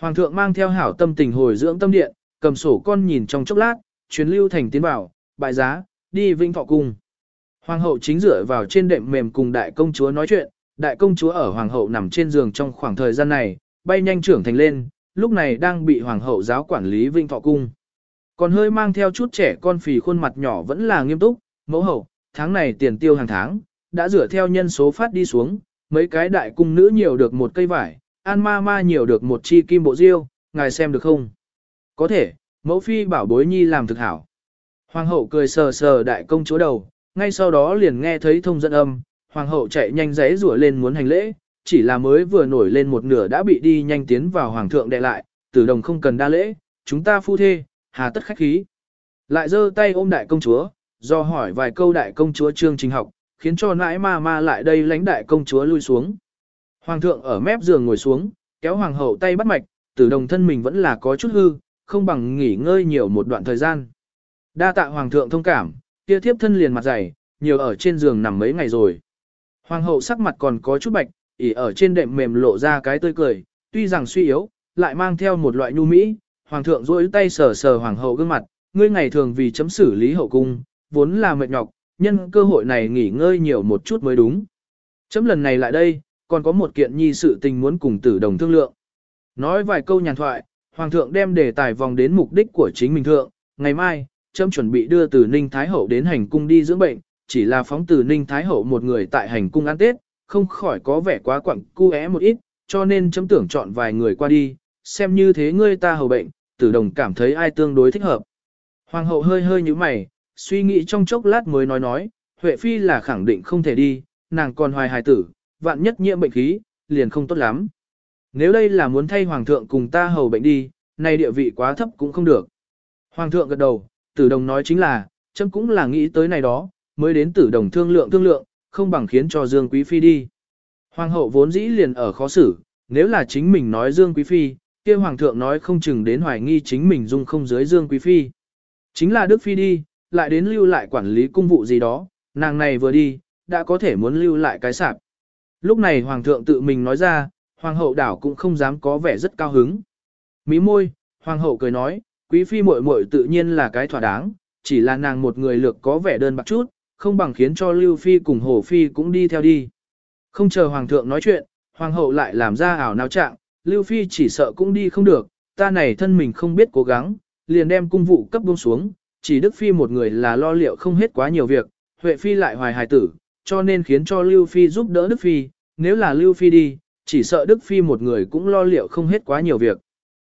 Hoàng thượng mang theo hảo tâm tình hồi dưỡng tâm điện, cầm sổ con nhìn trong chốc lát, truyền lưu thành tiến bảo, bại giá, đi vinh thọ cung. Hoàng hậu chính dựa vào trên đệm mềm cùng đại công chúa nói chuyện, đại công chúa ở hoàng hậu nằm trên giường trong khoảng thời gian này, bay nhanh trưởng thành lên, lúc này đang bị hoàng hậu giáo quản lý vinh thọ cung. Còn hơi mang theo chút trẻ con phì khuôn mặt nhỏ vẫn là nghiêm túc, mẫu hậu, tháng này tiền tiêu hàng tháng, đã rửa theo nhân số phát đi xuống, mấy cái đại cung nữ nhiều được một cây vải, an ma ma nhiều được một chi kim bộ diêu, ngài xem được không? Có thể, mẫu phi bảo bối nhi làm thực hảo. Hoàng hậu cười sờ sờ đại công chúa đầu, ngay sau đó liền nghe thấy thông dẫn âm, hoàng hậu chạy nhanh giấy rủa lên muốn hành lễ, chỉ là mới vừa nổi lên một nửa đã bị đi nhanh tiến vào hoàng thượng đệ lại, tử đồng không cần đa lễ, chúng ta phu thê, hà tất khách khí. Lại giơ tay ôm đại công chúa, do hỏi vài câu đại công chúa trương trình học, khiến cho nãi ma ma lại đây lãnh đại công chúa lui xuống. Hoàng thượng ở mép giường ngồi xuống, kéo hoàng hậu tay bắt mạch, tử đồng thân mình vẫn là có chút hư, không bằng nghỉ ngơi nhiều một đoạn thời gian. Đa tạ hoàng thượng thông cảm, kia thiếp thân liền mặt dày, nhiều ở trên giường nằm mấy ngày rồi. Hoàng hậu sắc mặt còn có chút bạch, ỉ ở trên đệm mềm lộ ra cái tươi cười, tuy rằng suy yếu, lại mang theo một loại nhu mỹ. Hoàng thượng duỗi tay sờ sờ hoàng hậu gương mặt, ngươi ngày thường vì chấm xử lý hậu cung, vốn là mệt nhọc, nhân cơ hội này nghỉ ngơi nhiều một chút mới đúng. Chấm lần này lại đây, còn có một kiện nhi sự tình muốn cùng tử đồng thương lượng. Nói vài câu nhàn thoại, Hoàng thượng đem đề tài vòng đến mục đích của chính mình thượng, ngày mai, chấm chuẩn bị đưa từ Ninh Thái Hậu đến hành cung đi dưỡng bệnh, chỉ là phóng từ Ninh Thái Hậu một người tại hành cung ăn Tết, không khỏi có vẻ quá quặng cu é một ít, cho nên chấm tưởng chọn vài người qua đi, xem như thế ngươi ta hầu bệnh, tử đồng cảm thấy ai tương đối thích hợp. Hoàng hậu hơi hơi như mày, suy nghĩ trong chốc lát mới nói nói, Huệ Phi là khẳng định không thể đi, nàng còn hoài hài tử, vạn nhất nhiễm bệnh khí, liền không tốt lắm. Nếu đây là muốn thay Hoàng thượng cùng ta hầu bệnh đi, nay địa vị quá thấp cũng không được. Hoàng thượng gật đầu, tử đồng nói chính là, chấm cũng là nghĩ tới này đó, mới đến tử đồng thương lượng thương lượng, không bằng khiến cho Dương Quý Phi đi. Hoàng hậu vốn dĩ liền ở khó xử, nếu là chính mình nói Dương Quý Phi, kia Hoàng thượng nói không chừng đến hoài nghi chính mình dung không dưới Dương Quý Phi. Chính là Đức Phi đi, lại đến lưu lại quản lý cung vụ gì đó, nàng này vừa đi, đã có thể muốn lưu lại cái sạp. Lúc này Hoàng thượng tự mình nói ra, Hoàng hậu đảo cũng không dám có vẻ rất cao hứng. Mí môi, Hoàng hậu cười nói, Quý Phi muội muội tự nhiên là cái thỏa đáng, chỉ là nàng một người lược có vẻ đơn bạc chút, không bằng khiến cho Lưu Phi cùng hổ Phi cũng đi theo đi. Không chờ Hoàng thượng nói chuyện, Hoàng hậu lại làm ra ảo náo trạng, Lưu Phi chỉ sợ cũng đi không được, ta này thân mình không biết cố gắng, liền đem cung vụ cấp buông xuống, chỉ Đức Phi một người là lo liệu không hết quá nhiều việc, Huệ Phi lại hoài hài tử, cho nên khiến cho Lưu Phi giúp đỡ Đức Phi, nếu là Lưu Phi đi, chỉ sợ Đức Phi một người cũng lo liệu không hết quá nhiều việc.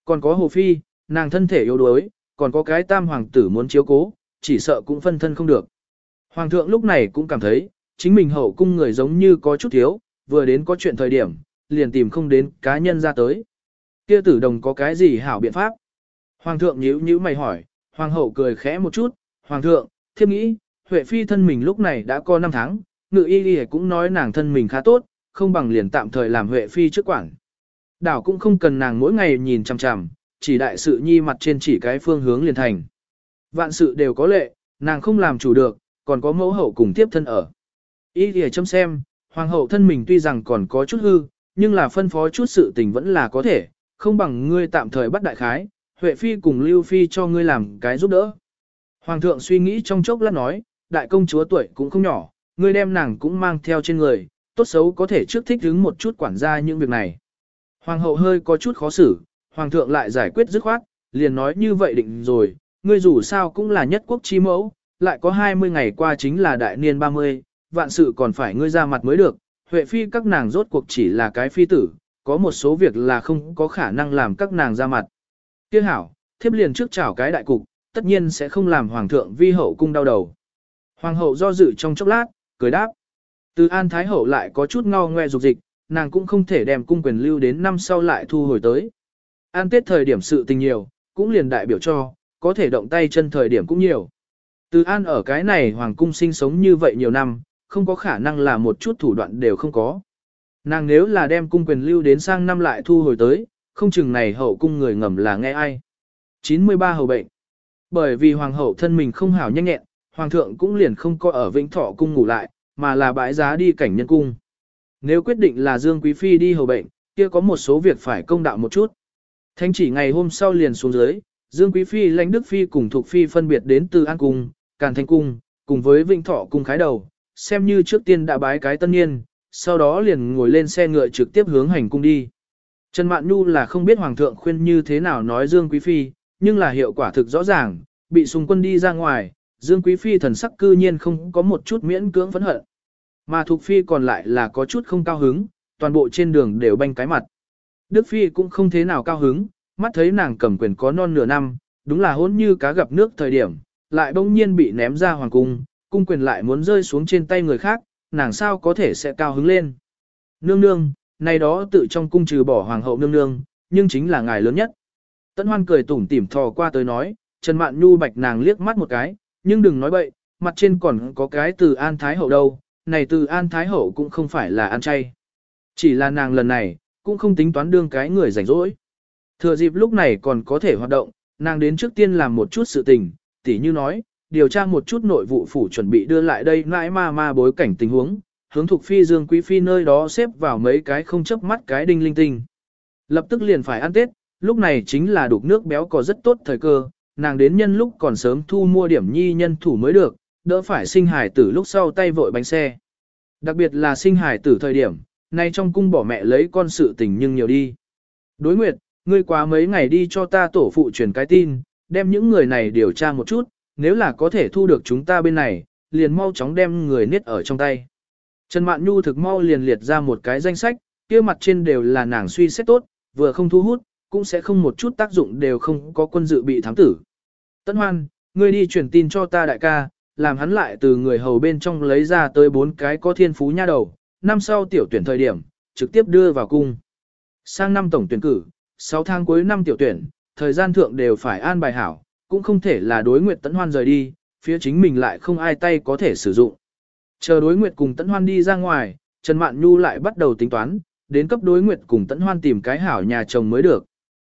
Còn có Hồ Phi, nàng thân thể yếu đuối, còn có cái tam hoàng tử muốn chiếu cố, chỉ sợ cũng phân thân không được. Hoàng thượng lúc này cũng cảm thấy, chính mình hậu cung người giống như có chút thiếu, vừa đến có chuyện thời điểm, liền tìm không đến cá nhân ra tới. Kia tử đồng có cái gì hảo biện pháp? Hoàng thượng nhíu nhíu mày hỏi, hoàng hậu cười khẽ một chút, hoàng thượng, thiếp nghĩ, Huệ Phi thân mình lúc này đã có 5 tháng, ngự y y cũng nói nàng thân mình khá tốt, không bằng liền tạm thời làm Huệ Phi trước quản. Đảo cũng không cần nàng mỗi ngày nhìn chằm chằm, chỉ đại sự nhi mặt trên chỉ cái phương hướng liền thành. Vạn sự đều có lệ, nàng không làm chủ được, còn có mẫu hậu cùng tiếp thân ở. Y thì châm xem, hoàng hậu thân mình tuy rằng còn có chút hư, nhưng là phân phó chút sự tình vẫn là có thể, không bằng ngươi tạm thời bắt đại khái, Huệ Phi cùng Lưu Phi cho ngươi làm cái giúp đỡ. Hoàng thượng suy nghĩ trong chốc lát nói, đại công chúa tuổi cũng không nhỏ, ngươi đem nàng cũng mang theo trên người, tốt xấu có thể trước thích đứng một chút quản gia những việc này. Hoàng hậu hơi có chút khó xử, hoàng thượng lại giải quyết dứt khoát, liền nói như vậy định rồi, ngươi dù sao cũng là nhất quốc chi mẫu, lại có 20 ngày qua chính là đại niên 30, vạn sự còn phải ngươi ra mặt mới được, Huệ phi các nàng rốt cuộc chỉ là cái phi tử, có một số việc là không có khả năng làm các nàng ra mặt. Tiếc hảo, thiếp liền trước chào cái đại cục, tất nhiên sẽ không làm hoàng thượng vi hậu cung đau đầu. Hoàng hậu do dự trong chốc lát, cười đáp. Từ An Thái hậu lại có chút ngao ngoe dục dịch, nàng cũng không thể đem cung quyền lưu đến năm sau lại thu hồi tới. An Tết thời điểm sự tình nhiều, cũng liền đại biểu cho, có thể động tay chân thời điểm cũng nhiều. Từ An ở cái này hoàng cung sinh sống như vậy nhiều năm, không có khả năng là một chút thủ đoạn đều không có. Nàng nếu là đem cung quyền lưu đến sang năm lại thu hồi tới, không chừng này hậu cung người ngầm là nghe ai. 93 hầu bệnh. Bởi vì hoàng hậu thân mình không hảo nhanh nhẹn, hoàng thượng cũng liền không có ở Vĩnh Thọ cung ngủ lại, mà là bãi giá đi cảnh nhân cung. Nếu quyết định là Dương Quý Phi đi hầu bệnh, kia có một số việc phải công đạo một chút. Thanh chỉ ngày hôm sau liền xuống dưới, Dương Quý Phi lãnh Đức Phi cùng Thục Phi phân biệt đến từ An Cung, Càn Thanh Cung, cùng với Vinh Thọ Cung khái đầu, xem như trước tiên đã bái cái tân niên, sau đó liền ngồi lên xe ngựa trực tiếp hướng hành cung đi. Trần Mạn Nhu là không biết Hoàng thượng khuyên như thế nào nói Dương Quý Phi, nhưng là hiệu quả thực rõ ràng, bị xung quân đi ra ngoài, Dương Quý Phi thần sắc cư nhiên không có một chút miễn cưỡng phẫn hận. Mà Thục Phi còn lại là có chút không cao hứng, toàn bộ trên đường đều banh cái mặt. Đức Phi cũng không thế nào cao hứng, mắt thấy nàng cầm quyền có non nửa năm, đúng là hỗn như cá gặp nước thời điểm, lại bỗng nhiên bị ném ra hoàng cung, cung quyền lại muốn rơi xuống trên tay người khác, nàng sao có thể sẽ cao hứng lên. Nương nương, này đó tự trong cung trừ bỏ hoàng hậu nương nương, nhưng chính là ngài lớn nhất. Tấn Hoan cười tủm tỉm thò qua tới nói, Trần Mạn Nhu bạch nàng liếc mắt một cái, nhưng đừng nói bậy, mặt trên còn có cái từ An Thái Hậu đâu, này từ An Thái Hậu cũng không phải là ăn chay. Chỉ là nàng lần này, cũng không tính toán đương cái người rảnh rỗi. Thừa dịp lúc này còn có thể hoạt động, nàng đến trước tiên làm một chút sự tình, tỉ như nói, điều tra một chút nội vụ phủ chuẩn bị đưa lại đây nãi ma ma bối cảnh tình huống, hướng thuộc phi dương quý phi nơi đó xếp vào mấy cái không chấp mắt cái đinh linh tinh. Lập tức liền phải ăn Tết, lúc này chính là đục nước béo có rất tốt thời cơ, nàng đến nhân lúc còn sớm thu mua điểm nhi nhân thủ mới được, đỡ phải sinh hải tử lúc sau tay vội bánh xe. Đặc biệt là sinh hải tử thời điểm, nay trong cung bỏ mẹ lấy con sự tình nhưng nhiều đi. Đối nguyệt, ngươi quá mấy ngày đi cho ta tổ phụ truyền cái tin, đem những người này điều tra một chút, nếu là có thể thu được chúng ta bên này, liền mau chóng đem người niết ở trong tay. Trần Mạn Nhu thực mau liền liệt ra một cái danh sách, kia mặt trên đều là nàng suy xét tốt, vừa không thu hút, cũng sẽ không một chút tác dụng đều không có quân dự bị thám tử. Tân Hoan, ngươi đi truyền tin cho ta đại ca, làm hắn lại từ người hầu bên trong lấy ra tới bốn cái có thiên phú nha đầu, năm sau tiểu tuyển thời điểm, trực tiếp đưa vào cung. Sang năm tổng tuyển cử, 6 tháng cuối năm tiểu tuyển, thời gian thượng đều phải an bài hảo, cũng không thể là đối nguyệt tấn hoan rời đi, phía chính mình lại không ai tay có thể sử dụng. Chờ đối nguyệt cùng tấn hoan đi ra ngoài, Trần Mạn Nhu lại bắt đầu tính toán, đến cấp đối nguyệt cùng tấn hoan tìm cái hảo nhà chồng mới được.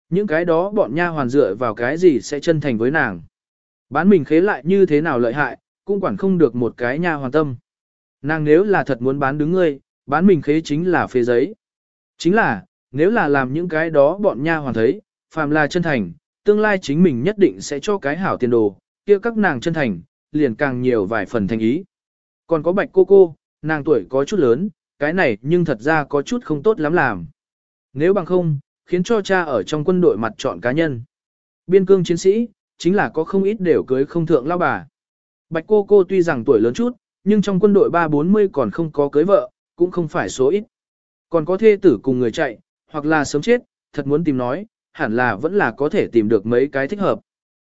Những cái đó bọn nha hoàn dựa vào cái gì sẽ chân thành với nàng. Bán mình khế lại như thế nào lợi hại, cũng quản không được một cái nha hoàn tâm. Nàng nếu là thật muốn bán đứng ngươi, bán mình khế chính là phê giấy. Chính là, nếu là làm những cái đó bọn nha hoàn thấy, phàm là chân thành, tương lai chính mình nhất định sẽ cho cái hảo tiền đồ, kia các nàng chân thành, liền càng nhiều vài phần thành ý. Còn có bạch cô cô, nàng tuổi có chút lớn, cái này nhưng thật ra có chút không tốt lắm làm. Nếu bằng không, khiến cho cha ở trong quân đội mặt chọn cá nhân. Biên cương chiến sĩ, chính là có không ít đều cưới không thượng lao bà. Bạch cô cô tuy rằng tuổi lớn chút, nhưng trong quân đội ba bốn mươi còn không có cưới vợ, cũng không phải số ít. Còn có thê tử cùng người chạy, hoặc là sớm chết, thật muốn tìm nói, hẳn là vẫn là có thể tìm được mấy cái thích hợp.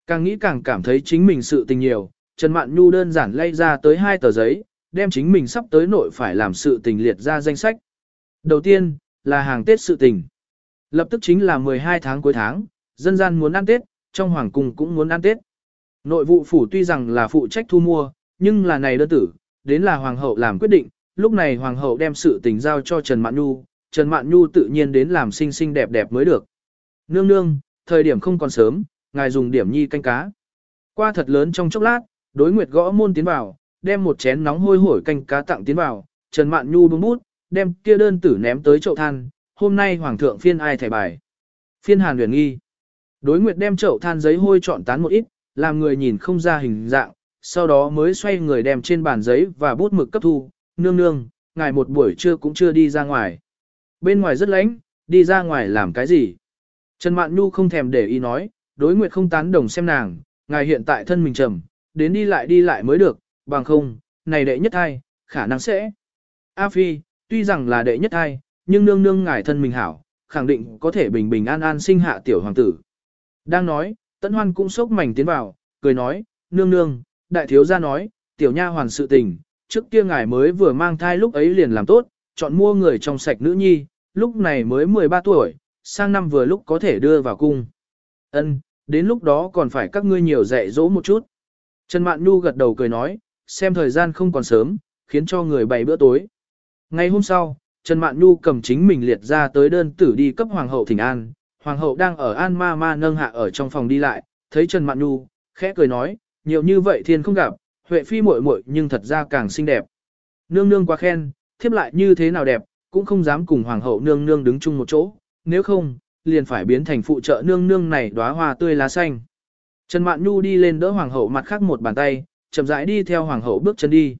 Càng nghĩ càng cảm thấy chính mình sự tình nhiều, Trần Mạn Nhu đơn giản lay ra tới hai tờ giấy, đem chính mình sắp tới nội phải làm sự tình liệt ra danh sách. Đầu tiên, là hàng Tết sự tình. Lập tức chính là 12 tháng cuối tháng, dân gian muốn ăn Tết, trong hoàng cung cũng muốn ăn Tết. Nội vụ phủ tuy rằng là phụ trách thu mua, nhưng là này đơn tử, đến là hoàng hậu làm quyết định, lúc này hoàng hậu đem sự tình giao cho Trần Mạn Nhu, Trần Mạn Nhu tự nhiên đến làm xinh xinh đẹp đẹp mới được. Nương nương, thời điểm không còn sớm, ngài dùng điểm nhi canh cá. Qua thật lớn trong chốc lát, đối nguyệt gõ môn tiến vào, đem một chén nóng hôi hổi canh cá tặng tiến vào, Trần Mạn Nhu bưng bút, đem kia đơn tử ném tới chậu than, hôm nay hoàng thượng phiên ai thẻ bài. Phiên Hàn Huyền Nghi. Đối nguyệt đem chậu than giấy hôi chọn tán một ít, làm người nhìn không ra hình dạng, sau đó mới xoay người đem trên bàn giấy và bút mực cấp thu, nương nương, ngài một buổi trưa cũng chưa đi ra ngoài. Bên ngoài rất lạnh, đi ra ngoài làm cái gì? Trần Mạn Nhu không thèm để ý nói, đối nguyệt không tán đồng xem nàng, ngài hiện tại thân mình trầm, đến đi lại đi lại mới được, bằng không, này đệ nhất thai, khả năng sẽ. A Phi, tuy rằng là đệ nhất thai, nhưng nương nương ngài thân mình hảo, khẳng định có thể bình bình an an sinh hạ tiểu hoàng tử. Đang nói, Tấn Hoan cũng sốc mảnh tiến vào, cười nói, nương nương, đại thiếu gia nói, tiểu nha hoàn sự tình, trước kia ngài mới vừa mang thai lúc ấy liền làm tốt, chọn mua người trong sạch nữ nhi, lúc này mới 13 tuổi, sang năm vừa lúc có thể đưa vào cung. Ân, đến lúc đó còn phải các ngươi nhiều dạy dỗ một chút. Trần Mạn Nhu gật đầu cười nói, xem thời gian không còn sớm, khiến cho người bày bữa tối. Ngày hôm sau, Trần Mạn Nhu cầm chính mình liệt ra tới đơn tử đi cấp Hoàng hậu thỉnh an. Hoàng hậu đang ở An Ma Ma nâng hạ ở trong phòng đi lại, thấy Trần Mạn Nhu, khẽ cười nói, nhiều như vậy thiên không gặp, Huệ Phi muội muội nhưng thật ra càng xinh đẹp. Nương nương quá khen, thiếp lại như thế nào đẹp, cũng không dám cùng Hoàng hậu nương nương đứng chung một chỗ, nếu không, liền phải biến thành phụ trợ nương nương này đóa hoa tươi lá xanh. Trần Mạn Nhu đi lên đỡ hoàng hậu mặt khác một bàn tay, chậm rãi đi theo hoàng hậu bước chân đi.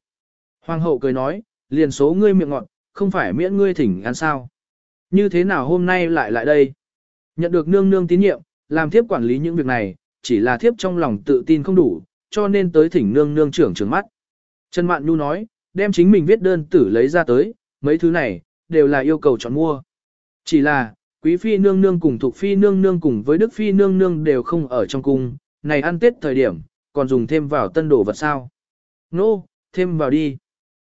Hoàng hậu cười nói, liền số ngươi miệng ngọt, không phải miễn ngươi thỉnh ăn sao. Như thế nào hôm nay lại lại đây? Nhận được nương nương tín nhiệm, làm thiếp quản lý những việc này, chỉ là thiếp trong lòng tự tin không đủ, cho nên tới thỉnh nương nương trưởng trưởng mắt. Trần Mạn Nhu nói, đem chính mình viết đơn tử lấy ra tới, mấy thứ này, đều là yêu cầu chọn mua. Chỉ là, quý phi nương nương cùng thuộc phi nương nương cùng với đức phi nương nương đều không ở trong cung, này ăn tết thời điểm, còn dùng thêm vào tân đồ vật sao. Nô, no, thêm vào đi.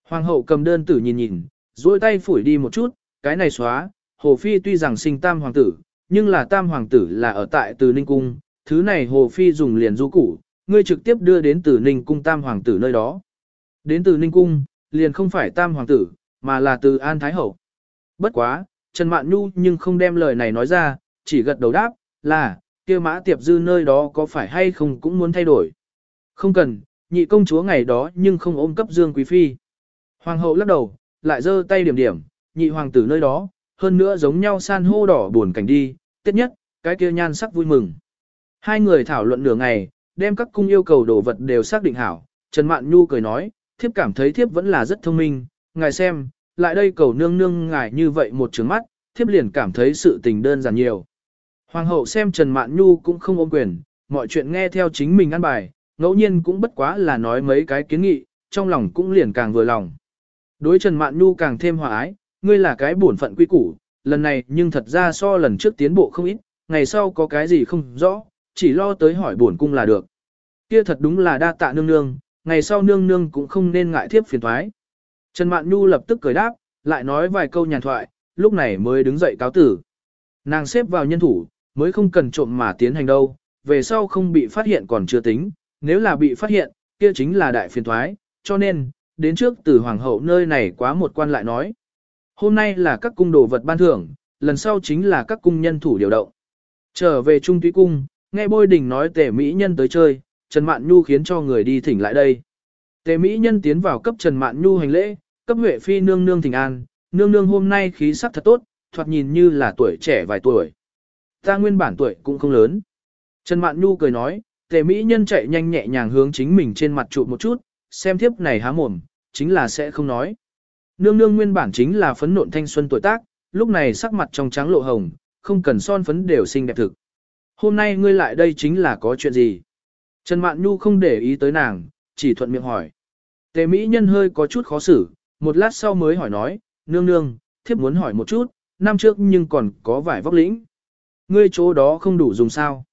Hoàng hậu cầm đơn tử nhìn nhìn, duỗi tay phủi đi một chút, cái này xóa, hồ phi tuy rằng sinh tam hoàng tử, nhưng là tam hoàng tử là ở tại từ ninh cung, thứ này hồ phi dùng liền du củ, ngươi trực tiếp đưa đến từ ninh cung tam hoàng tử nơi đó. Đến từ ninh cung, liền không phải tam hoàng tử, mà là từ an thái hậu. Bất quá, Trần Mạn Nhu nhưng không đem lời này nói ra, chỉ gật đầu đáp, là, kia mã tiệp dư nơi đó có phải hay không cũng muốn thay đổi. Không cần, nhị công chúa ngày đó nhưng không ôm cấp dương quý phi. Hoàng hậu lắc đầu, lại giơ tay điểm điểm, nhị hoàng tử nơi đó, hơn nữa giống nhau san hô đỏ buồn cảnh đi, tiết nhất, cái kia nhan sắc vui mừng. Hai người thảo luận nửa ngày, đem các cung yêu cầu đồ vật đều xác định hảo, Trần Mạn Nhu cười nói, thiếp cảm thấy thiếp vẫn là rất thông minh, ngài xem, lại đây cầu nương nương ngài như vậy một trứng mắt, thiếp liền cảm thấy sự tình đơn giản nhiều. Hoàng hậu xem Trần Mạn Nhu cũng không ôm quyền, mọi chuyện nghe theo chính mình ăn bài, ngẫu nhiên cũng bất quá là nói mấy cái kiến nghị, trong lòng cũng liền càng vừa lòng. Đối Trần Mạn Nhu càng thêm hòa ái, ngươi là cái bổn phận quy củ, lần này nhưng thật ra so lần trước tiến bộ không ít, ngày sau có cái gì không rõ, chỉ lo tới hỏi bổn cung là được. Kia thật đúng là đa tạ nương nương, ngày sau nương nương cũng không nên ngại thiếp phiền thoái. Trần Mạn Nhu lập tức cười đáp, lại nói vài câu nhàn thoại, lúc này mới đứng dậy cáo tử. Nàng xếp vào nhân thủ, mới không cần trộm mà tiến hành đâu, về sau không bị phát hiện còn chưa tính, nếu là bị phát hiện, kia chính là đại phiền thoái, cho nên, đến trước từ hoàng hậu nơi này quá một quan lại nói. Hôm nay là các cung đồ vật ban thưởng, lần sau chính là các cung nhân thủ điều động. Trở về Trung Túy Cung, nghe bôi đình nói tề Mỹ Nhân tới chơi, Trần Mạn Nhu khiến cho người đi thỉnh lại đây. Tề Mỹ Nhân tiến vào cấp Trần Mạn Nhu hành lễ, cấp Huệ Phi nương nương thỉnh an, nương nương hôm nay khí sắc thật tốt, thoạt nhìn như là tuổi trẻ vài tuổi. Ta nguyên bản tuổi cũng không lớn. Trần Mạn Nhu cười nói, tề Mỹ Nhân chạy nhanh nhẹ nhàng hướng chính mình trên mặt trụ một chút, xem thiếp này há mồm, chính là sẽ không nói. Nương nương nguyên bản chính là phấn nộn thanh xuân tuổi tác, lúc này sắc mặt trong trắng lộ hồng, không cần son phấn đều xinh đẹp thực. Hôm nay ngươi lại đây chính là có chuyện gì? Trần Mạn Nhu không để ý tới nàng, chỉ thuận miệng hỏi. Tề Mỹ nhân hơi có chút khó xử, một lát sau mới hỏi nói, nương nương, thiếp muốn hỏi một chút, năm trước nhưng còn có vải vóc lĩnh. Ngươi chỗ đó không đủ dùng sao?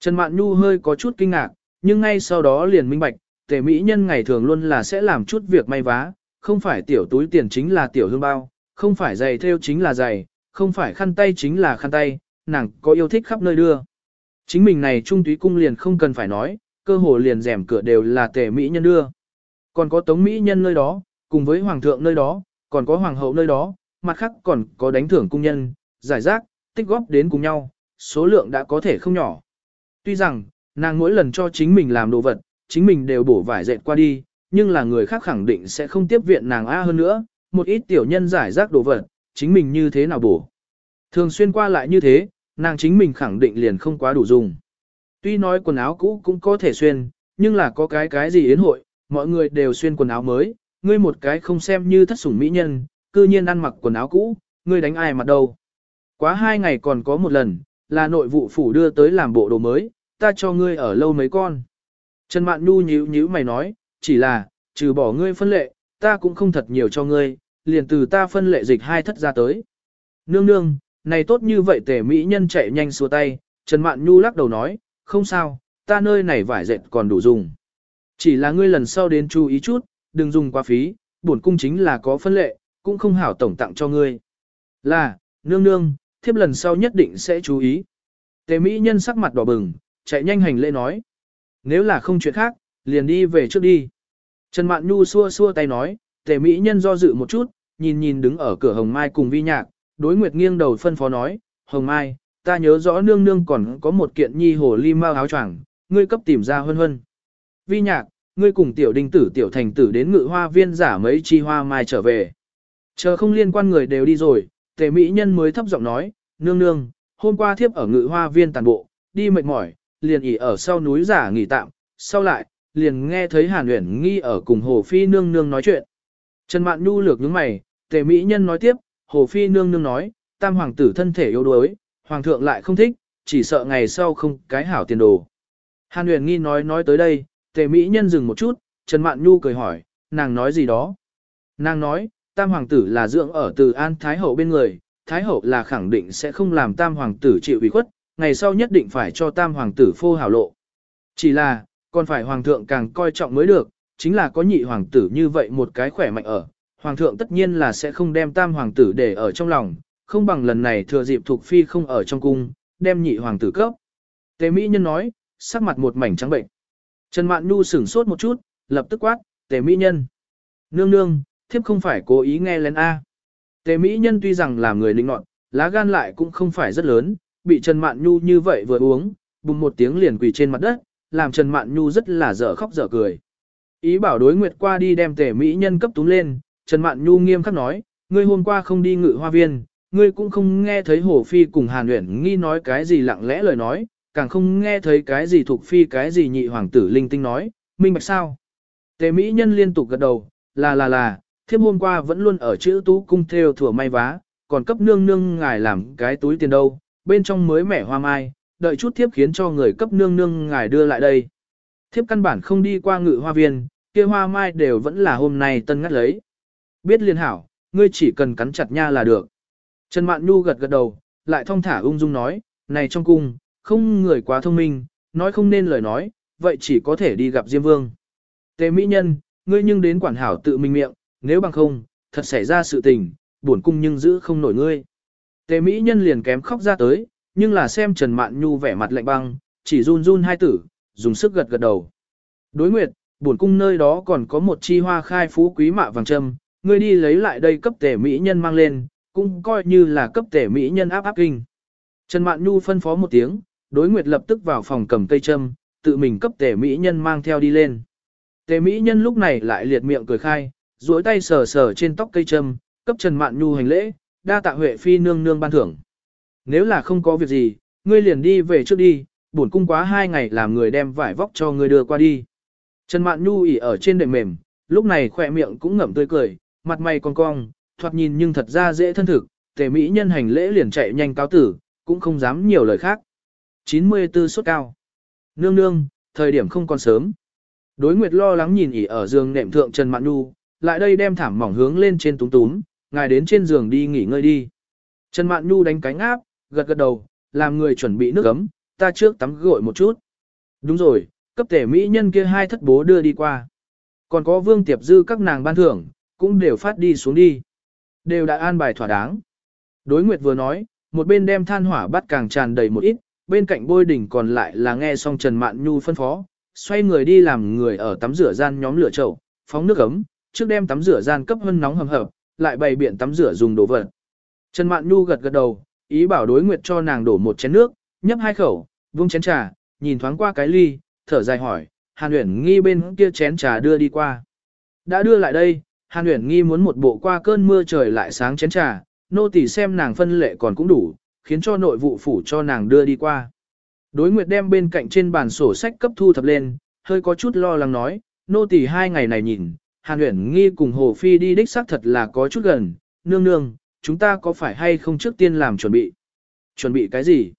Trần Mạn Nhu hơi có chút kinh ngạc, nhưng ngay sau đó liền minh bạch, tề Mỹ nhân ngày thường luôn là sẽ làm chút việc may vá, không phải tiểu túi tiền chính là tiểu hương bao, không phải giày theo chính là giày, không phải khăn tay chính là khăn tay, nàng có yêu thích khắp nơi đưa. Chính mình này trung túy cung liền không cần phải nói, cơ hồ liền rèm cửa đều là tề Mỹ nhân đưa. Còn có tống Mỹ nhân nơi đó, cùng với hoàng thượng nơi đó, còn có hoàng hậu nơi đó, mặt khác còn có đánh thưởng cung nhân, giải rác, tích góp đến cùng nhau, số lượng đã có thể không nhỏ. Tuy rằng, nàng mỗi lần cho chính mình làm đồ vật, chính mình đều bổ vải dệt qua đi, nhưng là người khác khẳng định sẽ không tiếp viện nàng A hơn nữa, một ít tiểu nhân giải rác đồ vật, chính mình như thế nào bổ. Thường xuyên qua lại như thế, nàng chính mình khẳng định liền không quá đủ dùng. Tuy nói quần áo cũ cũng có thể xuyên, nhưng là có cái cái gì yến hội, mọi người đều xuyên quần áo mới, ngươi một cái không xem như thất sủng mỹ nhân, cư nhiên ăn mặc quần áo cũ, ngươi đánh ai mặt đâu. Quá hai ngày còn có một lần, là nội vụ phủ đưa tới làm bộ đồ mới, ta cho ngươi ở lâu mấy con. Trần Mạn Nhu nhíu nhíu mày nói, chỉ là, trừ bỏ ngươi phân lệ, ta cũng không thật nhiều cho ngươi, liền từ ta phân lệ dịch hai thất ra tới. Nương nương, này tốt như vậy tề mỹ nhân chạy nhanh xua tay, Trần Mạn Nhu lắc đầu nói, không sao, ta nơi này vải dệt còn đủ dùng. Chỉ là ngươi lần sau đến chú ý chút, đừng dùng quá phí, bổn cung chính là có phân lệ, cũng không hảo tổng tặng cho ngươi. Là, nương nương, thiếp lần sau nhất định sẽ chú ý. Tề mỹ nhân sắc mặt đỏ bừng, chạy nhanh hành lễ nói. Nếu là không chuyện khác, liền đi về trước đi. Trần Mạn Nhu xua xua tay nói, tề mỹ nhân do dự một chút, nhìn nhìn đứng ở cửa Hồng Mai cùng vi nhạc, đối nguyệt nghiêng đầu phân phó nói, Hồng Mai, ta nhớ rõ nương nương còn có một kiện nhi hồ ly mau áo choàng, ngươi cấp tìm ra hơn hơn. Vi nhạc, ngươi cùng tiểu đinh tử tiểu thành tử đến ngự hoa viên giả mấy chi hoa mai trở về. Chờ không liên quan người đều đi rồi, tề mỹ nhân mới thấp giọng nói, nương nương, hôm qua thiếp ở ngự hoa viên tàn bộ, đi mệt mỏi, liền ỉ ở sau núi giả nghỉ tạm, sau lại, liền nghe thấy Hàn Uyển Nghi ở cùng Hồ Phi nương nương nói chuyện. Trần Mạn Nhu lược nhướng mày, Tề Mỹ Nhân nói tiếp, Hồ Phi nương nương nói, tam hoàng tử thân thể yếu đuối, hoàng thượng lại không thích, chỉ sợ ngày sau không cái hảo tiền đồ. Hàn Uyển Nghi nói nói tới đây, Tề Mỹ Nhân dừng một chút, Trần Mạn Nhu cười hỏi, nàng nói gì đó? Nàng nói, tam hoàng tử là dưỡng ở từ An Thái Hậu bên người, Thái Hậu là khẳng định sẽ không làm tam hoàng tử chịu ủy khuất, ngày sau nhất định phải cho tam hoàng tử phô hảo lộ. Chỉ là, còn phải hoàng thượng càng coi trọng mới được, chính là có nhị hoàng tử như vậy một cái khỏe mạnh ở. Hoàng thượng tất nhiên là sẽ không đem tam hoàng tử để ở trong lòng, không bằng lần này thừa dịp thuộc phi không ở trong cung, đem nhị hoàng tử cấp. Tề Mỹ Nhân nói, sắc mặt một mảnh trắng bệnh. Trần Mạn Nhu sửng sốt một chút, lập tức quát, Tề Mỹ Nhân. Nương nương, thiếp không phải cố ý nghe lén A. Tề Mỹ Nhân tuy rằng là người linh nọt, lá gan lại cũng không phải rất lớn, bị Trần Mạn Nhu như vậy vừa uống, bùng một tiếng liền quỳ trên mặt đất, làm Trần Mạn Nhu rất là dở khóc dở cười. Ý bảo đối nguyệt qua đi đem Tề Mỹ Nhân cấp túm lên, Trần Mạn Nhu nghiêm khắc nói, ngươi hôm qua không đi ngự hoa viên, ngươi cũng không nghe thấy Hồ Phi cùng Hàn Uyển nghi nói cái gì lặng lẽ lời nói, càng không nghe thấy cái gì thuộc phi cái gì nhị hoàng tử linh tinh nói, minh bạch sao. Tề Mỹ Nhân liên tục gật đầu, là là là, thiếp hôm qua vẫn luôn ở chữ tú cung theo thừa may vá, còn cấp nương nương ngài làm cái túi tiền đâu, bên trong mới mẻ hoa mai, đợi chút thiếp khiến cho người cấp nương nương ngài đưa lại đây. Thiếp căn bản không đi qua ngự hoa viên, kia hoa mai đều vẫn là hôm nay tân ngắt lấy. Biết liên hảo, ngươi chỉ cần cắn chặt nha là được. Trần Mạn Nhu gật gật đầu, lại thong thả ung dung nói, này trong cung, không người quá thông minh, nói không nên lời nói, vậy chỉ có thể đi gặp Diêm Vương. Tề Mỹ Nhân, ngươi nhưng đến quản hảo tự mình miệng, nếu bằng không, thật xảy ra sự tình, buồn cung nhưng giữ không nổi ngươi. Tề Mỹ Nhân liền kém khóc ra tới, nhưng là xem Trần Mạn Nhu vẻ mặt lạnh băng, chỉ run run hai tử, dùng sức gật gật đầu. Đối nguyệt, buồn cung nơi đó còn có một chi hoa khai phú quý mạ vàng trâm, ngươi đi lấy lại đây cấp tề Mỹ Nhân mang lên, cũng coi như là cấp tề Mỹ Nhân áp áp kinh. Trần Mạn Nhu phân phó một tiếng, đối nguyệt lập tức vào phòng cầm cây trâm, tự mình cấp tề Mỹ Nhân mang theo đi lên. Tề Mỹ Nhân lúc này lại liệt miệng cười khai, duỗi tay sờ sờ trên tóc cây trâm, cấp Trần Mạn Nhu hành lễ, đa tạ Huệ Phi nương nương ban thưởng. Nếu là không có việc gì, ngươi liền đi về trước đi, bổn cung quá hai ngày làm người đem vải vóc cho ngươi đưa qua đi. Trần Mạn Nhu ỉ ở trên đệm mềm, lúc này khỏe miệng cũng ngậm tươi cười, mặt mày cong cong, thoạt nhìn nhưng thật ra dễ thân thực, tề mỹ nhân hành lễ liền chạy nhanh cáo tử, cũng không dám nhiều lời khác. 94 sốt cao. Nương nương, thời điểm không còn sớm. Đối nguyệt lo lắng nhìn ỉ ở giường nệm thượng Trần Mạn Nhu, lại đây đem thảm mỏng hướng lên trên túng túm, ngài đến trên giường đi nghỉ ngơi đi. Trần Mạn Nhu đánh cánh áp, gật gật đầu, làm người chuẩn bị nước ấm, ta trước tắm gội một chút. Đúng rồi, cấp tể mỹ nhân kia hai thất bố đưa đi qua. Còn có vương tiệp dư các nàng ban thưởng, cũng đều phát đi xuống đi. Đều đã an bài thỏa đáng. Đối Nguyệt vừa nói, một bên đem than hỏa bắt càng tràn đầy một ít, bên cạnh bôi đỉnh còn lại là nghe xong Trần Mạn Nhu phân phó, xoay người đi làm người ở tắm rửa gian nhóm lửa chậu, phóng nước ấm, trước đem tắm rửa gian cấp hơn nóng hầm hập, lại bày biện tắm rửa dùng đồ vật. Trần Mạn Nhu gật gật đầu, ý bảo đối nguyệt cho nàng đổ một chén nước, nhấp hai khẩu, vung chén trà, nhìn thoáng qua cái ly, thở dài hỏi, Hàn Uyển Nghi bên kia chén trà đưa đi qua. Đã đưa lại đây, Hàn Uyển Nghi muốn một bộ qua cơn mưa trời lại sáng chén trà, nô tỳ xem nàng phân lệ còn cũng đủ, khiến cho nội vụ phủ cho nàng đưa đi qua. Đối Nguyệt đem bên cạnh trên bàn sổ sách cấp thu thập lên, hơi có chút lo lắng nói, nô tỳ hai ngày này nhìn, Hàn Uyển Nghi cùng Hồ Phi đi đích xác thật là có chút gần, nương nương, chúng ta có phải hay không trước tiên làm chuẩn bị? Chuẩn bị cái gì?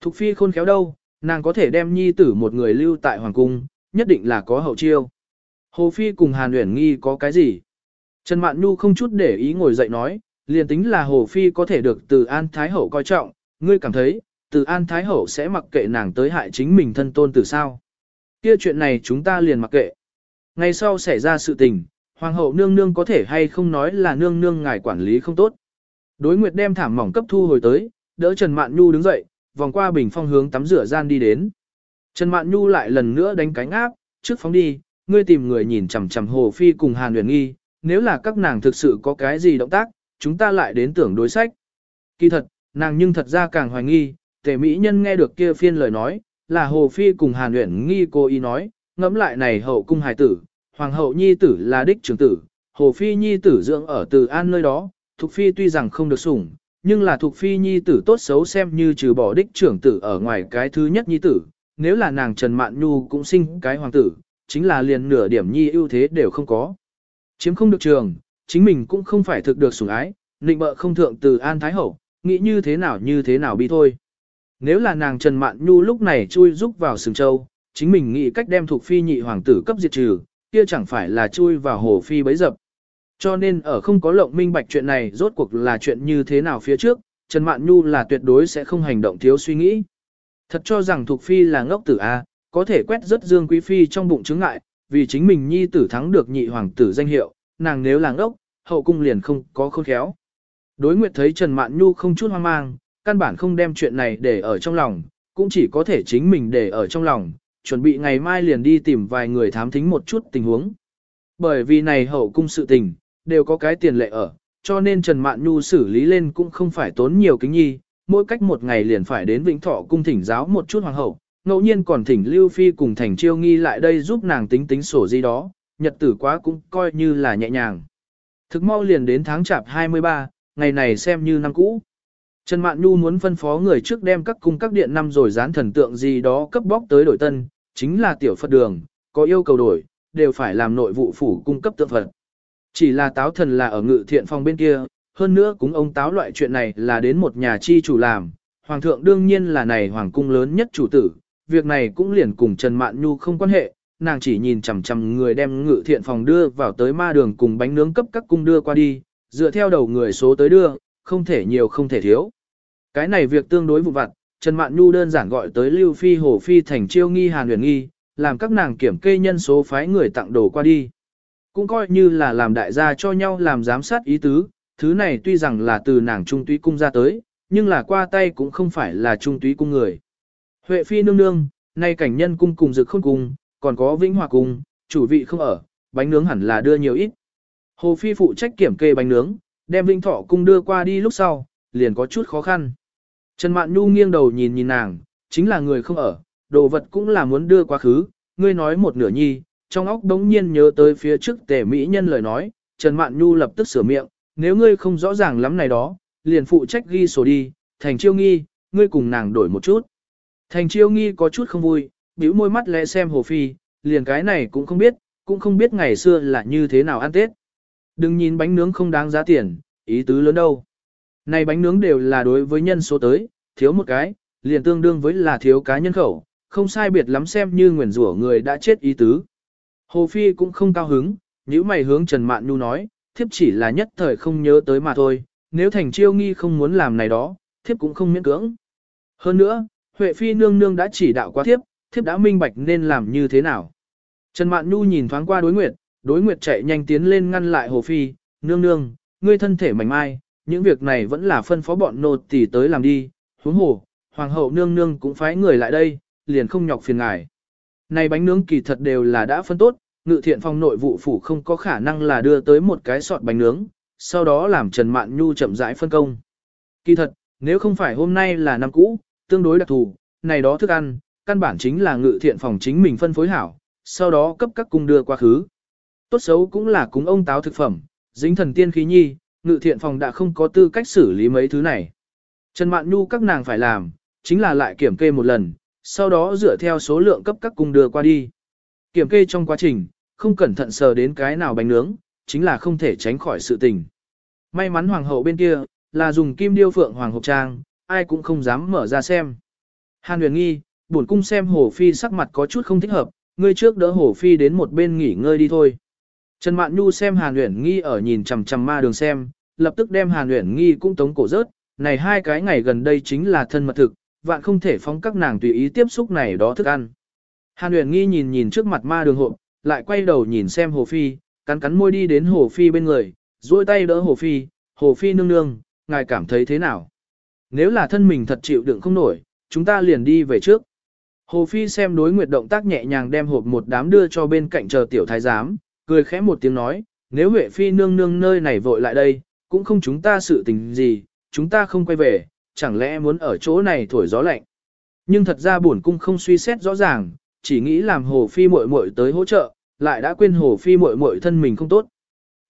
Thục Phi khôn khéo đâu, nàng có thể đem nhi tử một người lưu tại Hoàng Cung, nhất định là có hậu chiêu. Hồ Phi cùng Hàn Uyển Nghi có cái gì? Trần Mạn Nhu không chút để ý ngồi dậy nói, liền tính là Hồ Phi có thể được từ An Thái Hậu coi trọng, ngươi cảm thấy, từ An Thái Hậu sẽ mặc kệ nàng tới hại chính mình thân tôn từ sao? Kia chuyện này chúng ta liền mặc kệ. Ngày sau xảy ra sự tình, Hoàng hậu nương nương có thể hay không nói là nương nương ngài quản lý không tốt. Đối Nguyệt đem thảm mỏng cấp thu hồi tới, đỡ Trần Mạn Nhu đứng dậy, vòng qua bình phong hướng tắm rửa gian đi đến. Trần Mạn Nhu lại lần nữa đánh cánh áp, trước phóng đi, ngươi tìm người nhìn chằm chằm Hồ Phi cùng Hàn uyển Nghi, nếu là các nàng thực sự có cái gì động tác, chúng ta lại đến tưởng đối sách. Kỳ thật, nàng nhưng thật ra càng hoài nghi, tề mỹ nhân nghe được kia phiên lời nói, là Hồ Phi cùng Hàn uyển Nghi cô ý nói, ngẫm lại này hậu cung hài tử, hoàng hậu nhi tử là đích trưởng tử, Hồ Phi nhi tử dưỡng ở Từ An nơi đó, thuộc Phi tuy rằng không được sủng, nhưng là thuộc phi nhi tử tốt xấu xem như trừ bỏ đích trưởng tử ở ngoài cái thứ nhất nhi tử, nếu là nàng Trần Mạn Nhu cũng sinh cái hoàng tử, chính là liền nửa điểm nhi ưu thế đều không có. Chiếm không được trường, chính mình cũng không phải thực được sủng ái, định bợ không thượng từ An Thái Hậu, nghĩ như thế nào như thế nào bi thôi. Nếu là nàng Trần Mạn Nhu lúc này chui rúc vào sừng châu, chính mình nghĩ cách đem thuộc phi nhị hoàng tử cấp diệt trừ, kia chẳng phải là chui vào hồ phi bấy dập. Cho nên ở không có lộng minh bạch chuyện này rốt cuộc là chuyện như thế nào phía trước, Trần Mạn Nhu là tuyệt đối sẽ không hành động thiếu suy nghĩ. Thật cho rằng thuộc phi là ngốc tử A, có thể quét rất dương quý phi trong bụng chứng ngại, vì chính mình nhi tử thắng được nhị hoàng tử danh hiệu, nàng nếu là ngốc, hậu cung liền không có khôn khéo. Đối nguyệt thấy Trần Mạn Nhu không chút hoang mang, căn bản không đem chuyện này để ở trong lòng, cũng chỉ có thể chính mình để ở trong lòng, chuẩn bị ngày mai liền đi tìm vài người thám thính một chút tình huống. Bởi vì này hậu cung sự tình, đều có cái tiền lệ ở, cho nên Trần Mạn Nhu xử lý lên cũng không phải tốn nhiều kính nhi, mỗi cách một ngày liền phải đến Vĩnh Thọ cung thỉnh giáo một chút hoàng hậu, ngẫu nhiên còn thỉnh Lưu Phi cùng Thành Chiêu Nghi lại đây giúp nàng tính tính sổ gì đó, nhật tử quá cũng coi như là nhẹ nhàng. Thực mau liền đến tháng chạp 23, ngày này xem như năm cũ. Trần Mạn Nhu muốn phân phó người trước đem các cung các điện năm rồi dán thần tượng gì đó cấp bóc tới đổi tân, chính là tiểu Phật đường, có yêu cầu đổi, đều phải làm nội vụ phủ cung cấp tượng Phật. Chỉ là táo thần là ở ngự thiện phòng bên kia, hơn nữa cũng ông táo loại chuyện này là đến một nhà chi chủ làm, hoàng thượng đương nhiên là này hoàng cung lớn nhất chủ tử, việc này cũng liền cùng Trần Mạn Nhu không quan hệ, nàng chỉ nhìn chằm chằm người đem ngự thiện phòng đưa vào tới ma đường cùng bánh nướng cấp các cung đưa qua đi, dựa theo đầu người số tới đưa, không thể nhiều không thể thiếu. Cái này việc tương đối vụ vặt, Trần Mạn Nhu đơn giản gọi tới Lưu Phi Hồ Phi thành chiêu nghi hàn huyền nghi, làm các nàng kiểm kê nhân số phái người tặng đồ qua đi. Cũng coi như là làm đại gia cho nhau làm giám sát ý tứ, thứ này tuy rằng là từ nàng trung túy cung ra tới, nhưng là qua tay cũng không phải là trung túy cung người. Huệ Phi nương nương, nay cảnh nhân cung cùng dực khôn cung, còn có vĩnh hòa cung, chủ vị không ở, bánh nướng hẳn là đưa nhiều ít. Hồ Phi phụ trách kiểm kê bánh nướng, đem vinh thọ cung đưa qua đi lúc sau, liền có chút khó khăn. Trần Mạn Nhu nghiêng đầu nhìn nhìn nàng, chính là người không ở, đồ vật cũng là muốn đưa quá khứ, ngươi nói một nửa nhi, trong óc đống nhiên nhớ tới phía trước tể mỹ nhân lời nói, Trần Mạn Nhu lập tức sửa miệng, nếu ngươi không rõ ràng lắm này đó, liền phụ trách ghi sổ đi, thành chiêu nghi, ngươi cùng nàng đổi một chút. Thành chiêu nghi có chút không vui, bĩu môi mắt lẽ xem Hồ Phi, liền cái này cũng không biết, cũng không biết ngày xưa là như thế nào ăn Tết. Đừng nhìn bánh nướng không đáng giá tiền, ý tứ lớn đâu. Này bánh nướng đều là đối với nhân số tới, thiếu một cái, liền tương đương với là thiếu cá nhân khẩu, không sai biệt lắm xem như nguyền rủa người đã chết ý tứ. Hồ Phi cũng không cao hứng, nếu mày hướng Trần Mạn Nhu nói, thiếp chỉ là nhất thời không nhớ tới mà thôi, nếu thành chiêu nghi không muốn làm này đó, thiếp cũng không miễn cưỡng. Hơn nữa, Huệ Phi nương nương đã chỉ đạo qua thiếp, thiếp đã minh bạch nên làm như thế nào. Trần Mạn Nhu nhìn thoáng qua đối nguyệt, đối nguyệt chạy nhanh tiến lên ngăn lại Hồ Phi, nương nương, ngươi thân thể mảnh mai, những việc này vẫn là phân phó bọn nô tỳ tới làm đi, huống hồ, hoàng hậu nương nương cũng phái người lại đây, liền không nhọc phiền ngài. Này bánh nướng kỳ thật đều là đã phân tốt, ngự thiện phòng nội vụ phủ không có khả năng là đưa tới một cái sọt bánh nướng, sau đó làm Trần Mạn Nhu chậm rãi phân công. Kỳ thật, nếu không phải hôm nay là năm cũ, tương đối đặc thù, này đó thức ăn, căn bản chính là ngự thiện phòng chính mình phân phối hảo, sau đó cấp các cung đưa qua khứ. Tốt xấu cũng là cúng ông táo thực phẩm, dính thần tiên khí nhi, ngự thiện phòng đã không có tư cách xử lý mấy thứ này. Trần Mạn Nhu các nàng phải làm, chính là lại kiểm kê một lần, sau đó dựa theo số lượng cấp các cung đưa qua đi. Kiểm kê trong quá trình, không cẩn thận sờ đến cái nào bánh nướng, chính là không thể tránh khỏi sự tình. May mắn hoàng hậu bên kia, là dùng kim điêu phượng hoàng hộp trang, ai cũng không dám mở ra xem. Hàn huyền nghi, bổn cung xem hồ phi sắc mặt có chút không thích hợp, ngươi trước đỡ hồ phi đến một bên nghỉ ngơi đi thôi. Trần Mạn Nhu xem Hàn Uyển Nghi ở nhìn chằm chằm ma đường xem, lập tức đem Hàn Uyển Nghi cũng tống cổ rớt, này hai cái ngày gần đây chính là thân mật thực, vạn không thể phóng các nàng tùy ý tiếp xúc này đó thức ăn. Hàn Uyển Nghi nhìn nhìn trước mặt ma đường hộp, lại quay đầu nhìn xem Hồ Phi, cắn cắn môi đi đến Hồ Phi bên người, duỗi tay đỡ Hồ Phi, Hồ Phi nương nương, ngài cảm thấy thế nào? Nếu là thân mình thật chịu đựng không nổi, chúng ta liền đi về trước. Hồ Phi xem đối nguyệt động tác nhẹ nhàng đem hộp một đám đưa cho bên cạnh chờ tiểu thái giám, cười khẽ một tiếng nói, nếu Huệ Phi nương nương nơi này vội lại đây, cũng không chúng ta sự tình gì, chúng ta không quay về, chẳng lẽ muốn ở chỗ này thổi gió lạnh. Nhưng thật ra bổn cung không suy xét rõ ràng, chỉ nghĩ làm Hồ Phi muội muội tới hỗ trợ, lại đã quên Hồ Phi muội muội thân mình không tốt.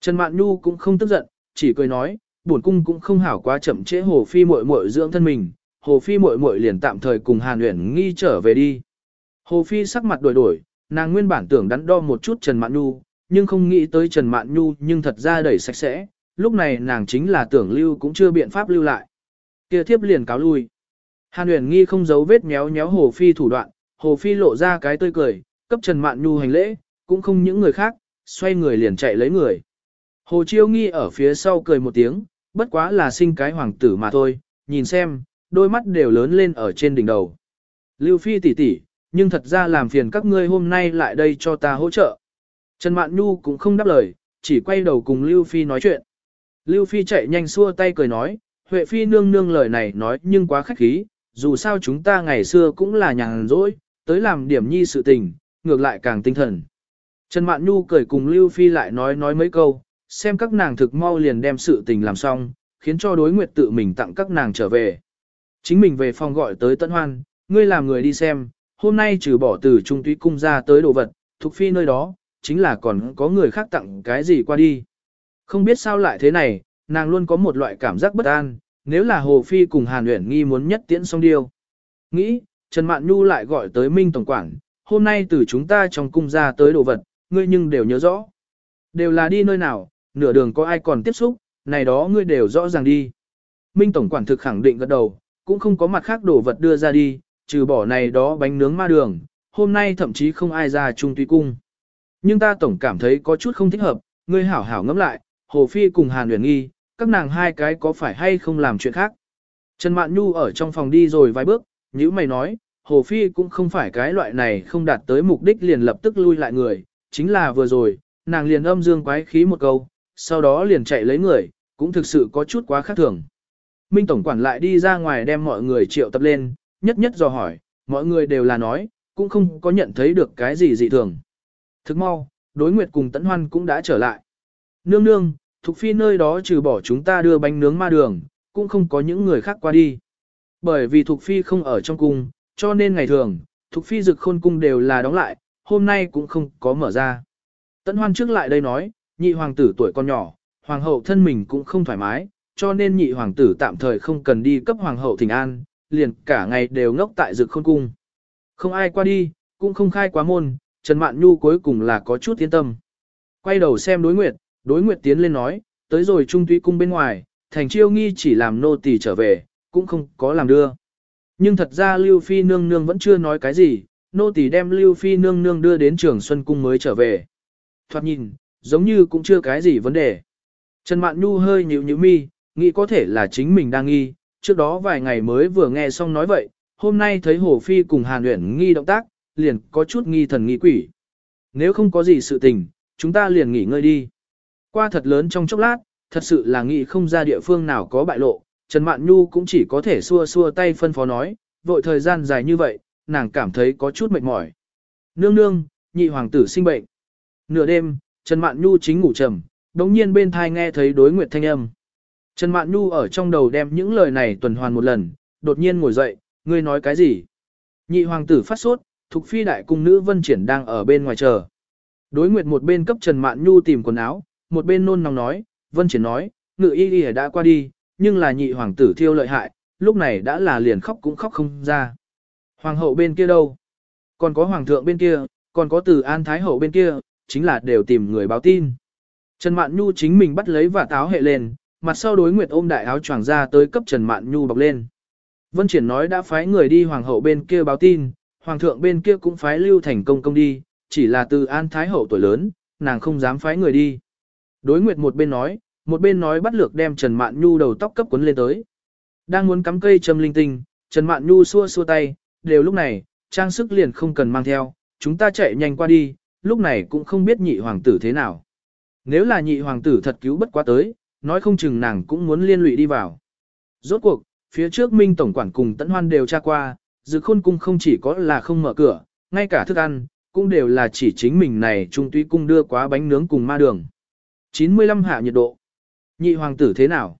Trần Mạn Nhu cũng không tức giận, chỉ cười nói, bổn cung cũng không hảo quá chậm trễ Hồ Phi muội muội dưỡng thân mình, Hồ Phi muội muội liền tạm thời cùng Hàn Uyển Nghi trở về đi. Hồ Phi sắc mặt đổi đổi, nàng nguyên bản tưởng đắn đo một chút Trần Mạn Nhu, nhưng không nghĩ tới Trần Mạn Nhu nhưng thật ra đẩy sạch sẽ, lúc này nàng chính là tưởng lưu cũng chưa biện pháp lưu lại. Kia thiếp liền cáo lui. Hàn Uyển Nghi không giấu vết méo méo Hồ Phi thủ đoạn, Hồ Phi lộ ra cái tươi cười, cấp Trần Mạn Nhu hành lễ, cũng không những người khác, xoay người liền chạy lấy người. Hồ Chiêu Nghi ở phía sau cười một tiếng, bất quá là sinh cái hoàng tử mà thôi, nhìn xem, đôi mắt đều lớn lên ở trên đỉnh đầu. Lưu Phi tỷ tỷ, nhưng thật ra làm phiền các ngươi hôm nay lại đây cho ta hỗ trợ. Trần Mạn Nhu cũng không đáp lời, chỉ quay đầu cùng Lưu Phi nói chuyện. Lưu Phi chạy nhanh xua tay cười nói, Huệ Phi nương nương lời này nói nhưng quá khách khí, dù sao chúng ta ngày xưa cũng là nhàn rỗi, tới làm điểm nhi sự tình, ngược lại càng tinh thần. Trần Mạn Nhu cười cùng Lưu Phi lại nói nói mấy câu, xem các nàng thực mau liền đem sự tình làm xong, khiến cho đối nguyệt tự mình tặng các nàng trở về. Chính mình về phòng gọi tới Tân Hoan, ngươi làm người đi xem, hôm nay trừ bỏ từ trung túy cung ra tới đồ vật, thuộc phi nơi đó, chính là còn có người khác tặng cái gì qua đi. Không biết sao lại thế này, nàng luôn có một loại cảm giác bất an, nếu là Hồ Phi cùng Hàn Uyển nghi muốn nhất tiễn xong điêu. Nghĩ, Trần Mạn Nhu lại gọi tới Minh Tổng Quản, hôm nay từ chúng ta trong cung ra tới đồ vật, ngươi nhưng đều nhớ rõ. Đều là đi nơi nào, nửa đường có ai còn tiếp xúc, này đó ngươi đều rõ ràng đi. Minh Tổng Quản thực khẳng định gật đầu, cũng không có mặt khác đồ vật đưa ra đi, trừ bỏ này đó bánh nướng ma đường, hôm nay thậm chí không ai ra trung tuy cung. Nhưng ta tổng cảm thấy có chút không thích hợp, ngươi hảo hảo ngẫm lại, Hồ Phi cùng Hàn Uyển Nghi, các nàng hai cái có phải hay không làm chuyện khác. Trần Mạn Nhu ở trong phòng đi rồi vài bước, như mày nói, Hồ Phi cũng không phải cái loại này không đạt tới mục đích liền lập tức lui lại người, chính là vừa rồi, nàng liền âm dương quái khí một câu, sau đó liền chạy lấy người, cũng thực sự có chút quá khác thường. Minh Tổng quản lại đi ra ngoài đem mọi người triệu tập lên, nhất nhất dò hỏi, mọi người đều là nói, cũng không có nhận thấy được cái gì dị thường. Thức mau, đối nguyệt cùng tẫn hoan cũng đã trở lại. Nương nương, Thục Phi nơi đó trừ bỏ chúng ta đưa bánh nướng ma đường, cũng không có những người khác qua đi. Bởi vì Thục Phi không ở trong cung, cho nên ngày thường, Thục Phi dực khôn cung đều là đóng lại, hôm nay cũng không có mở ra. Tấn hoan trước lại đây nói, nhị hoàng tử tuổi con nhỏ, hoàng hậu thân mình cũng không thoải mái, cho nên nhị hoàng tử tạm thời không cần đi cấp hoàng hậu thỉnh an, liền cả ngày đều ngốc tại dực khôn cung. Không ai qua đi, cũng không khai quá môn, Trần Mạn Nhu cuối cùng là có chút yên tâm. Quay đầu xem đối nguyệt, đối nguyệt tiến lên nói, tới rồi trung tuy cung bên ngoài, thành chiêu nghi chỉ làm nô tỳ trở về, cũng không có làm đưa. Nhưng thật ra Lưu Phi nương nương vẫn chưa nói cái gì, nô tỳ đem Lưu Phi nương nương đưa đến trường Xuân Cung mới trở về. Thoạt nhìn, giống như cũng chưa cái gì vấn đề. Trần Mạn Nhu hơi nhíu nhíu mi, nghĩ có thể là chính mình đang nghi, trước đó vài ngày mới vừa nghe xong nói vậy, hôm nay thấy Hồ Phi cùng Hàn Uyển nghi động tác, liền có chút nghi thần nghi quỷ. Nếu không có gì sự tình, chúng ta liền nghỉ ngơi đi. Qua thật lớn trong chốc lát, thật sự là nghĩ không ra địa phương nào có bại lộ, Trần Mạn Nhu cũng chỉ có thể xua xua tay phân phó nói, vội thời gian dài như vậy, nàng cảm thấy có chút mệt mỏi. Nương nương, nhị hoàng tử sinh bệnh. Nửa đêm, Trần Mạn Nhu chính ngủ trầm, đống nhiên bên thai nghe thấy đối nguyệt thanh âm. Trần Mạn Nhu ở trong đầu đem những lời này tuần hoàn một lần, đột nhiên ngồi dậy, ngươi nói cái gì? Nhị hoàng tử phát sốt, Thục phi đại cung nữ Vân Triển đang ở bên ngoài chờ. Đối nguyệt một bên cấp Trần Mạn Nhu tìm quần áo, một bên nôn nóng nói, Vân Triển nói, ngự y y đã qua đi, nhưng là nhị hoàng tử thiêu lợi hại, lúc này đã là liền khóc cũng khóc không ra. Hoàng hậu bên kia đâu? Còn có hoàng thượng bên kia, còn có từ an thái hậu bên kia, chính là đều tìm người báo tin. Trần Mạn Nhu chính mình bắt lấy và táo hệ lên, mặt sau đối nguyệt ôm đại áo choàng ra tới cấp Trần Mạn Nhu bọc lên. Vân Triển nói đã phái người đi hoàng hậu bên kia báo tin, hoàng thượng bên kia cũng phái lưu thành công công đi, chỉ là từ an thái hậu tuổi lớn, nàng không dám phái người đi. Đối nguyệt một bên nói, một bên nói bắt lược đem Trần Mạn Nhu đầu tóc cấp cuốn lên tới. Đang muốn cắm cây châm linh tinh, Trần Mạn Nhu xua xua tay, đều lúc này, trang sức liền không cần mang theo, chúng ta chạy nhanh qua đi, lúc này cũng không biết nhị hoàng tử thế nào. Nếu là nhị hoàng tử thật cứu bất quá tới, nói không chừng nàng cũng muốn liên lụy đi vào. Rốt cuộc, phía trước Minh Tổng quản cùng Tấn Hoan đều tra qua, dự khôn cung không chỉ có là không mở cửa, ngay cả thức ăn, cũng đều là chỉ chính mình này trung tuy cung đưa quá bánh nướng cùng ma đường. 95 hạ nhiệt độ. Nhị hoàng tử thế nào?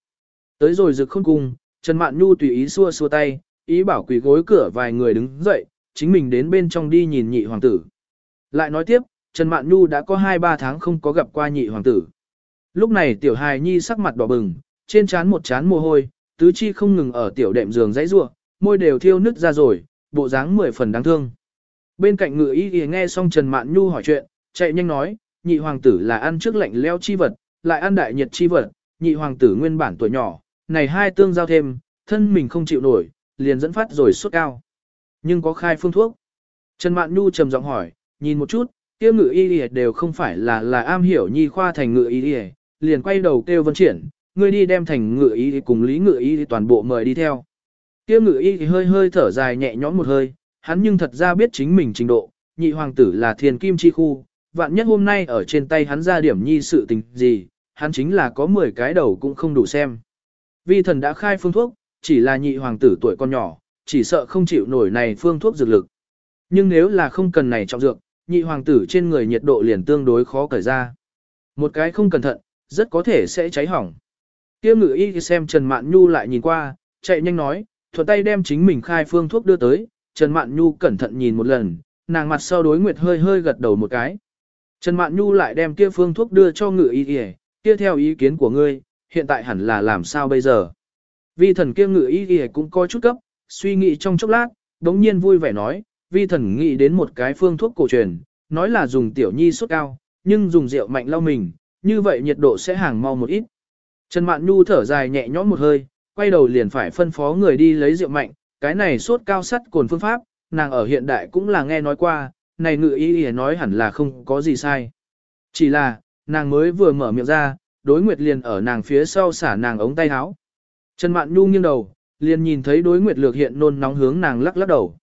Tới rồi dự khôn cung, Trần Mạn Nhu tùy ý xua xua tay, ý bảo quỳ gối cửa vài người đứng dậy, chính mình đến bên trong đi nhìn nhị hoàng tử. Lại nói tiếp, Trần Mạn Nhu đã có 2-3 tháng không có gặp qua nhị hoàng tử. Lúc này tiểu hài nhi sắc mặt đỏ bừng, trên trán một trán mồ hôi, tứ chi không ngừng ở tiểu đệm giường dãy rủa, môi đều thiêu nứt ra rồi, bộ dáng mười phần đáng thương. Bên cạnh ngự y y nghe xong Trần Mạn Nhu hỏi chuyện, chạy nhanh nói, nhị hoàng tử là ăn trước lạnh leo chi vật, lại ăn đại nhiệt chi vật, nhị hoàng tử nguyên bản tuổi nhỏ, này hai tương giao thêm, thân mình không chịu nổi, liền dẫn phát rồi sốt cao. Nhưng có khai phương thuốc. Trần Mạn Nhu trầm giọng hỏi, nhìn một chút, kia ngự y y đều không phải là là am hiểu nhi khoa thành ngự y y, liền quay đầu kêu vân triển, ngươi đi đem thành ngự y cùng lý ngự y toàn bộ mời đi theo. Kia ngự y thì hơi hơi thở dài nhẹ nhõm một hơi, hắn nhưng thật ra biết chính mình trình độ, nhị hoàng tử là thiền kim chi khu, vạn nhất hôm nay ở trên tay hắn ra điểm nhi sự tình gì, hắn chính là có 10 cái đầu cũng không đủ xem. Vi thần đã khai phương thuốc, chỉ là nhị hoàng tử tuổi con nhỏ, chỉ sợ không chịu nổi này phương thuốc dược lực. Nhưng nếu là không cần này trọng dược, nhị hoàng tử trên người nhiệt độ liền tương đối khó cởi ra. Một cái không cẩn thận, rất có thể sẽ cháy hỏng. Kia ngự y xem Trần Mạn Nhu lại nhìn qua, chạy nhanh nói, thuận tay đem chính mình khai phương thuốc đưa tới, Trần Mạn Nhu cẩn thận nhìn một lần, nàng mặt sau đối nguyệt hơi hơi gật đầu một cái. Trần Mạn Nhu lại đem kia phương thuốc đưa cho ngự y y, kia theo ý kiến của ngươi, hiện tại hẳn là làm sao bây giờ. Vi thần kia ngự y y cũng coi chút cấp, suy nghĩ trong chốc lát, đống nhiên vui vẻ nói, vi thần nghĩ đến một cái phương thuốc cổ truyền, nói là dùng tiểu nhi sốt cao, nhưng dùng rượu mạnh lau mình, như vậy nhiệt độ sẽ hàng mau một ít. Trần Mạn Nhu thở dài nhẹ nhõm một hơi, quay đầu liền phải phân phó người đi lấy rượu mạnh, cái này sốt cao sắt cồn phương pháp, nàng ở hiện đại cũng là nghe nói qua, này ngự ý ý nói hẳn là không có gì sai. Chỉ là, nàng mới vừa mở miệng ra, đối nguyệt liền ở nàng phía sau xả nàng ống tay áo. Trần Mạn Nhu nghiêng đầu, liền nhìn thấy đối nguyệt lược hiện nôn nóng hướng nàng lắc lắc đầu.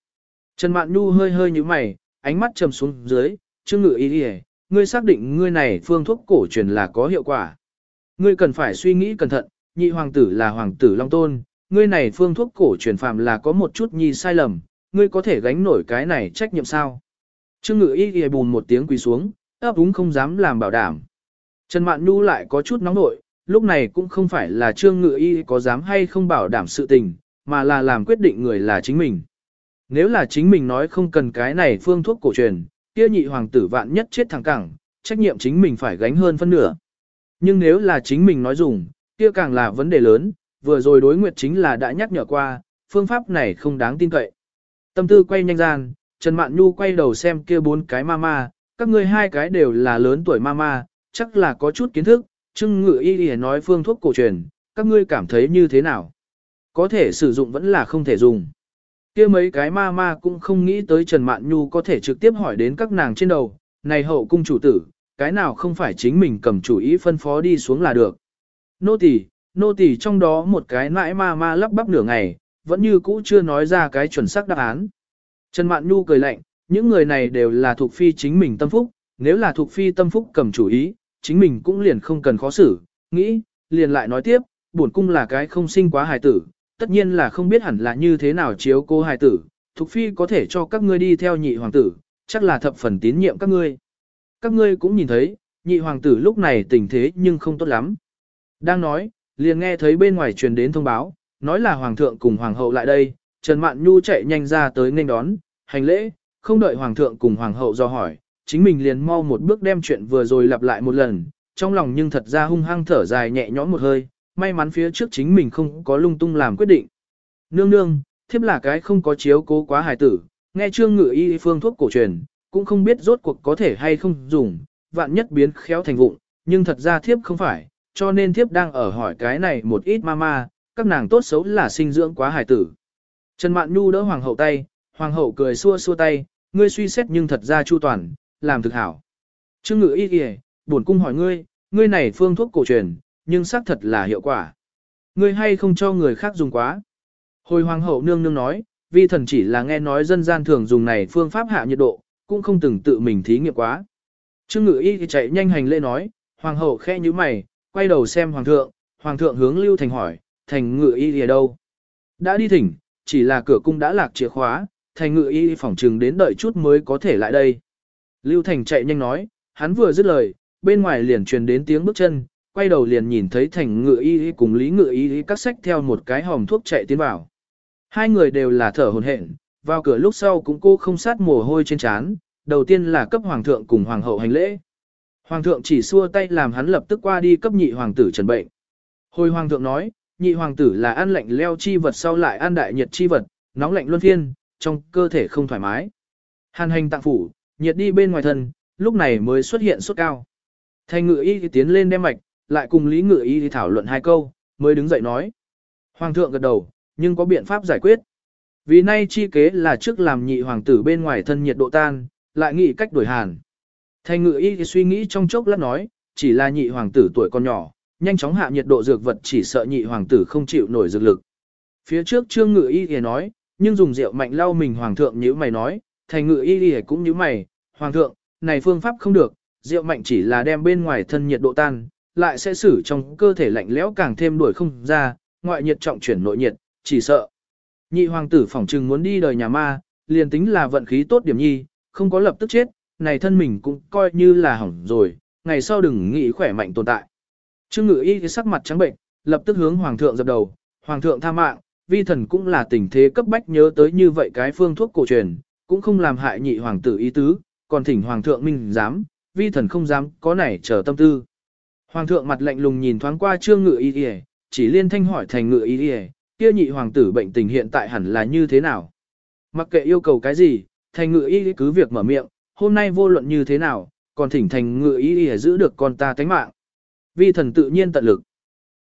Trần Mạn Nhu hơi hơi như mày, ánh mắt trầm xuống dưới, trương ngự ý ý, ngươi xác định ngươi này phương thuốc cổ truyền là có hiệu quả. Ngươi cần phải suy nghĩ cẩn thận, nhị hoàng tử là hoàng tử Long Tôn, ngươi này phương thuốc cổ truyền phạm là có một chút nhi sai lầm, ngươi có thể gánh nổi cái này trách nhiệm sao? Trương ngự y ghi bùn một tiếng quỳ xuống, ấp úng không dám làm bảo đảm. Trần Mạn Nhu lại có chút nóng nội, lúc này cũng không phải là trương ngự y có dám hay không bảo đảm sự tình, mà là làm quyết định người là chính mình. Nếu là chính mình nói không cần cái này phương thuốc cổ truyền, kia nhị hoàng tử vạn nhất chết thẳng cẳng, trách nhiệm chính mình phải gánh hơn phân nửa. Nhưng nếu là chính mình nói dùng, kia càng là vấn đề lớn, vừa rồi đối nguyệt chính là đã nhắc nhở qua, phương pháp này không đáng tin cậy. Tâm tư quay nhanh gian, Trần Mạn Nhu quay đầu xem kia bốn cái mama, các ngươi hai cái đều là lớn tuổi mama, chắc là có chút kiến thức, Trưng Ngự Y Y nói phương thuốc cổ truyền, các ngươi cảm thấy như thế nào? Có thể sử dụng vẫn là không thể dùng. Kia mấy cái mama cũng không nghĩ tới Trần Mạn Nhu có thể trực tiếp hỏi đến các nàng trên đầu, này hậu cung chủ tử, cái nào không phải chính mình cầm chủ ý phân phó đi xuống là được. Nô tỳ, nô tỳ trong đó một cái nãi ma ma lắp bắp nửa ngày, vẫn như cũ chưa nói ra cái chuẩn xác đáp án. Trần Mạn Nhu cười lạnh, những người này đều là thuộc phi chính mình tâm phúc, nếu là thuộc phi tâm phúc cầm chủ ý, chính mình cũng liền không cần khó xử, nghĩ, liền lại nói tiếp, bổn cung là cái không sinh quá hài tử, tất nhiên là không biết hẳn là như thế nào chiếu cô hài tử, thuộc phi có thể cho các ngươi đi theo nhị hoàng tử, chắc là thập phần tín nhiệm các ngươi. Các ngươi cũng nhìn thấy, nhị hoàng tử lúc này tình thế nhưng không tốt lắm. Đang nói, liền nghe thấy bên ngoài truyền đến thông báo, nói là hoàng thượng cùng hoàng hậu lại đây, Trần Mạn Nhu chạy nhanh ra tới nghênh đón, hành lễ, không đợi hoàng thượng cùng hoàng hậu do hỏi, chính mình liền mau một bước đem chuyện vừa rồi lặp lại một lần, trong lòng nhưng thật ra hung hăng thở dài nhẹ nhõm một hơi, may mắn phía trước chính mình không có lung tung làm quyết định. Nương nương, thiếp là cái không có chiếu cố quá hài tử, nghe trương ngự y phương thuốc cổ truyền, cũng không biết rốt cuộc có thể hay không dùng, vạn nhất biến khéo thành vụng, nhưng thật ra thiếp không phải, cho nên thiếp đang ở hỏi cái này một ít mama, các nàng tốt xấu là sinh dưỡng quá hài tử. Trần Mạn Nhu đỡ hoàng hậu tay, hoàng hậu cười xua xua tay, ngươi suy xét nhưng thật ra chu toàn, làm thực hảo. Trương ngự y kìa, buồn cung hỏi ngươi, ngươi này phương thuốc cổ truyền, nhưng xác thật là hiệu quả. Ngươi hay không cho người khác dùng quá. Hồi hoàng hậu nương nương nói, vi thần chỉ là nghe nói dân gian thường dùng này phương pháp hạ nhiệt độ, cũng không từng tự mình thí nghiệm quá. Trương ngự y chạy nhanh hành lễ nói, hoàng hậu khe như mày, quay đầu xem hoàng thượng, hoàng thượng hướng lưu thành hỏi, thành ngự y ở đâu? Đã đi thỉnh, chỉ là cửa cung đã lạc chìa khóa, thành ngự y phỏng trừng đến đợi chút mới có thể lại đây. Lưu Thành chạy nhanh nói, hắn vừa dứt lời, bên ngoài liền truyền đến tiếng bước chân, quay đầu liền nhìn thấy thành ngự y cùng lý ngự y cắt sách theo một cái hòm thuốc chạy tiến vào. Hai người đều là thở hồn hển, vào cửa lúc sau cũng cô không sát mồ hôi trên trán, đầu tiên là cấp hoàng thượng cùng hoàng hậu hành lễ. Hoàng thượng chỉ xua tay làm hắn lập tức qua đi cấp nhị hoàng tử trần bệnh. Hồi hoàng thượng nói, nhị hoàng tử là ăn lạnh leo chi vật sau lại ăn đại nhiệt chi vật, nóng lạnh luân phiên, trong cơ thể không thoải mái. Hàn hành tạng phủ, nhiệt đi bên ngoài thân, lúc này mới xuất hiện sốt cao. Thành ngự y thì tiến lên đem mạch, lại cùng lý ngự y thì thảo luận hai câu, mới đứng dậy nói. Hoàng thượng gật đầu, nhưng có biện pháp giải quyết. Vì nay chi kế là trước làm nhị hoàng tử bên ngoài thân nhiệt độ tan, lại nghĩ cách đổi hàn. Thành ngự y thì suy nghĩ trong chốc lát nói, chỉ là nhị hoàng tử tuổi còn nhỏ, nhanh chóng hạ nhiệt độ dược vật chỉ sợ nhị hoàng tử không chịu nổi dược lực. Phía trước trương ngự y thì nói, nhưng dùng rượu mạnh lau mình hoàng thượng như mày nói, thành ngự y thì cũng như mày, hoàng thượng, này phương pháp không được, rượu mạnh chỉ là đem bên ngoài thân nhiệt độ tan, lại sẽ xử trong cơ thể lạnh lẽo càng thêm đuổi không ra, ngoại nhiệt trọng chuyển nội nhiệt, chỉ sợ. Nhị hoàng tử phỏng trừng muốn đi đời nhà ma, liền tính là vận khí tốt điểm nhi, không có lập tức chết, này thân mình cũng coi như là hỏng rồi, ngày sau đừng nghĩ khỏe mạnh tồn tại. Trương ngự y sắc mặt trắng bệnh, lập tức hướng hoàng thượng dập đầu, hoàng thượng tha mạng, vi thần cũng là tình thế cấp bách nhớ tới như vậy cái phương thuốc cổ truyền, cũng không làm hại nhị hoàng tử ý tứ, còn thỉnh hoàng thượng minh dám, vi thần không dám có nảy chờ tâm tư. Hoàng thượng mặt lạnh lùng nhìn thoáng qua trương ngự y chỉ liên thanh hỏi thành ngự y y, kia nhị hoàng tử bệnh tình hiện tại hẳn là như thế nào. Mặc kệ yêu cầu cái gì, thành ngự y cứ việc mở miệng, hôm nay vô luận như thế nào, còn thỉnh thành ngự y y giữ được con ta tánh mạng. Vi thần tự nhiên tận lực.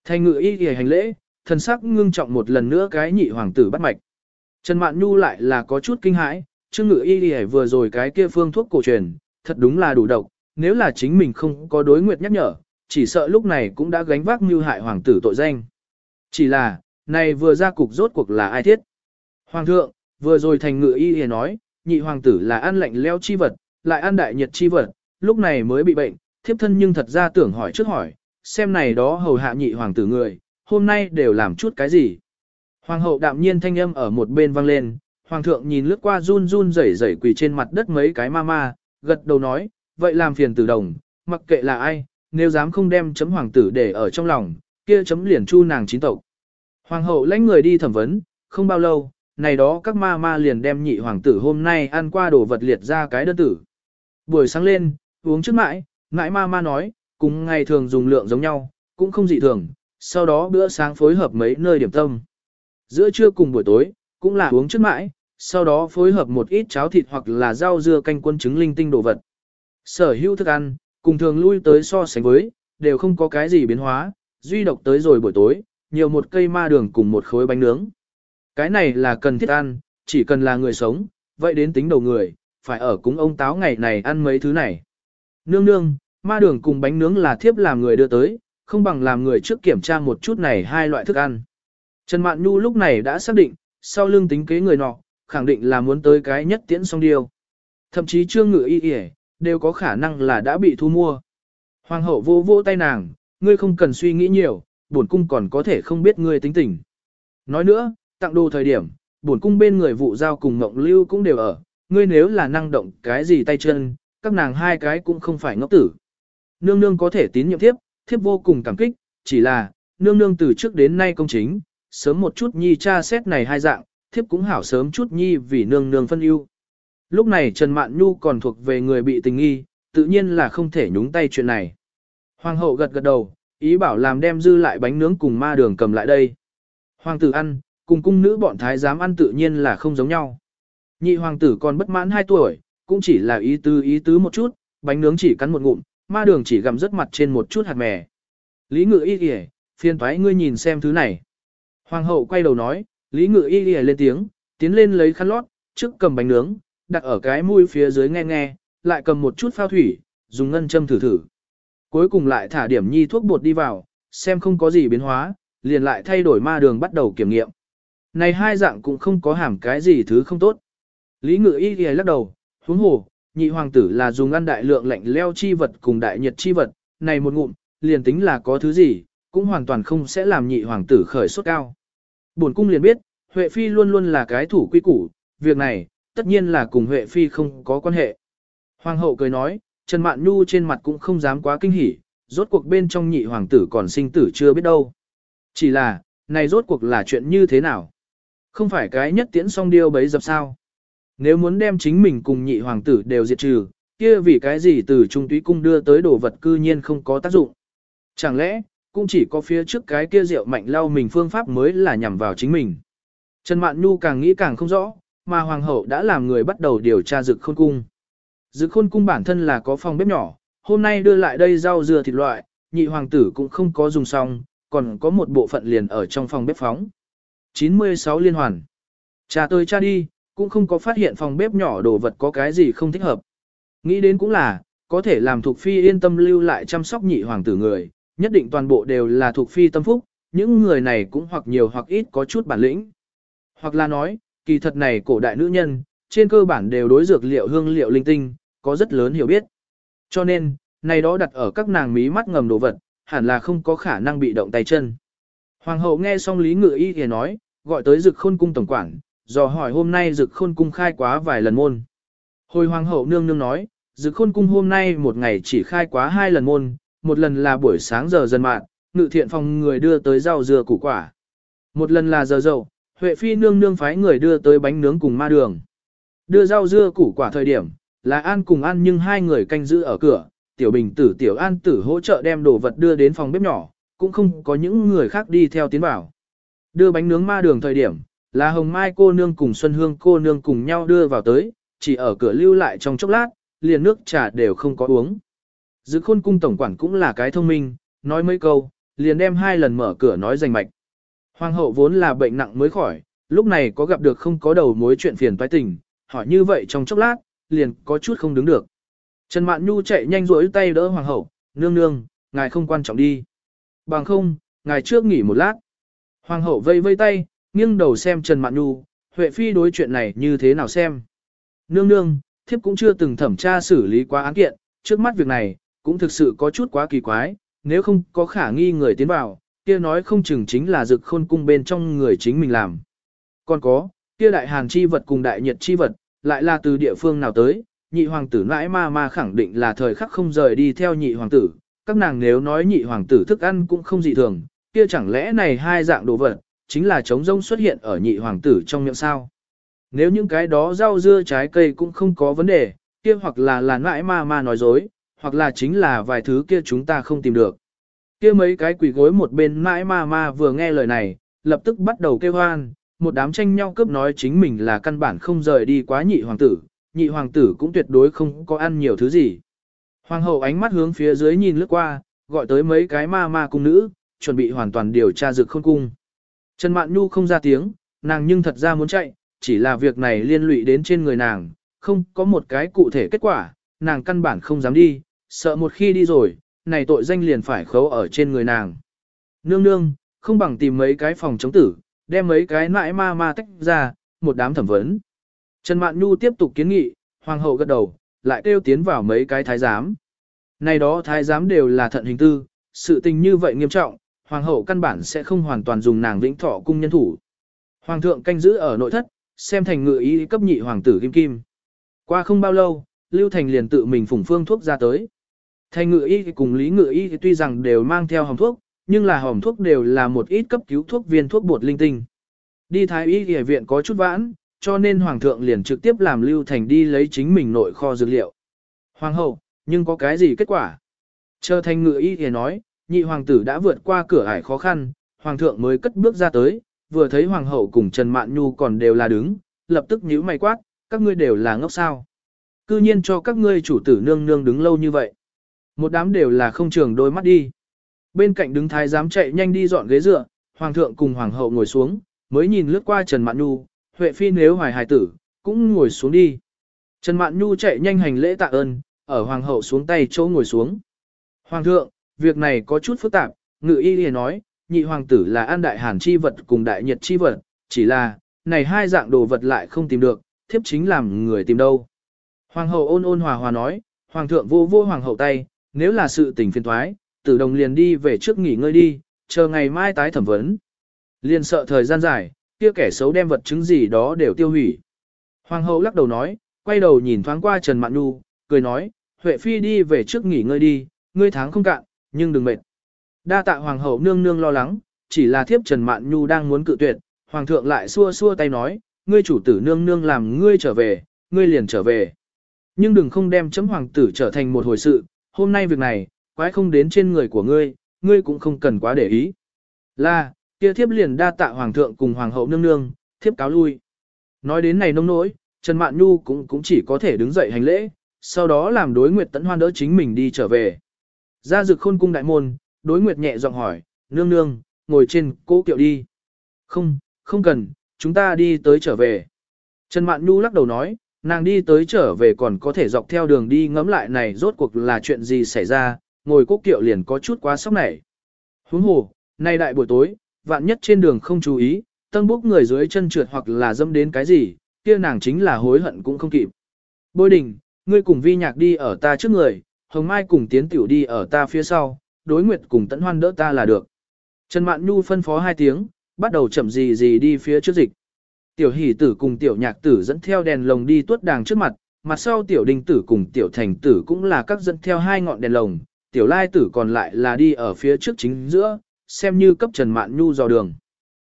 Thành ngự y y hành lễ, thần sắc ngưng trọng một lần nữa cái nhị hoàng tử bắt mạch. Trần Mạn Nhu lại là có chút kinh hãi, chứ Ngự Y Y vừa rồi cái kia phương thuốc cổ truyền, thật đúng là đủ độc, nếu là chính mình không có đối nguyệt nhắc nhở, chỉ sợ lúc này cũng đã gánh vác mưu hại hoàng tử tội danh. Chỉ là, này vừa ra cục rốt cuộc là ai thiết? Hoàng thượng, vừa rồi thành ngự y y nói, nhị hoàng tử là ăn lạnh leo chi vật, lại ăn đại nhiệt chi vật, lúc này mới bị bệnh, thiếp thân nhưng thật ra tưởng hỏi trước hỏi, xem này đó hầu hạ nhị hoàng tử người, hôm nay đều làm chút cái gì. Hoàng hậu đạm nhiên thanh âm ở một bên vang lên, hoàng thượng nhìn lướt qua run run rẩy rẩy quỳ trên mặt đất mấy cái ma ma, gật đầu nói, vậy làm phiền tử đồng, mặc kệ là ai, nếu dám không đem chấm hoàng tử để ở trong lòng, kia chấm liền chu nàng chín tộc. Hoàng hậu lãnh người đi thẩm vấn, không bao lâu, này đó các ma ma liền đem nhị hoàng tử hôm nay ăn qua đồ vật liệt ra cái đơn tử. Buổi sáng lên, uống trước mãi, mãi ma ma nói, cùng ngày thường dùng lượng giống nhau, cũng không dị thường, sau đó bữa sáng phối hợp mấy nơi điểm tâm. Giữa trưa cùng buổi tối, cũng là uống trước mãi, sau đó phối hợp một ít cháo thịt hoặc là rau dưa canh quân trứng linh tinh đồ vật. Sở hữu thức ăn, cùng thường lui tới so sánh với, đều không có cái gì biến hóa, duy độc tới rồi buổi tối, nhiều một cây ma đường cùng một khối bánh nướng. Cái này là cần thiết ăn, chỉ cần là người sống, vậy đến tính đầu người, phải ở cúng ông táo ngày này ăn mấy thứ này. Nương nương, ma đường cùng bánh nướng là thiếp làm người đưa tới, không bằng làm người trước kiểm tra một chút này hai loại thức ăn. Trần Mạn Nhu lúc này đã xác định, sau lưng tính kế người nọ, khẳng định là muốn tới cái nhất tiễn song điêu. Thậm chí trương ngự y y, đều có khả năng là đã bị thu mua. Hoàng hậu vô vô tay nàng, ngươi không cần suy nghĩ nhiều, bổn cung còn có thể không biết ngươi tính tình. Nói nữa, tặng đồ thời điểm, bổn cung bên người vụ giao cùng ngộng lưu cũng đều ở, ngươi nếu là năng động cái gì tay chân, các nàng hai cái cũng không phải ngốc tử. Nương nương có thể tín nhiệm thiếp, thiếp vô cùng cảm kích, chỉ là, nương nương từ trước đến nay công chính, sớm một chút nhi tra xét này hai dạng, thiếp cũng hảo sớm chút nhi vì nương nương phân ưu. Lúc này Trần Mạn Nhu còn thuộc về người bị tình nghi, tự nhiên là không thể nhúng tay chuyện này. Hoàng hậu gật gật đầu, ý bảo làm đem dư lại bánh nướng cùng ma đường cầm lại đây. Hoàng tử ăn, cùng cung nữ bọn thái giám ăn tự nhiên là không giống nhau. Nhị hoàng tử còn bất mãn 2 tuổi, cũng chỉ là ý tứ ý tứ một chút, bánh nướng chỉ cắn một ngụm, ma đường chỉ gặm rất mặt trên một chút hạt mè. Lý ngự y kìa, phiền thoái ngươi nhìn xem thứ này. Hoàng hậu quay đầu nói, Lý ngự y kìa lên tiếng, tiến lên lấy khăn lót, trước cầm bánh nướng, đặt ở cái mũi phía dưới nghe nghe, lại cầm một chút phao thủy, dùng ngân châm thử thử. Cuối cùng lại thả điểm nhi thuốc bột đi vào, xem không có gì biến hóa, liền lại thay đổi ma đường bắt đầu kiểm nghiệm. Này hai dạng cũng không có hàm cái gì thứ không tốt. Lý ngự y ghi lắc đầu, huống hồ, nhị hoàng tử là dùng ăn đại lượng lạnh leo chi vật cùng đại nhiệt chi vật, này một ngụm, liền tính là có thứ gì, cũng hoàn toàn không sẽ làm nhị hoàng tử khởi sốt cao. Bổn cung liền biết, Huệ Phi luôn luôn là cái thủ quy củ, việc này, tất nhiên là cùng Huệ Phi không có quan hệ. Hoàng hậu cười nói, Trần Mạn Nhu trên mặt cũng không dám quá kinh hỉ, rốt cuộc bên trong nhị hoàng tử còn sinh tử chưa biết đâu. Chỉ là, này rốt cuộc là chuyện như thế nào? Không phải cái nhất tiễn song điêu bấy dập sao? Nếu muốn đem chính mình cùng nhị hoàng tử đều diệt trừ, kia vì cái gì từ trung túy cung đưa tới đồ vật cư nhiên không có tác dụng. Chẳng lẽ, cũng chỉ có phía trước cái kia rượu mạnh lau mình phương pháp mới là nhằm vào chính mình. Trần Mạn Nhu càng nghĩ càng không rõ, mà hoàng hậu đã làm người bắt đầu điều tra dực khôn cung. Dực khôn cung bản thân là có phòng bếp nhỏ, hôm nay đưa lại đây rau dưa thịt loại, nhị hoàng tử cũng không có dùng xong, còn có một bộ phận liền ở trong phòng bếp phóng. 96 liên hoàn. Cha tôi cha đi, cũng không có phát hiện phòng bếp nhỏ đồ vật có cái gì không thích hợp. Nghĩ đến cũng là, có thể làm thuộc phi yên tâm lưu lại chăm sóc nhị hoàng tử người, nhất định toàn bộ đều là thuộc phi tâm phúc, những người này cũng hoặc nhiều hoặc ít có chút bản lĩnh. Hoặc là nói, kỳ thật này cổ đại nữ nhân, trên cơ bản đều đối dược liệu hương liệu linh tinh, có rất lớn hiểu biết. Cho nên, này đó đặt ở các nàng mí mắt ngầm đồ vật, hẳn là không có khả năng bị động tay chân. Hoàng hậu nghe xong Lý Ngự Y thì nói, gọi tới dực khôn cung tổng quản, dò hỏi hôm nay dực khôn cung khai quá vài lần môn. Hồi hoàng hậu nương nương nói, dực khôn cung hôm nay một ngày chỉ khai quá hai lần môn, một lần là buổi sáng giờ dần mạn, ngự thiện phòng người đưa tới rau dưa củ quả. Một lần là giờ dậu, Huệ Phi nương nương phái người đưa tới bánh nướng cùng ma đường. Đưa rau dưa củ quả thời điểm, là An cùng ăn nhưng hai người canh giữ ở cửa, tiểu bình tử tiểu An tử hỗ trợ đem đồ vật đưa đến phòng bếp nhỏ, cũng không có những người khác đi theo tiến vào. Đưa bánh nướng ma đường thời điểm, là Hồng Mai cô nương cùng Xuân Hương cô nương cùng nhau đưa vào tới, chỉ ở cửa lưu lại trong chốc lát, liền nước trà đều không có uống. Dự khôn cung tổng quản cũng là cái thông minh, nói mấy câu, liền đem hai lần mở cửa nói rành mạch. Hoàng hậu vốn là bệnh nặng mới khỏi, lúc này có gặp được không có đầu mối chuyện phiền toái tình, hỏi như vậy trong chốc lát, liền có chút không đứng được. Trần Mạn Nhu chạy nhanh rũi tay đỡ hoàng hậu, nương nương, ngài không quan trọng đi. Bằng không, ngài trước nghỉ một lát. Hoàng hậu vây vây tay, nghiêng đầu xem Trần Mạn Nhu, Huệ Phi đối chuyện này như thế nào xem. Nương nương, thiếp cũng chưa từng thẩm tra xử lý quá án kiện, trước mắt việc này, cũng thực sự có chút quá kỳ quái, nếu không có khả nghi người tiến vào, kia nói không chừng chính là rực khôn cung bên trong người chính mình làm. Còn có, kia đại hàn chi vật cùng đại nhật chi vật, lại là từ địa phương nào tới, nhị hoàng tử nãi ma ma khẳng định là thời khắc không rời đi theo nhị hoàng tử, các nàng nếu nói nhị hoàng tử thức ăn cũng không dị thường, kia chẳng lẽ này hai dạng đồ vật, chính là trống rông xuất hiện ở nhị hoàng tử trong miệng sao. Nếu những cái đó rau dưa trái cây cũng không có vấn đề, kia hoặc là là mãi ma ma nói dối, hoặc là chính là vài thứ kia chúng ta không tìm được. Kia mấy cái quỷ gối một bên mãi ma ma vừa nghe lời này, lập tức bắt đầu kêu hoan, một đám tranh nhau cướp nói chính mình là căn bản không rời đi quá nhị hoàng tử, nhị hoàng tử cũng tuyệt đối không có ăn nhiều thứ gì. Hoàng hậu ánh mắt hướng phía dưới nhìn lướt qua, gọi tới mấy cái ma ma cung nữ, chuẩn bị hoàn toàn điều tra dược khôn cung. Trần Mạn Nhu không ra tiếng, nàng nhưng thật ra muốn chạy, chỉ là việc này liên lụy đến trên người nàng, không có một cái cụ thể kết quả, nàng căn bản không dám đi, sợ một khi đi rồi, này tội danh liền phải khấu ở trên người nàng. Nương nương, không bằng tìm mấy cái phòng chống tử, đem mấy cái nãi ma ma tách ra, một đám thẩm vấn. Trần Mạn Nhu tiếp tục kiến nghị, hoàng hậu gật đầu, lại kêu tiến vào mấy cái thái giám. Này đó thái giám đều là thận hình tư, sự tình như vậy nghiêm trọng, hoàng hậu căn bản sẽ không hoàn toàn dùng nàng vĩnh thọ cung nhân thủ. Hoàng thượng canh giữ ở nội thất, xem thành ngự ý cấp nhị hoàng tử kim kim. Qua không bao lâu, Lưu Thành liền tự mình phủng phương thuốc ra tới. Thành ngự y cùng lý ngự y tuy rằng đều mang theo hồng thuốc, nhưng là hồng thuốc đều là một ít cấp cứu thuốc viên thuốc bột linh tinh. Đi thái y y viện có chút vãn, cho nên hoàng thượng liền trực tiếp làm Lưu Thành đi lấy chính mình nội kho dược liệu. Hoàng hậu, nhưng có cái gì kết quả? Chờ thành ngự y thì nói, nhị hoàng tử đã vượt qua cửa ải khó khăn, hoàng thượng mới cất bước ra tới, vừa thấy hoàng hậu cùng Trần Mạn Nhu còn đều là đứng, lập tức nhíu mày quát, các ngươi đều là ngốc sao. Cư nhiên cho các ngươi chủ tử nương nương đứng lâu như vậy. Một đám đều là không trường đôi mắt đi. Bên cạnh đứng thái giám chạy nhanh đi dọn ghế dựa, hoàng thượng cùng hoàng hậu ngồi xuống, mới nhìn lướt qua Trần Mạn Nhu, Huệ Phi nếu hoài hài tử, cũng ngồi xuống đi. Trần Mạn Nhu chạy nhanh hành lễ tạ ơn, ở hoàng hậu xuống tay chỗ ngồi xuống. Hoàng thượng, việc này có chút phức tạp, ngự y liền nói, nhị hoàng tử là an đại hàn chi vật cùng đại nhật chi vật, chỉ là, này hai dạng đồ vật lại không tìm được, thiếp chính làm người tìm đâu. Hoàng hậu ôn ôn hòa hòa nói, hoàng thượng vô vô hoàng hậu tay, nếu là sự tình phiền thoái, tử đồng liền đi về trước nghỉ ngơi đi, chờ ngày mai tái thẩm vấn. Liền sợ thời gian dài, kia kẻ xấu đem vật chứng gì đó đều tiêu hủy. Hoàng hậu lắc đầu nói, quay đầu nhìn thoáng qua Trần Mạn Nhu, cười nói, Huệ Phi đi về trước nghỉ ngơi đi, ngươi tháng không cạn, nhưng đừng mệt. Đa tạ Hoàng hậu nương nương lo lắng, chỉ là thiếp Trần Mạn Nhu đang muốn cự tuyệt, Hoàng thượng lại xua xua tay nói, ngươi chủ tử nương nương làm ngươi trở về, ngươi liền trở về. Nhưng đừng không đem chấm hoàng tử trở thành một hồi sự, hôm nay việc này, quái không đến trên người của ngươi, ngươi cũng không cần quá để ý. Là, kia thiếp liền đa tạ hoàng thượng cùng hoàng hậu nương nương, thiếp cáo lui. Nói đến này nông nỗi, Trần Mạn Nhu cũng cũng chỉ có thể đứng dậy hành lễ, sau đó làm đối nguyệt tấn hoan đỡ chính mình đi trở về. Ra dực khôn cung đại môn, đối nguyệt nhẹ giọng hỏi, nương nương, ngồi trên cố kiệu đi. Không, không cần, chúng ta đi tới trở về. Trần Mạn Nhu lắc đầu nói, nàng đi tới trở về còn có thể dọc theo đường đi ngẫm lại này rốt cuộc là chuyện gì xảy ra, ngồi cố kiệu liền có chút quá sốc nảy. Huống hồ, nay đại buổi tối, vạn nhất trên đường không chú ý, tân bốc người dưới chân trượt hoặc là dâm đến cái gì, kia nàng chính là hối hận cũng không kịp. Bôi đình, ngươi cùng vi nhạc đi ở ta trước người, hồng mai cùng tiến tiểu đi ở ta phía sau, đối nguyệt cùng tẫn hoan đỡ ta là được. Trần Mạn Nhu phân phó hai tiếng, bắt đầu chậm gì gì đi phía trước dịch. Tiểu hỷ tử cùng tiểu nhạc tử dẫn theo đèn lồng đi tuốt đàng trước mặt, mặt sau tiểu đinh tử cùng tiểu thành tử cũng là các dẫn theo hai ngọn đèn lồng, tiểu lai tử còn lại là đi ở phía trước chính giữa, xem như cấp Trần Mạn Nhu dò đường.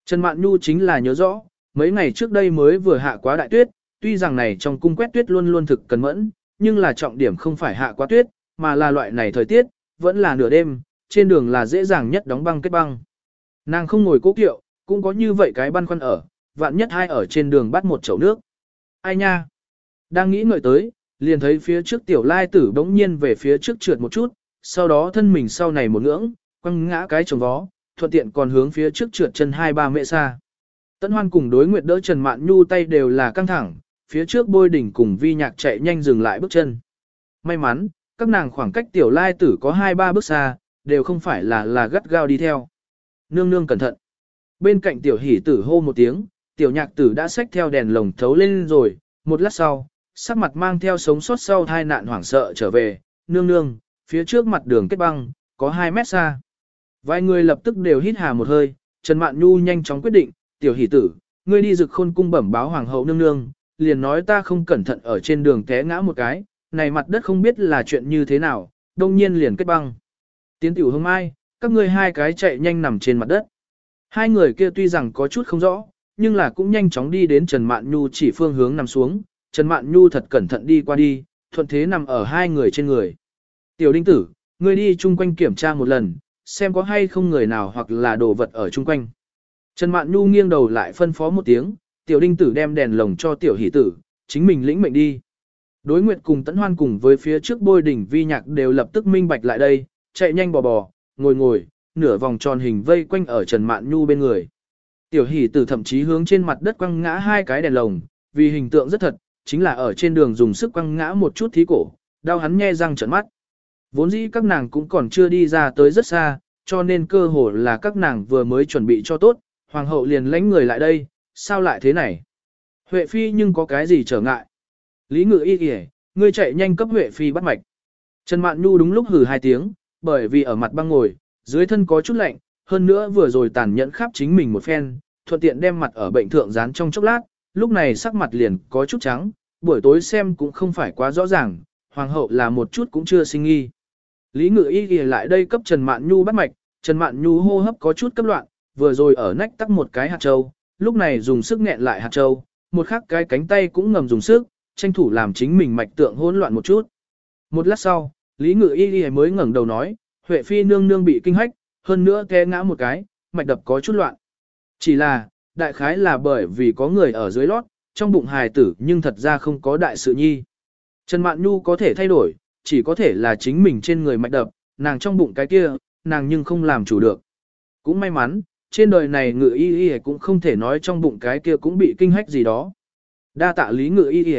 Trần Mạn Nhu chính là nhớ rõ, mấy ngày trước đây mới vừa hạ quá đại tuyết, tuy rằng này trong cung quét tuyết luôn luôn thực cần mẫn, nhưng là trọng điểm không phải hạ quá tuyết, mà là loại này thời tiết, vẫn là nửa đêm, trên đường là dễ dàng nhất đóng băng kết băng. Nàng không ngồi cố kiệu, cũng có như vậy cái băn khoăn ở, vạn nhất hai ở trên đường bắt một chậu nước. Ai nha? Đang nghĩ ngợi tới, liền thấy phía trước tiểu lai tử bỗng nhiên về phía trước trượt một chút, sau đó thân mình sau này một ngưỡng, quăng ngã cái chồng vó, thuận tiện còn hướng phía trước trượt chân hai ba mẹ xa. Tấn Hoan cùng đối nguyệt đỡ Trần Mạn Nhu tay đều là căng thẳng, phía trước bôi đỉnh cùng vi nhạc chạy nhanh dừng lại bước chân. May mắn, các nàng khoảng cách tiểu lai tử có hai ba bước xa, đều không phải là là gắt gao đi theo. Nương nương cẩn thận. Bên cạnh tiểu hỷ tử hô một tiếng, tiểu nhạc tử đã xách theo đèn lồng thấu lên rồi, một lát sau, sắc mặt mang theo sống sót sau hai nạn hoảng sợ trở về, nương nương, phía trước mặt đường kết băng, có 2 mét xa. Vài người lập tức đều hít hà một hơi, Trần Mạn Nhu nhanh chóng quyết định, tiểu hỷ tử, ngươi đi rực khôn cung bẩm báo hoàng hậu nương nương, liền nói ta không cẩn thận ở trên đường té ngã một cái, này mặt đất không biết là chuyện như thế nào, đông nhiên liền kết băng. Tiến tiểu hương mai, các ngươi hai cái chạy nhanh nằm trên mặt đất. Hai người kia tuy rằng có chút không rõ, nhưng là cũng nhanh chóng đi đến Trần Mạn Nhu chỉ phương hướng nằm xuống, Trần Mạn Nhu thật cẩn thận đi qua đi, thuận thế nằm ở hai người trên người. Tiểu đinh tử, ngươi đi chung quanh kiểm tra một lần, xem có hay không người nào hoặc là đồ vật ở chung quanh. Trần Mạn Nhu nghiêng đầu lại phân phó một tiếng, tiểu đinh tử đem đèn lồng cho tiểu hỷ tử, chính mình lĩnh mệnh đi. Đối nguyệt cùng tấn hoan cùng với phía trước bôi đỉnh vi nhạc đều lập tức minh bạch lại đây, chạy nhanh bò bò, ngồi ngồi, nửa vòng tròn hình vây quanh ở Trần Mạn Nhu bên người. Tiểu hỷ tử thậm chí hướng trên mặt đất quăng ngã hai cái đèn lồng, vì hình tượng rất thật, chính là ở trên đường dùng sức quăng ngã một chút thí cổ, đau hắn nghe răng trợn mắt. Vốn dĩ các nàng cũng còn chưa đi ra tới rất xa, cho nên cơ hồ là các nàng vừa mới chuẩn bị cho tốt, hoàng hậu liền lãnh người lại đây, sao lại thế này? Huệ phi nhưng có cái gì trở ngại? Lý ngự y kìa, ngươi chạy nhanh cấp Huệ phi bắt mạch. Trần Mạn Nhu đúng lúc hừ hai tiếng, bởi vì ở mặt băng ngồi, dưới thân có chút lạnh, hơn nữa vừa rồi tàn nhẫn khắp chính mình một phen, thuận tiện đem mặt ở bệnh thượng dán trong chốc lát, lúc này sắc mặt liền có chút trắng, buổi tối xem cũng không phải quá rõ ràng, hoàng hậu là một chút cũng chưa sinh nghi. Lý ngự y kìa lại đây cấp Trần Mạn Nhu bắt mạch, Trần Mạn Nhu hô hấp có chút cấp loạn, vừa rồi ở nách tắc một cái hạt châu, lúc này dùng sức nghẹn lại hạt châu, một khắc cái cánh tay cũng ngầm dùng sức, tranh thủ làm chính mình mạch tượng hỗn loạn một chút. Một lát sau, Lý ngự y Y mới ngẩng đầu nói, Huệ Phi nương nương bị kinh hách, hơn nữa té ngã một cái, mạch đập có chút loạn. Chỉ là, đại khái là bởi vì có người ở dưới lót, trong bụng hài tử nhưng thật ra không có đại sự nhi. Trần Mạn Nhu có thể thay đổi, chỉ có thể là chính mình trên người mạch đập, nàng trong bụng cái kia, nàng nhưng không làm chủ được. Cũng may mắn, trên đời này ngự y y cũng không thể nói trong bụng cái kia cũng bị kinh hách gì đó. Đa tạ lý ngự y y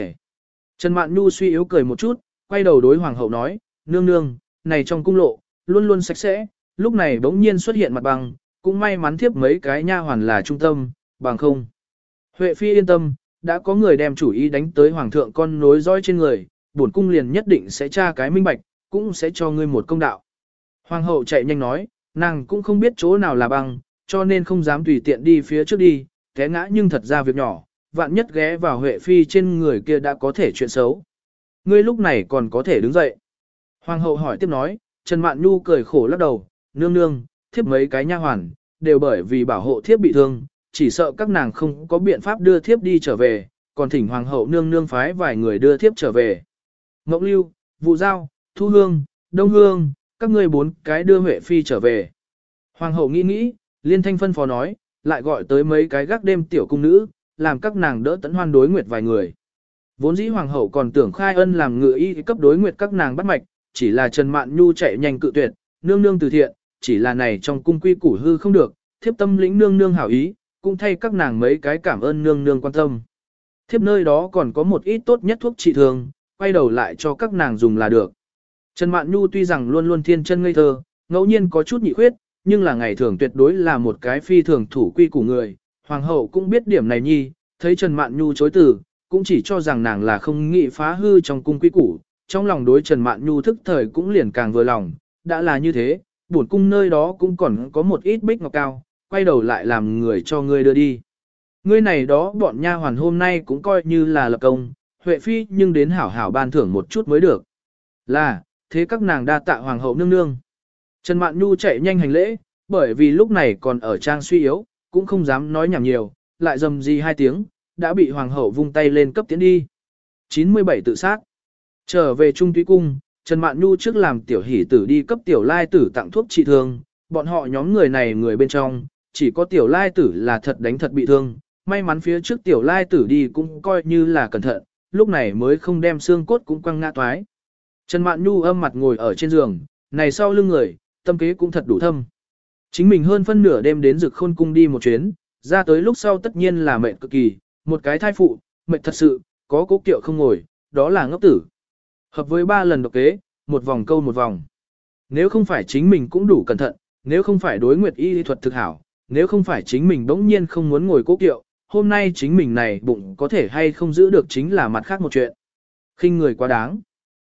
Trần Mạn Nhu suy yếu cười một chút, quay đầu đối hoàng hậu nói, nương nương, này trong cung lộ, luôn luôn sạch sẽ, lúc này bỗng nhiên xuất hiện mặt bằng, cũng may mắn thiếp mấy cái nha hoàn là trung tâm, bằng không. Huệ Phi yên tâm, đã có người đem chủ ý đánh tới hoàng thượng con nối dõi trên người, bổn cung liền nhất định sẽ tra cái minh bạch, cũng sẽ cho ngươi một công đạo. Hoàng hậu chạy nhanh nói, nàng cũng không biết chỗ nào là băng, cho nên không dám tùy tiện đi phía trước đi, té ngã nhưng thật ra việc nhỏ, vạn nhất ghé vào Huệ Phi trên người kia đã có thể chuyện xấu. Ngươi lúc này còn có thể đứng dậy. Hoàng hậu hỏi tiếp nói, Trần Mạn Nhu cười khổ lắc đầu, nương nương, thiếp mấy cái nha hoàn, đều bởi vì bảo hộ thiếp bị thương, chỉ sợ các nàng không có biện pháp đưa thiếp đi trở về, còn thỉnh hoàng hậu nương nương phái vài người đưa thiếp trở về. Ngọc Lưu, Vũ Giao, Thu Hương, Đông Hương, các ngươi bốn cái đưa Huệ Phi trở về. Hoàng hậu nghĩ nghĩ, liên thanh phân phó nói, lại gọi tới mấy cái gác đêm tiểu cung nữ, làm các nàng đỡ tấn hoan đối nguyệt vài người. Vốn dĩ hoàng hậu còn tưởng khai ân làm ngựa y cấp đối nguyệt các nàng bắt mạch, chỉ là Trần Mạn Nhu chạy nhanh cự tuyệt, nương nương từ thiện, chỉ là này trong cung quy củ hư không được, thiếp tâm lĩnh nương nương hảo ý, cũng thay các nàng mấy cái cảm ơn nương nương quan tâm. Thiếp nơi đó còn có một ít tốt nhất thuốc trị thương, quay đầu lại cho các nàng dùng là được. Trần Mạn Nhu tuy rằng luôn luôn thiên chân ngây thơ, ngẫu nhiên có chút nhị khuyết, nhưng là ngày thường tuyệt đối là một cái phi thường thủ quy của người. Hoàng hậu cũng biết điểm này nhi, thấy Trần Mạn Nhu chối từ, cũng chỉ cho rằng nàng là không nghĩ phá hư trong cung quy củ, trong lòng đối Trần Mạn Nhu thức thời cũng liền càng vừa lòng, đã là như thế, bổn cung nơi đó cũng còn có một ít bích ngọc cao, quay đầu lại làm người cho ngươi đưa đi. Ngươi này đó bọn nha hoàn hôm nay cũng coi như là lập công, Huệ Phi nhưng đến hảo hảo ban thưởng một chút mới được. Là, thế các nàng đa tạ hoàng hậu nương nương. Trần Mạn Nhu chạy nhanh hành lễ, bởi vì lúc này còn ở trang suy yếu, cũng không dám nói nhảm nhiều, lại dầm gì hai tiếng, đã bị hoàng hậu vung tay lên cấp tiến đi. 97 tự sát. Trở về Trung Tuy Cung, Trần Mạn Nhu trước làm tiểu hỷ tử đi cấp tiểu lai tử tặng thuốc trị thương, bọn họ nhóm người này người bên trong, chỉ có tiểu lai tử là thật đánh thật bị thương, may mắn phía trước tiểu lai tử đi cũng coi như là cẩn thận, lúc này mới không đem xương cốt cũng quăng ngã toái. Trần Mạn Nhu âm mặt ngồi ở trên giường, này sau lưng người, tâm kế cũng thật đủ thâm. Chính mình hơn phân nửa đêm đến rực khôn cung đi một chuyến, ra tới lúc sau tất nhiên là mệt cực kỳ, một cái thai phụ, mệt thật sự, có cố kiệu không ngồi, đó là ngốc tử. Hợp với ba lần độc kế, một vòng câu một vòng. Nếu không phải chính mình cũng đủ cẩn thận, nếu không phải đối nguyệt y lý thuật thực hảo, nếu không phải chính mình bỗng nhiên không muốn ngồi cố kiệu, hôm nay chính mình này bụng có thể hay không giữ được chính là mặt khác một chuyện. khinh người quá đáng.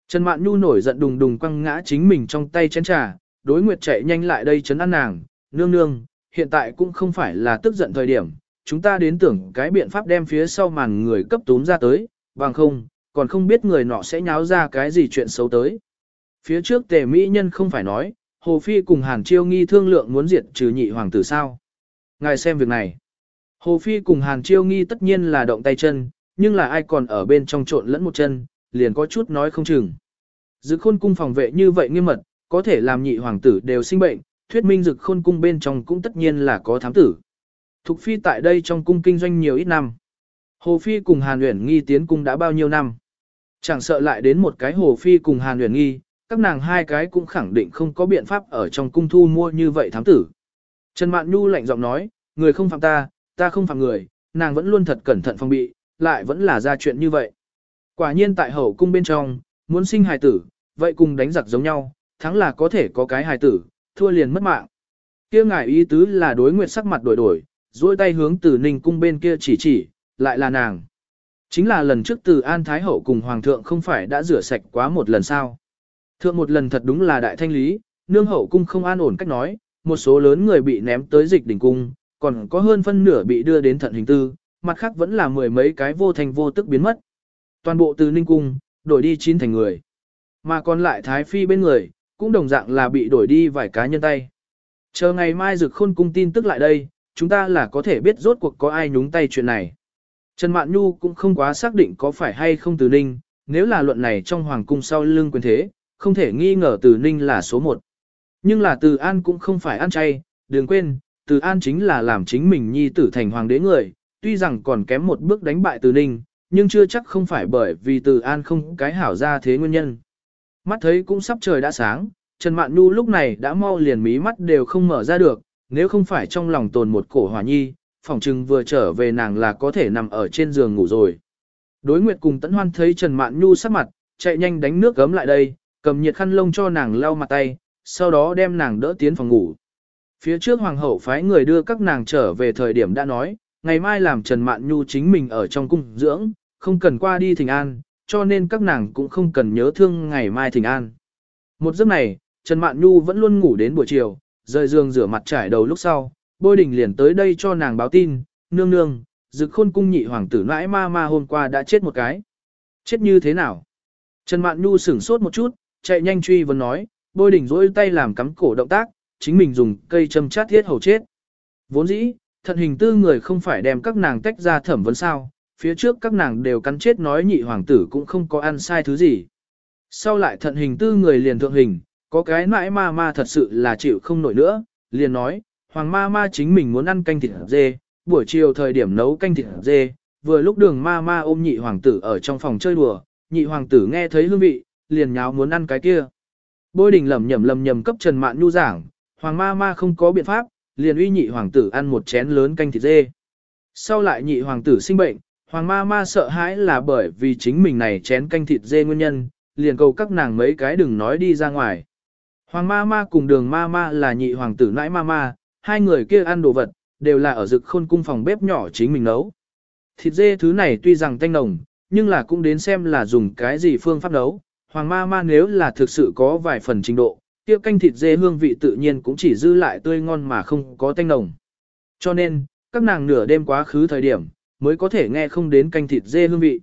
Trần Mạn Nhu nổi giận đùng đùng quăng ngã chính mình trong tay chén trà, đối nguyệt chạy nhanh lại đây chấn an nàng, nương nương, hiện tại cũng không phải là tức giận thời điểm, chúng ta đến tưởng cái biện pháp đem phía sau màn người cấp túm ra tới, bằng không, còn không biết người nọ sẽ nháo ra cái gì chuyện xấu tới. Phía trước tề mỹ nhân không phải nói, Hồ Phi cùng Hàn Chiêu nghi thương lượng muốn diệt trừ nhị hoàng tử sao. Ngài xem việc này. Hồ Phi cùng Hàn Chiêu nghi tất nhiên là động tay chân, nhưng là ai còn ở bên trong trộn lẫn một chân, liền có chút nói không chừng. Dực khôn cung phòng vệ như vậy nghiêm mật, có thể làm nhị hoàng tử đều sinh bệnh, thuyết minh dực khôn cung bên trong cũng tất nhiên là có thám tử. Thục Phi tại đây trong cung kinh doanh nhiều ít năm. Hồ Phi cùng Hàn Uyển Nghi tiến cung đã bao nhiêu năm. Chẳng sợ lại đến một cái Hồ Phi cùng Hàn Uyển Nghi, các nàng hai cái cũng khẳng định không có biện pháp ở trong cung thu mua như vậy thám tử. Trần Mạn Nhu lạnh giọng nói, người không phạm ta, ta không phạm người, nàng vẫn luôn thật cẩn thận phòng bị, lại vẫn là ra chuyện như vậy. Quả nhiên tại hậu cung bên trong, muốn sinh hài tử, vậy cùng đánh giặc giống nhau, thắng là có thể có cái hài tử, thua liền mất mạng. Kia ngài ý tứ là đối nguyệt sắc mặt đổi đổi, duỗi tay hướng từ ninh cung bên kia chỉ chỉ, lại là nàng. Chính là lần trước từ An Thái Hậu cùng Hoàng thượng không phải đã rửa sạch quá một lần sao. Thượng một lần thật đúng là đại thanh lý, nương hậu cung không an ổn cách nói, một số lớn người bị ném tới dịch đỉnh cung, còn có hơn phân nửa bị đưa đến thận hình tư, mặt khác vẫn là mười mấy cái vô thành vô tức biến mất. Toàn bộ từ ninh cung, đổi đi chín thành người. Mà còn lại Thái Phi bên người, cũng đồng dạng là bị đổi đi vài cá nhân tay. Chờ ngày mai rực khôn cung tin tức lại đây, chúng ta là có thể biết rốt cuộc có ai nhúng tay chuyện này. Trần Mạn Nhu cũng không quá xác định có phải hay không từ ninh, nếu là luận này trong hoàng cung sau lưng quyền thế, không thể nghi ngờ từ ninh là số một. Nhưng là từ an cũng không phải ăn chay, đừng quên, từ an chính là làm chính mình nhi tử thành hoàng đế người, tuy rằng còn kém một bước đánh bại từ ninh, nhưng chưa chắc không phải bởi vì từ an không cái hảo ra thế nguyên nhân. Mắt thấy cũng sắp trời đã sáng, Trần Mạn Nhu lúc này đã mau liền mí mắt đều không mở ra được, nếu không phải trong lòng tồn một cổ hỏa nhi, phỏng chừng vừa trở về nàng là có thể nằm ở trên giường ngủ rồi. Đối Nguyệt cùng Tấn Hoan thấy Trần Mạn Nhu sắc mặt, chạy nhanh đánh nước gấm lại đây, cầm nhiệt khăn lông cho nàng lau mặt tay, sau đó đem nàng đỡ tiến phòng ngủ. Phía trước hoàng hậu phái người đưa các nàng trở về thời điểm đã nói, ngày mai làm Trần Mạn Nhu chính mình ở trong cung dưỡng, không cần qua đi thỉnh an, cho nên các nàng cũng không cần nhớ thương ngày mai thỉnh an. Một giấc này, Trần Mạn Nhu vẫn luôn ngủ đến buổi chiều, rời giường rửa mặt trải đầu lúc sau, bôi đình liền tới đây cho nàng báo tin, nương nương, dực khôn cung nhị hoàng tử nãi ma ma hôm qua đã chết một cái. Chết như thế nào? Trần Mạn Nhu sửng sốt một chút, chạy nhanh truy vấn nói, bôi đỉnh rỗi tay làm cắm cổ động tác, chính mình dùng cây châm chát thiết hầu chết. Vốn dĩ, thận hình tư người không phải đem các nàng tách ra thẩm vấn sao, phía trước các nàng đều cắn chết nói nhị hoàng tử cũng không có ăn sai thứ gì. Sau lại thận hình tư người liền thượng hình, có cái mãi ma ma thật sự là chịu không nổi nữa, liền nói, hoàng ma ma chính mình muốn ăn canh thịt dê, buổi chiều thời điểm nấu canh thịt dê, vừa lúc đường ma ma ôm nhị hoàng tử ở trong phòng chơi đùa, nhị hoàng tử nghe thấy hương vị, liền nháo muốn ăn cái kia. Bôi đình lầm nhầm lầm nhầm cấp Trần Mạn Nhu giảng, hoàng ma ma không có biện pháp, liền uy nhị hoàng tử ăn một chén lớn canh thịt dê. Sau lại nhị hoàng tử sinh bệnh, hoàng ma ma sợ hãi là bởi vì chính mình này chén canh thịt dê nguyên nhân, liền cầu các nàng mấy cái đừng nói đi ra ngoài. Hoàng ma ma cùng đường ma ma là nhị hoàng tử nãi ma ma, hai người kia ăn đồ vật, đều là ở rực khôn cung phòng bếp nhỏ chính mình nấu. Thịt dê thứ này tuy rằng tanh nồng, nhưng là cũng đến xem là dùng cái gì phương pháp nấu. Hoàng ma ma nếu là thực sự có vài phần trình độ, kia canh thịt dê hương vị tự nhiên cũng chỉ dư lại tươi ngon mà không có tanh nồng. Cho nên, các nàng nửa đêm quá khứ thời điểm, mới có thể nghe không đến canh thịt dê hương vị.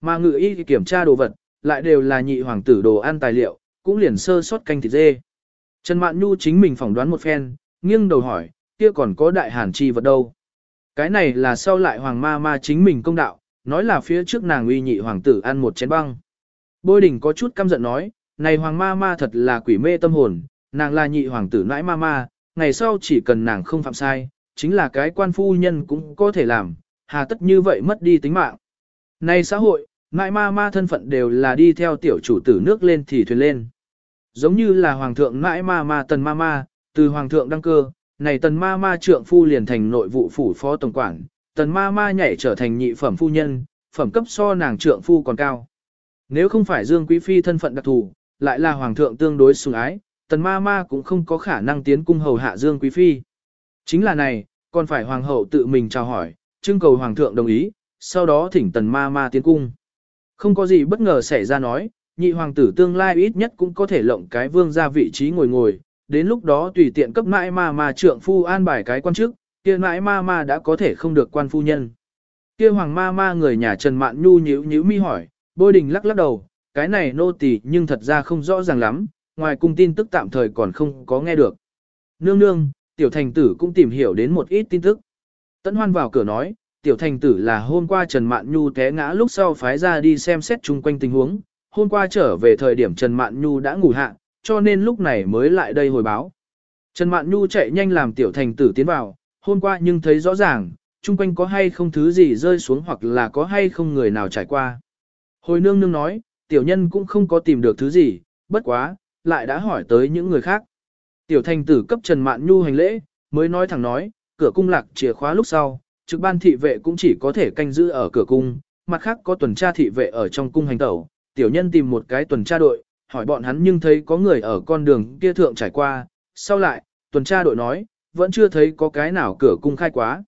Mà ngự y kiểm tra đồ vật, lại đều là nhị hoàng tử đồ ăn tài liệu, cũng liền sơ sót canh thịt dê. Trần Mạn Nhu chính mình phỏng đoán một phen, nghiêng đầu hỏi, kia còn có đại hàn chi vật đâu. Cái này là sau lại hoàng ma ma chính mình công đạo, nói là phía trước nàng uy nhị hoàng tử ăn một chén băng. Bôi đỉnh có chút căm giận nói, này hoàng ma ma thật là quỷ mê tâm hồn, nàng là nhị hoàng tử nãi ma ma, ngày sau chỉ cần nàng không phạm sai, chính là cái quan phu nhân cũng có thể làm, hà tất như vậy mất đi tính mạng. Này xã hội, ngại ma ma thân phận đều là đi theo tiểu chủ tử nước lên thì thuyền lên. Giống như là hoàng thượng ngại ma ma tần ma ma, từ hoàng thượng đăng cơ, này tần ma ma trượng phu liền thành nội vụ phủ phó tổng quản, tần ma ma nhảy trở thành nhị phẩm phu nhân, phẩm cấp so nàng trượng phu còn cao. Nếu không phải Dương Quý Phi thân phận đặc thù, lại là hoàng thượng tương đối sủng ái, tần ma ma cũng không có khả năng tiến cung hầu hạ Dương Quý Phi. Chính là này, còn phải hoàng hậu tự mình chào hỏi, trưng cầu hoàng thượng đồng ý, sau đó thỉnh tần ma ma tiến cung. Không có gì bất ngờ xảy ra nói, nhị hoàng tử tương lai ít nhất cũng có thể lộng cái vương ra vị trí ngồi ngồi, đến lúc đó tùy tiện cấp mãi ma ma trượng phu an bài cái quan chức, kia mãi ma ma đã có thể không được quan phu nhân. Kia hoàng ma ma người nhà Trần Mạn Nhu nhíu nhíu mi hỏi, bôi đình lắc lắc đầu, cái này nô tỳ nhưng thật ra không rõ ràng lắm, ngoài cung tin tức tạm thời còn không có nghe được. Nương nương, tiểu thành tử cũng tìm hiểu đến một ít tin tức. Tấn hoan vào cửa nói, tiểu thành tử là hôm qua Trần Mạn Nhu té ngã lúc sau phái ra đi xem xét chung quanh tình huống, hôm qua trở về thời điểm Trần Mạn Nhu đã ngủ hạ, cho nên lúc này mới lại đây hồi báo. Trần Mạn Nhu chạy nhanh làm tiểu thành tử tiến vào, hôm qua nhưng thấy rõ ràng, chung quanh có hay không thứ gì rơi xuống hoặc là có hay không người nào trải qua. Hồi nương nương nói, tiểu nhân cũng không có tìm được thứ gì, bất quá, lại đã hỏi tới những người khác. Tiểu thành tử cấp Trần Mạn Nhu hành lễ, mới nói thẳng nói, cửa cung lạc chìa khóa lúc sau, trực ban thị vệ cũng chỉ có thể canh giữ ở cửa cung, mặt khác có tuần tra thị vệ ở trong cung hành tẩu. Tiểu nhân tìm một cái tuần tra đội, hỏi bọn hắn nhưng thấy có người ở con đường kia thượng trải qua, sau lại, tuần tra đội nói, vẫn chưa thấy có cái nào cửa cung khai quá.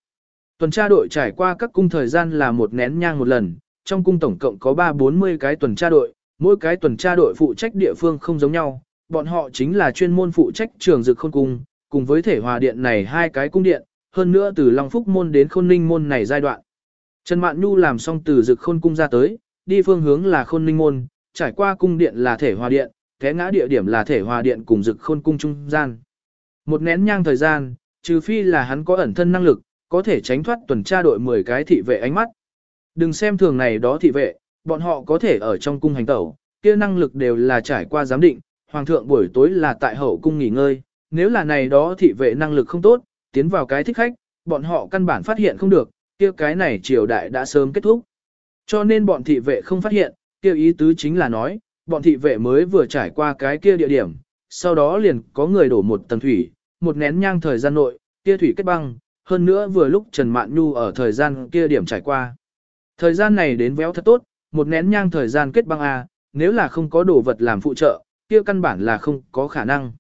Tuần tra đội trải qua các cung thời gian là một nén nhang một lần, trong cung tổng cộng có 3-40 cái tuần tra đội, mỗi cái tuần tra đội phụ trách địa phương không giống nhau, bọn họ chính là chuyên môn phụ trách trường dực khôn cung, cùng với thể hòa điện này hai cái cung điện, hơn nữa từ Long Phúc môn đến khôn ninh môn này giai đoạn. Trần Mạn Nhu làm xong từ dực khôn cung ra tới, đi phương hướng là khôn ninh môn, trải qua cung điện là thể hòa điện, thế ngã địa điểm là thể hòa điện cùng dực khôn cung trung gian. Một nén nhang thời gian, trừ phi là hắn có ẩn thân năng lực, có thể tránh thoát tuần tra đội 10 cái thị vệ ánh mắt. Đừng xem thường này đó thị vệ, bọn họ có thể ở trong cung hành tẩu, kia năng lực đều là trải qua giám định, hoàng thượng buổi tối là tại hậu cung nghỉ ngơi, nếu là này đó thị vệ năng lực không tốt, tiến vào cái thích khách, bọn họ căn bản phát hiện không được, kia cái này triều đại đã sớm kết thúc. Cho nên bọn thị vệ không phát hiện, kia ý tứ chính là nói, bọn thị vệ mới vừa trải qua cái kia địa điểm, sau đó liền có người đổ một tầng thủy, một nén nhang thời gian nội, kia thủy kết băng, hơn nữa vừa lúc Trần Mạn Nhu ở thời gian kia điểm trải qua. Thời gian này đến véo thật tốt, một nén nhang thời gian kết băng A, nếu là không có đồ vật làm phụ trợ, kia căn bản là không có khả năng.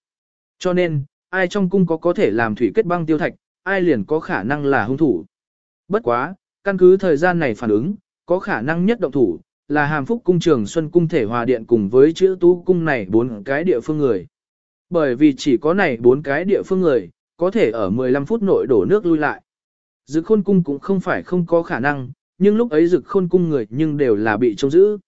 Cho nên, ai trong cung có có thể làm thủy kết băng tiêu thạch, ai liền có khả năng là hung thủ. Bất quá, căn cứ thời gian này phản ứng, có khả năng nhất động thủ, là hàm phúc cung trường xuân cung thể hòa điện cùng với chữ tú cung này bốn cái địa phương người. Bởi vì chỉ có này bốn cái địa phương người, có thể ở 15 phút nội đổ nước lui lại. Dực khôn cung cũng không phải không có khả năng, nhưng lúc ấy dực khôn cung người nhưng đều là bị trông giữ.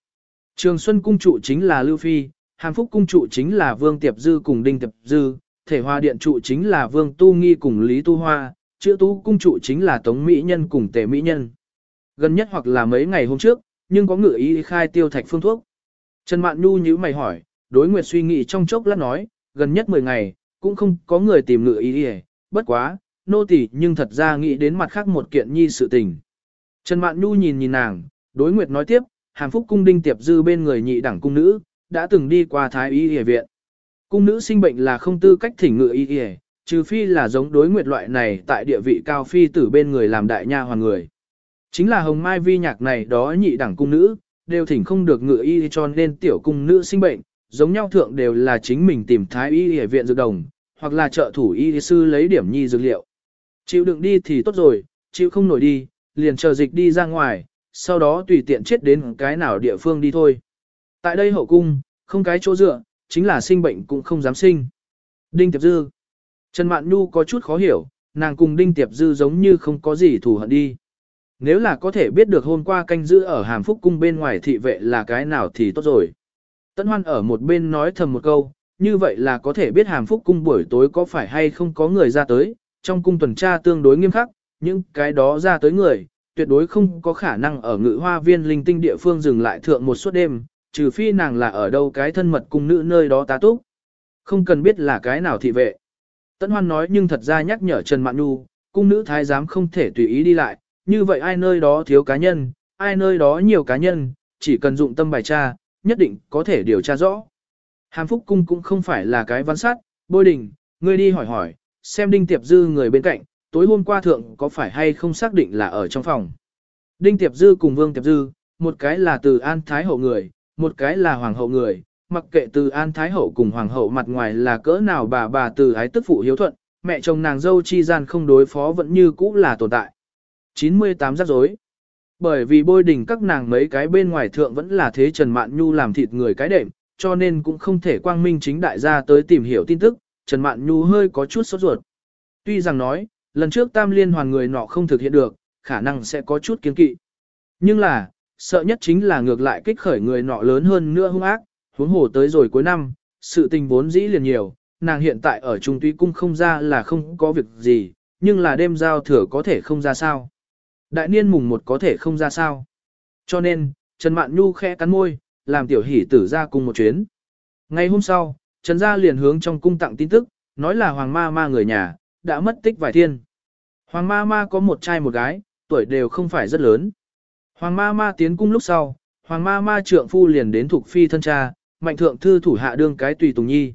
Trường Xuân cung trụ chính là Lưu Phi, Hàm Phúc cung trụ chính là Vương Tiệp Dư cùng Đinh Tiệp Dư, Thể Hoa điện trụ chính là Vương Tu Nghi cùng Lý Tu Hoa, chữ tú cung trụ chính là Tống Mỹ Nhân cùng Tề Mỹ Nhân. Gần nhất hoặc là mấy ngày hôm trước, nhưng có ngự ý khai tiêu thạch phương thuốc. Trần Mạn Nhu nhíu mày hỏi, đối nguyệt suy nghĩ trong chốc lát nói, gần nhất 10 ngày, cũng không có người tìm ngự ý đi bất quá, nô tỳ nhưng thật ra nghĩ đến mặt khác một kiện nhi sự tình. Trần Mạn Nhu nhìn nhìn nàng, đối nguyệt nói tiếp, hàm phúc cung đinh tiệp dư bên người nhị đẳng cung nữ, đã từng đi qua thái y y viện. Cung nữ sinh bệnh là không tư cách thỉnh ngự y y, trừ phi là giống đối nguyệt loại này tại địa vị cao phi tử bên người làm đại nha hoàng người. Chính là hồng mai vi nhạc này đó nhị đẳng cung nữ, đều thỉnh không được ngự y cho nên tiểu cung nữ sinh bệnh, giống nhau thượng đều là chính mình tìm thái y y viện dược đồng, hoặc là trợ thủ y sư lấy điểm nhi dược liệu. Chịu đựng đi thì tốt rồi, chịu không nổi đi, liền chờ dịch đi ra ngoài, sau đó tùy tiện chết đến cái nào địa phương đi thôi. Tại đây hậu cung, không cái chỗ dựa, chính là sinh bệnh cũng không dám sinh. Đinh Tiệp Dư Trần Mạn Nhu có chút khó hiểu, nàng cùng Đinh Tiệp Dư giống như không có gì thù hận đi. Nếu là có thể biết được hôm qua canh giữ ở Hàm Phúc Cung bên ngoài thị vệ là cái nào thì tốt rồi. Tấn Hoan ở một bên nói thầm một câu, như vậy là có thể biết Hàm Phúc Cung buổi tối có phải hay không có người ra tới, trong cung tuần tra tương đối nghiêm khắc, những cái đó ra tới người, tuyệt đối không có khả năng ở ngự hoa viên linh tinh địa phương dừng lại thượng một suốt đêm, trừ phi nàng là ở đâu cái thân mật cung nữ nơi đó tá túc. Không cần biết là cái nào thị vệ. Tấn Hoan nói nhưng thật ra nhắc nhở Trần Mạn Nhu, cung nữ thái giám không thể tùy ý đi lại, như vậy ai nơi đó thiếu cá nhân, ai nơi đó nhiều cá nhân, chỉ cần dụng tâm bài tra, nhất định có thể điều tra rõ. Hàm Phúc Cung cũng không phải là cái văn sát, bôi đình, ngươi đi hỏi hỏi, xem Đinh Tiệp Dư người bên cạnh, tối hôm qua thượng có phải hay không xác định là ở trong phòng. Đinh Tiệp Dư cùng Vương Tiệp Dư, một cái là từ An Thái Hậu người, một cái là Hoàng Hậu người, mặc kệ từ An Thái Hậu cùng Hoàng Hậu mặt ngoài là cỡ nào bà bà từ ái tức phụ hiếu thuận, mẹ chồng nàng dâu chi gian không đối phó vẫn như cũ là tồn tại. 98 rắc rối Bởi vì bôi đỉnh các nàng mấy cái bên ngoài thượng vẫn là thế Trần Mạn Nhu làm thịt người cái đệm, cho nên cũng không thể quang minh chính đại gia tới tìm hiểu tin tức, Trần Mạn Nhu hơi có chút sốt ruột. Tuy rằng nói, lần trước tam liên hoàn người nọ không thực hiện được, khả năng sẽ có chút kiến kỵ. Nhưng là, sợ nhất chính là ngược lại kích khởi người nọ lớn hơn nữa hung ác, huống hồ tới rồi cuối năm, sự tình vốn dĩ liền nhiều, nàng hiện tại ở trung túy cung không ra là không có việc gì, nhưng là đêm giao thừa có thể không ra sao. Đại niên mùng một có thể không ra sao. Cho nên, Trần Mạn Nhu khẽ cắn môi, làm tiểu hỷ tử ra cùng một chuyến. Ngày hôm sau, Trần Gia liền hướng trong cung tặng tin tức, nói là Hoàng Ma Ma người nhà, đã mất tích vài thiên. Hoàng Ma Ma có một trai một gái, tuổi đều không phải rất lớn. Hoàng Ma Ma tiến cung lúc sau, Hoàng Ma Ma trượng phu liền đến thuộc phi thân cha, mạnh thượng thư thủ hạ đương cái tùy tùng nhi.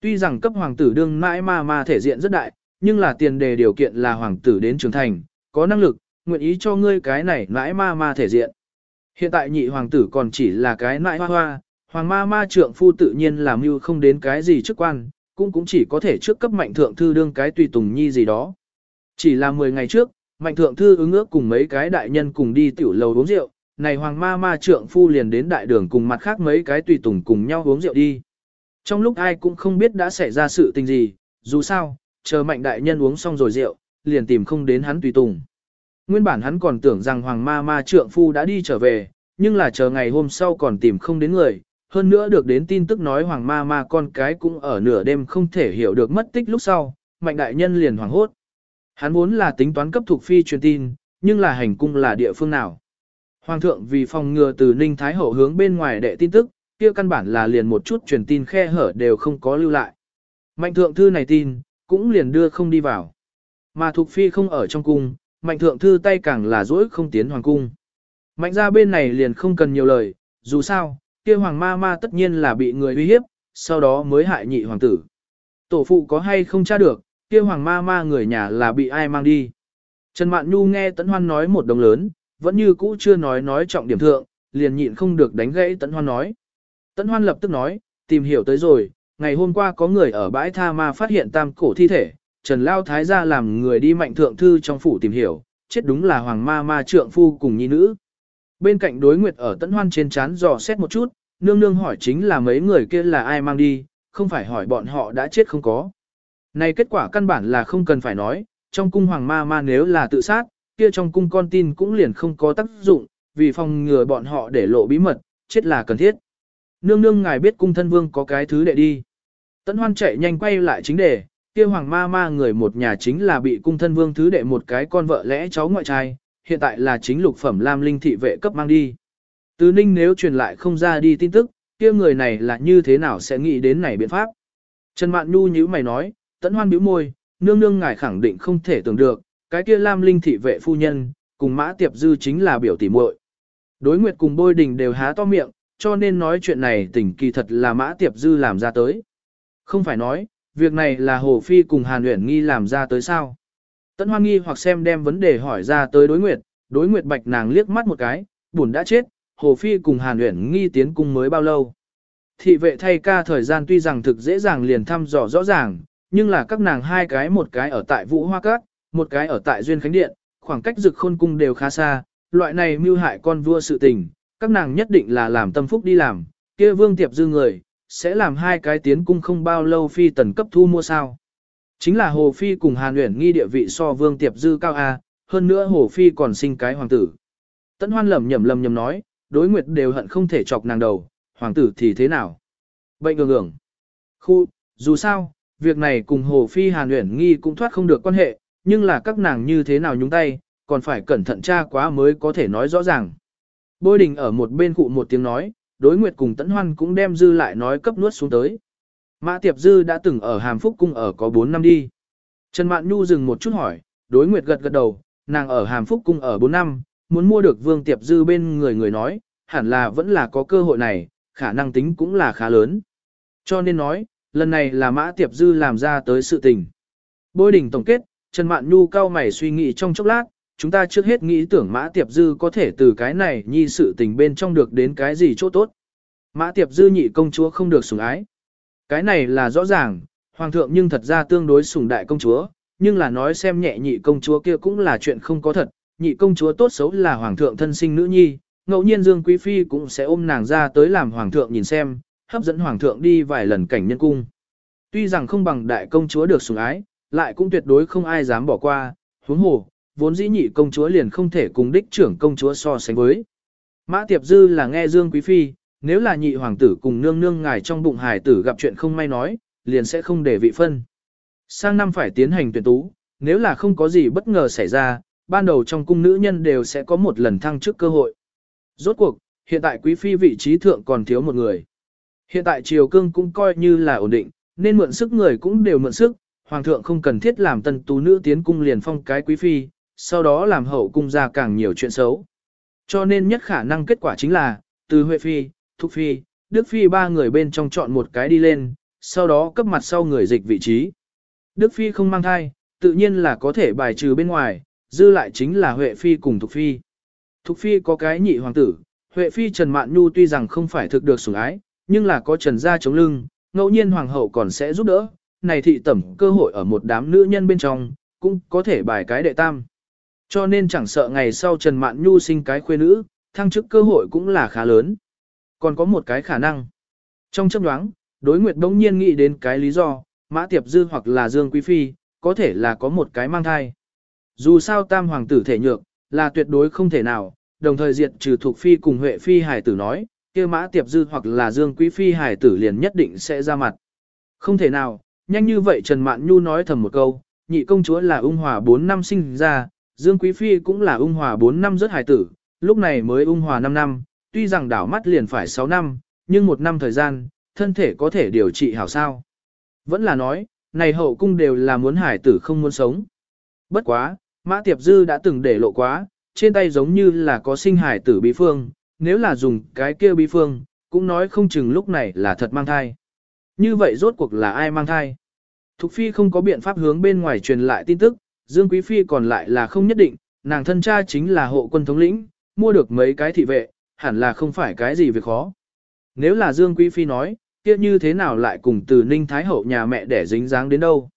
Tuy rằng cấp hoàng tử đương mãi Ma Ma thể diện rất đại, nhưng là tiền đề điều kiện là hoàng tử đến trưởng thành, có năng lực, nguyện ý cho ngươi cái này mãi Ma Ma thể diện. Hiện tại nhị hoàng tử còn chỉ là cái nãi hoa hoa, hoàng ma ma trượng phu tự nhiên làm mưu không đến cái gì chức quan, cũng cũng chỉ có thể trước cấp mạnh thượng thư đương cái tùy tùng nhi gì đó. Chỉ là 10 ngày trước, mạnh thượng thư ứng ước cùng mấy cái đại nhân cùng đi tiểu lầu uống rượu, này hoàng ma ma trượng phu liền đến đại đường cùng mặt khác mấy cái tùy tùng cùng nhau uống rượu đi. Trong lúc ai cũng không biết đã xảy ra sự tình gì, dù sao, chờ mạnh đại nhân uống xong rồi rượu, liền tìm không đến hắn tùy tùng. Nguyên bản hắn còn tưởng rằng hoàng ma ma trượng phu đã đi trở về, nhưng là chờ ngày hôm sau còn tìm không đến người, hơn nữa được đến tin tức nói hoàng ma ma con cái cũng ở nửa đêm không thể hiểu được mất tích lúc sau, mạnh đại nhân liền hoảng hốt. Hắn muốn là tính toán cấp thuộc phi truyền tin, nhưng là hành cung là địa phương nào. Hoàng thượng vì phòng ngừa từ Ninh Thái Hậu hướng bên ngoài đệ tin tức, kia căn bản là liền một chút truyền tin khe hở đều không có lưu lại. Mạnh thượng thư này tin, cũng liền đưa không đi vào. Mà thuộc phi không ở trong cung, mạnh thượng thư tay càng là dỗi không tiến hoàng cung. Mạnh ra bên này liền không cần nhiều lời, dù sao, kia hoàng ma ma tất nhiên là bị người uy hiếp, sau đó mới hại nhị hoàng tử. Tổ phụ có hay không tra được, kia hoàng ma ma người nhà là bị ai mang đi. Trần Mạn Nhu nghe Tấn Hoan nói một đồng lớn, vẫn như cũ chưa nói nói trọng điểm thượng, liền nhịn không được đánh gãy Tấn Hoan nói. Tấn Hoan lập tức nói, tìm hiểu tới rồi, ngày hôm qua có người ở bãi tha ma phát hiện tam cổ thi thể, Trần Lao Thái gia làm người đi mạnh thượng thư trong phủ tìm hiểu, chết đúng là hoàng ma ma trượng phu cùng nhi nữ. Bên cạnh đối nguyệt ở tấn hoan trên chán dò xét một chút, nương nương hỏi chính là mấy người kia là ai mang đi, không phải hỏi bọn họ đã chết không có. Này kết quả căn bản là không cần phải nói, trong cung hoàng ma ma nếu là tự sát, kia trong cung con tin cũng liền không có tác dụng, vì phòng ngừa bọn họ để lộ bí mật, chết là cần thiết. Nương nương ngài biết cung thân vương có cái thứ đệ đi. Tấn hoan chạy nhanh quay lại chính đề, kia hoàng ma ma người một nhà chính là bị cung thân vương thứ đệ một cái con vợ lẽ cháu ngoại trai, hiện tại là chính lục phẩm lam linh thị vệ cấp mang đi. tứ ninh nếu truyền lại không ra đi tin tức, kia người này là như thế nào sẽ nghĩ đến này biện pháp. Trần Mạn Nhu như mày nói, tẫn hoan bĩu môi, nương nương ngài khẳng định không thể tưởng được, cái kia Lam Linh thị vệ phu nhân, cùng Mã Tiệp Dư chính là biểu tỷ muội. Đối nguyệt cùng bôi đình đều há to miệng, cho nên nói chuyện này tỉnh kỳ thật là Mã Tiệp Dư làm ra tới. Không phải nói, việc này là Hồ Phi cùng Hàn Uyển Nghi làm ra tới sao. Tẫn hoan nghi hoặc xem đem vấn đề hỏi ra tới đối nguyệt, đối nguyệt bạch nàng liếc mắt một cái, buồn đã chết, Hồ Phi cùng Hàn Uyển Nghi tiến cung mới bao lâu. Thị vệ thay ca thời gian tuy rằng thực dễ dàng liền thăm dò rõ ràng, nhưng là các nàng hai cái một cái ở tại Vũ Hoa Các, một cái ở tại Duyên Khánh Điện, khoảng cách rực khôn cung đều khá xa, loại này mưu hại con vua sự tình, các nàng nhất định là làm tâm phúc đi làm, kia vương tiệp dư người, sẽ làm hai cái tiến cung không bao lâu phi tần cấp thu mua sao. Chính là Hồ Phi cùng Hàn Uyển nghi địa vị so vương tiệp dư cao A, hơn nữa Hồ Phi còn sinh cái hoàng tử. Tấn hoan lầm nhầm lầm nhầm nói, đối nguyệt đều hận không thể chọc nàng đầu, hoàng tử thì thế nào? Bệnh ngường ngường. Khu, dù sao, việc này cùng Hồ Phi Hàn Uyển nghi cũng thoát không được quan hệ, nhưng là các nàng như thế nào nhúng tay, còn phải cẩn thận tra quá mới có thể nói rõ ràng. Bôi đình ở một bên cụ một tiếng nói, đối nguyệt cùng tẫn hoan cũng đem dư lại nói cấp nuốt xuống tới. Mã Tiệp Dư đã từng ở Hàm Phúc Cung ở có 4 năm đi. Trần Mạn Nhu dừng một chút hỏi, đối nguyệt gật gật đầu, nàng ở Hàm Phúc Cung ở 4 năm, muốn mua được Vương Tiệp Dư bên người người nói, hẳn là vẫn là có cơ hội này, khả năng tính cũng là khá lớn. Cho nên nói, lần này là Mã Tiệp Dư làm ra tới sự tình. Bôi đỉnh tổng kết, Trần Mạn Nhu cao mày suy nghĩ trong chốc lát, chúng ta trước hết nghĩ tưởng Mã Tiệp Dư có thể từ cái này nhi sự tình bên trong được đến cái gì chỗ tốt. Mã Tiệp Dư nhị công chúa không được sủng ái. Cái này là rõ ràng, Hoàng thượng nhưng thật ra tương đối sủng đại công chúa, nhưng là nói xem nhẹ nhị công chúa kia cũng là chuyện không có thật, nhị công chúa tốt xấu là Hoàng thượng thân sinh nữ nhi, ngẫu nhiên Dương Quý Phi cũng sẽ ôm nàng ra tới làm Hoàng thượng nhìn xem, hấp dẫn Hoàng thượng đi vài lần cảnh nhân cung. Tuy rằng không bằng đại công chúa được sủng ái, lại cũng tuyệt đối không ai dám bỏ qua, huống hồ, vốn dĩ nhị công chúa liền không thể cùng đích trưởng công chúa so sánh với. Mã Tiệp Dư là nghe Dương Quý Phi, nếu là nhị hoàng tử cùng nương nương ngài trong bụng hải tử gặp chuyện không may nói, liền sẽ không để vị phân. Sang năm phải tiến hành tuyển tú, nếu là không có gì bất ngờ xảy ra, ban đầu trong cung nữ nhân đều sẽ có một lần thăng chức cơ hội. Rốt cuộc, hiện tại quý phi vị trí thượng còn thiếu một người. Hiện tại triều cương cũng coi như là ổn định, nên mượn sức người cũng đều mượn sức, hoàng thượng không cần thiết làm tân tú nữ tiến cung liền phong cái quý phi, sau đó làm hậu cung ra càng nhiều chuyện xấu. Cho nên nhất khả năng kết quả chính là, từ Huệ Phi, Thục Phi, Đức Phi ba người bên trong chọn một cái đi lên, sau đó cấp mặt sau người dịch vị trí. Đức Phi không mang thai, tự nhiên là có thể bài trừ bên ngoài, dư lại chính là Huệ Phi cùng Thục Phi. Thục Phi có cái nhị hoàng tử, Huệ Phi Trần Mạn Nhu tuy rằng không phải thực được sủng ái, nhưng là có Trần gia chống lưng, ngẫu nhiên hoàng hậu còn sẽ giúp đỡ, này thị tẩm cơ hội ở một đám nữ nhân bên trong, cũng có thể bài cái đệ tam. Cho nên chẳng sợ ngày sau Trần Mạn Nhu sinh cái khuê nữ, thăng chức cơ hội cũng là khá lớn. Còn có một cái khả năng. Trong chấp đoán, đối nguyệt đông nhiên nghĩ đến cái lý do, Mã Tiệp Dư hoặc là Dương Quý Phi, có thể là có một cái mang thai. Dù sao tam hoàng tử thể nhược, là tuyệt đối không thể nào, đồng thời diệt trừ thuộc Phi cùng Huệ Phi hải tử nói, kia Mã Tiệp Dư hoặc là Dương Quý Phi hải tử liền nhất định sẽ ra mặt. Không thể nào, nhanh như vậy Trần Mạn Nhu nói thầm một câu, nhị công chúa là ung hòa 4 năm sinh ra, Dương Quý Phi cũng là ung hòa 4 năm rất hải tử, lúc này mới ung hòa 5 năm, tuy rằng đảo mắt liền phải 6 năm, nhưng một năm thời gian, thân thể có thể điều trị hảo sao. Vẫn là nói, này hậu cung đều là muốn hải tử không muốn sống. Bất quá, Mã Tiệp Dư đã từng để lộ quá, trên tay giống như là có sinh hải tử bí phương, nếu là dùng cái kia bí phương, cũng nói không chừng lúc này là thật mang thai. Như vậy rốt cuộc là ai mang thai? Thục Phi không có biện pháp hướng bên ngoài truyền lại tin tức, Dương Quý Phi còn lại là không nhất định, nàng thân cha chính là hộ quân thống lĩnh, mua được mấy cái thị vệ, hẳn là không phải cái gì việc khó. Nếu là Dương Quý Phi nói, kia như thế nào lại cùng từ Ninh Thái Hậu nhà mẹ để dính dáng đến đâu.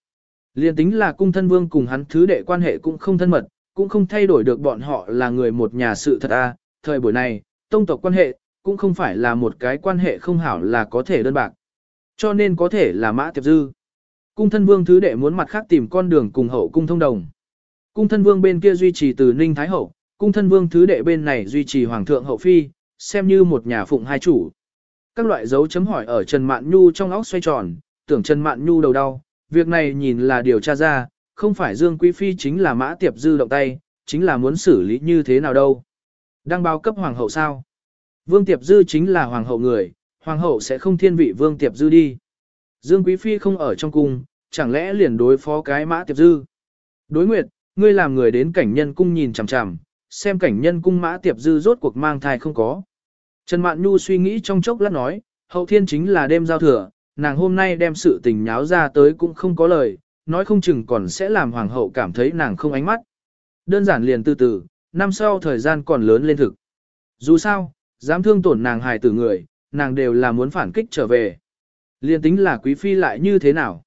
Liên tính là cung thân vương cùng hắn thứ đệ quan hệ cũng không thân mật, cũng không thay đổi được bọn họ là người một nhà sự thật a. thời buổi này, tông tộc quan hệ, cũng không phải là một cái quan hệ không hảo là có thể đơn bạc. Cho nên có thể là mã tiệp dư. Cung thân vương thứ đệ muốn mặt khác tìm con đường cùng hậu cung thông đồng. Cung thân vương bên kia duy trì từ Ninh Thái Hậu, cung thân vương thứ đệ bên này duy trì Hoàng thượng hậu phi, xem như một nhà phụng hai chủ. Các loại dấu chấm hỏi ở Trần Mạn Nhu trong óc xoay tròn, tưởng Trần Mạn Nhu đầu đau, việc này nhìn là điều tra ra, không phải Dương Quý Phi chính là mã tiệp dư động tay, chính là muốn xử lý như thế nào đâu đang báo cấp Hoàng hậu sao? Vương Tiệp Dư chính là Hoàng hậu người, Hoàng hậu sẽ không thiên vị Vương Tiệp Dư đi. Dương Quý Phi không ở trong cung, chẳng lẽ liền đối phó cái mã tiệp dư. Đối nguyệt, ngươi làm người đến cảnh nhân cung nhìn chằm chằm, xem cảnh nhân cung mã tiệp dư rốt cuộc mang thai không có. Trần Mạn Nhu suy nghĩ trong chốc lát nói, hậu thiên chính là đêm giao thừa, nàng hôm nay đem sự tình nháo ra tới cũng không có lời, nói không chừng còn sẽ làm hoàng hậu cảm thấy nàng không ánh mắt. Đơn giản liền từ từ, năm sau thời gian còn lớn lên thực. Dù sao, dám thương tổn nàng hài tử người, nàng đều là muốn phản kích trở về. Liên tính là quý phi lại như thế nào?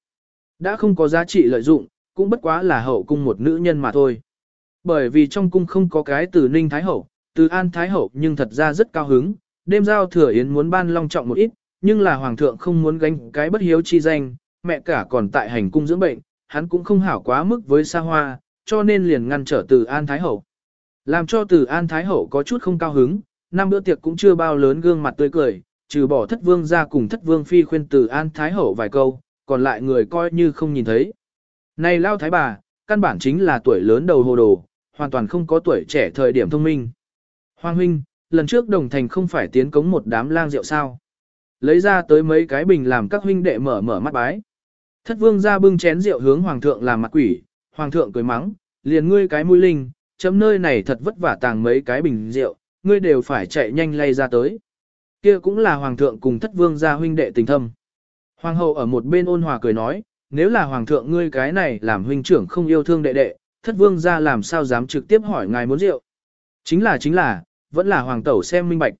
Đã không có giá trị lợi dụng, cũng bất quá là hậu cung một nữ nhân mà thôi. Bởi vì trong cung không có cái từ ninh thái hậu, từ an thái hậu nhưng thật ra rất cao hứng, đêm giao thừa yến muốn ban long trọng một ít, nhưng là hoàng thượng không muốn gánh cái bất hiếu chi danh, mẹ cả còn tại hành cung dưỡng bệnh, hắn cũng không hảo quá mức với xa hoa, cho nên liền ngăn trở từ an thái hậu. Làm cho từ an thái hậu có chút không cao hứng, năm bữa tiệc cũng chưa bao lớn gương mặt tươi cười, trừ bỏ thất vương ra cùng thất vương phi khuyên từ an thái hậu vài câu, còn lại người coi như không nhìn thấy. Này lao thái bà, căn bản chính là tuổi lớn đầu hồ đồ, hoàn toàn không có tuổi trẻ thời điểm thông minh. Hoàng huynh, lần trước đồng thành không phải tiến cống một đám lang rượu sao. Lấy ra tới mấy cái bình làm các huynh đệ mở mở mắt bái. Thất vương ra bưng chén rượu hướng hoàng thượng làm mặt quỷ, hoàng thượng cười mắng, liền ngươi cái mũi linh, chấm nơi này thật vất vả tàng mấy cái bình rượu, ngươi đều phải chạy nhanh lay ra tới. Kia cũng là hoàng thượng cùng thất vương gia huynh đệ tình thâm. Hoàng hậu ở một bên ôn hòa cười nói, nếu là hoàng thượng ngươi cái này làm huynh trưởng không yêu thương đệ đệ, thất vương gia làm sao dám trực tiếp hỏi ngài muốn rượu. Chính là chính là, vẫn là hoàng tẩu xem minh bạch.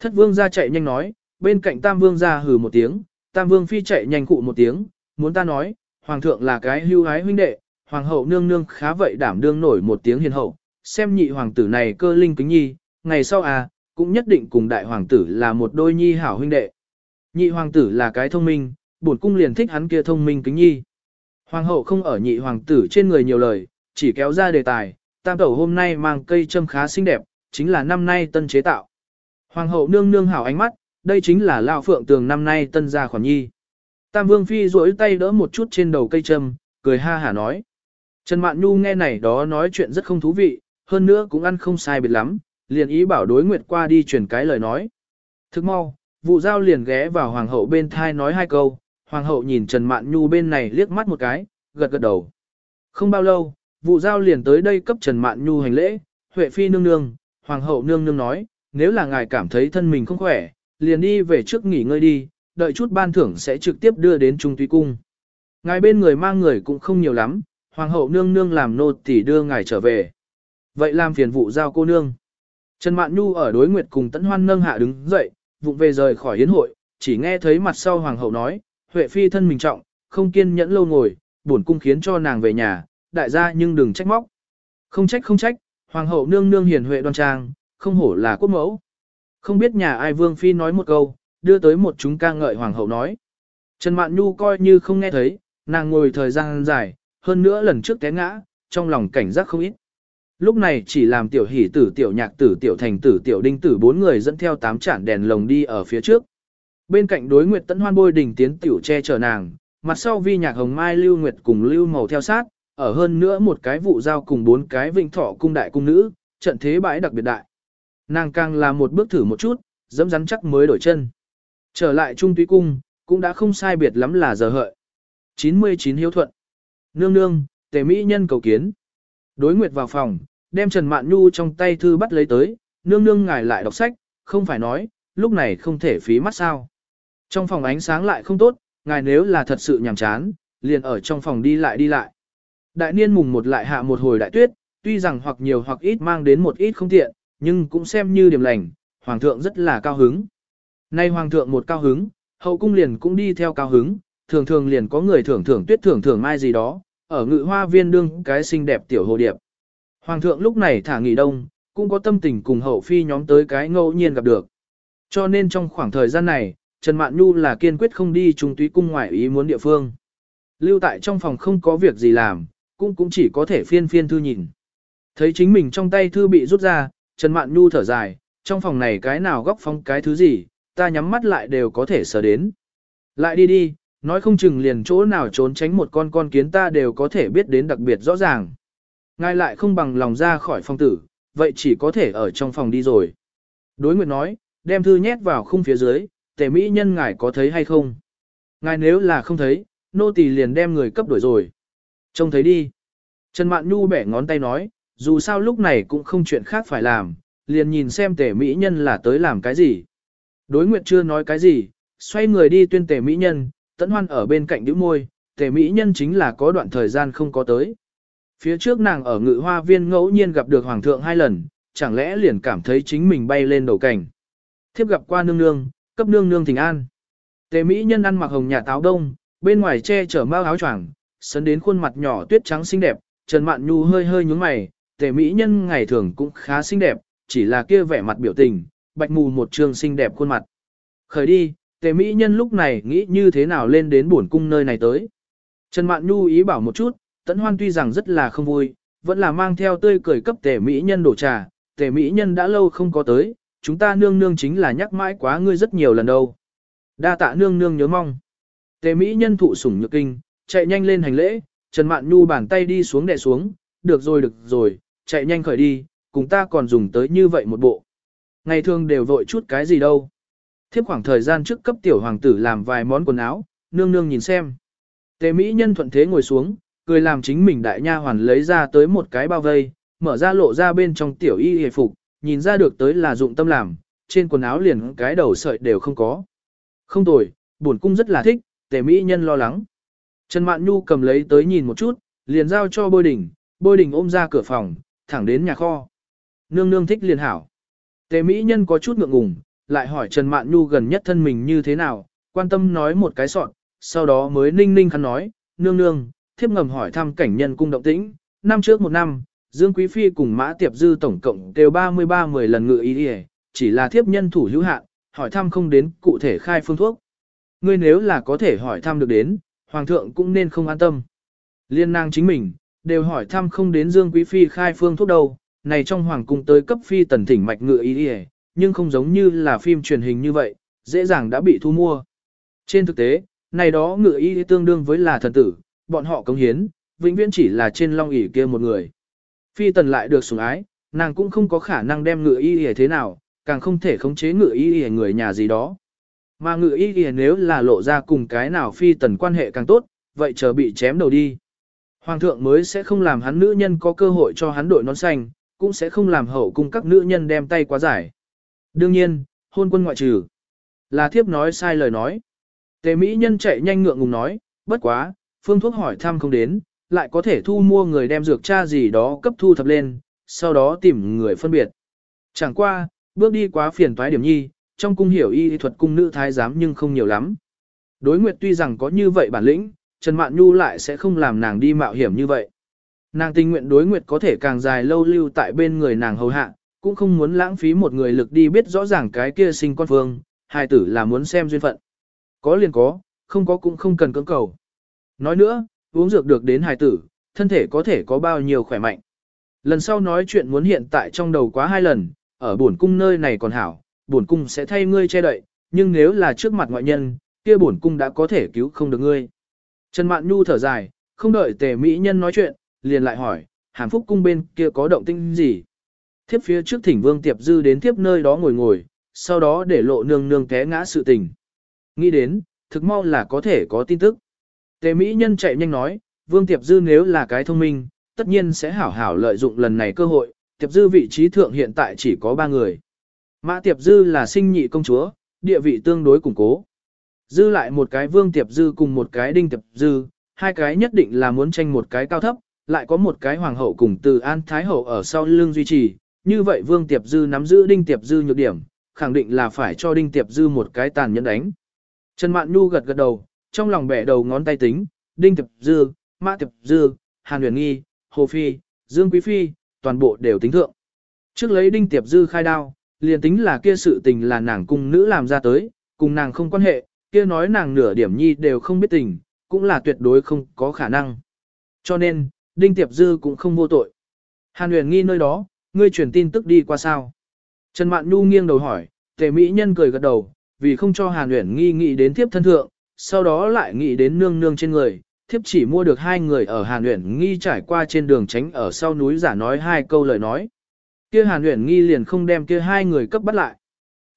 Thất vương gia chạy nhanh nói, bên cạnh tam vương gia hừ một tiếng, tam vương phi chạy nhanh cụ một tiếng, muốn ta nói, hoàng thượng là cái hưu hái huynh đệ, hoàng hậu nương nương khá vậy đảm đương nổi một tiếng hiền hậu, xem nhị hoàng tử này cơ linh kính nhi, ngày sau à, cũng nhất định cùng đại hoàng tử là một đôi nhi hảo huynh đệ. Nhị hoàng tử là cái thông minh, bổn cung liền thích hắn kia thông minh kính nhi. Hoàng hậu không ở nhị hoàng tử trên người nhiều lời, chỉ kéo ra đề tài, tam tẩu hôm nay mang cây châm khá xinh đẹp, chính là năm nay tân chế tạo. Hoàng hậu nương nương hảo ánh mắt, đây chính là lão phượng tường năm nay tân gia khoản nhi. Tam vương phi duỗi tay đỡ một chút trên đầu cây châm, cười ha hả nói. Trần Mạn Nhu nghe này đó nói chuyện rất không thú vị, hơn nữa cũng ăn không sai biệt lắm, liền ý bảo đối nguyệt qua đi truyền cái lời nói. Thức mau, vụ giao liền ghé vào hoàng hậu bên thai nói hai câu, hoàng hậu nhìn Trần Mạn Nhu bên này liếc mắt một cái, gật gật đầu. Không bao lâu, vụ giao liền tới đây cấp Trần Mạn Nhu hành lễ, Huệ Phi nương nương, hoàng hậu nương nương nói, nếu là ngài cảm thấy thân mình không khỏe, liền đi về trước nghỉ ngơi đi, đợi chút ban thưởng sẽ trực tiếp đưa đến Trung Tuy Cung. Ngài bên người mang người cũng không nhiều lắm, hoàng hậu nương nương làm nô tỳ đưa ngài trở về. Vậy làm phiền vụ giao cô nương. Trần Mạn Nhu ở đối nguyệt cùng Tấn Hoan nâng hạ đứng dậy, vụng về rời khỏi hiến hội, chỉ nghe thấy mặt sau hoàng hậu nói, Huệ phi thân mình trọng, không kiên nhẫn lâu ngồi, buồn cung khiến cho nàng về nhà, đại gia nhưng đừng trách móc. Không trách không trách, hoàng hậu nương nương hiền huệ đoan trang, không hổ là quốc mẫu. Không biết nhà ai vương phi nói một câu, đưa tới một chúng ca ngợi hoàng hậu nói. Trần Mạn Nhu coi như không nghe thấy, nàng ngồi thời gian dài, hơn nữa lần trước té ngã, trong lòng cảnh giác không ít. Lúc này chỉ làm tiểu hỷ tử tiểu nhạc tử tiểu thành tử tiểu đinh tử bốn người dẫn theo tám chản đèn lồng đi ở phía trước. Bên cạnh đối nguyệt tấn hoan bôi đình tiến tiểu che chở nàng, mặt sau vi nhạc hồng mai lưu nguyệt cùng lưu màu theo sát, ở hơn nữa một cái vụ giao cùng bốn cái vịnh thọ cung đại cung nữ, trận thế bãi đặc biệt đại. Nàng càng làm một bước thử một chút, dẫm rắn chắc mới đổi chân. Trở lại trung túy cung, cũng đã không sai biệt lắm là giờ hợi. 99 hiếu thuận. Nương nương, tề mỹ nhân cầu kiến. Đối nguyệt vào phòng, đem Trần Mạn Nhu trong tay thư bắt lấy tới, nương nương ngài lại đọc sách, không phải nói, lúc này không thể phí mắt sao. Trong phòng ánh sáng lại không tốt, ngài nếu là thật sự nhàm chán, liền ở trong phòng đi lại đi lại. Đại niên mùng một lại hạ một hồi đại tuyết, tuy rằng hoặc nhiều hoặc ít mang đến một ít không tiện, nhưng cũng xem như điểm lành, hoàng thượng rất là cao hứng. Nay hoàng thượng một cao hứng, hậu cung liền cũng đi theo cao hứng, thường thường liền có người thưởng thưởng tuyết thưởng thưởng mai gì đó, ở ngự hoa viên đương cái xinh đẹp tiểu hồ điệp. Hoàng thượng lúc này thả nghỉ đông, cũng có tâm tình cùng hậu phi nhóm tới cái ngẫu nhiên gặp được. Cho nên trong khoảng thời gian này, Trần Mạn Nhu là kiên quyết không đi trung túy cung ngoại ý muốn địa phương. Lưu tại trong phòng không có việc gì làm, cũng cũng chỉ có thể phiên phiên thư nhìn. Thấy chính mình trong tay thư bị rút ra, Trần Mạn Nhu thở dài, trong phòng này cái nào góc phong cái thứ gì, ta nhắm mắt lại đều có thể sờ đến. Lại đi đi, nói không chừng liền chỗ nào trốn tránh một con con kiến ta đều có thể biết đến đặc biệt rõ ràng. Ngài lại không bằng lòng ra khỏi phòng tử, vậy chỉ có thể ở trong phòng đi rồi. Đối nguyệt nói, đem thư nhét vào khung phía dưới, tề mỹ nhân ngài có thấy hay không? Ngài nếu là không thấy, nô tỳ liền đem người cấp đuổi rồi. Trông thấy đi. Trần Mạn Nhu bẻ ngón tay nói, dù sao lúc này cũng không chuyện khác phải làm, liền nhìn xem tể mỹ nhân là tới làm cái gì. Đối nguyệt chưa nói cái gì, xoay người đi tuyên tể mỹ nhân, tẫn hoan ở bên cạnh đứa môi, Tề mỹ nhân chính là có đoạn thời gian không có tới. Phía trước nàng ở ngự hoa viên ngẫu nhiên gặp được hoàng thượng hai lần, chẳng lẽ liền cảm thấy chính mình bay lên đầu cảnh. Thiếp gặp qua nương nương, cấp nương nương thỉnh an. Tề mỹ nhân ăn mặc hồng nhà táo đông, bên ngoài che chở mao áo choàng, sấn đến khuôn mặt nhỏ tuyết trắng xinh đẹp, Trần Mạn Nhu hơi hơi nhướng mày, tề mỹ nhân ngày thường cũng khá xinh đẹp, chỉ là kia vẻ mặt biểu tình, bạch mù một trường xinh đẹp khuôn mặt. Khởi đi, tề mỹ nhân lúc này nghĩ như thế nào lên đến buồn cung nơi này tới. Trần Mạn Nhu ý bảo một chút, tấn hoan tuy rằng rất là không vui, vẫn là mang theo tươi cười cấp tề mỹ nhân đổ trà, tề mỹ nhân đã lâu không có tới, chúng ta nương nương chính là nhắc mãi quá ngươi rất nhiều lần đâu. Đa tạ nương nương nhớ mong. Tề mỹ nhân thụ sủng nhược kinh, chạy nhanh lên hành lễ, Trần Mạn Nhu bàn tay đi xuống đè xuống, được rồi được rồi, chạy nhanh khởi đi, cùng ta còn dùng tới như vậy một bộ. Ngày thường đều vội chút cái gì đâu. Thiếp khoảng thời gian trước cấp tiểu hoàng tử làm vài món quần áo, nương nương nhìn xem. Tề Mỹ nhân thuận thế ngồi xuống, cười làm chính mình đại nha hoàn lấy ra tới một cái bao vây, mở ra lộ ra bên trong tiểu y hề phục, nhìn ra được tới là dụng tâm làm, trên quần áo liền cái đầu sợi đều không có. Không tồi, bổn cung rất là thích, tề Mỹ nhân lo lắng. Trần Mạn Nhu cầm lấy tới nhìn một chút, liền giao cho bôi đỉnh, bôi đỉnh ôm ra cửa phòng, thẳng đến nhà kho. Nương nương thích liền hảo. Tề Mỹ nhân có chút ngượng ngùng, lại hỏi Trần Mạn Nhu gần nhất thân mình như thế nào, quan tâm nói một cái soạn, sau đó mới ninh ninh khăn nói, nương nương, thiếp ngầm hỏi thăm cảnh nhân cung động tĩnh, năm trước một năm, Dương Quý Phi cùng Mã Tiệp Dư tổng cộng đều 33-10 lần ngự ý đi chỉ là thiếp nhân thủ hữu hạn, hỏi thăm không đến cụ thể khai phương thuốc. Ngươi nếu là có thể hỏi thăm được đến, Hoàng thượng cũng nên không an tâm. Liên Nang chính mình, đều hỏi thăm không đến Dương Quý Phi khai phương thuốc đâu, này trong Hoàng cung tới cấp Phi tần thỉnh mạch ngự ý đi nhưng không giống như là phim truyền hình như vậy, dễ dàng đã bị thu mua. Trên thực tế, này đó ngự y tương đương với là thần tử, bọn họ cống hiến, vĩnh viễn chỉ là trên long ỷ kia một người. Phi tần lại được sủng ái, nàng cũng không có khả năng đem ngự y y thế nào, càng không thể khống chế ngự y y người nhà gì đó. Mà ngự y y nếu là lộ ra cùng cái nào phi tần quan hệ càng tốt, vậy chờ bị chém đầu đi. Hoàng thượng mới sẽ không làm hắn nữ nhân có cơ hội cho hắn đội nón xanh, cũng sẽ không làm hậu cung các nữ nhân đem tay quá giải. Đương nhiên, hôn quân ngoại trừ. Là thiếp nói sai lời nói. Tề Mỹ nhân chạy nhanh ngượng ngùng nói, bất quá, phương thuốc hỏi thăm không đến, lại có thể thu mua người đem dược cha gì đó cấp thu thập lên, sau đó tìm người phân biệt. Chẳng qua, bước đi quá phiền toái điểm nhi, trong cung hiểu y thuật cung nữ thái giám nhưng không nhiều lắm. Đối nguyệt tuy rằng có như vậy bản lĩnh, Trần Mạn Nhu lại sẽ không làm nàng đi mạo hiểm như vậy. Nàng tình nguyện đối nguyệt có thể càng dài lâu lưu tại bên người nàng hầu hạ, cũng không muốn lãng phí một người lực đi biết rõ ràng cái kia sinh con phương, hai tử là muốn xem duyên phận. Có liền có, không có cũng không cần cưỡng cầu. Nói nữa, uống dược được đến hài tử, thân thể có thể có bao nhiêu khỏe mạnh. Lần sau nói chuyện muốn hiện tại trong đầu quá hai lần, ở bổn cung nơi này còn hảo, bổn cung sẽ thay ngươi che đậy, nhưng nếu là trước mặt ngoại nhân, kia bổn cung đã có thể cứu không được ngươi. Trần Mạn Nhu thở dài, không đợi tề mỹ nhân nói chuyện, liền lại hỏi, hàm phúc cung bên kia có động tĩnh gì? Thiếp phía trước thỉnh vương tiệp dư đến tiếp nơi đó ngồi ngồi, sau đó để lộ nương nương té ngã sự tình. Nghĩ đến, thực mau là có thể có tin tức. Tề Mỹ Nhân chạy nhanh nói, Vương Tiệp Dư nếu là cái thông minh, tất nhiên sẽ hảo hảo lợi dụng lần này cơ hội, Tiệp Dư vị trí thượng hiện tại chỉ có ba người. Mã Tiệp Dư là sinh nhị công chúa, địa vị tương đối củng cố. Dư lại một cái Vương Tiệp Dư cùng một cái Đinh Tiệp Dư, hai cái nhất định là muốn tranh một cái cao thấp, lại có một cái Hoàng hậu cùng từ An Thái hậu ở sau lưng duy trì. Như vậy Vương Tiệp Dư nắm giữ Đinh Tiệp Dư nhược điểm, khẳng định là phải cho Đinh Tiệp Dư một cái tàn nhẫn đánh. Trần Mạn Nhu gật gật đầu, trong lòng bẻ đầu ngón tay tính, Đinh Tiệp Dư, Mã Tiệp Dư, Hàn Huyền Nghi, Hồ Phi, Dương Quý Phi, toàn bộ đều tính thượng. Trước lấy Đinh Tiệp Dư khai đao, liền tính là kia sự tình là nàng cung nữ làm ra tới, cùng nàng không quan hệ, kia nói nàng nửa điểm nhi đều không biết tình, cũng là tuyệt đối không có khả năng. Cho nên, Đinh Tiệp Dư cũng không vô tội. Hàn Huyền Nghi nơi đó, ngươi truyền tin tức đi qua sao? Trần Mạn Nhu nghiêng đầu hỏi, Tề Mỹ Nhân cười gật đầu, vì không cho Hàn Uyển Nghi nghĩ đến Thiếp thân thượng, sau đó lại nghĩ đến nương nương trên người, thiếp chỉ mua được hai người ở Hàn Uyển Nghi trải qua trên đường tránh ở sau núi giả nói hai câu lời nói. Kia Hàn Uyển Nghi liền không đem kia hai người cấp bắt lại.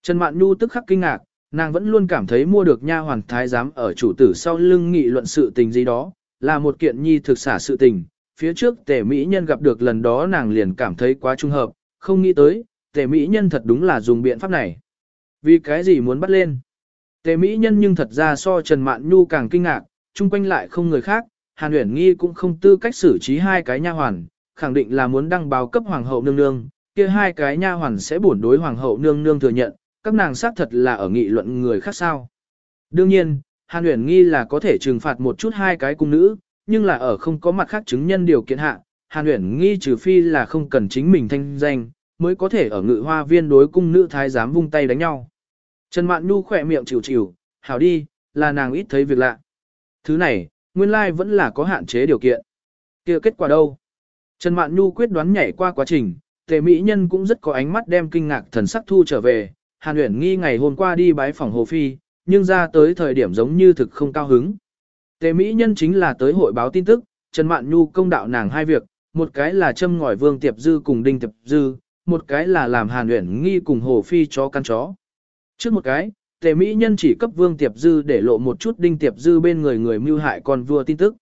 Trần Mạn Nhu tức khắc kinh ngạc, Nàng vẫn luôn cảm thấy mua được nha hoàn thái giám ở chủ tử sau lưng nghị luận sự tình gì đó, là một kiện nhi thực xả sự tình. Phía trước tề mỹ nhân gặp được lần đó nàng liền cảm thấy quá trung hợp, không nghĩ tới, tề mỹ nhân thật đúng là dùng biện pháp này. Vì cái gì muốn bắt lên? Tề mỹ nhân nhưng thật ra so Trần Mạn Nhu càng kinh ngạc, chung quanh lại không người khác, Hàn Uyển Nghi cũng không tư cách xử trí hai cái nha hoàn, khẳng định là muốn đăng báo cấp hoàng hậu nương nương, kia hai cái nha hoàn sẽ bổn đối hoàng hậu nương nương thừa nhận, các nàng xác thật là ở nghị luận người khác sao. Đương nhiên, Hàn Uyển Nghi là có thể trừng phạt một chút hai cái cung nữ, nhưng là ở không có mặt khác chứng nhân điều kiện hạ, Hàn Uyển Nghi trừ phi là không cần chính mình thanh danh, mới có thể ở ngự hoa viên đối cung nữ thái giám vung tay đánh nhau. Trần Mạn Nhu khỏe miệng chịu chịu, hảo đi, là nàng ít thấy việc lạ. Thứ này, nguyên lai vẫn là có hạn chế điều kiện. kia kết quả đâu? Trần Mạn Nhu quyết đoán nhảy qua quá trình, tề mỹ nhân cũng rất có ánh mắt đem kinh ngạc thần sắc thu trở về. Hàn Uyển nghi ngày hôm qua đi bái phòng Hồ Phi, nhưng ra tới thời điểm giống như thực không cao hứng. Tề mỹ nhân chính là tới hội báo tin tức, Trần Mạn Nhu công đạo nàng hai việc, một cái là châm ngòi Vương Tiệp Dư cùng Đinh Tiệp Dư, một cái là làm Hàn Uyển nghi cùng Hồ Phi chó căn chó. Trước một cái, Tề Mỹ Nhân chỉ cấp Vương Tiệp Dư để lộ một chút Đinh Tiệp Dư bên người người mưu hại con vua tin tức.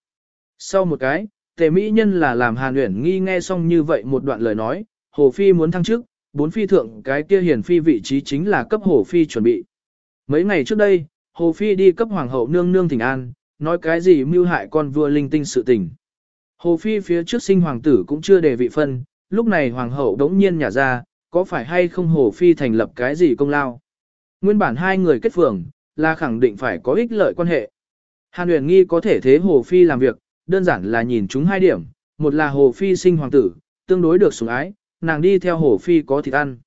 Sau một cái, Tề Mỹ Nhân là làm Hàn Uyển nghi nghe xong như vậy một đoạn lời nói, Hồ Phi muốn thăng chức, bốn phi thượng cái kia hiển phi vị trí chính là cấp Hồ Phi chuẩn bị. Mấy ngày trước đây, Hồ Phi đi cấp Hoàng hậu nương nương thỉnh an, nói cái gì mưu hại con vua linh tinh sự tình. Hồ Phi phía trước sinh hoàng tử cũng chưa đề vị phân, lúc này Hoàng hậu đống nhiên nhả ra, có phải hay không Hồ Phi thành lập cái gì công lao. Nguyên bản hai người kết phường, là khẳng định phải có ích lợi quan hệ. Hàn Huyền Nghi có thể thế Hồ Phi làm việc, đơn giản là nhìn chúng hai điểm, một là Hồ Phi sinh hoàng tử, tương đối được sủng ái, nàng đi theo Hồ Phi có thịt ăn.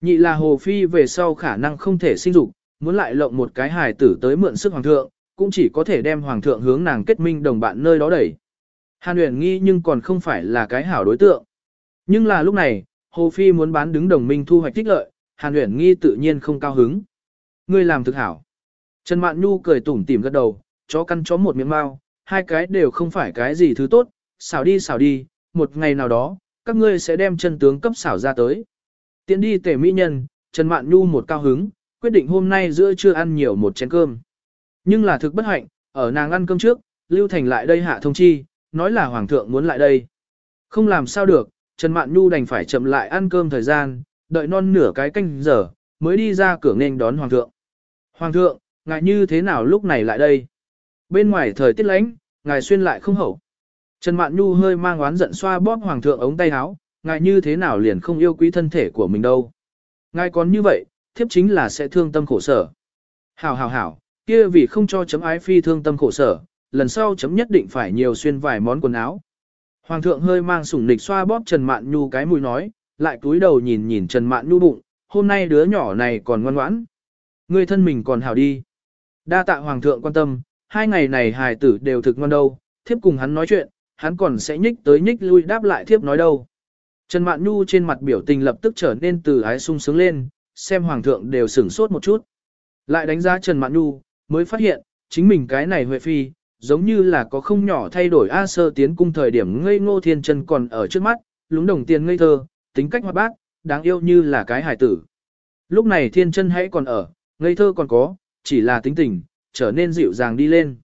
Nhị là Hồ Phi về sau khả năng không thể sinh dục, muốn lại lộng một cái hài tử tới mượn sức hoàng thượng, cũng chỉ có thể đem hoàng thượng hướng nàng kết minh đồng bạn nơi đó đẩy. Hàn Uyển Nghi nhưng còn không phải là cái hảo đối tượng. Nhưng là lúc này, Hồ Phi muốn bán đứng đồng minh thu hoạch tích lợi, Hàn Uyển Nghi tự nhiên không cao hứng. Ngươi làm thực hảo. Trần Mạn Nhu cười tủm tỉm gật đầu, chó căn chó một miếng mao, hai cái đều không phải cái gì thứ tốt, xảo đi xảo đi, một ngày nào đó, các ngươi sẽ đem chân tướng cấp xảo ra tới. Tiến đi tể mỹ nhân, Trần Mạn Nhu một cao hứng, quyết định hôm nay giữa trưa ăn nhiều một chén cơm. Nhưng là thực bất hạnh, ở nàng ăn cơm trước, Lưu Thành lại đây hạ thông chi, nói là Hoàng thượng muốn lại đây. Không làm sao được, Trần Mạn Nhu đành phải chậm lại ăn cơm thời gian, đợi non nửa cái canh giờ, mới đi ra cửa nên đón Hoàng thượng. Hoàng thượng, ngài như thế nào lúc này lại đây? Bên ngoài thời tiết lánh, ngài xuyên lại không hậu. Trần Mạn Nhu hơi mang oán giận xoa bóp Hoàng thượng ống tay áo, ngài như thế nào liền không yêu quý thân thể của mình đâu. Ngài còn như vậy, thiếp chính là sẽ thương tâm khổ sở. Hảo hảo hảo, kia vì không cho chấm ái phi thương tâm khổ sở, lần sau chấm nhất định phải nhiều xuyên vài món quần áo. Hoàng thượng hơi mang sủng nịch xoa bóp Trần Mạn Nhu cái mũi nói, lại cúi đầu nhìn nhìn Trần Mạn Nhu bụng, hôm nay đứa nhỏ này còn ngoan ngoãn. Người thân mình còn hảo đi. Đa tạ Hoàng thượng quan tâm, hai ngày này hài tử đều thực ngoan đâu, thiếp cùng hắn nói chuyện, hắn còn sẽ nhích tới nhích lui đáp lại thiếp nói đâu. Trần Mạn Nhu trên mặt biểu tình lập tức trở nên từ ái sung sướng lên, xem Hoàng thượng đều sửng sốt một chút. Lại đánh giá Trần Mạn Nhu, mới phát hiện, chính mình cái này Huệ Phi, giống như là có không nhỏ thay đổi A sơ tiến cung thời điểm ngây ngô thiên chân còn ở trước mắt, lúng đồng tiền ngây thơ, tính cách hoạt bát, đáng yêu như là cái hài tử. Lúc này thiên chân hãy còn ở, ngây thơ còn có, chỉ là tính tình, trở nên dịu dàng đi lên.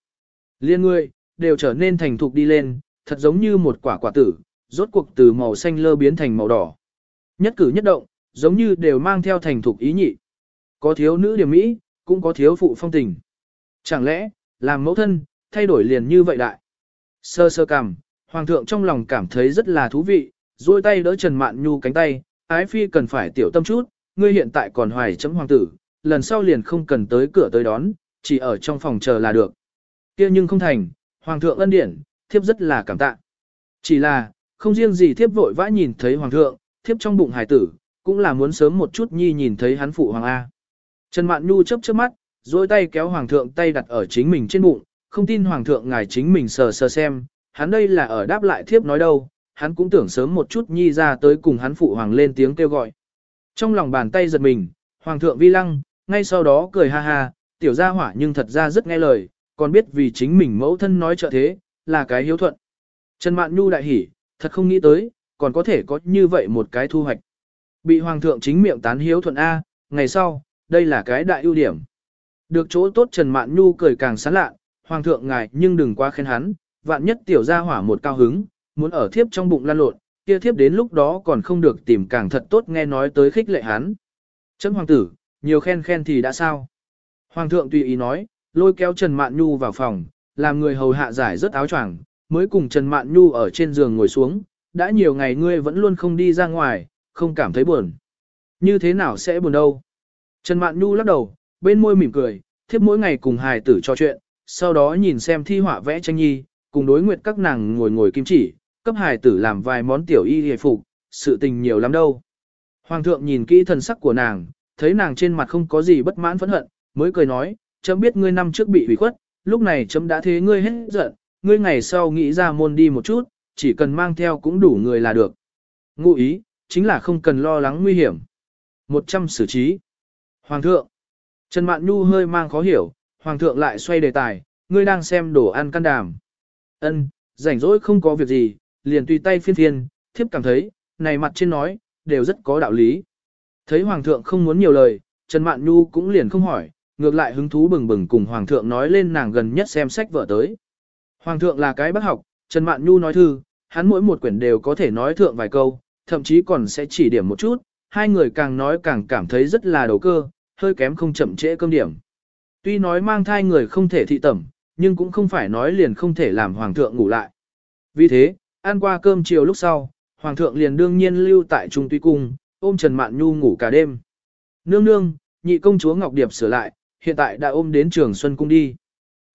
Liên ngươi, đều trở nên thành thục đi lên, thật giống như một quả quả tử, rốt cuộc từ màu xanh lơ biến thành màu đỏ. Nhất cử nhất động, giống như đều mang theo thành thục ý nhị. Có thiếu nữ điểm mỹ, cũng có thiếu phụ phong tình. Chẳng lẽ, làm mẫu thân, thay đổi liền như vậy đại. Sơ sơ cằm, hoàng thượng trong lòng cảm thấy rất là thú vị, duỗi tay đỡ Trần Mạn Nhu cánh tay, ái phi cần phải tiểu tâm chút, ngươi hiện tại còn hoài chấm hoàng tử, lần sau liền không cần tới cửa tới đón, chỉ ở trong phòng chờ là được. kia nhưng không thành, hoàng thượng ân điển, thiếp rất là cảm tạ. Chỉ là, không riêng gì thiếp vội vã nhìn thấy hoàng thượng, thiếp trong bụng hải tử, cũng là muốn sớm một chút nhi nhìn thấy hắn phụ hoàng A. Trần Mạn Nhu chớp chớp mắt, duỗi tay kéo hoàng thượng tay đặt ở chính mình trên bụng, không tin hoàng thượng ngài chính mình sờ sờ xem, hắn đây là ở đáp lại thiếp nói đâu, hắn cũng tưởng sớm một chút nhi ra tới cùng hắn phụ hoàng lên tiếng kêu gọi. Trong lòng bàn tay giật mình, hoàng thượng vi lăng, ngay sau đó cười ha ha, tiểu gia hỏa nhưng thật ra rất nghe lời, còn biết vì chính mình mẫu thân nói trợ thế, là cái hiếu thuận. Trần Mạn Nhu đại hỉ, thật không nghĩ tới, còn có thể có như vậy một cái thu hoạch. Bị hoàng thượng chính miệng tán hiếu thuận A, ngày sau, đây là cái đại ưu điểm. Được chỗ tốt Trần Mạn Nhu cười càng sán lạ, hoàng thượng ngài nhưng đừng quá khen hắn, vạn nhất tiểu gia hỏa một cao hứng, muốn ở thiếp trong bụng lan lộn, kia thiếp đến lúc đó còn không được tìm càng thật tốt nghe nói tới khích lệ hắn. Chấm hoàng tử, nhiều khen khen thì đã sao? Hoàng thượng tùy ý nói, lôi kéo Trần Mạn Nhu vào phòng, làm người hầu hạ giải rất áo choàng, mới cùng Trần Mạn Nhu ở trên giường ngồi xuống, đã nhiều ngày ngươi vẫn luôn không đi ra ngoài, không cảm thấy buồn. Như thế nào sẽ buồn đâu? Trần Mạn Nhu lắc đầu, bên môi mỉm cười, thiếp mỗi ngày cùng hài tử trò chuyện, sau đó nhìn xem thi họa vẽ tranh nhi, cùng đối nguyệt các nàng ngồi ngồi kim chỉ, cấp hài tử làm vài món tiểu y hề phục, sự tình nhiều lắm đâu. Hoàng thượng nhìn kỹ thần sắc của nàng, thấy nàng trên mặt không có gì bất mãn phẫn hận, mới cười nói, chấm biết ngươi năm trước bị hủy khuất, lúc này chấm đã thế ngươi hết giận, ngươi ngày sau nghĩ ra môn đi một chút, chỉ cần mang theo cũng đủ người là được. Ngụ ý, chính là không cần lo lắng nguy hiểm. Một trăm xử trí. Hoàng thượng. Trần Mạn Nhu hơi mang khó hiểu, Hoàng thượng lại xoay đề tài, ngươi đang xem đồ ăn căn đàm. Ân, rảnh rỗi không có việc gì, liền tùy tay phiên phiên, thiếp cảm thấy, này mặt trên nói, đều rất có đạo lý. Thấy Hoàng thượng không muốn nhiều lời, Trần Mạn Nhu cũng liền không hỏi, ngược lại hứng thú bừng bừng cùng Hoàng thượng nói lên nàng gần nhất xem sách vợ tới. Hoàng thượng là cái bác học, Trần Mạn Nhu nói thư, hắn mỗi một quyển đều có thể nói thượng vài câu, thậm chí còn sẽ chỉ điểm một chút, hai người càng nói càng cảm thấy rất là đầu cơ, hơi kém không chậm trễ cơm điểm. Tuy nói mang thai người không thể thị tẩm, nhưng cũng không phải nói liền không thể làm hoàng thượng ngủ lại. Vì thế, ăn qua cơm chiều lúc sau, hoàng thượng liền đương nhiên lưu tại trung tuy cung, ôm Trần Mạn Nhu ngủ cả đêm. Nương nương, nhị công chúa Ngọc Điệp sửa lại, hiện tại đã ôm đến trường Xuân Cung đi.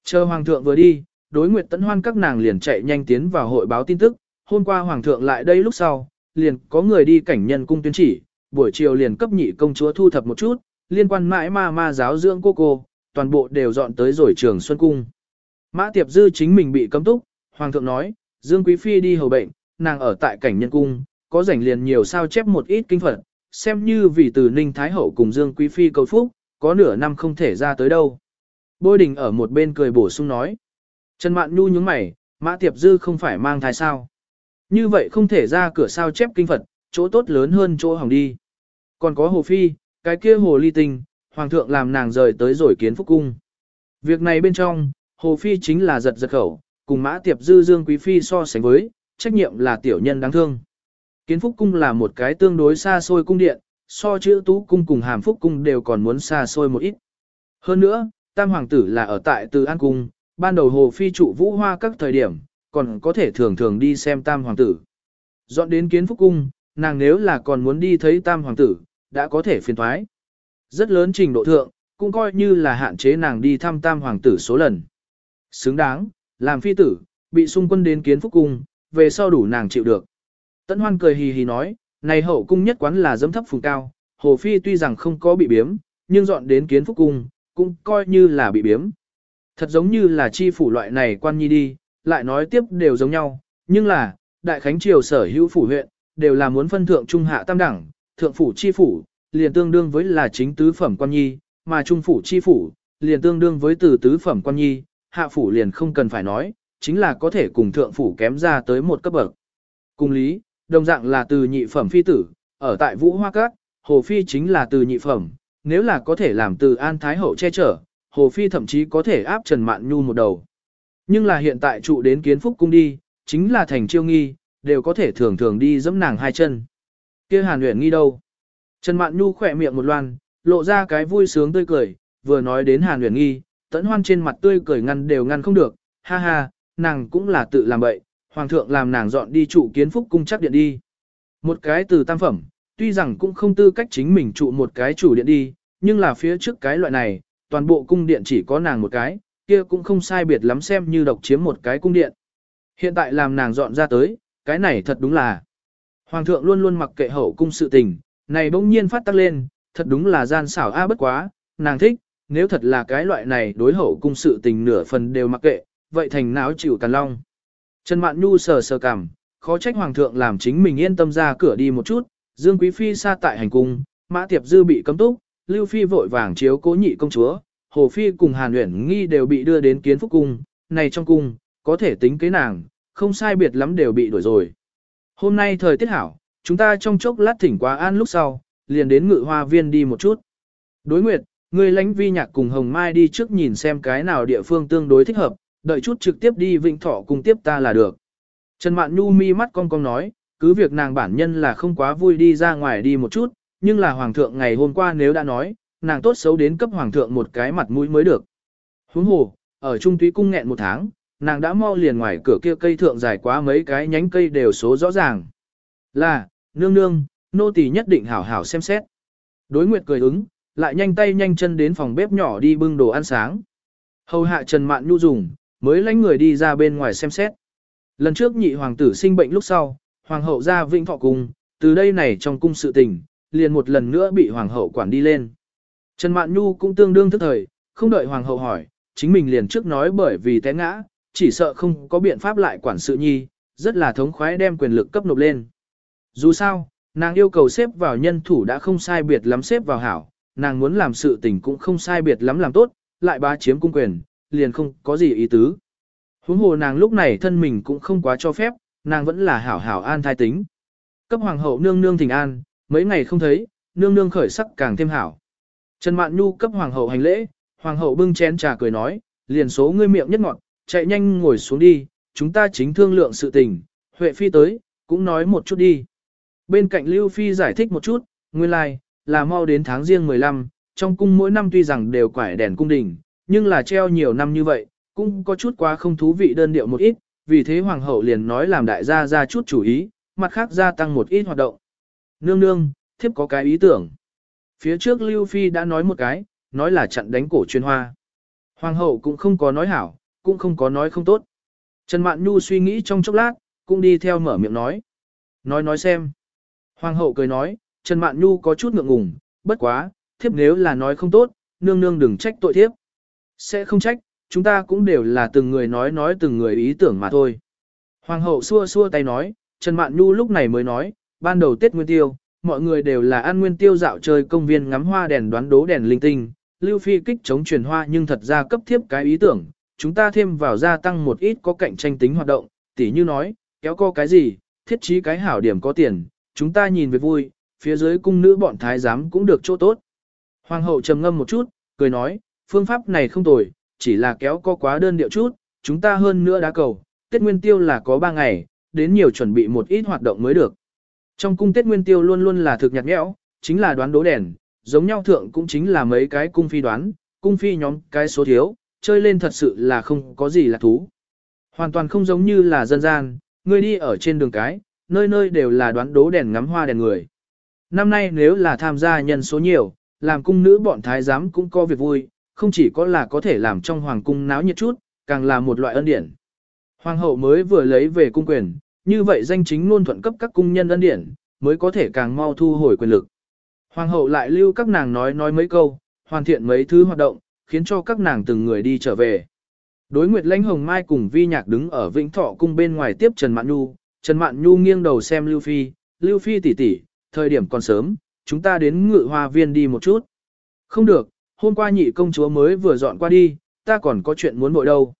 Chờ hoàng thượng vừa đi, đối nguyệt tấn hoan các nàng liền chạy nhanh tiến vào hội báo tin tức, hôm qua hoàng thượng lại đây lúc sau, liền có người đi cảnh nhân cung tuyên chỉ, buổi chiều liền cấp nhị công chúa thu thập một chút, liên quan mãi ma ma giáo dưỡng cô cô, toàn bộ đều dọn tới rồi trường Xuân Cung. Mã Tiệp Dư chính mình bị cấm túc, Hoàng thượng nói, Dương Quý Phi đi hầu bệnh, nàng ở tại cảnh nhân cung, có rảnh liền nhiều sao chép một ít kinh phật, xem như vì từ Ninh Thái Hậu cùng Dương Quý Phi cầu phúc, có nửa năm không thể ra tới đâu. Bôi đình ở một bên cười bổ sung nói. Trần Mạn Nhu nhướng mày, Mã Tiệp Dư không phải mang thai sao. Như vậy không thể ra cửa sao chép kinh Phật, chỗ tốt lớn hơn chỗ hỏng đi. Còn có Hồ Phi, cái kia Hồ Ly Tinh, Hoàng thượng làm nàng rời tới rồi kiến phúc cung. Việc này bên trong, Hồ Phi chính là giật giật khẩu, cùng Mã Tiệp Dư Dương Quý Phi so sánh với, trách nhiệm là tiểu nhân đáng thương. Kiến phúc cung là một cái tương đối xa xôi cung điện, so chữ tú cung cùng hàm phúc cung đều còn muốn xa xôi một ít. Hơn nữa, tam hoàng tử là ở tại từ an cung, ban đầu hồ phi trụ vũ hoa các thời điểm, còn có thể thường thường đi xem tam hoàng tử. Dọn đến kiến phúc cung, nàng nếu là còn muốn đi thấy tam hoàng tử, đã có thể phiền thoái. Rất lớn trình độ thượng, cũng coi như là hạn chế nàng đi thăm tam hoàng tử số lần. Xứng đáng, làm phi tử, bị xung quân đến kiến phúc cung, về sau đủ nàng chịu được. Tấn hoan cười hì hì nói, này hậu cung nhất quán là dấm thấp phùng cao, hồ phi tuy rằng không có bị biếm, nhưng dọn đến kiến phúc cung, cũng coi như là bị biếm. Thật giống như là chi phủ loại này quan nhi đi, lại nói tiếp đều giống nhau, nhưng là, đại khánh triều sở hữu phủ huyện, đều là muốn phân thượng trung hạ tam đẳng, thượng phủ chi phủ, liền tương đương với là chính tứ phẩm quan nhi, mà trung phủ chi phủ, liền tương đương với từ tứ phẩm quan nhi, hạ phủ liền không cần phải nói, chính là có thể cùng thượng phủ kém ra tới một cấp bậc. Cùng lý, đồng dạng là từ nhị phẩm phi tử, ở tại Vũ Hoa Cát, Hồ Phi chính là từ nhị phẩm, nếu là có thể làm từ An Thái Hậu che chở, Hồ Phi thậm chí có thể áp Trần Mạn Nhu một đầu. Nhưng là hiện tại trụ đến kiến phúc cung đi, chính là thành chiêu nghi, đều có thể thường thường đi dẫm nàng hai chân kia hàn luyện nghi đâu? Trần Mạn Nhu khỏe miệng một loan, lộ ra cái vui sướng tươi cười, vừa nói đến hàn luyện nghi, tẫn hoan trên mặt tươi cười ngăn đều ngăn không được, ha ha, nàng cũng là tự làm bậy, hoàng thượng làm nàng dọn đi trụ kiến phúc cung chắc điện đi. Một cái từ tam phẩm, tuy rằng cũng không tư cách chính mình trụ một cái chủ điện đi, nhưng là phía trước cái loại này, toàn bộ cung điện chỉ có nàng một cái, kia cũng không sai biệt lắm xem như độc chiếm một cái cung điện. Hiện tại làm nàng dọn ra tới, cái này thật đúng là. Hoàng thượng luôn luôn mặc kệ hậu cung sự tình, này bỗng nhiên phát tắc lên, thật đúng là gian xảo a bất quá, nàng thích, nếu thật là cái loại này đối hậu cung sự tình nửa phần đều mặc kệ, vậy thành náo chịu càn long. Trần Mạn Nhu sờ sờ cằm, khó trách hoàng thượng làm chính mình yên tâm ra cửa đi một chút, Dương Quý Phi xa tại hành cung, Mã Tiệp Dư bị cấm túc, Lưu Phi vội vàng chiếu cố nhị công chúa, Hồ Phi cùng Hàn Uyển Nghi đều bị đưa đến kiến phúc cung, này trong cung, có thể tính kế nàng, không sai biệt lắm đều bị đuổi rồi. Hôm nay thời tiết hảo, chúng ta trong chốc lát thỉnh quá an lúc sau, liền đến ngự hoa viên đi một chút. Đối nguyệt, Người lãnh vi nhạc cùng Hồng Mai đi trước nhìn xem cái nào địa phương tương đối thích hợp, đợi chút trực tiếp đi Vịnh Thọ cùng tiếp ta là được. Trần Mạn Nhu mi mắt cong cong nói, cứ việc nàng bản nhân là không quá vui đi ra ngoài đi một chút, nhưng là Hoàng thượng ngày hôm qua nếu đã nói, nàng tốt xấu đến cấp Hoàng thượng một cái mặt mũi mới được. Huống hồ, ở Trung Túy Cung nghẹn một tháng, nàng đã mau liền ngoài cửa kia cây thượng dài quá mấy cái nhánh cây đều số rõ ràng. Là, nương nương, nô tỳ nhất định hảo hảo xem xét. Đối nguyệt cười ứng, lại nhanh tay nhanh chân đến phòng bếp nhỏ đi bưng đồ ăn sáng. Hầu hạ Trần Mạn Nhu dùng, mới lánh người đi ra bên ngoài xem xét. Lần trước nhị hoàng tử sinh bệnh lúc sau, hoàng hậu ra vĩnh thọ cung, từ đây này trong cung sự tình, liền một lần nữa bị hoàng hậu quản đi lên. Trần Mạn Nhu cũng tương đương thức thời, không đợi hoàng hậu hỏi, chính mình liền trước nói bởi vì té ngã, chỉ sợ không có biện pháp lại quản sự nhi, rất là thống khoái đem quyền lực cấp nộp lên. Dù sao, nàng yêu cầu xếp vào nhân thủ đã không sai biệt lắm xếp vào hảo, nàng muốn làm sự tình cũng không sai biệt lắm làm tốt, lại bá chiếm cung quyền, liền không có gì ý tứ. Huống hồ nàng lúc này thân mình cũng không quá cho phép, nàng vẫn là hảo hảo an thai tính. Cấp hoàng hậu nương nương thỉnh an, mấy ngày không thấy, nương nương khởi sắc càng thêm hảo. Trần Mạn Nhu cấp hoàng hậu hành lễ, hoàng hậu bưng chén trà cười nói, liền số ngươi miệng nhất ngọn chạy nhanh ngồi xuống đi, chúng ta chính thương lượng sự tình, Huệ Phi tới, cũng nói một chút đi. Bên cạnh Lưu Phi giải thích một chút, nguyên lai, like, là mau đến tháng riêng 15, trong cung mỗi năm tuy rằng đều quải đèn cung đình, nhưng là treo nhiều năm như vậy, cũng có chút quá không thú vị đơn điệu một ít, vì thế hoàng hậu liền nói làm đại gia ra chút chủ ý, mặt khác gia tăng một ít hoạt động. Nương nương, thiếp có cái ý tưởng. Phía trước Lưu Phi đã nói một cái, nói là chặn đánh cổ chuyên hoa. Hoàng hậu cũng không có nói hảo, cũng không có nói không tốt. Trần Mạn Nhu suy nghĩ trong chốc lát, cũng đi theo mở miệng nói. Nói nói xem. Hoàng hậu cười nói, Trần Mạn Nhu có chút ngượng ngùng, bất quá, thiếp nếu là nói không tốt, nương nương đừng trách tội thiếp. Sẽ không trách, chúng ta cũng đều là từng người nói nói từng người ý tưởng mà thôi. Hoàng hậu xua xua tay nói, Trần Mạn Nhu lúc này mới nói, ban đầu Tết Nguyên Tiêu, mọi người đều là ăn Nguyên Tiêu dạo chơi công viên ngắm hoa đèn đoán đố đèn linh tinh, Lưu Phi kích chống truyền hoa nhưng thật ra cấp thiếp cái ý tưởng, chúng ta thêm vào gia tăng một ít có cạnh tranh tính hoạt động, tỉ như nói, kéo co cái gì, thiết trí cái hảo điểm có tiền, chúng ta nhìn về vui, phía dưới cung nữ bọn thái giám cũng được chỗ tốt. Hoàng hậu trầm ngâm một chút, cười nói, phương pháp này không tồi, chỉ là kéo co quá đơn điệu chút, chúng ta hơn nữa đá cầu, Tết Nguyên Tiêu là có 3 ngày, đến nhiều chuẩn bị một ít hoạt động mới được. Trong cung Tết Nguyên Tiêu luôn luôn là thực nhạt nhẽo, chính là đoán đố đèn, giống nhau thượng cũng chính là mấy cái cung phi đoán, cung phi nhóm cái số thiếu, chơi lên thật sự là không có gì là thú. Hoàn toàn không giống như là dân gian, người đi ở trên đường cái, nơi nơi đều là đoán đố đèn ngắm hoa đèn người. Năm nay nếu là tham gia nhân số nhiều, làm cung nữ bọn thái giám cũng có việc vui, không chỉ có là có thể làm trong hoàng cung náo nhiệt chút, càng là một loại ân điển. Hoàng hậu mới vừa lấy về cung quyền, như vậy danh chính luôn thuận cấp các cung nhân ân điển, mới có thể càng mau thu hồi quyền lực. Hoàng hậu lại lưu các nàng nói nói mấy câu, hoàn thiện mấy thứ hoạt động, khiến cho các nàng từng người đi trở về. Đối Nguyệt Lãnh Hồng Mai cùng Vi Nhạc đứng ở Vĩnh Thọ cung bên ngoài tiếp Trần Mạn Nhu, Trần Mạn Nhu nghiêng đầu xem Lưu Phi, Lưu Phi tỷ tỷ, thời điểm còn sớm, chúng ta đến ngự hoa viên đi một chút. Không được, hôm qua nhị công chúa mới vừa dọn qua đi, ta còn có chuyện muốn bội đâu.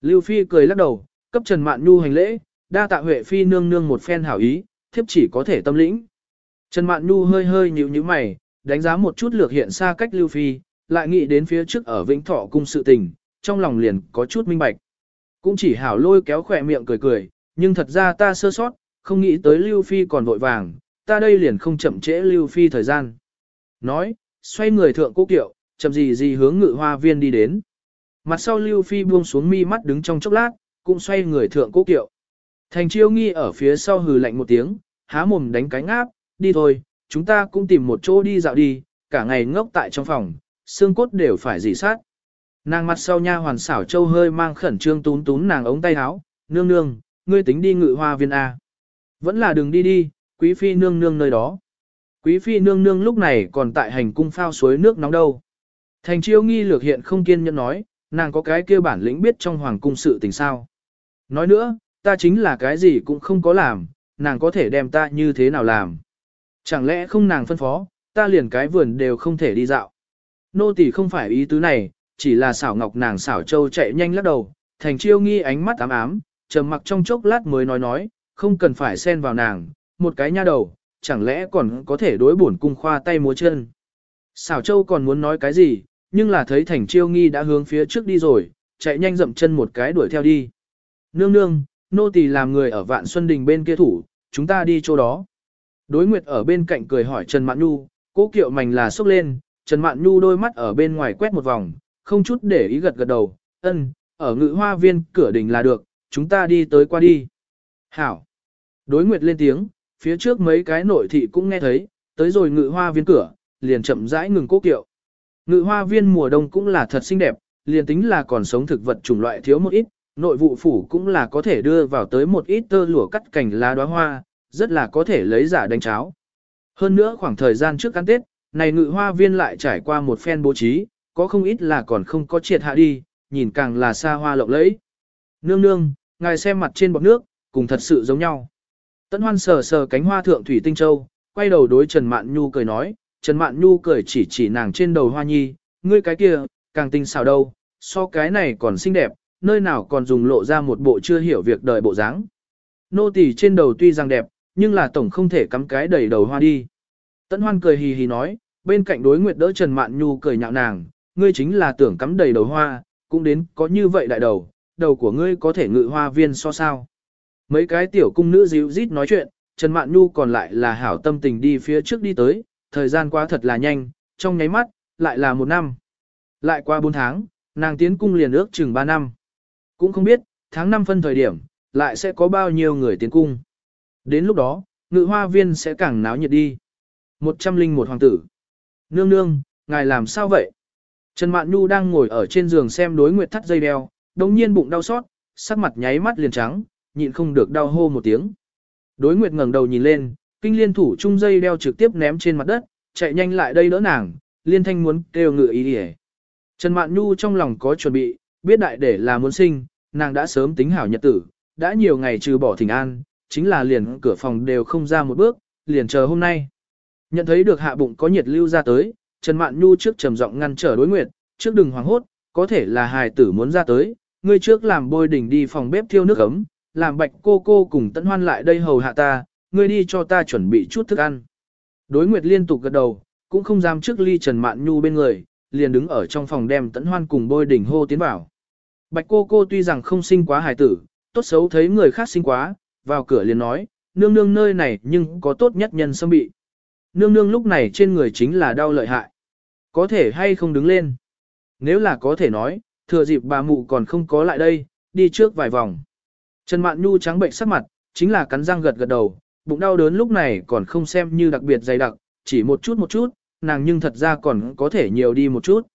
Lưu Phi cười lắc đầu, cấp Trần Mạn Nhu hành lễ, đa tạ Huệ Phi nương nương một phen hảo ý, thiếp chỉ có thể tâm lĩnh. Trần Mạn Nhu hơi hơi nhíu nhíu mày, đánh giá một chút lược hiện xa cách Lưu Phi, lại nghĩ đến phía trước ở Vĩnh Thọ cung sự tình, trong lòng liền có chút minh bạch. Cũng chỉ hảo lôi kéo khỏe miệng cười cười, nhưng thật ra ta sơ sót, không nghĩ tới Lưu Phi còn vội vàng, ta đây liền không chậm trễ Lưu Phi thời gian. Nói, xoay người thượng cố kiệu, chậm gì gì hướng ngự hoa viên đi đến. Mặt sau Lưu Phi buông xuống mi mắt đứng trong chốc lát, cũng xoay người thượng cố kiệu. Thành chiêu nghi ở phía sau hừ lạnh một tiếng, há mồm đánh cánh áp, đi thôi, chúng ta cũng tìm một chỗ đi dạo đi, cả ngày ngốc tại trong phòng, xương cốt đều phải dị sát. Nàng mặt sau nha hoàn xảo châu hơi mang khẩn trương tún tún nàng ống tay áo, nương nương, ngươi tính đi ngự hoa viên A. Vẫn là đừng đi đi, quý phi nương nương nơi đó. Quý phi nương nương lúc này còn tại hành cung phao suối nước nóng đâu. Thành chiêu nghi lược hiện không kiên nhẫn nói, nàng có cái kia bản lĩnh biết trong hoàng cung sự tình sao. Nói nữa, ta chính là cái gì cũng không có làm, nàng có thể đem ta như thế nào làm. Chẳng lẽ không nàng phân phó, ta liền cái vườn đều không thể đi dạo. Nô tỳ không phải ý tứ này, chỉ là xảo ngọc nàng xảo châu chạy nhanh lắc đầu, thành chiêu nghi ánh mắt ám ám, trầm mặc trong chốc lát mới nói nói, không cần phải xen vào nàng, một cái nha đầu, chẳng lẽ còn có thể đối bổn cung khoa tay múa chân. Xảo Châu còn muốn nói cái gì, nhưng là thấy Thành Chiêu Nghi đã hướng phía trước đi rồi, chạy nhanh dậm chân một cái đuổi theo đi. Nương nương, nô tỳ làm người ở Vạn Xuân Đình bên kia thủ, chúng ta đi chỗ đó. Đối Nguyệt ở bên cạnh cười hỏi Trần Mạn Nhu, cố kiệu mảnh là sốc lên, Trần Mạn Nhu đôi mắt ở bên ngoài quét một vòng, không chút để ý gật gật đầu, ân, ở ngự hoa viên cửa đình là được, chúng ta đi tới qua đi. Hảo. Đối Nguyệt lên tiếng, phía trước mấy cái nội thị cũng nghe thấy, tới rồi ngự hoa viên cửa, liền chậm rãi ngừng cố kiệu. Ngự hoa viên mùa đông cũng là thật xinh đẹp, liền tính là còn sống thực vật chủng loại thiếu một ít, nội vụ phủ cũng là có thể đưa vào tới một ít tơ lụa cắt cành lá đóa hoa, rất là có thể lấy giả đánh cháo. Hơn nữa khoảng thời gian trước ăn Tết, này ngự hoa viên lại trải qua một phen bố trí, có không ít là còn không có triệt hạ đi, nhìn càng là xa hoa lộng lẫy. Nương nương, ngài xem mặt trên bọt nước, cùng thật sự giống nhau. Tấn hoan sờ sờ cánh hoa thượng thủy tinh châu, quay đầu đối Trần Mạn Nhu cười nói, Trần Mạn Nhu cười chỉ chỉ nàng trên đầu hoa nhi, ngươi cái kia, càng tinh xảo đâu, so cái này còn xinh đẹp, nơi nào còn dùng lộ ra một bộ chưa hiểu việc đời bộ dáng. Nô tỳ trên đầu tuy rằng đẹp, nhưng là tổng không thể cắm cái đầy đầu hoa đi. Tấn Hoan cười hì hì nói, bên cạnh đối nguyệt đỡ Trần Mạn Nhu cười nhạo nàng, ngươi chính là tưởng cắm đầy đầu hoa, cũng đến có như vậy đại đầu, đầu của ngươi có thể ngự hoa viên so sao. Mấy cái tiểu cung nữ dịu rít nói chuyện, Trần Mạn Nhu còn lại là hảo tâm tình đi phía trước đi tới, thời gian qua thật là nhanh, trong nháy mắt, lại là một năm. Lại qua bốn tháng, nàng tiến cung liền ước chừng ba năm. Cũng không biết, tháng năm phân thời điểm, lại sẽ có bao nhiêu người tiến cung. Đến lúc đó, ngự hoa viên sẽ càng náo nhiệt đi. Một trăm linh một hoàng tử. Nương nương, ngài làm sao vậy? Trần Mạn Nhu đang ngồi ở trên giường xem đối nguyệt thắt dây đeo, đồng nhiên bụng đau xót, sắc mặt nháy mắt liền trắng, nhịn không được đau hô một tiếng. Đối nguyệt ngẩng đầu nhìn lên, kinh liên thủ chung dây đeo trực tiếp ném trên mặt đất, chạy nhanh lại đây đỡ nàng, liên thanh muốn kêu ngựa ý đi Trần Mạn Nhu trong lòng có chuẩn bị, biết đại để là muốn sinh, nàng đã sớm tính hảo nhật tử, đã nhiều ngày trừ bỏ thỉnh an, chính là liền cửa phòng đều không ra một bước, liền chờ hôm nay. Nhận thấy được hạ bụng có nhiệt lưu ra tới, Trần Mạn Nhu trước trầm giọng ngăn trở đối nguyệt, trước đừng hoảng hốt, có thể là hài tử muốn ra tới, ngươi trước làm bôi đỉnh đi phòng bếp thiêu nước ấm, làm bạch cô cô cùng tận hoan lại đây hầu hạ ta, ngươi đi cho ta chuẩn bị chút thức ăn. Đối nguyệt liên tục gật đầu, cũng không dám trước ly Trần Mạn Nhu bên người, liền đứng ở trong phòng đem tận hoan cùng bôi đỉnh hô tiến vào. Bạch cô cô tuy rằng không sinh quá hài tử, tốt xấu thấy người khác sinh quá, vào cửa liền nói, nương nương nơi này nhưng có tốt nhất nhân xâm bị. Nương nương lúc này trên người chính là đau lợi hại. Có thể hay không đứng lên. Nếu là có thể nói, thừa dịp bà mụ còn không có lại đây, đi trước vài vòng. Trần Mạn Nhu trắng bệnh sắc mặt, chính là cắn răng gật gật đầu, bụng đau đớn lúc này còn không xem như đặc biệt dày đặc, chỉ một chút một chút, nàng nhưng thật ra còn có thể nhiều đi một chút.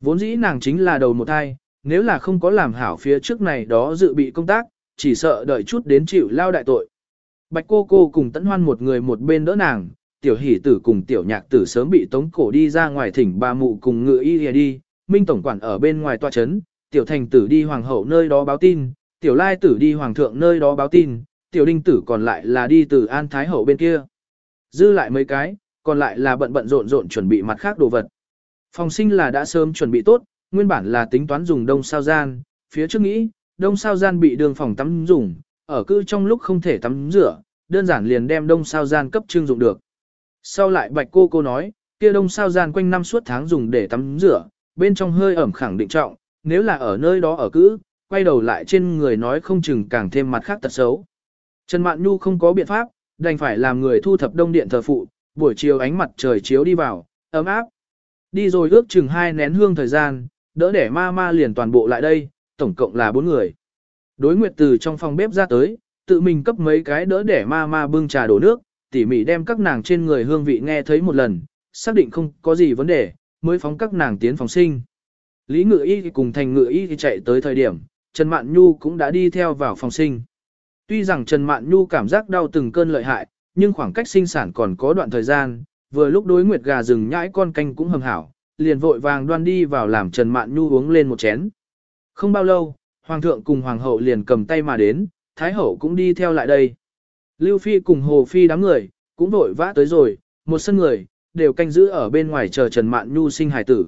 Vốn dĩ nàng chính là đầu một thai, nếu là không có làm hảo phía trước này đó dự bị công tác, chỉ sợ đợi chút đến chịu lao đại tội. Bạch cô cô cùng tẫn hoan một người một bên đỡ nàng, tiểu hỷ tử cùng tiểu nhạc tử sớm bị tống cổ đi ra ngoài thỉnh bà mụ cùng ngựa y đi, minh tổng quản ở bên ngoài tòa chấn, tiểu thành tử đi hoàng hậu nơi đó báo tin, tiểu lai tử đi hoàng thượng nơi đó báo tin, tiểu đinh tử còn lại là đi từ an thái hậu bên kia. Dư lại mấy cái, còn lại là bận bận rộn rộn chuẩn bị mặt khác đồ vật. Phòng sinh là đã sớm chuẩn bị tốt, nguyên bản là tính toán dùng đông sao gian, phía trước nghĩ, đông sao gian bị đường phòng tắm dùng, ở cư trong lúc không thể tắm rửa, đơn giản liền đem đông sao gian cấp trưng dụng được. Sau lại bạch cô cô nói, kia đông sao gian quanh năm suốt tháng dùng để tắm rửa, bên trong hơi ẩm khẳng định trọng, nếu là ở nơi đó ở cữ, quay đầu lại trên người nói không chừng càng thêm mặt khác tật xấu. Trần Mạn Nhu không có biện pháp, đành phải làm người thu thập đông điện thờ phụ, buổi chiều ánh mặt trời chiếu đi vào, ấm áp. Đi rồi ước chừng hai nén hương thời gian, đỡ để ma ma liền toàn bộ lại đây, tổng cộng là bốn người. Đối nguyệt từ trong phòng bếp ra tới, tự mình cấp mấy cái đỡ để ma ma bưng trà đổ nước, tỉ mỉ đem các nàng trên người hương vị nghe thấy một lần, xác định không có gì vấn đề, mới phóng các nàng tiến phòng sinh. Lý ngự y cùng thành ngự y thì chạy tới thời điểm, Trần Mạn Nhu cũng đã đi theo vào phòng sinh. Tuy rằng Trần Mạn Nhu cảm giác đau từng cơn lợi hại, nhưng khoảng cách sinh sản còn có đoạn thời gian, vừa lúc đối nguyệt gà rừng nhãi con canh cũng hầm hảo, liền vội vàng đoan đi vào làm Trần Mạn Nhu uống lên một chén. Không bao lâu, Hoàng thượng cùng Hoàng hậu liền cầm tay mà đến, Thái hậu cũng đi theo lại đây. Lưu Phi cùng Hồ Phi đám người, cũng vội vã tới rồi, một sân người, đều canh giữ ở bên ngoài chờ Trần Mạn Nhu sinh hài tử.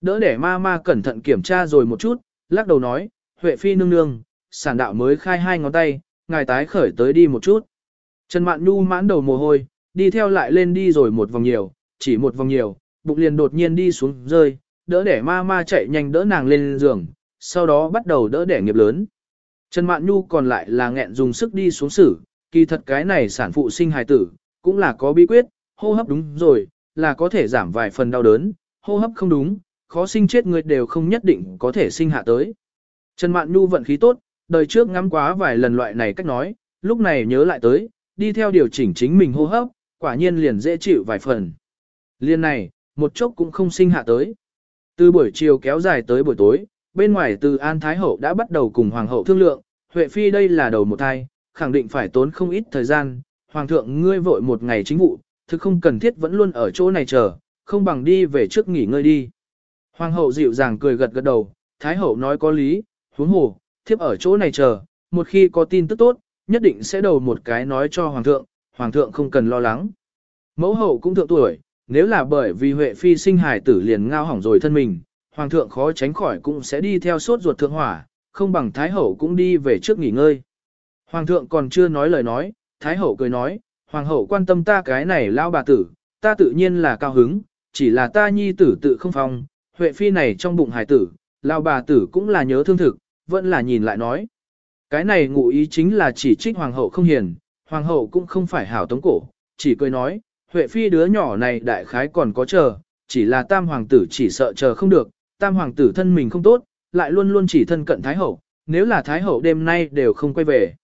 Đỡ để ma ma cẩn thận kiểm tra rồi một chút, lắc đầu nói, Huệ Phi nương nương, sản đạo mới khai hai ngón tay, ngài tái khởi tới đi một chút. Trần Mạn Nhu mãn đầu mồ hôi, đi theo lại lên đi rồi một vòng nhiều, chỉ một vòng nhiều, bụng liền đột nhiên đi xuống rơi, đỡ để ma ma chạy nhanh đỡ nàng lên giường, sau đó bắt đầu đỡ để nghiệp lớn. Trần Mạn Nhu còn lại là nghẹn dùng sức đi xuống xử, kỳ thật cái này sản phụ sinh hài tử, cũng là có bí quyết, hô hấp đúng rồi, là có thể giảm vài phần đau đớn, hô hấp không đúng, khó sinh chết người đều không nhất định có thể sinh hạ tới. Trần Mạn Nhu vận khí tốt, đời trước ngắm quá vài lần loại này cách nói, lúc này nhớ lại tới, đi theo điều chỉnh chính mình hô hấp, quả nhiên liền dễ chịu vài phần. Liên này, một chốc cũng không sinh hạ tới. Từ buổi chiều kéo dài tới buổi tối, bên ngoài từ An Thái Hậu đã bắt đầu cùng Hoàng hậu thương lượng, Huệ Phi đây là đầu một thai, khẳng định phải tốn không ít thời gian, Hoàng thượng ngươi vội một ngày chính vụ, thực không cần thiết vẫn luôn ở chỗ này chờ, không bằng đi về trước nghỉ ngơi đi. Hoàng hậu dịu dàng cười gật gật đầu, Thái Hậu nói có lý, huống hồ, thiếp ở chỗ này chờ, một khi có tin tức tốt, nhất định sẽ đầu một cái nói cho Hoàng thượng, Hoàng thượng không cần lo lắng. Mẫu hậu cũng thượng tuổi, nếu là bởi vì Huệ Phi sinh hài tử liền ngao hỏng rồi thân mình, Hoàng thượng khó tránh khỏi cũng sẽ đi theo sốt ruột thượng hỏa, không bằng Thái hậu cũng đi về trước nghỉ ngơi. Hoàng thượng còn chưa nói lời nói, Thái hậu cười nói, Hoàng hậu quan tâm ta cái này lao bà tử, ta tự nhiên là cao hứng, chỉ là ta nhi tử tự không phong, Huệ Phi này trong bụng hài tử, lao bà tử cũng là nhớ thương thực, vẫn là nhìn lại nói. Cái này ngụ ý chính là chỉ trích Hoàng hậu không hiền, Hoàng hậu cũng không phải hảo tống cổ, chỉ cười nói, Huệ Phi đứa nhỏ này đại khái còn có chờ, chỉ là tam hoàng tử chỉ sợ chờ không được, tam hoàng tử thân mình không tốt, lại luôn luôn chỉ thân cận Thái Hậu, nếu là Thái Hậu đêm nay đều không quay về.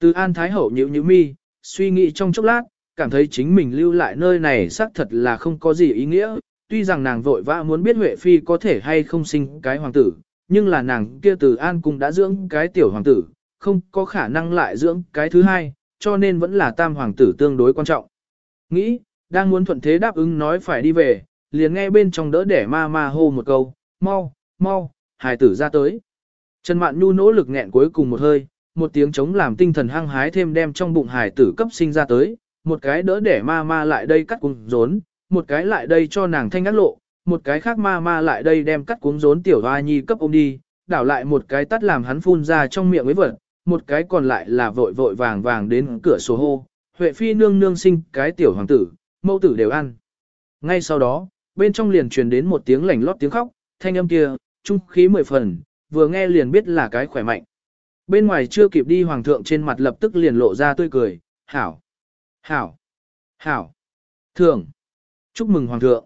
Từ An Thái Hậu nhíu nhíu mi, suy nghĩ trong chốc lát, cảm thấy chính mình lưu lại nơi này xác thật là không có gì ý nghĩa, tuy rằng nàng vội vã muốn biết Huệ Phi có thể hay không sinh cái hoàng tử, nhưng là nàng kia từ An cũng đã dưỡng cái tiểu hoàng tử, không có khả năng lại dưỡng cái thứ hai, cho nên vẫn là tam hoàng tử tương đối quan trọng. Nghĩ, đang muốn thuận thế đáp ứng nói phải đi về, liền nghe bên trong đỡ để ma ma hô một câu, mau, mau, hài tử ra tới. Trần Mạn Nhu nỗ lực nghẹn cuối cùng một hơi, một tiếng chống làm tinh thần hăng hái thêm đem trong bụng hài tử cấp sinh ra tới, một cái đỡ để ma ma lại đây cắt cuống rốn, một cái lại đây cho nàng thanh ngắt lộ, một cái khác ma ma lại đây đem cắt cuống rốn tiểu hoa nhi cấp ôm đi, đảo lại một cái tắt làm hắn phun ra trong miệng với vật, một cái còn lại là vội vội vàng vàng đến cửa sổ hô, Huệ Phi nương nương sinh cái tiểu hoàng tử, mẫu tử đều ăn. Ngay sau đó, bên trong liền truyền đến một tiếng lảnh lót tiếng khóc, thanh âm kia, trung khí mười phần, vừa nghe liền biết là cái khỏe mạnh. Bên ngoài chưa kịp đi hoàng thượng trên mặt lập tức liền lộ ra tươi cười, hảo, hảo, hảo, thường chúc mừng hoàng thượng.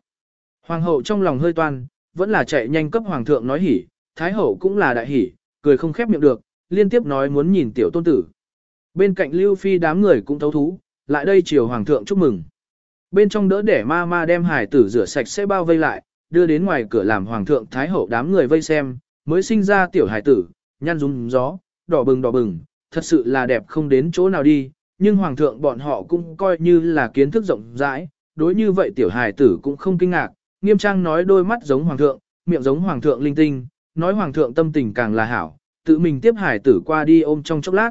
Hoàng hậu trong lòng hơi toan, vẫn là chạy nhanh cấp hoàng thượng nói hỉ, thái hậu cũng là đại hỉ, cười không khép miệng được, liên tiếp nói muốn nhìn tiểu tôn tử. Bên cạnh Lưu Phi đám người cũng thấu thú, lại đây chiều hoàng thượng chúc mừng. Bên trong đỡ để ma ma đem hải tử rửa sạch sẽ bao vây lại, đưa đến ngoài cửa làm hoàng thượng thái hậu đám người vây xem, mới sinh ra tiểu hải tử, nhăn rung gió, đỏ bừng đỏ bừng, thật sự là đẹp không đến chỗ nào đi, nhưng hoàng thượng bọn họ cũng coi như là kiến thức rộng rãi, đối như vậy tiểu hải tử cũng không kinh ngạc, nghiêm trang nói đôi mắt giống hoàng thượng, miệng giống hoàng thượng linh tinh, nói hoàng thượng tâm tình càng là hảo, tự mình tiếp hải tử qua đi ôm trong chốc lát.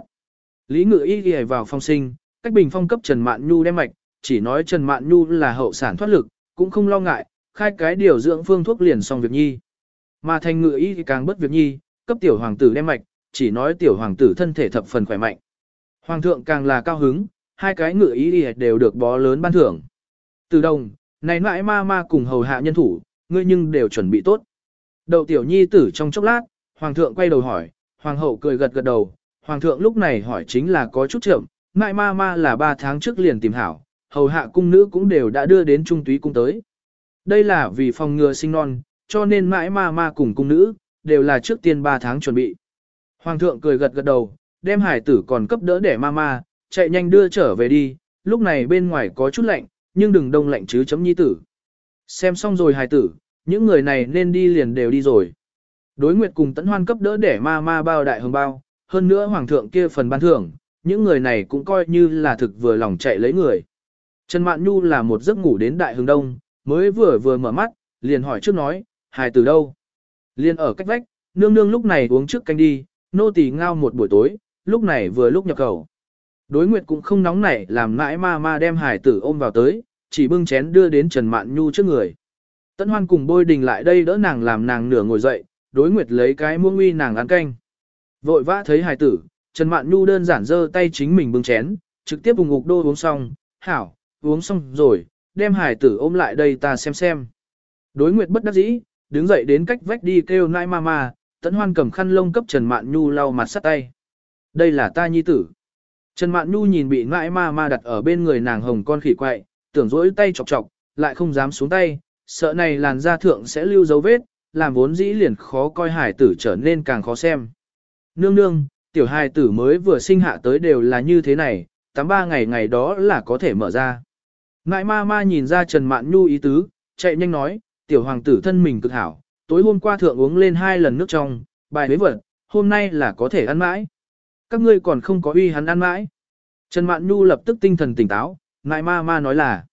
Lý ngự y ghi vào phong sinh, cách bình phong cấp Trần Mạn Nhu đem mạch, chỉ nói Trần Mạn Nhu là hậu sản thoát lực, cũng không lo ngại, khai cái điều dưỡng phương thuốc liền xong việc nhi. Mà thành ngự y thì càng bất việc nhi, cấp tiểu hoàng tử đem mạch, chỉ nói tiểu hoàng tử thân thể thập phần khỏe mạnh. Hoàng thượng càng là cao hứng, hai cái ngự ý đều được bó lớn ban thưởng. Từ đồng, này mãi ma ma cùng hầu hạ nhân thủ, ngươi nhưng đều chuẩn bị tốt. Đậu tiểu nhi tử trong chốc lát, hoàng thượng quay đầu hỏi, hoàng hậu cười gật gật đầu, hoàng thượng lúc này hỏi chính là có chút chậm, mãi ma ma là ba tháng trước liền tìm hảo, hầu hạ cung nữ cũng đều đã đưa đến trung túy cung tới. Đây là vì phòng ngừa sinh non, cho nên mãi ma ma cùng cung nữ, đều là trước tiên 3 tháng chuẩn bị. Hoàng thượng cười gật gật đầu, đem hải tử còn cấp đỡ để Mama chạy nhanh đưa trở về đi, lúc này bên ngoài có chút lạnh, nhưng đừng đông lạnh chứ chấm nhi tử. Xem xong rồi hải tử, những người này nên đi liền đều đi rồi. Đối nguyệt cùng tấn hoan cấp đỡ để ma ma bao đại hồng bao, hơn nữa hoàng thượng kia phần ban thưởng, những người này cũng coi như là thực vừa lòng chạy lấy người. Trần Mạn Nhu là một giấc ngủ đến đại hướng đông, mới vừa vừa mở mắt, liền hỏi trước nói, hài từ đâu? Liên ở cách vách, nương nương lúc này uống trước canh đi, nô tỳ ngao một buổi tối, lúc này vừa lúc nhập cầu. Đối nguyệt cũng không nóng nảy làm mãi ma ma đem Hải tử ôm vào tới, chỉ bưng chén đưa đến Trần Mạn Nhu trước người. Tấn Hoan cùng bôi đình lại đây đỡ nàng làm nàng nửa ngồi dậy, đối nguyệt lấy cái muông uy nàng ăn canh. Vội vã thấy Hải tử, Trần Mạn Nhu đơn giản giơ tay chính mình bưng chén, trực tiếp vùng ngục đô uống xong, hảo, uống xong rồi, đem hải tử ôm lại đây ta xem xem. Đối nguyệt bất đắc dĩ, đứng dậy đến cách vách đi kêu nãi ma ma, tấn hoan cầm khăn lông cấp Trần Mạn Nhu lau mặt sắt tay. Đây là ta nhi tử. Trần Mạn Nhu nhìn bị ngãi ma ma đặt ở bên người nàng hồng con khỉ quậy, tưởng dỗi tay chọc chọc, lại không dám xuống tay, sợ này làn da thượng sẽ lưu dấu vết, làm vốn dĩ liền khó coi hải tử trở nên càng khó xem. Nương nương, tiểu hài tử mới vừa sinh hạ tới đều là như thế này, tắm ba ngày ngày đó là có thể mở ra. Ngại ma ma nhìn ra Trần Mạn Nhu ý tứ, chạy nhanh nói, tiểu hoàng tử thân mình cực hảo, tối hôm qua thượng uống lên hai lần nước trong, bài huế vật, hôm nay là có thể ăn mãi. Các ngươi còn không có uy hắn ăn mãi. Trần Mạn Nhu lập tức tinh thần tỉnh táo, ngại ma ma nói là.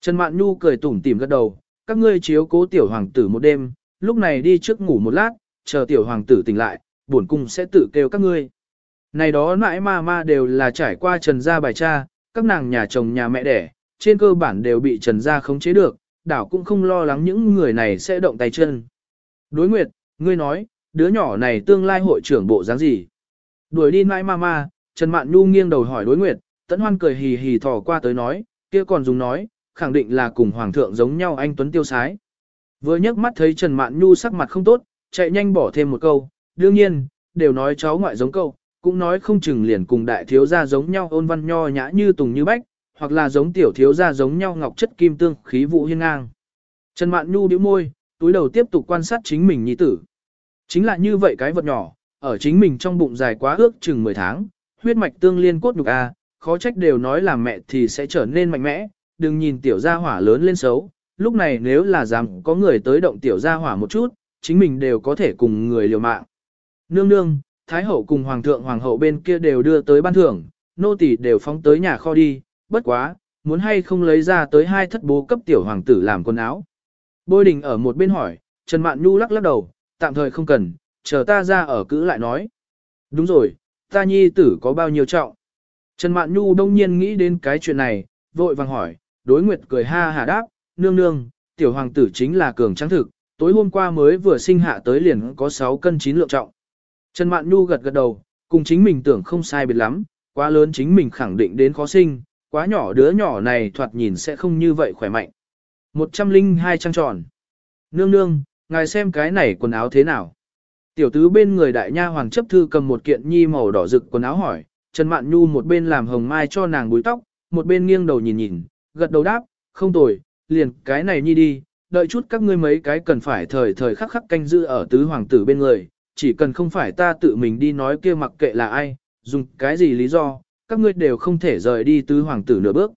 Trần Mạn Nhu cười tủm tỉm gật đầu, các ngươi chiếu cố tiểu hoàng tử một đêm, lúc này đi trước ngủ một lát, chờ tiểu hoàng tử tỉnh lại, bổn cung sẽ tự kêu các ngươi. Này đó nãi ma ma đều là trải qua trần gia bài cha, các nàng nhà chồng nhà mẹ đẻ, trên cơ bản đều bị trần gia khống chế được, đảo cũng không lo lắng những người này sẽ động tay chân. Đối nguyệt, ngươi nói, đứa nhỏ này tương lai hội trưởng bộ dáng gì? Đuổi đi mãi ma ma, Trần Mạn Nhu nghiêng đầu hỏi đối nguyệt, tẫn hoan cười hì hì thò qua tới nói, kia còn dùng nói, khẳng định là cùng hoàng thượng giống nhau anh Tuấn Tiêu Sái. Vừa nhấc mắt thấy Trần Mạn Nhu sắc mặt không tốt, chạy nhanh bỏ thêm một câu, đương nhiên, đều nói cháu ngoại giống câu, cũng nói không chừng liền cùng đại thiếu gia giống nhau ôn văn nho nhã như tùng như bách, hoặc là giống tiểu thiếu gia giống nhau ngọc chất kim tương khí vụ hiên ngang. Trần Mạn Nhu bĩu môi, túi đầu tiếp tục quan sát chính mình nhi tử. Chính là như vậy cái vật nhỏ, ở chính mình trong bụng dài quá ước chừng 10 tháng, huyết mạch tương liên cốt nhục a, khó trách đều nói là mẹ thì sẽ trở nên mạnh mẽ, đừng nhìn tiểu gia hỏa lớn lên xấu, lúc này nếu là dám có người tới động tiểu gia hỏa một chút, chính mình đều có thể cùng người liều mạng. Nương nương, Thái hậu cùng Hoàng thượng Hoàng hậu bên kia đều đưa tới ban thưởng, nô tỳ đều phóng tới nhà kho đi, bất quá, muốn hay không lấy ra tới hai thất bố cấp tiểu hoàng tử làm quần áo. Bôi đình ở một bên hỏi, Trần Mạn Nhu lắc lắc đầu, tạm thời không cần, chờ ta ra ở cữ lại nói. Đúng rồi, ta nhi tử có bao nhiêu trọng. Trần Mạn Nhu đông nhiên nghĩ đến cái chuyện này, vội vàng hỏi, đối nguyệt cười ha hà đáp, nương nương, tiểu hoàng tử chính là cường trắng thực, tối hôm qua mới vừa sinh hạ tới liền có 6 cân 9 lượng trọng. Trần Mạn Nhu gật gật đầu, cùng chính mình tưởng không sai biệt lắm, quá lớn chính mình khẳng định đến khó sinh, quá nhỏ đứa nhỏ này thoạt nhìn sẽ không như vậy khỏe mạnh. 102 trăng tròn. Nương nương, ngài xem cái này quần áo thế nào. Tiểu tứ bên người đại nha hoàng chấp thư cầm một kiện nhi màu đỏ rực quần áo hỏi, Trần Mạn Nhu một bên làm hồng mai cho nàng búi tóc, một bên nghiêng đầu nhìn nhìn, gật đầu đáp, không tồi, liền cái này nhi đi, đợi chút các ngươi mấy cái cần phải thời thời khắc khắc canh giữ ở tứ hoàng tử bên người, chỉ cần không phải ta tự mình đi nói kia mặc kệ là ai, dùng cái gì lý do, các ngươi đều không thể rời đi tứ hoàng tử nửa bước.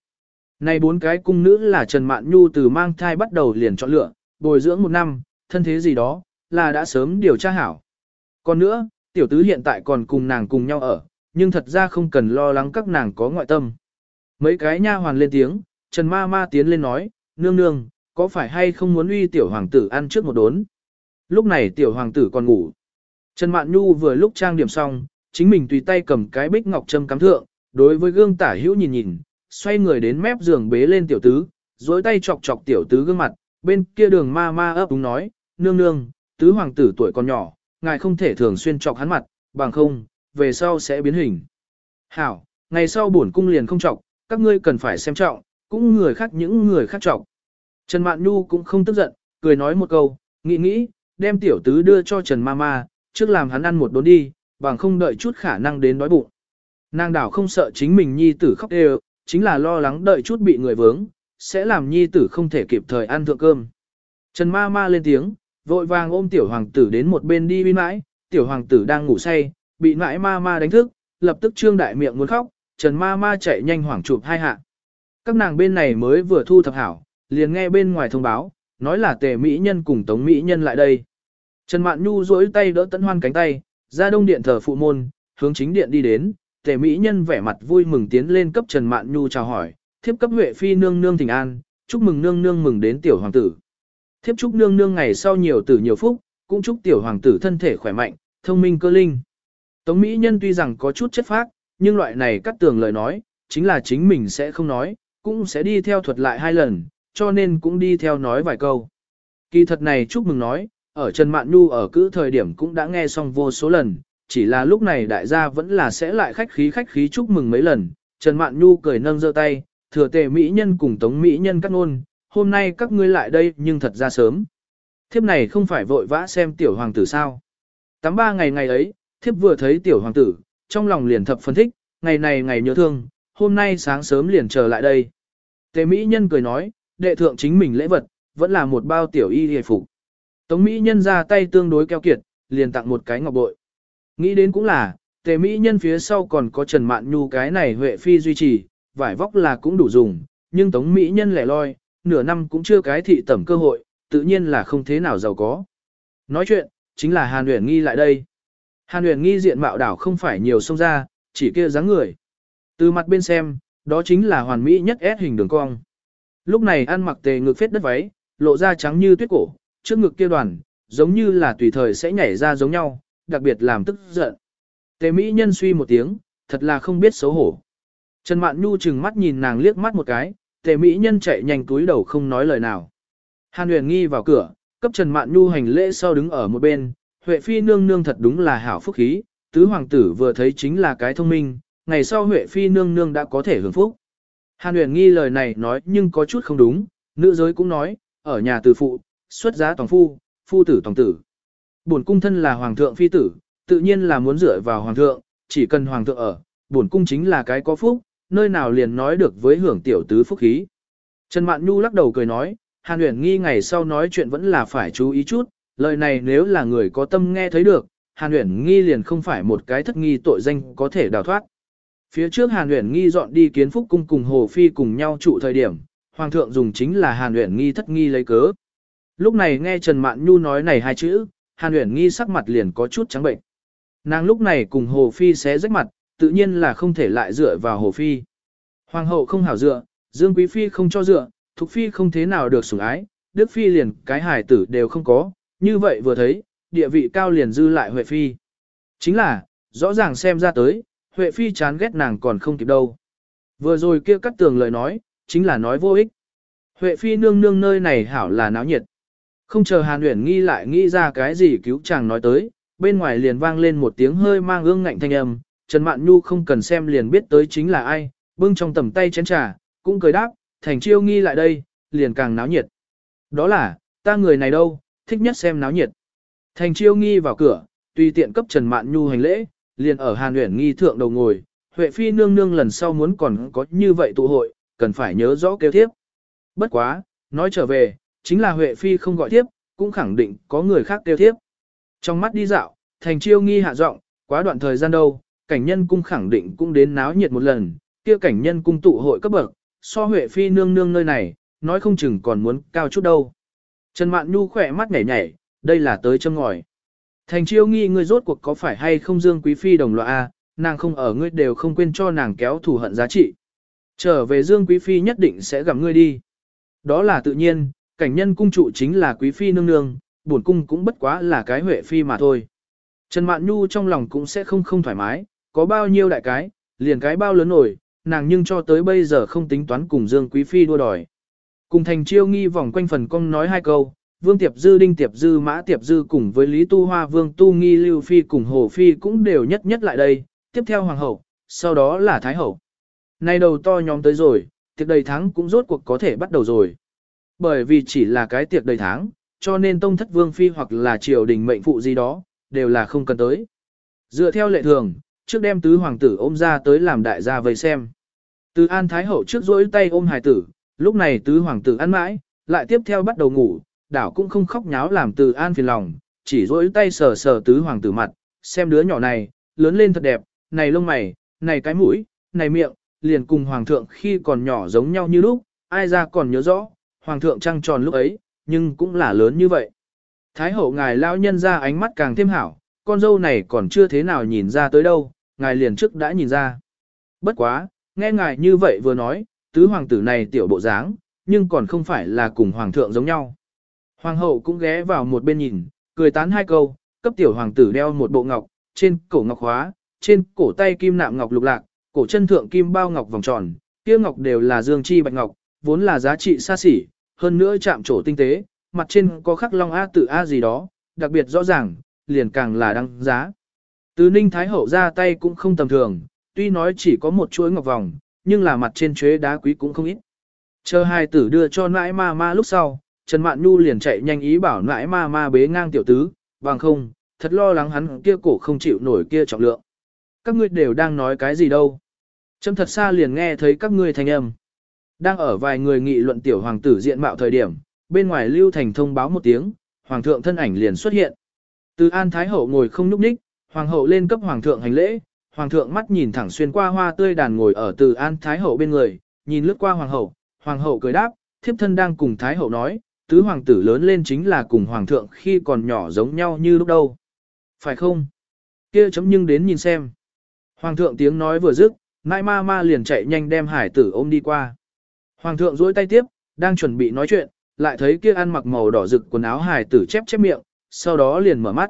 Này bốn cái cung nữ là Trần Mạn Nhu từ mang thai bắt đầu liền chọn lựa, bồi dưỡng một năm, thân thế gì đó, là đã sớm điều tra hảo. Còn nữa, tiểu tứ hiện tại còn cùng nàng cùng nhau ở, nhưng thật ra không cần lo lắng các nàng có ngoại tâm. Mấy cái nha hoàn lên tiếng, Trần Ma Ma tiến lên nói, nương nương, có phải hay không muốn uy tiểu hoàng tử ăn trước một đốn? Lúc này tiểu hoàng tử còn ngủ. Trần Mạn Nhu vừa lúc trang điểm xong, chính mình tùy tay cầm cái bích ngọc châm cắm thượng, đối với gương tả hữu nhìn nhìn, xoay người đến mép giường bế lên tiểu tứ, dối tay chọc chọc tiểu tứ gương mặt, bên kia đường ma ma ấp đúng nói, nương nương, tứ hoàng tử tuổi còn nhỏ, ngài không thể thường xuyên chọc hắn mặt, bằng không, về sau sẽ biến hình. Hảo, ngày sau bổn cung liền không chọc, các ngươi cần phải xem trọng, cũng người khác những người khác chọc. Trần Mạn Nhu cũng không tức giận, cười nói một câu, nghĩ nghĩ, đem tiểu tứ đưa cho Trần Mama, trước làm hắn ăn một đốn đi, bằng không đợi chút khả năng đến đói bụng. Nàng đảo không sợ chính mình nhi tử khóc đều, chính là lo lắng đợi chút bị người vướng, sẽ làm nhi tử không thể kịp thời ăn thượng cơm. Trần ma ma lên tiếng, vội vàng ôm tiểu hoàng tử đến một bên đi bên mãi, tiểu hoàng tử đang ngủ say, bị mãi ma ma đánh thức, lập tức trương đại miệng muốn khóc, Trần ma ma chạy nhanh hoảng chụp hai hạ. Các nàng bên này mới vừa thu thập hảo, liền nghe bên ngoài thông báo, nói là tề mỹ nhân cùng tống mỹ nhân lại đây. Trần Mạn Nhu duỗi tay đỡ Tấn Hoan cánh tay, ra đông điện thờ phụ môn, hướng chính điện đi đến, tề mỹ nhân vẻ mặt vui mừng tiến lên cấp Trần Mạn Nhu chào hỏi, thiếp cấp Huệ Phi nương nương thỉnh an, chúc mừng nương nương mừng đến tiểu hoàng tử. Thiếp chúc nương nương ngày sau nhiều tử nhiều phúc, cũng chúc tiểu hoàng tử thân thể khỏe mạnh, thông minh cơ linh. Tống mỹ nhân tuy rằng có chút chất phác, nhưng loại này cắt tường lời nói, chính là chính mình sẽ không nói, cũng sẽ đi theo thuật lại hai lần, cho nên cũng đi theo nói vài câu. Kỳ thật này chúc mừng nói, ở Trần Mạn Nhu ở cứ thời điểm cũng đã nghe xong vô số lần, chỉ là lúc này đại gia vẫn là sẽ lại khách khí khách khí chúc mừng mấy lần. Trần Mạn Nhu cười nâng giơ tay, thừa tề mỹ nhân cùng tống mỹ nhân cắt ngôn, hôm nay các ngươi lại đây nhưng thật ra sớm, Thiếp này không phải vội vã xem tiểu hoàng tử sao. Tắm ba ngày ngày ấy, thiếp vừa thấy tiểu hoàng tử, trong lòng liền thập phân thích, ngày này ngày nhớ thương, hôm nay sáng sớm liền trở lại đây. Tề Mỹ Nhân cười nói, đệ thượng chính mình lễ vật, vẫn là một bao tiểu y hề phục. Tống Mỹ Nhân ra tay tương đối keo kiệt, liền tặng một cái ngọc bội. Nghĩ đến cũng là, Tề Mỹ Nhân phía sau còn có Trần Mạn Nhu cái này Huệ Phi duy trì, vải vóc là cũng đủ dùng, nhưng Tống Mỹ Nhân lẻ loi, nửa năm cũng chưa cái thị tẩm cơ hội, tự nhiên là không thế nào giàu có. Nói chuyện, chính là Hàn Uyển Nghi lại đây. Hàn Uyển Nghi diện mạo đảo không phải nhiều sông ra, chỉ kia dáng người. Từ mặt bên xem, đó chính là hoàn mỹ nhất S hình đường cong. Lúc này ăn mặc tề ngực phết đất váy, lộ ra trắng như tuyết cổ, trước ngực kia đoàn, giống như là tùy thời sẽ nhảy ra giống nhau, đặc biệt làm tức giận. Tề Mỹ nhân suy một tiếng, thật là không biết xấu hổ. Trần Mạn Nhu chừng mắt nhìn nàng liếc mắt một cái, Tề Mỹ nhân chạy nhanh túi đầu không nói lời nào. Hàn Huyền nghi vào cửa, cấp Trần Mạn Nhu hành lễ sau đứng ở một bên, Huệ Phi nương nương thật đúng là hảo phúc khí, tứ hoàng tử vừa thấy chính là cái thông minh, ngày sau Huệ Phi nương nương đã có thể hưởng phúc. Hàn Huyền nghi lời này nói nhưng có chút không đúng, nữ giới cũng nói, ở nhà từ phụ, xuất giá toàn phu, phu tử toàn tử. Bổn cung thân là hoàng thượng phi tử, tự nhiên là muốn dựa vào hoàng thượng, chỉ cần hoàng thượng ở, bổn cung chính là cái có phúc, nơi nào liền nói được với hưởng tiểu tứ phúc khí. Trần Mạn Nhu lắc đầu cười nói, Hàn Uyển nghi ngày sau nói chuyện vẫn là phải chú ý chút, lời này nếu là người có tâm nghe thấy được, Hàn Uyển nghi liền không phải một cái thất nghi tội danh có thể đào thoát. Phía trước Hàn Uyển nghi dọn đi kiến phúc cung cùng Hồ Phi cùng nhau trụ thời điểm, Hoàng thượng dùng chính là Hàn Uyển nghi thất nghi lấy cớ. Lúc này nghe Trần Mạn Nhu nói này hai chữ, Hàn Uyển nghi sắc mặt liền có chút trắng bệnh. Nàng lúc này cùng Hồ Phi xé rách mặt, tự nhiên là không thể lại dựa vào Hồ Phi. Hoàng hậu không hảo dựa, Dương Quý Phi không cho dựa, Thục Phi không thế nào được sủng ái, Đức Phi liền cái hài tử đều không có, như vậy vừa thấy, địa vị cao liền dư lại Huệ Phi. Chính là, rõ ràng xem ra tới, Huệ Phi chán ghét nàng còn không kịp đâu. Vừa rồi kia cắt tường lời nói, chính là nói vô ích. Huệ Phi nương nương nơi này hảo là náo nhiệt. Không chờ Hàn Uyển nghi lại nghĩ ra cái gì cứu chàng nói tới, bên ngoài liền vang lên một tiếng hơi mang ương ngạnh thanh âm, Trần Mạn Nhu không cần xem liền biết tới chính là ai, bưng trong tầm tay chén trà, cũng cười đáp, thành chiêu nghi lại đây, liền càng náo nhiệt. Đó là, ta người này đâu, thích nhất xem náo nhiệt. Thành chiêu nghi vào cửa, tùy tiện cấp Trần Mạn Nhu hành lễ, liền ở Hàn Uyển nghi thượng đầu ngồi, Huệ Phi nương nương lần sau muốn còn có như vậy tụ hội, cần phải nhớ rõ kêu thiếp. Bất quá, nói trở về, chính là Huệ Phi không gọi tiếp cũng khẳng định có người khác kêu tiếp Trong mắt đi dạo, thành chiêu nghi hạ giọng, quá đoạn thời gian đâu, cảnh nhân cung khẳng định cũng đến náo nhiệt một lần, kia cảnh nhân cung tụ hội cấp bậc, so Huệ Phi nương nương nơi này, nói không chừng còn muốn cao chút đâu. Trần Mạn Nhu khỏe mắt nhảy nhảy, đây là tới châm ngòi. Thành chiêu nghi ngươi rốt cuộc có phải hay không Dương Quý Phi đồng loại A, nàng không ở ngươi đều không quên cho nàng kéo thù hận giá trị. Trở về Dương Quý Phi nhất định sẽ gặp ngươi đi. Đó là tự nhiên, cảnh nhân cung trụ chính là Quý Phi nương nương, bổn cung cũng bất quá là cái Huệ Phi mà thôi. Trần Mạn Nhu trong lòng cũng sẽ không không thoải mái, có bao nhiêu đại cái, liền cái bao lớn nổi, nàng nhưng cho tới bây giờ không tính toán cùng Dương Quý Phi đua đòi. Cùng thành chiêu nghi vòng quanh phần công nói hai câu, Vương Tiệp Dư Đinh Tiệp Dư Mã Tiệp Dư cùng với Lý Tu Hoa Vương Tu Nghi Lưu Phi cùng Hồ Phi cũng đều nhất nhất lại đây, tiếp theo Hoàng Hậu, sau đó là Thái Hậu. Nay đầu to nhóm tới rồi, tiệc đầy tháng cũng rốt cuộc có thể bắt đầu rồi. Bởi vì chỉ là cái tiệc đầy tháng, cho nên Tông Thất Vương Phi hoặc là triều đình mệnh phụ gì đó, đều là không cần tới. Dựa theo lệ thường, trước đem tứ hoàng tử ôm ra tới làm đại gia vây xem. Từ An Thái Hậu trước rỗi tay ôm hài tử, lúc này tứ hoàng tử ăn mãi, lại tiếp theo bắt đầu ngủ, đảo cũng không khóc nháo làm từ An phiền lòng, chỉ rỗi tay sờ sờ tứ hoàng tử mặt, xem đứa nhỏ này, lớn lên thật đẹp, này lông mày, này cái mũi, này miệng, liền cùng hoàng thượng khi còn nhỏ giống nhau như lúc, ai ra còn nhớ rõ, hoàng thượng trăng tròn lúc ấy, nhưng cũng là lớn như vậy. Thái hậu ngài lão nhân ra ánh mắt càng thêm hảo, con dâu này còn chưa thế nào nhìn ra tới đâu, ngài liền trước đã nhìn ra. Bất quá, nghe ngài như vậy vừa nói, tứ hoàng tử này tiểu bộ dáng, nhưng còn không phải là cùng hoàng thượng giống nhau. Hoàng hậu cũng ghé vào một bên nhìn, cười tán hai câu, cấp tiểu hoàng tử đeo một bộ ngọc, trên cổ ngọc hóa, trên cổ tay kim nạm ngọc lục lạc, cổ chân thượng kim bao ngọc vòng tròn, kia ngọc đều là dương chi bạch ngọc, vốn là giá trị xa xỉ, hơn nữa chạm trổ tinh tế, mặt trên có khắc long A tự A gì đó, đặc biệt rõ ràng, liền càng là đăng giá. Từ ninh thái hậu ra tay cũng không tầm thường, tuy nói chỉ có một chuỗi ngọc vòng, nhưng là mặt trên chuế đá quý cũng không ít. Chờ hai tử đưa cho nãi ma ma lúc sau, Trần Mạn Nhu liền chạy nhanh ý bảo nãi ma ma bế ngang tiểu tứ, bằng không, thật lo lắng hắn kia cổ không chịu nổi kia trọng lượng. Các ngươi đều đang nói cái gì đâu. Trâm thật xa liền nghe thấy các ngươi thanh âm. Đang ở vài người nghị luận tiểu hoàng tử diện mạo thời điểm, bên ngoài Lưu Thành thông báo một tiếng, hoàng thượng thân ảnh liền xuất hiện. Từ An Thái Hậu ngồi không nhúc nhích, hoàng hậu lên cấp hoàng thượng hành lễ, hoàng thượng mắt nhìn thẳng xuyên qua hoa tươi đàn ngồi ở Từ An Thái Hậu bên người, nhìn lướt qua hoàng hậu, hoàng hậu cười đáp, thiếp thân đang cùng Thái Hậu nói, tứ hoàng tử lớn lên chính là cùng hoàng thượng khi còn nhỏ giống nhau như lúc đâu. Phải không? Kia chấm nhưng đến nhìn xem. Hoàng thượng tiếng nói vừa dứt, nai ma ma liền chạy nhanh đem hải tử ôm đi qua. Hoàng thượng duỗi tay tiếp, đang chuẩn bị nói chuyện, lại thấy kia ăn mặc màu đỏ rực quần áo hải tử chép chép miệng, sau đó liền mở mắt.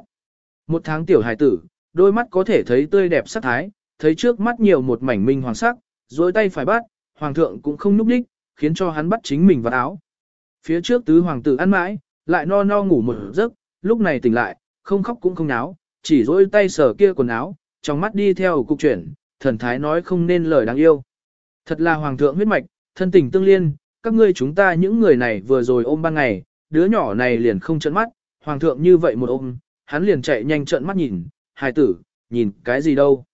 Một tháng tiểu hải tử, đôi mắt có thể thấy tươi đẹp sắc thái, thấy trước mắt nhiều một mảnh minh hoàng sắc, duỗi tay phải bắt, hoàng thượng cũng không núp đích, khiến cho hắn bắt chính mình vào áo. Phía trước tứ hoàng tử ăn mãi, lại no no ngủ một giấc, lúc này tỉnh lại, không khóc cũng không náo, chỉ dỗi tay sờ kia quần áo, trong mắt đi theo cục chuyển, thần thái nói không nên lời đáng yêu. Thật là hoàng thượng huyết mạch, thân tình tương liên, các ngươi chúng ta những người này vừa rồi ôm ban ngày, đứa nhỏ này liền không trợn mắt, hoàng thượng như vậy một ôm, hắn liền chạy nhanh trợn mắt nhìn, hài tử, nhìn cái gì đâu.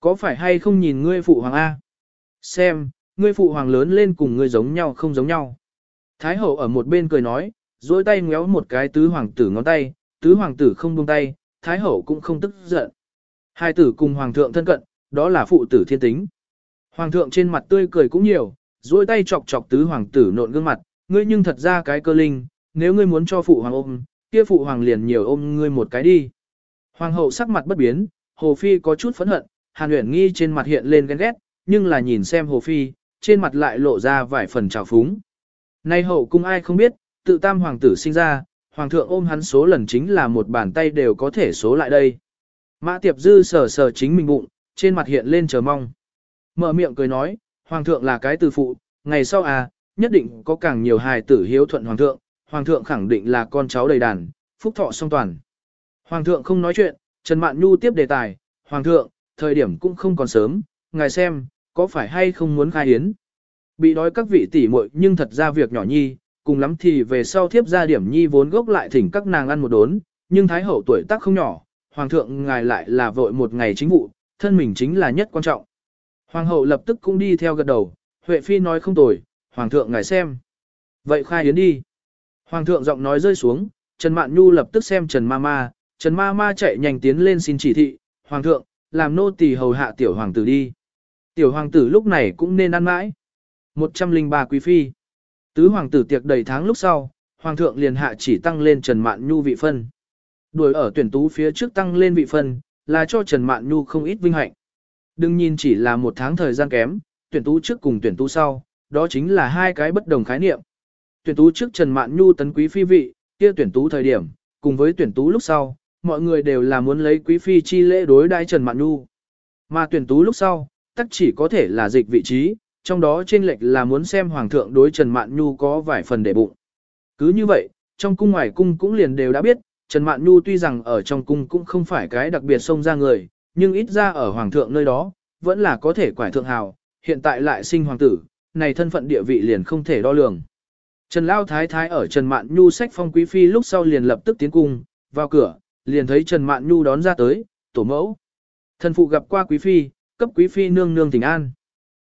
Có phải hay không nhìn ngươi phụ hoàng A? Xem, ngươi phụ hoàng lớn lên cùng ngươi giống nhau không giống nhau. Thái hậu ở một bên cười nói, dối tay ngéo một cái tứ hoàng tử ngón tay, tứ hoàng tử không buông tay, thái hậu cũng không tức giận. Hai tử cùng hoàng thượng thân cận, đó là phụ tử thiên tính. Hoàng thượng trên mặt tươi cười cũng nhiều, duỗi tay chọc chọc tứ hoàng tử nộn gương mặt, ngươi nhưng thật ra cái cơ linh, nếu ngươi muốn cho phụ hoàng ôm, kia phụ hoàng liền nhiều ôm ngươi một cái đi. Hoàng hậu sắc mặt bất biến, Hồ Phi có chút phẫn hận, Hàn Uyển Nghi trên mặt hiện lên ghen ghét, nhưng là nhìn xem Hồ Phi, trên mặt lại lộ ra vài phần trào phúng. Nay hậu cung ai không biết, tự tam hoàng tử sinh ra, hoàng thượng ôm hắn số lần chính là một bàn tay đều có thể số lại đây. Mã Tiệp Dư sờ sờ chính mình bụng, trên mặt hiện lên chờ mong. Mở miệng cười nói, hoàng thượng là cái từ phụ, ngày sau à, nhất định có càng nhiều hài tử hiếu thuận hoàng thượng, hoàng thượng khẳng định là con cháu đầy đàn, phúc thọ song toàn. Hoàng thượng không nói chuyện, Trần Mạn Nhu tiếp đề tài, hoàng thượng, thời điểm cũng không còn sớm, ngài xem, có phải hay không muốn khai hiến. Bị đói các vị tỷ muội nhưng thật ra việc nhỏ nhi, cùng lắm thì về sau thiếp ra điểm nhi vốn gốc lại thỉnh các nàng ăn một đốn, nhưng thái hậu tuổi tác không nhỏ, hoàng thượng ngài lại là vội một ngày chính vụ, thân mình chính là nhất quan trọng. Hoàng hậu lập tức cũng đi theo gật đầu, Huệ Phi nói không tồi, hoàng thượng ngài xem. Vậy khai yến đi. Hoàng thượng giọng nói rơi xuống, Trần Mạn Nhu lập tức xem Trần Ma Ma, Trần Ma Ma chạy nhanh tiến lên xin chỉ thị, hoàng thượng, làm nô tỳ hầu hạ tiểu hoàng tử đi. Tiểu hoàng tử lúc này cũng nên ăn mãi. 103 quý phi. Tứ hoàng tử tiệc đầy tháng lúc sau, hoàng thượng liền hạ chỉ tăng lên Trần Mạn Nhu vị phân. Đuổi ở tuyển tú phía trước tăng lên vị phân, là cho Trần Mạn Nhu không ít vinh hạnh. Đừng nhìn chỉ là một tháng thời gian kém, tuyển tú trước cùng tuyển tú sau, đó chính là hai cái bất đồng khái niệm. Tuyển tú trước Trần Mạn Nhu tấn quý phi vị, kia tuyển tú thời điểm, cùng với tuyển tú lúc sau, mọi người đều là muốn lấy quý phi chi lễ đối đai Trần Mạn Nhu. Mà tuyển tú lúc sau, tất chỉ có thể là dịch vị trí, trong đó trên lệch là muốn xem hoàng thượng đối Trần Mạn Nhu có vài phần để bụng. Cứ như vậy, trong cung ngoài cung cũng liền đều đã biết, Trần Mạn Nhu tuy rằng ở trong cung cũng không phải cái đặc biệt xông ra người, nhưng ít ra ở hoàng thượng nơi đó, vẫn là có thể quải thượng hào, hiện tại lại sinh hoàng tử, này thân phận địa vị liền không thể đo lường. Trần Lao Thái Thái ở Trần Mạn Nhu sách phong quý phi lúc sau liền lập tức tiến cung, vào cửa, liền thấy Trần Mạn Nhu đón ra tới, tổ mẫu. Thân phụ gặp qua quý phi, cấp quý phi nương nương tình an.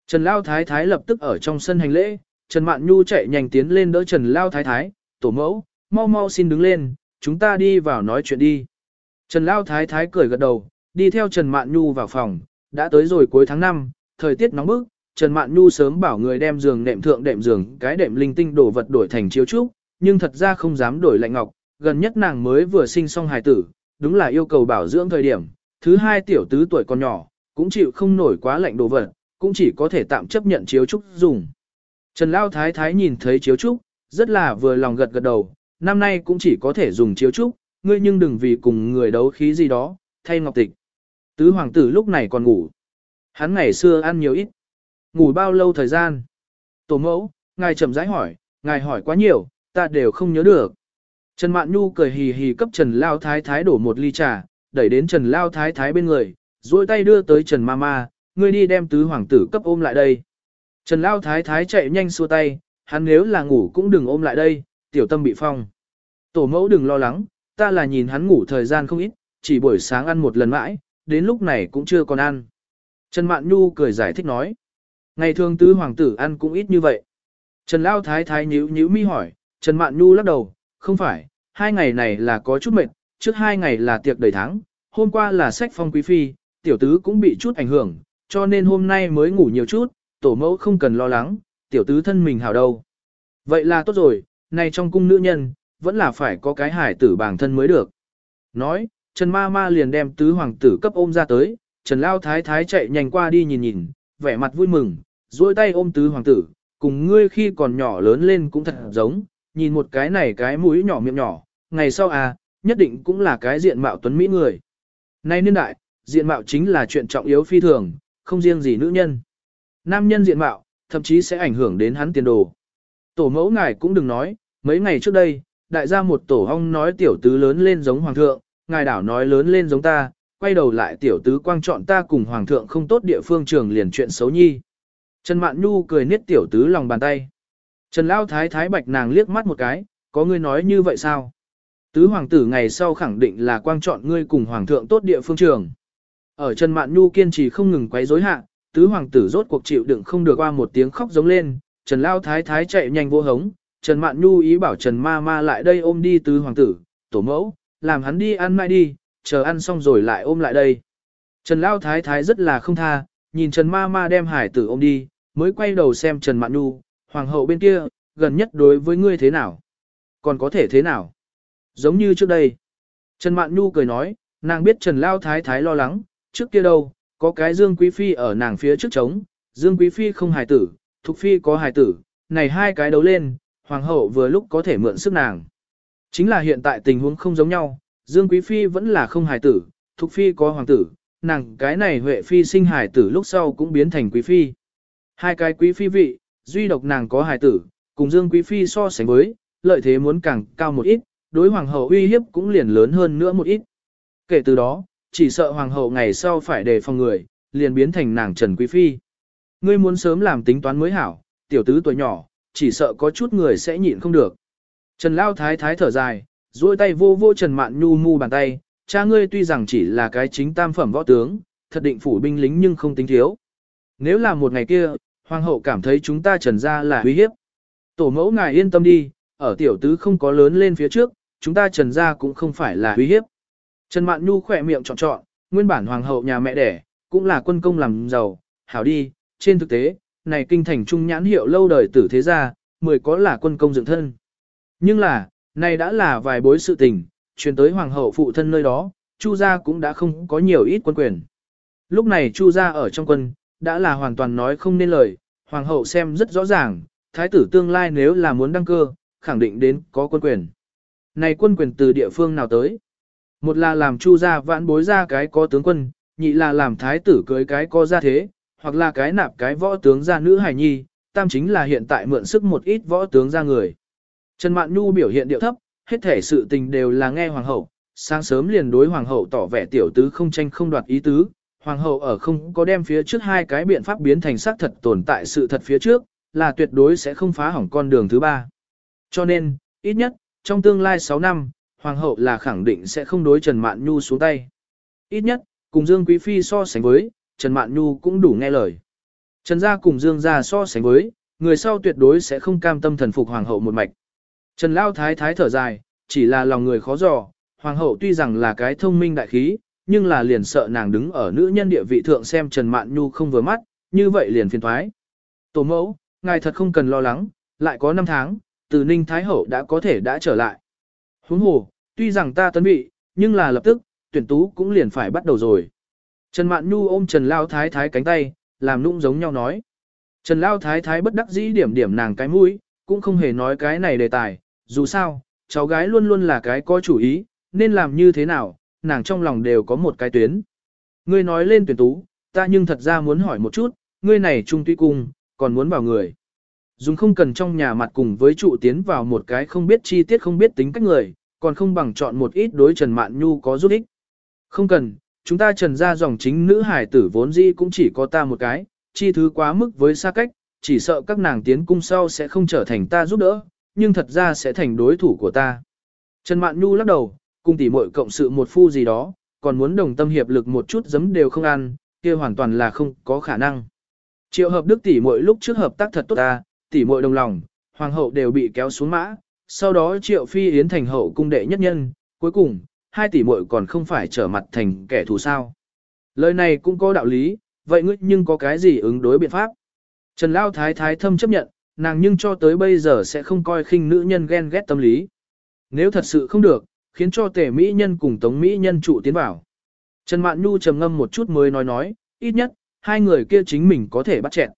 Trần Lao Thái Thái lập tức ở trong sân hành lễ, Trần Mạn Nhu chạy nhanh tiến lên đỡ Trần Lao Thái Thái, tổ mẫu, mau mau xin đứng lên, chúng ta đi vào nói chuyện đi. Trần Lao Thái Thái cười gật đầu, đi theo Trần Mạn Nhu vào phòng, đã tới rồi cuối tháng 5, thời tiết nóng bức, Trần Mạn Nhu sớm bảo người đem giường nệm thượng đệm giường, cái đệm linh tinh đổ vật đổi thành chiếu trúc, nhưng thật ra không dám đổi lạnh ngọc, gần nhất nàng mới vừa sinh xong hài tử, đúng là yêu cầu bảo dưỡng thời điểm, thứ hai tiểu tứ tuổi còn nhỏ, cũng chịu không nổi quá lạnh đồ vật, cũng chỉ có thể tạm chấp nhận chiếu trúc dùng. Trần Lao Thái Thái nhìn thấy chiếu trúc, rất là vừa lòng gật gật đầu, năm nay cũng chỉ có thể dùng chiếu trúc, ngươi nhưng đừng vì cùng người đấu khí gì đó, thay ngọc tịch. Tứ hoàng tử lúc này còn ngủ. Hắn ngày xưa ăn nhiều ít. Ngủ bao lâu thời gian? Tổ mẫu, ngài chậm rãi hỏi, ngài hỏi quá nhiều, ta đều không nhớ được. Trần Mạn Nhu cười hì hì cấp Trần Lao Thái Thái đổ một ly trà, đẩy đến Trần Lao Thái Thái bên người, duỗi tay đưa tới Trần Mama, ngươi đi đem tứ hoàng tử cấp ôm lại đây. Trần Lao Thái Thái chạy nhanh xua tay, hắn nếu là ngủ cũng đừng ôm lại đây, tiểu tâm bị phong. Tổ mẫu đừng lo lắng, ta là nhìn hắn ngủ thời gian không ít, chỉ buổi sáng ăn một lần mãi, đến lúc này cũng chưa còn ăn. Trần Mạn Nhu cười giải thích nói. Ngày thường tứ hoàng tử ăn cũng ít như vậy. Trần Lao Thái Thái nhíu nhíu mi hỏi, Trần Mạn Nhu lắc đầu, không phải, hai ngày này là có chút mệt, trước hai ngày là tiệc đầy tháng, hôm qua là sách phong quý phi, tiểu tứ cũng bị chút ảnh hưởng, cho nên hôm nay mới ngủ nhiều chút, tổ mẫu không cần lo lắng, tiểu tứ thân mình hảo đâu. Vậy là tốt rồi, này trong cung nữ nhân, vẫn là phải có cái hải tử bản thân mới được. Nói, Trần Ma Ma liền đem tứ hoàng tử cấp ôm ra tới, Trần Lao Thái Thái chạy nhanh qua đi nhìn nhìn, vẻ mặt vui mừng, duỗi tay ôm tứ hoàng tử, cùng ngươi khi còn nhỏ lớn lên cũng thật giống, nhìn một cái này cái mũi nhỏ miệng nhỏ, ngày sau à, nhất định cũng là cái diện mạo tuấn mỹ người. Nay niên đại, diện mạo chính là chuyện trọng yếu phi thường, không riêng gì nữ nhân. Nam nhân diện mạo, thậm chí sẽ ảnh hưởng đến hắn tiền đồ. Tổ mẫu ngài cũng đừng nói, mấy ngày trước đây, đại gia một tổ hong nói tiểu tứ lớn lên giống hoàng thượng, ngài đảo nói lớn lên giống ta, quay đầu lại tiểu tứ quang chọn ta cùng hoàng thượng không tốt địa phương trường liền chuyện xấu nhi. Trần Mạn Nhu cười niết tiểu tứ lòng bàn tay. Trần Lao Thái Thái bạch nàng liếc mắt một cái, có ngươi nói như vậy sao? Tứ hoàng tử ngày sau khẳng định là quang chọn ngươi cùng hoàng thượng tốt địa phương trường. Ở Trần Mạn Nhu kiên trì không ngừng quấy rối hạ, tứ hoàng tử rốt cuộc chịu đựng không được qua một tiếng khóc giống lên, Trần Lao Thái Thái chạy nhanh vô hống, Trần Mạn Nhu ý bảo Trần Ma Ma lại đây ôm đi tứ hoàng tử, tổ mẫu, làm hắn đi ăn mai đi, chờ ăn xong rồi lại ôm lại đây. Trần Lao Thái Thái rất là không tha, nhìn Trần Ma Ma đem hải tử ôm đi, mới quay đầu xem Trần Mạn Nhu, hoàng hậu bên kia, gần nhất đối với ngươi thế nào? Còn có thể thế nào? Giống như trước đây. Trần Mạn Nhu cười nói, nàng biết Trần Lao Thái Thái lo lắng, trước kia đâu, có cái Dương Quý Phi ở nàng phía trước trống, Dương Quý Phi không hài tử, Thục Phi có hài tử, này hai cái đấu lên, hoàng hậu vừa lúc có thể mượn sức nàng. Chính là hiện tại tình huống không giống nhau, Dương Quý Phi vẫn là không hài tử, Thục Phi có hoàng tử, nàng cái này Huệ Phi sinh hài tử lúc sau cũng biến thành Quý Phi. Hai cái Quý Phi vị, duy độc nàng có hài tử, cùng Dương Quý Phi so sánh với, lợi thế muốn càng cao một ít, đối hoàng hậu uy hiếp cũng liền lớn hơn nữa một ít. Kể từ đó, chỉ sợ hoàng hậu ngày sau phải đề phòng người, liền biến thành nàng Trần Quý Phi. Ngươi muốn sớm làm tính toán mới hảo, tiểu tứ tuổi nhỏ, chỉ sợ có chút người sẽ nhịn không được. Trần Lao Thái Thái thở dài, duỗi tay vô vô Trần Mạn Nhu mu bàn tay, cha ngươi tuy rằng chỉ là cái chính tam phẩm võ tướng, thật định phủ binh lính nhưng không tính thiếu. Nếu là một ngày kia, hoàng hậu cảm thấy chúng ta trần ra là uy hiếp. Tổ mẫu ngài yên tâm đi, ở tiểu tứ không có lớn lên phía trước, chúng ta trần ra cũng không phải là uy hiếp. Trần Mạn Nhu khỏe miệng trọn trọn, nguyên bản hoàng hậu nhà mẹ đẻ, cũng là quân công làm giàu, hảo đi, trên thực tế, này kinh thành trung nhãn hiệu lâu đời tử thế gia, mười có là quân công dựng thân. Nhưng là, này đã là vài bối sự tình, truyền tới hoàng hậu phụ thân nơi đó, Chu gia cũng đã không có nhiều ít quân quyền. Lúc này Chu gia ở trong quân, đã là hoàn toàn nói không nên lời, hoàng hậu xem rất rõ ràng, thái tử tương lai nếu là muốn đăng cơ, khẳng định đến có quân quyền. Này quân quyền từ địa phương nào tới? Một là làm chu gia vãn bối ra cái có tướng quân, nhị là làm thái tử cưới cái có gia thế, hoặc là cái nạp cái võ tướng gia nữ hài nhi, tam chính là hiện tại mượn sức một ít võ tướng gia người. Trần Mạn Nhu biểu hiện điệu thấp, hết thể sự tình đều là nghe hoàng hậu, sáng sớm liền đối hoàng hậu tỏ vẻ tiểu tứ không tranh không đoạt ý tứ, hoàng hậu ở không có đem phía trước hai cái biện pháp biến thành xác thật tồn tại sự thật phía trước, là tuyệt đối sẽ không phá hỏng con đường thứ ba. Cho nên, ít nhất, trong tương lai 6 năm, hoàng hậu là khẳng định sẽ không đối Trần Mạn Nhu xuống tay. Ít nhất, cùng Dương Quý Phi so sánh với, Trần Mạn Nhu cũng đủ nghe lời. Trần gia cùng Dương gia so sánh với, người sau tuyệt đối sẽ không cam tâm thần phục hoàng hậu một mạch. Trần Lao Thái Thái thở dài, chỉ là lòng người khó dò, hoàng hậu tuy rằng là cái thông minh đại khí, nhưng là liền sợ nàng đứng ở nữ nhân địa vị thượng xem Trần Mạn Nhu không vừa mắt, như vậy liền phiền thoái. Tổ mẫu, ngài thật không cần lo lắng, lại có 5 tháng, từ Ninh Thái Hậu đã có thể đã trở lại. Huống hồ, tuy rằng ta tấn bị, nhưng là lập tức, tuyển tú cũng liền phải bắt đầu rồi. Trần Mạn Nhu ôm Trần Lao Thái Thái cánh tay, làm nũng giống nhau nói. Trần Lao Thái Thái bất đắc dĩ điểm điểm nàng cái mũi, cũng không hề nói cái này đề tài, dù sao, cháu gái luôn luôn là cái có chủ ý, nên làm như thế nào, nàng trong lòng đều có một cái tuyến. Ngươi nói lên tuyển tú, ta nhưng thật ra muốn hỏi một chút, ngươi này trung tuy cung, còn muốn bảo người. Dùng không cần trong nhà mặt cùng với trụ tiến vào một cái không biết chi tiết không biết tính cách người, còn không bằng chọn một ít đối Trần Mạn Nhu có giúp ích. Không cần, chúng ta trần ra dòng chính nữ hải tử vốn dĩ cũng chỉ có ta một cái, chi thứ quá mức với xa cách, chỉ sợ các nàng tiến cung sau sẽ không trở thành ta giúp đỡ, nhưng thật ra sẽ thành đối thủ của ta. Trần Mạn Nhu lắc đầu, cùng tỷ muội cộng sự một phu gì đó, còn muốn đồng tâm hiệp lực một chút giấm đều không ăn, kia hoàn toàn là không có khả năng. Triệu hợp đức tỷ muội lúc trước hợp tác thật tốt ta, tỷ muội đồng lòng, hoàng hậu đều bị kéo xuống mã, sau đó triệu phi yến thành hậu cung đệ nhất nhân, cuối cùng, hai tỷ muội còn không phải trở mặt thành kẻ thù sao. Lời này cũng có đạo lý, vậy ngươi nhưng có cái gì ứng đối biện pháp? Trần Lao Thái Thái thâm chấp nhận, nàng nhưng cho tới bây giờ sẽ không coi khinh nữ nhân ghen ghét tâm lý. Nếu thật sự không được, khiến cho tể mỹ nhân cùng tống mỹ nhân trụ tiến vào. Trần Mạn Nhu trầm ngâm một chút mới nói nói, ít nhất, hai người kia chính mình có thể bắt chẹn.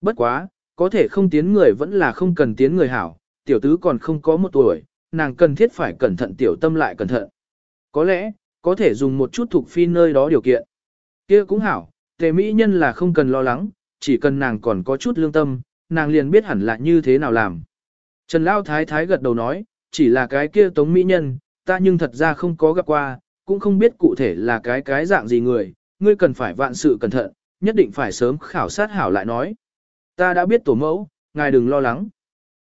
Bất quá, có thể không tiến người vẫn là không cần tiến người hảo, tiểu tứ còn không có một tuổi, nàng cần thiết phải cẩn thận tiểu tâm lại cẩn thận. Có lẽ, có thể dùng một chút thuộc phi nơi đó điều kiện. kia cũng hảo, tề mỹ nhân là không cần lo lắng, chỉ cần nàng còn có chút lương tâm, nàng liền biết hẳn là như thế nào làm. Trần Lao Thái Thái gật đầu nói, chỉ là cái kia tống mỹ nhân, ta nhưng thật ra không có gặp qua, cũng không biết cụ thể là cái cái dạng gì người, ngươi cần phải vạn sự cẩn thận, nhất định phải sớm khảo sát hảo lại nói. Ta đã biết tổ mẫu, ngài đừng lo lắng.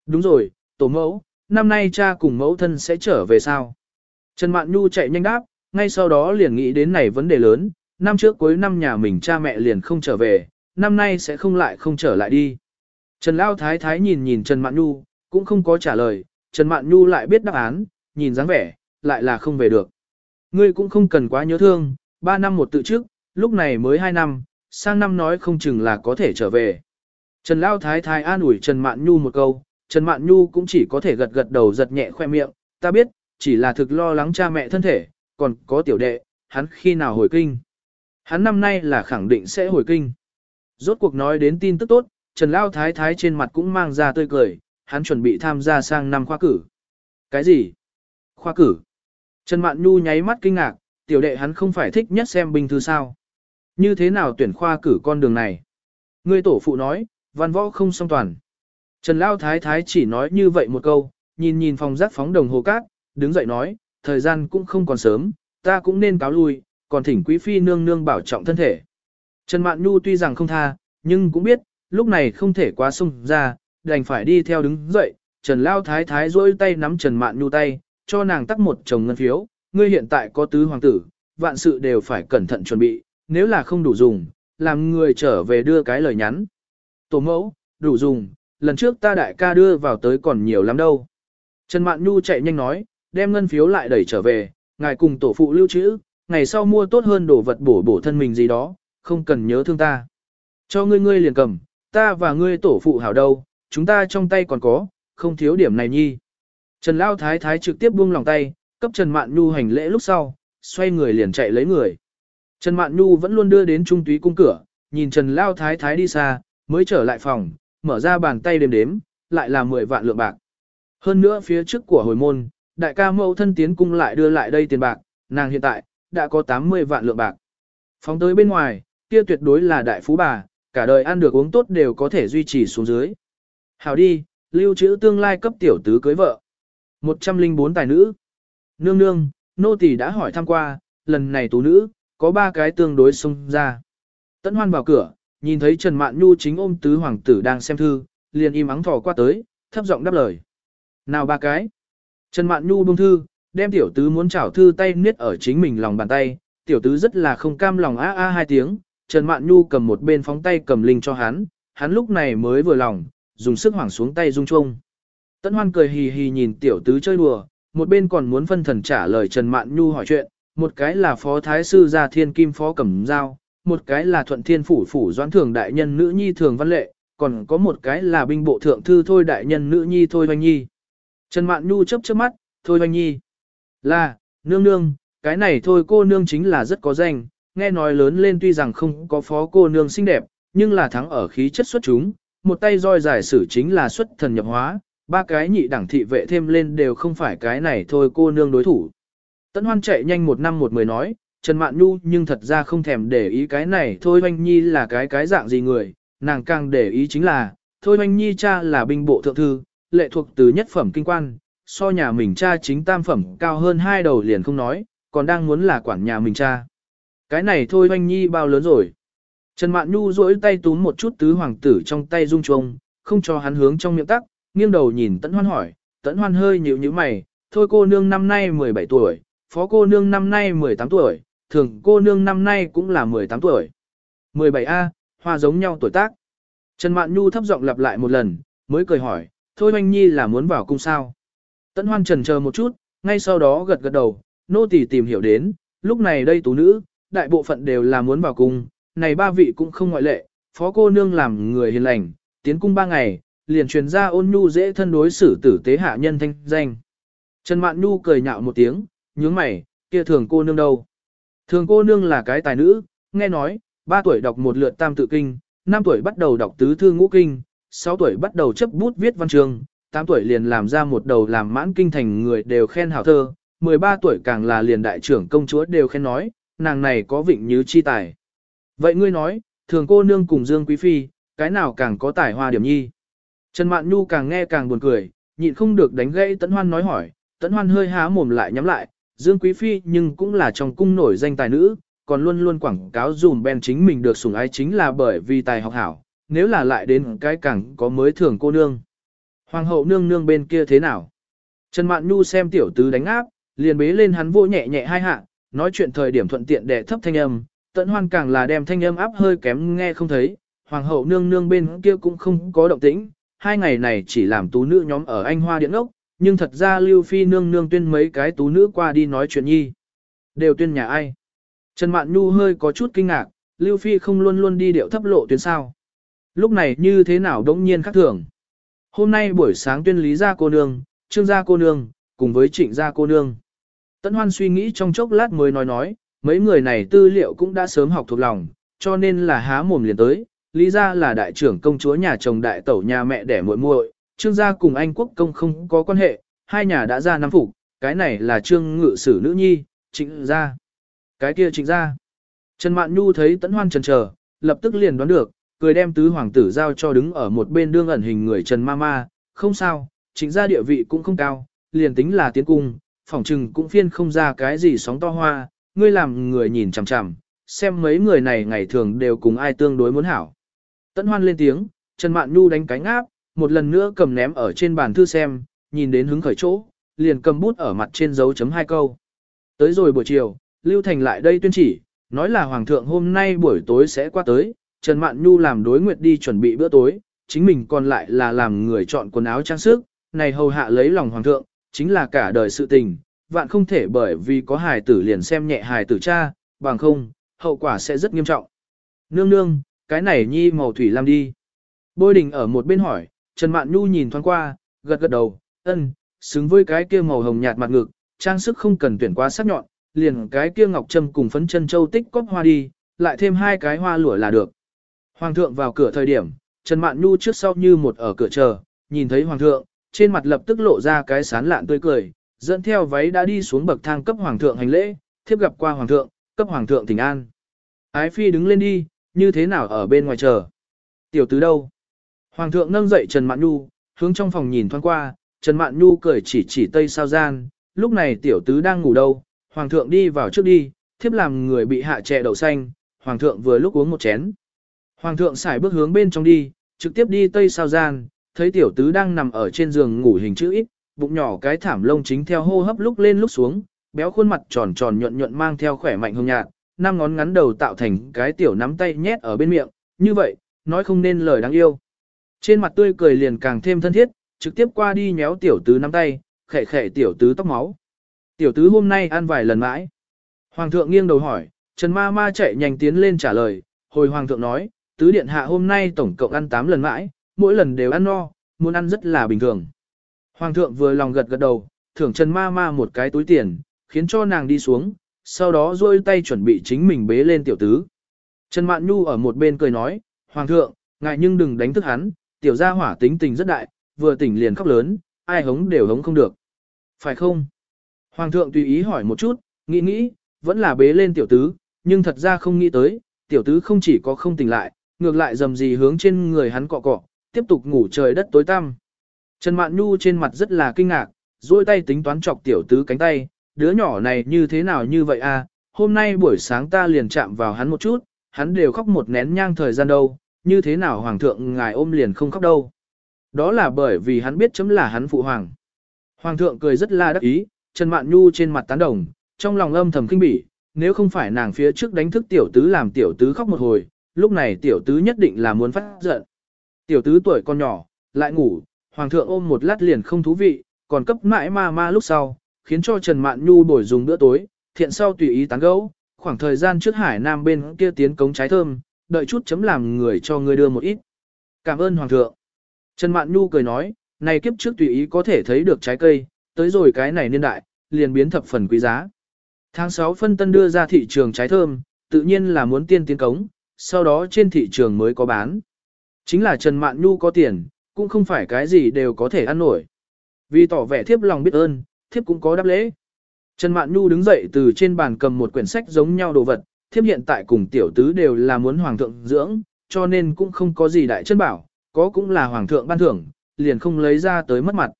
Đúng rồi, tổ mẫu, năm nay cha cùng mẫu thân sẽ trở về sao? Trần Mạn Nhu chạy nhanh đáp, ngay sau đó liền nghĩ đến này vấn đề lớn, năm trước cuối năm nhà mình cha mẹ liền không trở về, năm nay sẽ không lại không trở lại đi. Trần Lao Thái Thái nhìn nhìn Trần Mạn Nhu, cũng không có trả lời, Trần Mạn Nhu lại biết đáp án, nhìn dáng vẻ, lại là không về được. Ngươi cũng không cần quá nhớ thương, 3 năm một tự trước, lúc này mới 2 năm, sang năm nói không chừng là có thể trở về. Trần Lao Thái Thái an ủi Trần Mạn Nhu một câu, Trần Mạn Nhu cũng chỉ có thể gật gật đầu giật nhẹ khoe miệng, ta biết, chỉ là thực lo lắng cha mẹ thân thể, còn có tiểu đệ, hắn khi nào hồi kinh. Hắn năm nay là khẳng định sẽ hồi kinh. Rốt cuộc nói đến tin tức tốt, Trần Lao Thái Thái trên mặt cũng mang ra tươi cười, hắn chuẩn bị tham gia sang năm khoa cử. Cái gì? Khoa cử. Trần Mạn Nhu nháy mắt kinh ngạc, tiểu đệ hắn không phải thích nhất xem binh thư sao. Như thế nào tuyển khoa cử con đường này? Người tổ phụ nói, văn võ không song toàn. Trần Lao Thái Thái chỉ nói như vậy một câu, nhìn nhìn phòng giác phóng đồng hồ cát, đứng dậy nói, thời gian cũng không còn sớm, ta cũng nên cáo lui, còn thỉnh quý phi nương nương bảo trọng thân thể. Trần Mạn Nhu tuy rằng không tha, nhưng cũng biết, lúc này không thể quá sung ra, đành phải đi theo đứng dậy. Trần Lao Thái Thái duỗi tay nắm Trần Mạn Nhu tay, cho nàng tắt một chồng ngân phiếu, ngươi hiện tại có tứ hoàng tử, vạn sự đều phải cẩn thận chuẩn bị, nếu là không đủ dùng, làm người trở về đưa cái lời nhắn. Tổ mẫu, đủ dùng, lần trước ta đại ca đưa vào tới còn nhiều lắm đâu. Trần Mạn Nhu chạy nhanh nói, đem ngân phiếu lại đẩy trở về, ngài cùng tổ phụ lưu trữ, ngày sau mua tốt hơn đồ vật bổ bổ thân mình gì đó, không cần nhớ thương ta. Cho ngươi ngươi liền cầm, ta và ngươi tổ phụ hảo đâu, chúng ta trong tay còn có, không thiếu điểm này nhi. Trần Lao Thái Thái trực tiếp buông lòng tay, cấp Trần Mạn Nhu hành lễ lúc sau, xoay người liền chạy lấy người. Trần Mạn Nhu vẫn luôn đưa đến trung túy cung cửa, nhìn Trần Lao Thái Thái đi xa, mới trở lại phòng, mở ra bàn tay đếm đếm, lại là 10 vạn lượng bạc. Hơn nữa phía trước của hồi môn, đại ca mẫu thân tiến cung lại đưa lại đây tiền bạc, nàng hiện tại, đã có 80 vạn lượng bạc. Phóng tới bên ngoài, kia tuyệt đối là đại phú bà, cả đời ăn được uống tốt đều có thể duy trì xuống dưới. Hảo đi, lưu trữ tương lai cấp tiểu tứ cưới vợ. 104 tài nữ. Nương nương, nô tỳ đã hỏi thăm qua, lần này tú nữ, có ba cái tương đối xông ra. Tấn hoan vào cửa, nhìn thấy Trần Mạn Nhu chính ôm tứ hoàng tử đang xem thư, liền im ắng thò qua tới, thấp giọng đáp lời. Nào ba cái? Trần Mạn Nhu buông thư, đem tiểu tứ muốn chảo thư tay niết ở chính mình lòng bàn tay, tiểu tứ rất là không cam lòng a a hai tiếng, Trần Mạn Nhu cầm một bên phóng tay cầm linh cho hắn, hắn lúc này mới vừa lòng, dùng sức hoảng xuống tay rung chuông. Tấn Hoan cười hì hì nhìn tiểu tứ chơi đùa, một bên còn muốn phân thần trả lời Trần Mạn Nhu hỏi chuyện, một cái là phó thái sư gia thiên kim phó cẩm giao, một cái là thuận thiên phủ phủ doãn thường đại nhân nữ nhi thường văn lệ, còn có một cái là binh bộ thượng thư thôi đại nhân nữ nhi thôi hoanh nhi. Trần Mạn Nhu chớp chớp mắt, thôi hoanh nhi. Là, nương nương, cái này thôi cô nương chính là rất có danh, nghe nói lớn lên tuy rằng không có phó cô nương xinh đẹp, nhưng là thắng ở khí chất xuất chúng, một tay roi giải sử chính là xuất thần nhập hóa, ba cái nhị đẳng thị vệ thêm lên đều không phải cái này thôi cô nương đối thủ. Tấn Hoan chạy nhanh một năm một mười nói, Trần Mạn Nhu nhưng thật ra không thèm để ý cái này thôi Hoanh Nhi là cái cái dạng gì người, nàng càng để ý chính là, thôi Hoanh Nhi cha là binh bộ thượng thư, lệ thuộc từ nhất phẩm kinh quan, so nhà mình cha chính tam phẩm cao hơn hai đầu liền không nói, còn đang muốn là quản nhà mình cha. Cái này thôi Hoanh Nhi bao lớn rồi. Trần Mạn Nhu duỗi tay túm một chút tứ hoàng tử trong tay rung trông, không cho hắn hướng trong miệng tắc, nghiêng đầu nhìn Tấn Hoan hỏi, tấn hoan hơi nhíu nhíu mày, thôi cô nương năm nay 17 tuổi, phó cô nương năm nay 18 tuổi, thường cô nương năm nay cũng là 18 tuổi. 17A, hoa giống nhau tuổi tác. Trần Mạn Nhu thấp giọng lặp lại một lần, mới cười hỏi, thôi hoanh Nhi là muốn vào cung sao. tấn hoan trần chờ một chút, ngay sau đó gật gật đầu, nô tỳ tìm hiểu đến, lúc này đây tú nữ, đại bộ phận đều là muốn vào cung, này ba vị cũng không ngoại lệ, phó cô nương làm người hiền lành, tiến cung ba ngày, liền truyền ra ôn nhu dễ thân đối xử tử tế hạ nhân thanh danh. Trần Mạn Nhu cười nhạo một tiếng, nhướng mày, kia thường cô nương đâu? Thường cô nương là cái tài nữ, nghe nói, ba tuổi đọc một lượt tam tự kinh, năm tuổi bắt đầu đọc tứ thư ngũ kinh, sáu tuổi bắt đầu chấp bút viết văn chương, tám tuổi liền làm ra một đầu làm mãn kinh thành người đều khen hảo thơ, 13 tuổi càng là liền đại trưởng công chúa đều khen nói, nàng này có vịnh như chi tài. Vậy ngươi nói, thường cô nương cùng Dương Quý Phi, cái nào càng có tài hoa điểm nhi? Trần Mạn Nhu càng nghe càng buồn cười, nhịn không được đánh gãy Tấn Hoan nói hỏi, Tấn Hoan hơi há mồm lại nhắm lại, Dương Quý Phi nhưng cũng là trong cung nổi danh tài nữ, còn luôn luôn quảng cáo dùm Ben chính mình được sủng ái chính là bởi vì tài học hảo, nếu là lại đến cái càng có mới thường cô nương. Hoàng hậu nương nương bên kia thế nào? Trần Mạn Nhu xem tiểu tứ đánh áp, liền bế lên hắn vô nhẹ nhẹ hai hạ, nói chuyện thời điểm thuận tiện để thấp thanh âm, tận hoan càng là đem thanh âm áp hơi kém nghe không thấy, hoàng hậu nương nương bên kia cũng không có động tĩnh, hai ngày này chỉ làm tú nữ nhóm ở Anh Hoa Điện ốc, nhưng thật ra Lưu Phi nương nương tuyên mấy cái tú nữ qua đi nói chuyện nhi. Đều tuyên nhà ai? Trần Mạn Nhu hơi có chút kinh ngạc, Lưu Phi không luôn luôn đi điệu thấp lộ tuyến sao. Lúc này như thế nào đống nhiên khác thường. Hôm nay buổi sáng tuyên lý gia cô nương, trương gia cô nương, cùng với trịnh gia cô nương. Tấn Hoan suy nghĩ trong chốc lát mới nói nói, mấy người này tư liệu cũng đã sớm học thuộc lòng, cho nên là há mồm liền tới. Lý gia là đại trưởng công chúa nhà chồng đại tẩu nhà mẹ đẻ muội muội, trương gia cùng anh quốc công không có quan hệ, hai nhà đã ra năm phục, cái này là trương ngự sử nữ nhi, trịnh gia. Cái kia trịnh gia. Trần Mạn Nhu thấy Tấn Hoan chần chờ, lập tức liền đoán được, cười đem tứ hoàng tử giao cho đứng ở một bên đương ẩn hình người Trần Mama, không sao, trịnh gia địa vị cũng không cao, liền tính là tiến cung, phỏng trừng cũng phiên không ra cái gì sóng to hoa, ngươi làm người nhìn chằm chằm, xem mấy người này ngày thường đều cùng ai tương đối muốn hảo. Tấn hoan lên tiếng, Trần Mạn Nhu đánh cánh áp, một lần nữa cầm ném ở trên bàn thư xem, nhìn đến hứng khởi chỗ, liền cầm bút ở mặt trên dấu chấm hai câu. Tới rồi buổi chiều, Lưu Thành lại đây tuyên chỉ, nói là Hoàng thượng hôm nay buổi tối sẽ qua tới, Trần Mạn Nhu làm đối nguyệt đi chuẩn bị bữa tối, chính mình còn lại là làm người chọn quần áo trang sức, này hầu hạ lấy lòng Hoàng thượng, chính là cả đời sự tình, vạn không thể bởi vì có hài tử liền xem nhẹ hài tử cha, bằng không, hậu quả sẽ rất nghiêm trọng. Nương nương, cái này nhi màu thủy lam đi. Bôi đình ở một bên hỏi, Trần Mạn Nhu nhìn thoáng qua, gật gật đầu, ân, xứng với cái kia màu hồng nhạt mặt ngực, trang sức không cần tuyển quá sắc nhọn, liền cái kia ngọc trâm cùng phấn chân châu tích cóp hoa đi, lại thêm hai cái hoa lụa là được. Hoàng thượng vào cửa thời điểm, Trần Mạn Nhu trước sau như một ở cửa chờ, nhìn thấy hoàng thượng, trên mặt lập tức lộ ra cái sán lạn tươi cười, dẫn theo váy đã đi xuống bậc thang cấp hoàng thượng hành lễ, thiếp gặp qua hoàng thượng, cấp hoàng thượng thỉnh an. Ái phi đứng lên đi, như thế nào ở bên ngoài chờ? Tiểu tứ đâu? Hoàng thượng nâng dậy Trần Mạn Nhu, hướng trong phòng nhìn thoáng qua, Trần Mạn Nhu cười chỉ chỉ tây sao gian, lúc này tiểu tứ đang ngủ đâu, hoàng thượng đi vào trước đi, thiếp làm người bị hạ chè đậu xanh, hoàng thượng vừa lúc uống một chén. Hoàng thượng xài bước hướng bên trong đi, trực tiếp đi tây sao gian, thấy tiểu tứ đang nằm ở trên giường ngủ hình chữ ít, bụng nhỏ cái thảm lông chính theo hô hấp lúc lên lúc xuống, béo khuôn mặt tròn tròn nhuận nhuận mang theo khỏe mạnh hồng nhạt, năm ngón ngắn đầu tạo thành cái tiểu nắm tay nhét ở bên miệng, như vậy, nói không nên lời đáng yêu. Trên mặt tươi cười liền càng thêm thân thiết, trực tiếp qua đi nhéo tiểu tứ nắm tay, khẽ khẽ tiểu tứ tóc máu. Tiểu tứ hôm nay ăn vài lần mãi. Hoàng thượng nghiêng đầu hỏi, Trần ma ma chạy nhanh tiến lên trả lời, hồi hoàng thượng nói, tứ điện hạ hôm nay tổng cộng ăn 8 lần mãi, mỗi lần đều ăn no, muốn ăn rất là bình thường. Hoàng thượng vừa lòng gật gật đầu, thưởng Trần Ma Ma một cái túi tiền, khiến cho nàng đi xuống, sau đó duỗi tay chuẩn bị chính mình bế lên tiểu tứ. Trần Mạn Nhu ở một bên cười nói, Hoàng thượng, ngại nhưng đừng đánh thức hắn, tiểu gia hỏa tính tình rất đại, vừa tỉnh liền khóc lớn, ai hống đều hống không được. Phải không? Hoàng thượng tùy ý hỏi một chút, nghĩ nghĩ, vẫn là bế lên tiểu tứ, nhưng thật ra không nghĩ tới, tiểu tứ không chỉ có không tỉnh lại, ngược lại dầm gì hướng trên người hắn cọ cọ, tiếp tục ngủ trời đất tối tăm. Trần Mạn Nhu trên mặt rất là kinh ngạc, duỗi tay tính toán chọc tiểu tứ cánh tay, đứa nhỏ này như thế nào như vậy à, hôm nay buổi sáng ta liền chạm vào hắn một chút, hắn đều khóc một nén nhang thời gian đâu, như thế nào hoàng thượng ngài ôm liền không khóc đâu. Đó là bởi vì hắn biết chấm là hắn phụ hoàng. Hoàng thượng cười rất là đắc ý, Trần Mạn Nhu trên mặt tán đồng, trong lòng âm thầm kinh bỉ, nếu không phải nàng phía trước đánh thức tiểu tứ làm tiểu tứ khóc một hồi, lúc này tiểu tứ nhất định là muốn phát giận. Tiểu tứ tuổi con nhỏ, lại ngủ, hoàng thượng ôm một lát liền không thú vị, còn cấp mãi ma ma lúc sau, khiến cho Trần Mạn Nhu bồi dùng bữa tối, thiện sau tùy ý tán gẫu, khoảng thời gian trước Hải Nam bên kia tiến cống trái thơm, đợi chút chấm làm người cho người đưa một ít. Cảm ơn hoàng thượng. Trần Mạn Nhu cười nói, này kiếp trước tùy ý có thể thấy được trái cây, tới rồi cái này niên đại, liền biến thập phần quý giá. Tháng 6 phân tân đưa ra thị trường trái thơm, tự nhiên là muốn tiên tiến cống, sau đó trên thị trường mới có bán. Chính là Trần Mạn Nhu có tiền, cũng không phải cái gì đều có thể ăn nổi. Vì tỏ vẻ thiếp lòng biết ơn, thiếp cũng có đáp lễ. Trần Mạn Nhu đứng dậy từ trên bàn cầm một quyển sách giống nhau đồ vật, thiếp hiện tại cùng tiểu tứ đều là muốn hoàng thượng dưỡng, cho nên cũng không có gì đại chân bảo, có cũng là hoàng thượng ban thưởng, liền không lấy ra tới mất mặt.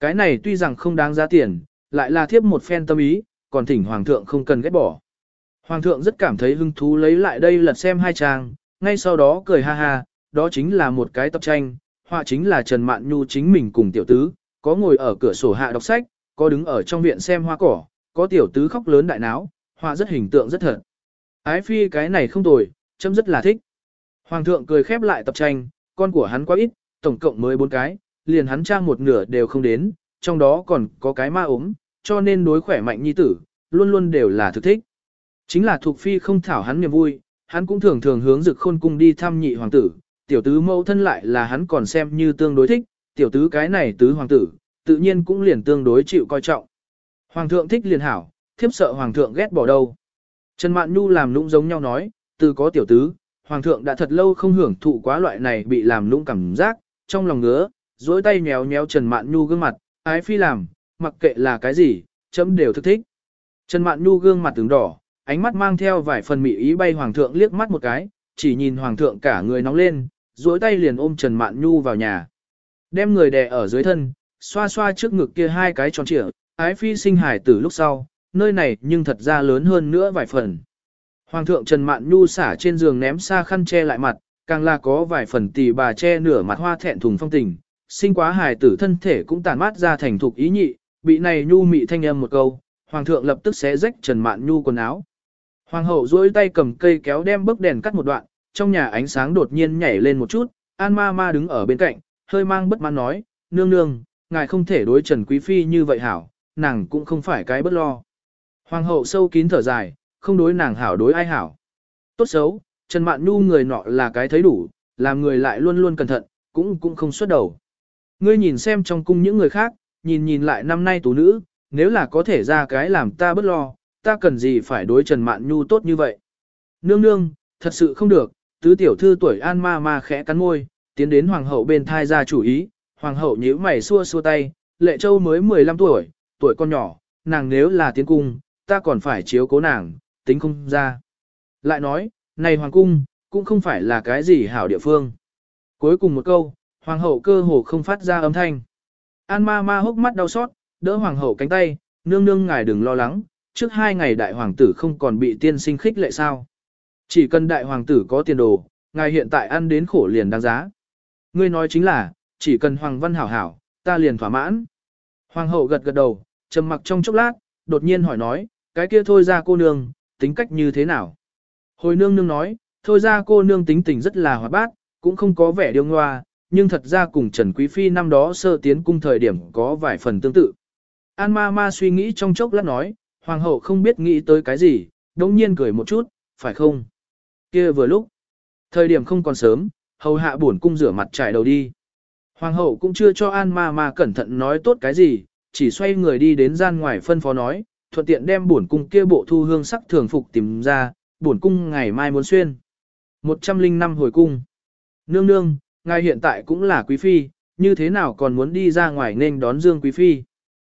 Cái này tuy rằng không đáng giá tiền, lại là thiếp một phen tâm ý, còn thỉnh hoàng thượng không cần ghét bỏ. Hoàng thượng rất cảm thấy hứng thú lấy lại đây lật xem hai trang, ngay sau đó cười ha ha, đó chính là một cái tập tranh, họa chính là Trần Mạn Nhu chính mình cùng tiểu tứ, có ngồi ở cửa sổ hạ đọc sách, có đứng ở trong viện xem hoa cỏ, có tiểu tứ khóc lớn đại náo, họa rất hình tượng rất thật. Ái phi cái này không tồi, chấm rất là thích. Hoàng thượng cười khép lại tập tranh, con của hắn quá ít, tổng cộng mới bốn cái, liền hắn trang một nửa đều không đến, trong đó còn có cái ma ốm, cho nên đối khỏe mạnh nhi tử, luôn luôn đều là thực thích. Chính là thuộc phi không thảo hắn niềm vui, hắn cũng thường thường hướng dực khôn cung đi thăm nhị hoàng tử, tiểu tứ mẫu thân lại là hắn còn xem như tương đối thích, tiểu tứ cái này tứ hoàng tử, tự nhiên cũng liền tương đối chịu coi trọng. Hoàng thượng thích liền hảo, thiếp sợ hoàng thượng ghét bỏ đâu. Trần Mạn Nhu làm lũng giống nhau nói, từ có tiểu tứ, hoàng thượng đã thật lâu không hưởng thụ quá loại này bị làm lũng cảm giác, trong lòng ngứa, duỗi tay nhéo nhéo Trần Mạn Nhu gương mặt, ái phi làm, mặc kệ là cái gì, chấm đều thức thích. Trần Mạn Nhu gương mặt tướng đỏ, ánh mắt mang theo vài phần mị ý bay hoàng thượng liếc mắt một cái, chỉ nhìn hoàng thượng cả người nóng lên, duỗi tay liền ôm Trần Mạn Nhu vào nhà. Đem người đè ở dưới thân, xoa xoa trước ngực kia hai cái tròn trịa, ái phi sinh hải tử lúc sau, nơi này nhưng thật ra lớn hơn nữa vài phần. Hoàng thượng Trần Mạn Nhu xả trên giường ném xa khăn che lại mặt, càng là có vài phần tỷ bà che nửa mặt hoa thẹn thùng phong tình, sinh quá hài tử thân thể cũng tàn mát ra thành thục ý nhị, bị này nhu mị thanh âm một câu, hoàng thượng lập tức xé rách Trần Mạn Nhu quần áo. Hoàng hậu duỗi tay cầm cây kéo đem bức đèn cắt một đoạn, trong nhà ánh sáng đột nhiên nhảy lên một chút, An ma ma đứng ở bên cạnh, hơi mang bất mãn nói, nương nương, ngài không thể đối Trần Quý Phi như vậy hảo, nàng cũng không phải cái bất lo. Hoàng hậu sâu kín thở dài, không đối nàng hảo đối ai hảo. Tốt xấu, Trần Mạn Nhu người nọ là cái thấy đủ, làm người lại luôn luôn cẩn thận, cũng cũng không xuất đầu. Ngươi nhìn xem trong cung những người khác, nhìn nhìn lại năm nay tú nữ, nếu là có thể ra cái làm ta bất lo, ta cần gì phải đối Trần Mạn Nhu tốt như vậy. Nương nương, thật sự không được, tứ tiểu thư tuổi an ma ma khẽ cắn môi, tiến đến hoàng hậu bên thai ra chủ ý, hoàng hậu nhíu mày xua xua tay, lệ châu mới 15 tuổi, tuổi con nhỏ, nàng nếu là tiến cung, ta còn phải chiếu cố nàng, tính không ra. Lại nói, này hoàng cung, cũng không phải là cái gì hảo địa phương. Cuối cùng một câu, hoàng hậu cơ hồ không phát ra âm thanh. An ma ma hốc mắt đau xót, đỡ hoàng hậu cánh tay, nương nương ngài đừng lo lắng, trước hai ngày đại hoàng tử không còn bị tiên sinh khích lệ sao. Chỉ cần đại hoàng tử có tiền đồ, ngài hiện tại ăn đến khổ liền đáng giá. Ngươi nói chính là, chỉ cần hoàng văn hảo hảo, ta liền thỏa mãn. Hoàng hậu gật gật đầu, trầm mặc trong chốc lát, đột nhiên hỏi nói, cái kia thôi ra cô nương, tính cách như thế nào? Hồi nương nương nói, thôi ra cô nương tính tình rất là hoạt bát, cũng không có vẻ điêu ngoa, nhưng thật ra cùng Trần Quý Phi năm đó sơ tiến cung thời điểm có vài phần tương tự. An ma ma suy nghĩ trong chốc lát nói, hoàng hậu không biết nghĩ tới cái gì, đống nhiên cười một chút, phải không? Kia vừa lúc, thời điểm không còn sớm, hầu hạ buồn cung rửa mặt trải đầu đi. Hoàng hậu cũng chưa cho An ma ma cẩn thận nói tốt cái gì, chỉ xoay người đi đến gian ngoài phân phó nói, thuận tiện đem buồn cung kia bộ thu hương sắc thường phục tìm ra, buồn cung ngày mai muốn xuyên. 105 hồi cung. Nương nương, ngài hiện tại cũng là quý phi, như thế nào còn muốn đi ra ngoài nên đón Dương quý phi.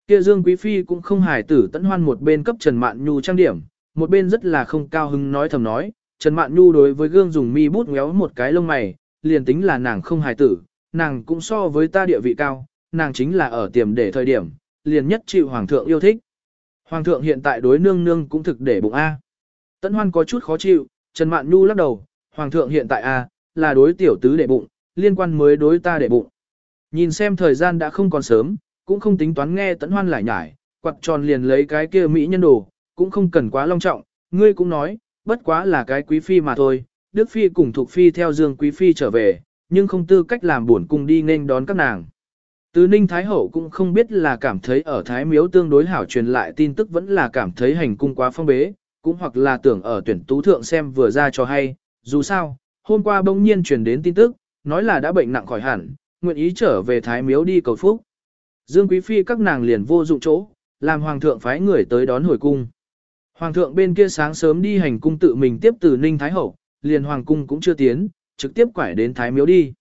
Kia Dương quý phi cũng không hài tử tận hoan một bên cấp Trần Mạn Nhu trang điểm, một bên rất là không cao hứng nói thầm nói, Trần Mạn Nhu đối với gương dùng mi bút ngéo một cái lông mày, liền tính là nàng không hài tử, nàng cũng so với ta địa vị cao, nàng chính là ở tiềm để thời điểm, liền nhất chịu hoàng thượng yêu thích. Hoàng thượng hiện tại đối nương nương cũng thực để bụng A. Tấn Hoan có chút khó chịu, Trần Mạn Nhu lắc đầu, Hoàng thượng hiện tại A, là đối tiểu tứ để bụng, liên quan mới đối ta để bụng. Nhìn xem thời gian đã không còn sớm, cũng không tính toán nghe tấn hoan lại nhải, quặt tròn liền lấy cái kia mỹ nhân đồ, cũng không cần quá long trọng, ngươi cũng nói, bất quá là cái quý phi mà thôi, Đức Phi cùng Thục Phi theo Dương Quý Phi trở về, nhưng không tư cách làm buồn cung đi nên đón các nàng. tứ Ninh Thái Hậu cũng không biết là cảm thấy ở Thái Miếu tương đối hảo truyền lại tin tức vẫn là cảm thấy hành cung quá phong bế, cũng hoặc là tưởng ở tuyển tú thượng xem vừa ra cho hay, dù sao, hôm qua bỗng nhiên truyền đến tin tức, nói là đã bệnh nặng khỏi hẳn, nguyện ý trở về Thái Miếu đi cầu phúc. Dương Quý Phi các nàng liền vô dụng chỗ, làm Hoàng thượng phái người tới đón hồi cung. Hoàng thượng bên kia sáng sớm đi hành cung tự mình tiếp từ Ninh Thái Hậu, liền Hoàng cung cũng chưa tiến, trực tiếp quải đến Thái Miếu đi.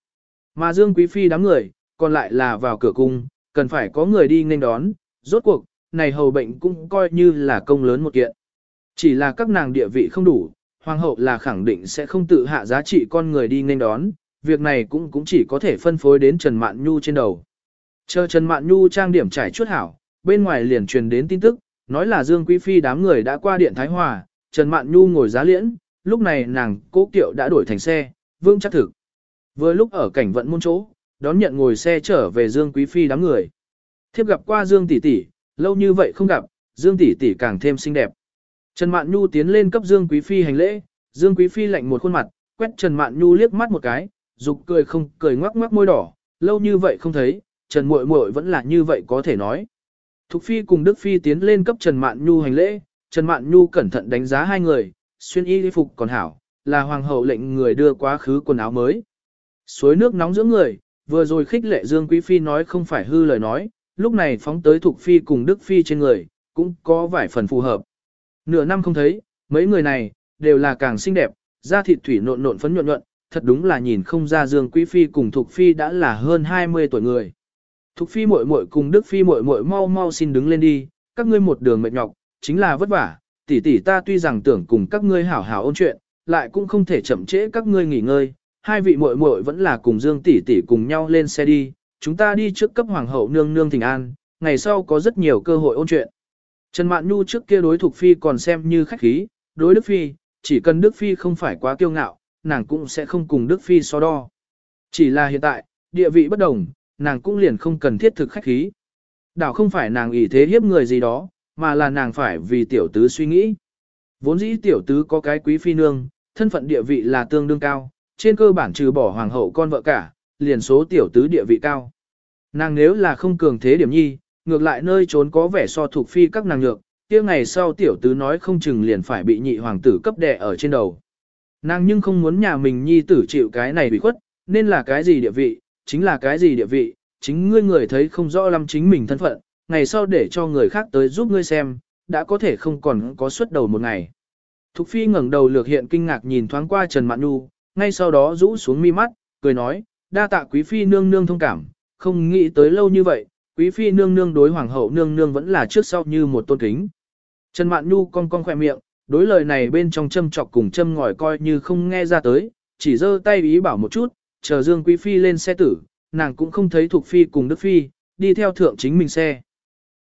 Mà Dương Quý Phi đám người, còn lại là vào cửa cung, cần phải có người đi nên đón, rốt cuộc, này hầu bệnh cũng coi như là công lớn một kiện. Chỉ là các nàng địa vị không đủ, Hoàng hậu là khẳng định sẽ không tự hạ giá trị con người đi nên đón, việc này cũng cũng chỉ có thể phân phối đến Trần Mạn Nhu trên đầu. Chờ Trần Mạn Nhu trang điểm trải chuốt hảo, bên ngoài liền truyền đến tin tức, nói là Dương Quý Phi đám người đã qua điện Thái Hòa, Trần Mạn Nhu ngồi giá liễn, lúc này nàng cố kiệu đã đổi thành xe, vương chắc thực. Vừa lúc ở cảnh vận môn chỗ, đón nhận ngồi xe trở về Dương Quý Phi đám người. Thiếp gặp qua Dương tỷ tỷ, lâu như vậy không gặp, Dương tỷ tỷ càng thêm xinh đẹp. Trần Mạn Nhu tiến lên cấp Dương Quý Phi hành lễ, Dương Quý Phi lạnh một khuôn mặt, quét Trần Mạn Nhu liếc mắt một cái, dục cười không cười ngoắc ngoắc môi đỏ, lâu như vậy không thấy, Trần Muội Muội vẫn là như vậy có thể nói. Thục Phi cùng Đức Phi tiến lên cấp Trần Mạn Nhu hành lễ, Trần Mạn Nhu cẩn thận đánh giá hai người, xuyên y phục còn hảo, là hoàng hậu lệnh người đưa quá khứ quần áo mới. Suối nước nóng dưỡng người, vừa rồi khích lệ Dương Quý Phi nói không phải hư lời nói, lúc này phóng tới Thục Phi cùng Đức Phi trên người, cũng có vài phần phù hợp. Nửa năm không thấy, mấy người này, đều là càng xinh đẹp, da thịt thủy nộn nộn phấn nhuận nhuận, thật đúng là nhìn không ra Dương Quý Phi cùng Thục Phi đã là hơn 20 tuổi người. Thục Phi muội muội cùng Đức Phi muội muội mau mau xin đứng lên đi, các ngươi một đường mệt nhọc, chính là vất vả, tỷ tỷ ta tuy rằng tưởng cùng các ngươi hảo hảo ôn chuyện, lại cũng không thể chậm trễ các ngươi nghỉ ngơi, hai vị muội muội vẫn là cùng Dương tỷ tỷ cùng nhau lên xe đi, chúng ta đi trước cấp hoàng hậu nương nương thỉnh an, ngày sau có rất nhiều cơ hội ôn chuyện. Trần Mạn Nhu trước kia đối Thục Phi còn xem như khách khí, đối Đức Phi, chỉ cần Đức Phi không phải quá kiêu ngạo, nàng cũng sẽ không cùng Đức Phi so đo. Chỉ là hiện tại, địa vị bất đồng, nàng cũng liền không cần thiết thực khách khí. Đảo không phải nàng ý thế hiếp người gì đó, mà là nàng phải vì tiểu tứ suy nghĩ. Vốn dĩ tiểu tứ có cái quý phi nương, thân phận địa vị là tương đương cao, trên cơ bản trừ bỏ hoàng hậu con vợ cả, liền số tiểu tứ địa vị cao. Nàng nếu là không cường thế điểm nhi, ngược lại nơi trốn có vẻ so thuộc phi các nàng nhược, kia ngày sau tiểu tứ nói không chừng liền phải bị nhị hoàng tử cấp đè ở trên đầu. Nàng nhưng không muốn nhà mình nhi tử chịu cái này bị khuất, nên là cái gì địa vị, chính là cái gì địa vị, chính ngươi người thấy không rõ lắm chính mình thân phận, ngày sau để cho người khác tới giúp ngươi xem, đã có thể không còn có xuất đầu một ngày. Thục phi ngẩng đầu lược hiện kinh ngạc nhìn thoáng qua Trần Mạn Nhu, ngay sau đó rũ xuống mi mắt, cười nói, đa tạ quý phi nương nương thông cảm, không nghĩ tới lâu như vậy, quý phi nương nương đối hoàng hậu nương nương vẫn là trước sau như một tôn kính. Trần Mạn Nhu cong cong khỏe miệng, đối lời này bên trong châm chọc cùng châm ngòi coi như không nghe ra tới, chỉ giơ tay ý bảo một chút, chờ Dương Quý Phi lên xe tử, nàng cũng không thấy Thục Phi cùng Đức Phi, đi theo thượng chính mình xe.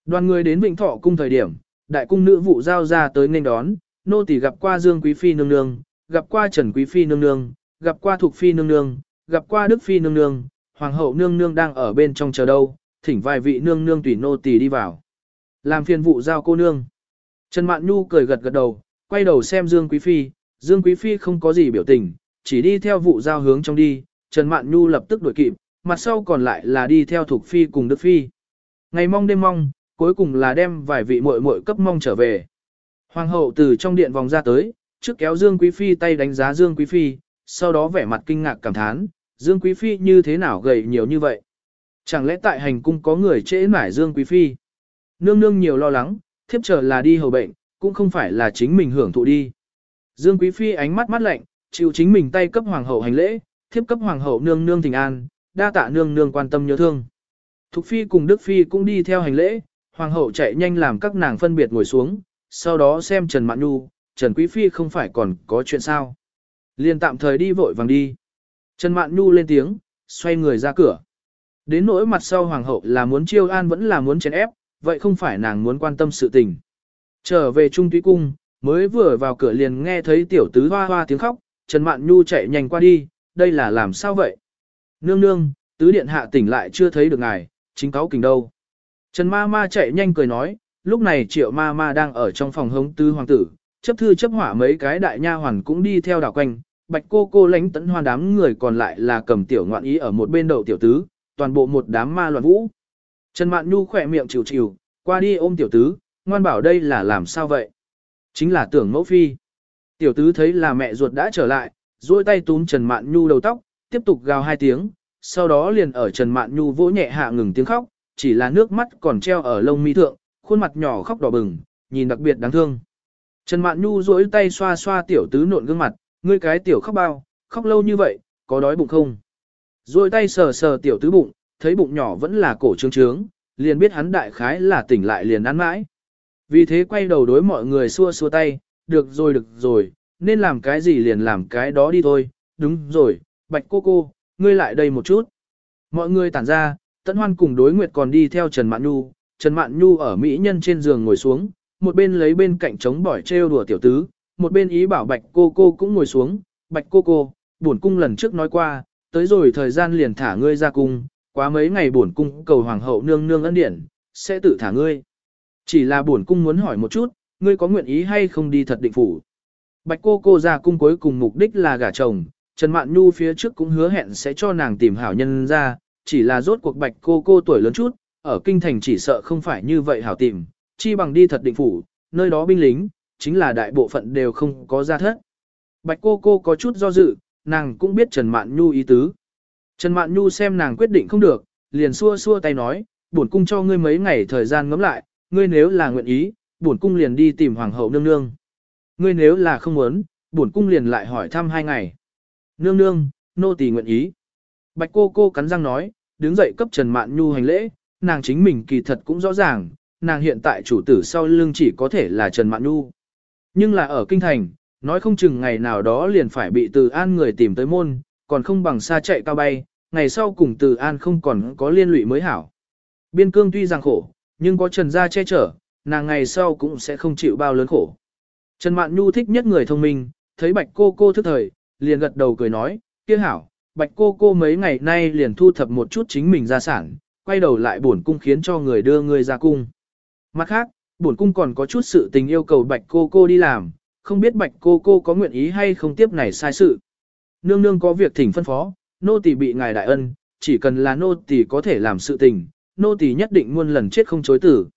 Đoàn người đến Vịnh Thọ cung thời điểm, đại cung nữ vụ giao ra tới nên đón, nô tỳ gặp qua Dương Quý Phi nương nương, gặp qua Trần Quý Phi nương nương, gặp qua Thục Phi nương nương, gặp qua Đức Phi nương nương, Hoàng hậu nương nương đang ở bên trong chờ đâu, thỉnh vài vị nương nương tùy nô tỳ đi vào. Làm phiền vụ giao cô nương. Trần Mạn Nhu cười gật gật đầu, quay đầu xem Dương Quý Phi, Dương Quý Phi không có gì biểu tình, chỉ đi theo vụ giao hướng trong đi, Trần Mạn Nhu lập tức đuổi kịp, mặt sau còn lại là đi theo Thục Phi cùng Đức Phi. Ngày mong đêm mong, cuối cùng là đem vài vị muội muội cấp mong trở về. Hoàng hậu từ trong điện vòng ra tới, trước kéo Dương Quý Phi tay đánh giá Dương Quý Phi, sau đó vẻ mặt kinh ngạc cảm thán, Dương Quý Phi như thế nào gầy nhiều như vậy? Chẳng lẽ tại hành cung có người trễ nải Dương Quý Phi? Nương nương nhiều lo lắng, thiếp chờ là đi hầu bệnh, cũng không phải là chính mình hưởng thụ đi. Dương Quý Phi ánh mắt mắt lạnh, chịu chính mình tay cấp hoàng hậu hành lễ, thiếp cấp hoàng hậu nương nương thỉnh an, đa tạ nương nương quan tâm nhớ thương. Thục Phi cùng Đức Phi cũng đi theo hành lễ, hoàng hậu chạy nhanh làm các nàng phân biệt ngồi xuống, sau đó xem Trần Mạn Nhu, Trần Quý Phi không phải còn có chuyện sao. Liền tạm thời đi vội vàng đi. Trần Mạn Nhu lên tiếng, xoay người ra cửa. Đến nỗi mặt sau hoàng hậu là muốn chiêu an vẫn là muốn chèn ép, vậy không phải nàng muốn quan tâm sự tình. Trở về Trung Túy Cung, mới vừa vào cửa liền nghe thấy tiểu tứ hoa hoa tiếng khóc, Trần Mạn Nhu chạy nhanh qua đi, đây là làm sao vậy? Nương nương, tứ điện hạ tỉnh lại chưa thấy được ngài, chính cáo kình đâu. Trần ma ma chạy nhanh cười nói, lúc này triệu ma ma đang ở trong phòng hống tứ hoàng tử, chấp thư chấp hỏa mấy cái đại nha hoàn cũng đi theo đảo quanh, bạch cô cô lánh tấn hoa đám người còn lại là cầm tiểu ngoạn ý ở một bên đầu tiểu tứ, toàn bộ một đám ma loạn vũ. Trần Mạn Nhu khỏe miệng chịu chịu, qua đi ôm tiểu tứ, ngoan bảo đây là làm sao vậy? Chính là tưởng mẫu phi. Tiểu tứ thấy là mẹ ruột đã trở lại, duỗi tay túm Trần Mạn Nhu đầu tóc, tiếp tục gào hai tiếng, sau đó liền ở Trần Mạn Nhu vỗ nhẹ hạ ngừng tiếng khóc, chỉ là nước mắt còn treo ở lông mi thượng, khuôn mặt nhỏ khóc đỏ bừng, nhìn đặc biệt đáng thương. Trần Mạn Nhu duỗi tay xoa xoa tiểu tứ nộn gương mặt, ngươi cái tiểu khóc bao, khóc lâu như vậy, có đói bụng không? Duỗi tay sờ sờ tiểu tứ bụng, thấy bụng nhỏ vẫn là cổ trướng trướng, liền biết hắn đại khái là tỉnh lại liền ăn mãi. Vì thế quay đầu đối mọi người xua xua tay, được rồi được rồi, nên làm cái gì liền làm cái đó đi thôi, đúng rồi, bạch cô cô, ngươi lại đây một chút. Mọi người tản ra, tận Hoan cùng đối nguyệt còn đi theo Trần Mạn Nhu, Trần Mạn Nhu ở Mỹ nhân trên giường ngồi xuống, một bên lấy bên cạnh chống bỏi trêu đùa tiểu tứ, một bên ý bảo bạch cô cô cũng ngồi xuống, bạch cô cô, bổn cung lần trước nói qua, tới rồi thời gian liền thả ngươi ra cung, quá mấy ngày bổn cung cầu hoàng hậu nương nương ân điển, sẽ tự thả ngươi. Chỉ là bổn cung muốn hỏi một chút, ngươi có nguyện ý hay không đi thật định phủ. Bạch cô cô ra cung cuối cùng mục đích là gả chồng, Trần Mạn Nhu phía trước cũng hứa hẹn sẽ cho nàng tìm hảo nhân ra, chỉ là rốt cuộc bạch cô cô tuổi lớn chút, ở kinh thành chỉ sợ không phải như vậy hảo tìm, chi bằng đi thật định phủ, nơi đó binh lính, chính là đại bộ phận đều không có ra thất. Bạch cô cô có chút do dự, nàng cũng biết Trần Mạn Nhu ý tứ. Trần Mạn Nhu xem nàng quyết định không được, liền xua xua tay nói, bổn cung cho ngươi mấy ngày thời gian ngẫm lại, ngươi nếu là nguyện ý, bổn cung liền đi tìm hoàng hậu nương nương. Ngươi nếu là không muốn, bổn cung liền lại hỏi thăm hai ngày. Nương nương, nô tỳ nguyện ý. Bạch cô cô cắn răng nói, đứng dậy cấp Trần Mạn Nhu hành lễ, nàng chính mình kỳ thật cũng rõ ràng, nàng hiện tại chủ tử sau lưng chỉ có thể là Trần Mạn Nhu. Nhưng là ở kinh thành, nói không chừng ngày nào đó liền phải bị từ an người tìm tới môn, còn không bằng xa chạy cao bay, ngày sau cùng từ an không còn có liên lụy mới hảo. Biên cương tuy rằng khổ, nhưng có Trần gia che chở, nàng ngày sau cũng sẽ không chịu bao lớn khổ. Trần Mạn Nhu thích nhất người thông minh, thấy bạch cô cô thức thời, liền gật đầu cười nói, kia hảo, bạch cô cô mấy ngày nay liền thu thập một chút chính mình gia sản, quay đầu lại bổn cung khiến cho người đưa người ra cung. Mặt khác, bổn cung còn có chút sự tình yêu cầu bạch cô cô đi làm, không biết bạch cô cô có nguyện ý hay không tiếp này sai sự. Nương nương có việc thỉnh phân phó, nô tỳ bị ngài đại ân, chỉ cần là nô tỳ có thể làm sự tình, nô tỳ nhất định muôn lần chết không chối tử.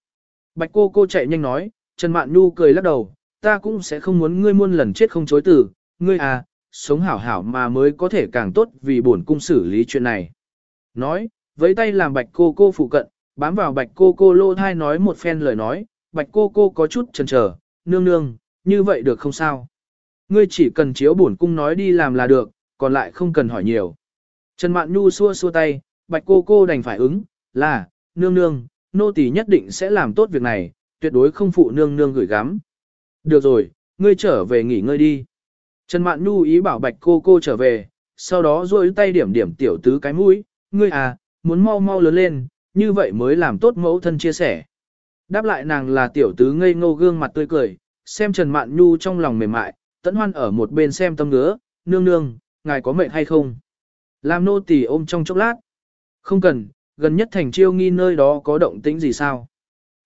Bạch cô cô chạy nhanh nói, Trần Mạn Nhu cười lắc đầu, ta cũng sẽ không muốn ngươi muôn lần chết không chối tử, ngươi à, sống hảo hảo mà mới có thể càng tốt vì bổn cung xử lý chuyện này. Nói, với tay làm bạch cô cô phụ cận, bám vào bạch cô cô lô thai nói một phen lời nói, bạch cô cô có chút chần chờ, nương nương, như vậy được không sao? Ngươi chỉ cần chiếu bổn cung nói đi làm là được, còn lại không cần hỏi nhiều. Trần Mạn Nhu xua xua tay, bạch cô cô đành phải ứng, là, nương nương, nô tỳ nhất định sẽ làm tốt việc này, tuyệt đối không phụ nương nương gửi gắm. Được rồi, ngươi trở về nghỉ ngơi đi. Trần Mạn Nhu ý bảo bạch cô cô trở về, sau đó duỗi tay điểm điểm tiểu tứ cái mũi, ngươi à, muốn mau mau lớn lên, như vậy mới làm tốt mẫu thân chia sẻ. Đáp lại nàng là tiểu tứ ngây ngô gương mặt tươi cười, xem Trần Mạn Nhu trong lòng mềm mại, tẫn hoan ở một bên xem tâm ngứa, nương nương, ngài có mệt hay không? Làm nô tỳ ôm trong chốc lát. Không cần, gần nhất thành chiêu nghi nơi đó có động tĩnh gì sao?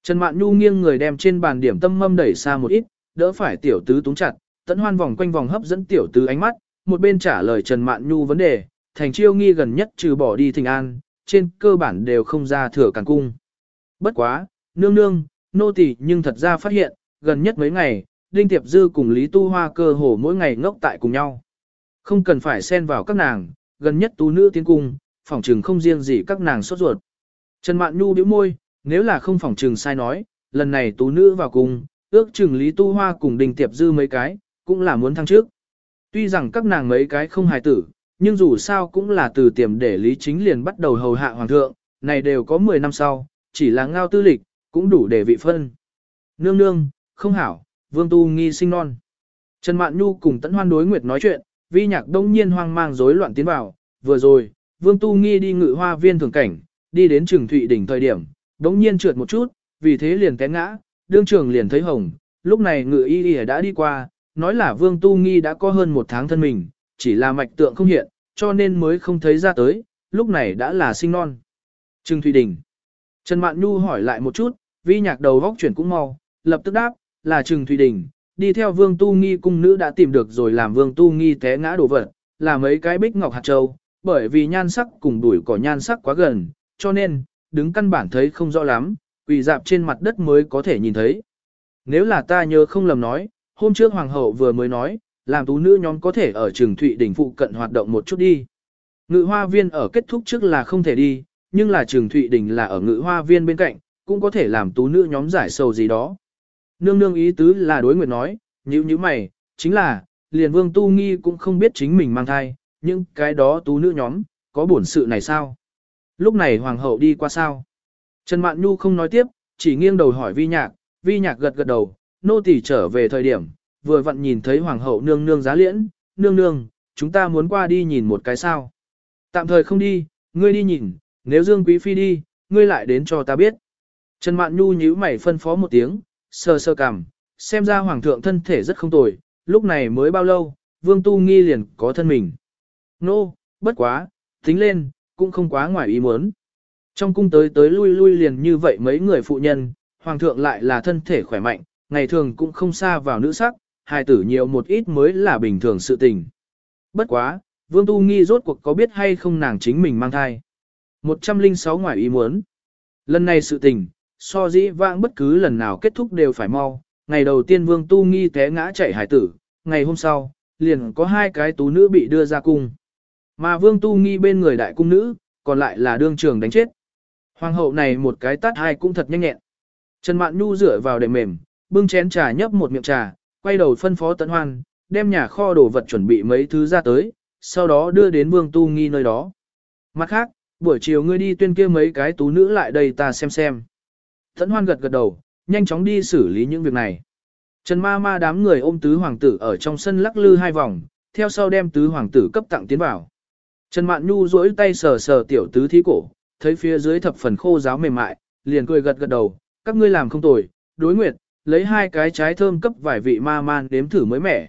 Trần Mạn Nhu nghiêng người đem trên bàn điểm tâm mâm đẩy xa một ít, đỡ phải tiểu tứ túng chặt, tẫn hoan vòng quanh vòng hấp dẫn tiểu tứ ánh mắt, một bên trả lời Trần Mạn Nhu vấn đề, thành chiêu nghi gần nhất trừ bỏ đi thình an, trên cơ bản đều không ra thừa càng cung. Bất quá, nương nương, nô tỳ nhưng thật ra phát hiện, gần nhất mấy ngày, Đinh Tiệp Dư cùng Lý Tu Hoa cơ hồ mỗi ngày ngốc tại cùng nhau. Không cần phải xen vào các nàng, gần nhất tú nữ tiến cung, phỏng trừng không riêng gì các nàng sốt ruột. Trần Mạn Nhu bĩu môi, nếu là không phỏng trừng sai nói, lần này tú nữ vào cung, ước chừng Lý Tu Hoa cùng Đinh Tiệp Dư mấy cái, cũng là muốn thăng trước. Tuy rằng các nàng mấy cái không hài tử, nhưng dù sao cũng là từ tiềm để Lý Chính liền bắt đầu hầu hạ hoàng thượng, này đều có 10 năm sau, chỉ là ngao tư lịch, cũng đủ để vị phân. Nương nương, không hảo, vương tu nghi sinh non. Trần Mạn Nhu cùng Tấn Hoan đối nguyệt nói chuyện, vi nhạc đông nhiên hoang mang rối loạn tiến vào, vừa rồi, vương tu nghi đi ngự hoa viên thường cảnh, đi đến trường thụy đỉnh thời điểm, đống nhiên trượt một chút, vì thế liền té ngã, đương trường liền thấy hồng, lúc này ngự y y đã đi qua, nói là vương tu nghi đã có hơn một tháng thân mình, chỉ là mạch tượng không hiện, cho nên mới không thấy ra tới, lúc này đã là sinh non. trương Thụy Đình Trần Mạn Nhu hỏi lại một chút, vi nhạc đầu góc chuyển cũng mau, lập tức đáp, là Trừng thụy Đình, đi theo Vương Tu Nghi cung nữ đã tìm được rồi làm Vương Tu Nghi té ngã đổ vật, là mấy cái bích ngọc hạt châu, bởi vì nhan sắc cùng đuổi cỏ nhan sắc quá gần, cho nên, đứng căn bản thấy không rõ lắm, quỳ dạp trên mặt đất mới có thể nhìn thấy. Nếu là ta nhớ không lầm nói, hôm trước Hoàng hậu vừa mới nói, làm tú nữ nhóm có thể ở trường Thụy đỉnh phụ cận hoạt động một chút đi. Ngự hoa viên ở kết thúc trước là không thể đi, nhưng là trường Thụy đỉnh là ở ngự hoa viên bên cạnh, cũng có thể làm tú nữ nhóm giải sầu gì đó. Nương nương ý tứ là đối nguyệt nói, như như mày, chính là, liền vương tu nghi cũng không biết chính mình mang thai, nhưng cái đó tú nữ nhóm, có bổn sự này sao? Lúc này hoàng hậu đi qua sao? Trần Mạn Nhu không nói tiếp, chỉ nghiêng đầu hỏi vi nhạc, vi nhạc gật gật đầu, nô tỳ trở về thời điểm, vừa vặn nhìn thấy hoàng hậu nương nương giá liễn, nương nương, chúng ta muốn qua đi nhìn một cái sao. Tạm thời không đi, ngươi đi nhìn, nếu Dương Quý Phi đi, ngươi lại đến cho ta biết. Trần Mạn Nhu nhíu mày phân phó một tiếng, sờ sờ cằm, xem ra hoàng thượng thân thể rất không tồi, lúc này mới bao lâu, Vương Tu Nghi liền có thân mình. Nô, no, bất quá, tính lên, cũng không quá ngoài ý muốn. Trong cung tới tới lui lui liền như vậy mấy người phụ nhân, hoàng thượng lại là thân thể khỏe mạnh, ngày thường cũng không xa vào nữ sắc, hài tử nhiều một ít mới là bình thường sự tình. Bất quá, Vương Tu Nghi rốt cuộc có biết hay không nàng chính mình mang thai. 106 ngoài ý muốn. Lần này sự tình, so dĩ vãng bất cứ lần nào kết thúc đều phải mau. Ngày đầu tiên Vương Tu Nghi té ngã chạy hải tử, ngày hôm sau, liền có hai cái tú nữ bị đưa ra cung. Mà Vương Tu Nghi bên người đại cung nữ, còn lại là đương trường đánh chết. Hoàng hậu này một cái tát hai cũng thật nhanh nhẹn. Trần Mạn Nhu rửa vào đệm mềm, bưng chén trà nhấp một miệng trà, quay đầu phân phó Tấn Hoan, đem nhà kho đồ vật chuẩn bị mấy thứ ra tới, sau đó đưa đến Vương Tu Nghi nơi đó. Mặt khác, buổi chiều ngươi đi tuyên kia mấy cái tú nữ lại đây ta xem xem. Tấn Hoan gật gật đầu, nhanh chóng đi xử lý những việc này. Trần ma ma đám người ôm tứ hoàng tử ở trong sân lắc lư hai vòng, theo sau đem tứ hoàng tử cấp tặng tiến vào. Trần Mạn Nhu duỗi tay sờ sờ tiểu tứ thí cổ, thấy phía dưới thập phần khô giáo mềm mại, liền cười gật gật đầu, các ngươi làm không tồi, đối nguyệt, lấy hai cái trái thơm cấp vài vị ma man đếm thử mới mẻ.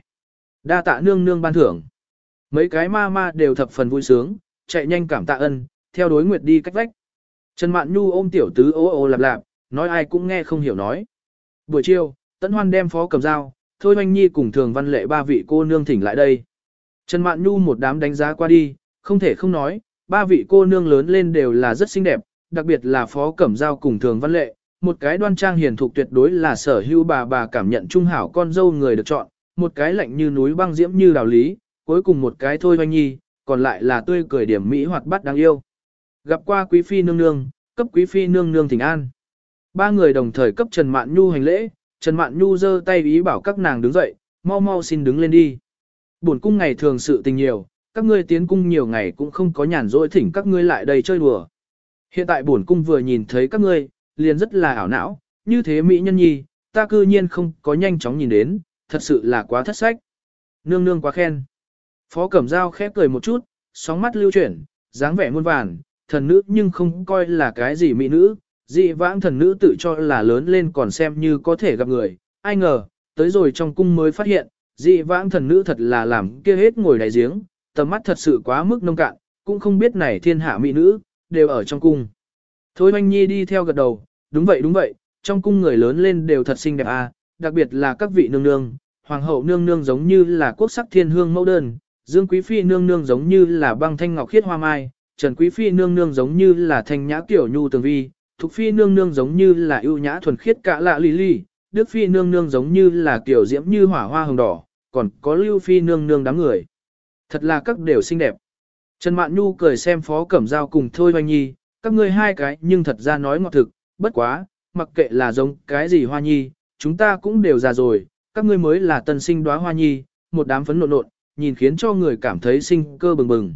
Đa tạ nương nương ban thưởng. Mấy cái ma ma đều thập phần vui sướng, chạy nhanh cảm tạ ân, theo đối nguyệt đi cách vách. Trần Mạn Nhu ôm tiểu tứ ô ô lạp lạp, nói ai cũng nghe không hiểu nói. Buổi chiều, Tấn Hoan đem phó cầm dao, Thôi Hoanh Nhi cùng thường văn lệ ba vị cô nương thỉnh lại đây. Trần Mạn Nhu một đám đánh giá qua đi, không thể không nói, ba vị cô nương lớn lên đều là rất xinh đẹp, đặc biệt là phó cẩm giao cùng thường văn lệ, một cái đoan trang hiền thục tuyệt đối là sở hữu bà bà cảm nhận trung hảo con dâu người được chọn, một cái lạnh như núi băng diễm như đào lý, cuối cùng một cái thôi hoanh nhi, còn lại là tươi cười điểm mỹ hoạt bát đáng yêu. Gặp qua quý phi nương nương, cấp quý phi nương nương thỉnh an. Ba người đồng thời cấp Trần Mạn Nhu hành lễ, Trần Mạn Nhu giơ tay ý bảo các nàng đứng dậy, mau mau xin đứng lên đi. Buồn cung ngày thường sự tình nhiều, các ngươi tiến cung nhiều ngày cũng không có nhàn rỗi thỉnh các ngươi lại đây chơi đùa. Hiện tại bổn cung vừa nhìn thấy các ngươi, liền rất là ảo não, như thế mỹ nhân nhi, ta cư nhiên không có nhanh chóng nhìn đến, thật sự là quá thất sách. Nương nương quá khen. Phó Cẩm Giao khép cười một chút, sóng mắt lưu chuyển, dáng vẻ muôn vàn, thần nữ nhưng không coi là cái gì mỹ nữ, dị vãng thần nữ tự cho là lớn lên còn xem như có thể gặp người, ai ngờ, tới rồi trong cung mới phát hiện, dị vãng thần nữ thật là làm kia hết ngồi đại giếng, tầm mắt thật sự quá mức nông cạn, cũng không biết này thiên hạ mỹ nữ, đều ở trong cung. Thôi Hoanh Nhi đi theo gật đầu, đúng vậy đúng vậy, trong cung người lớn lên đều thật xinh đẹp à, đặc biệt là các vị nương nương, hoàng hậu nương nương giống như là quốc sắc thiên hương mẫu đơn, dương quý phi nương nương giống như là băng thanh ngọc khiết hoa mai, trần quý phi nương nương giống như là thanh nhã tiểu nhu tường vi, thục phi nương nương giống như là ưu nhã thuần khiết cả lạ lì lì, đức phi nương nương giống như là tiểu diễm như hỏa hoa hồng đỏ, còn có lưu phi nương nương đám người. Thật là các đều xinh đẹp. Trần Mạn Nhu cười xem Phó Cẩm Giao cùng Thôi Hoành Nhi, các ngươi hai cái nhưng thật ra nói ngọt thực, bất quá, mặc kệ là giống cái gì Hoa Nhi, chúng ta cũng đều già rồi, các ngươi mới là tân sinh đóa Hoa Nhi, một đám phấn nộn nộn, nhìn khiến cho người cảm thấy sinh cơ bừng bừng.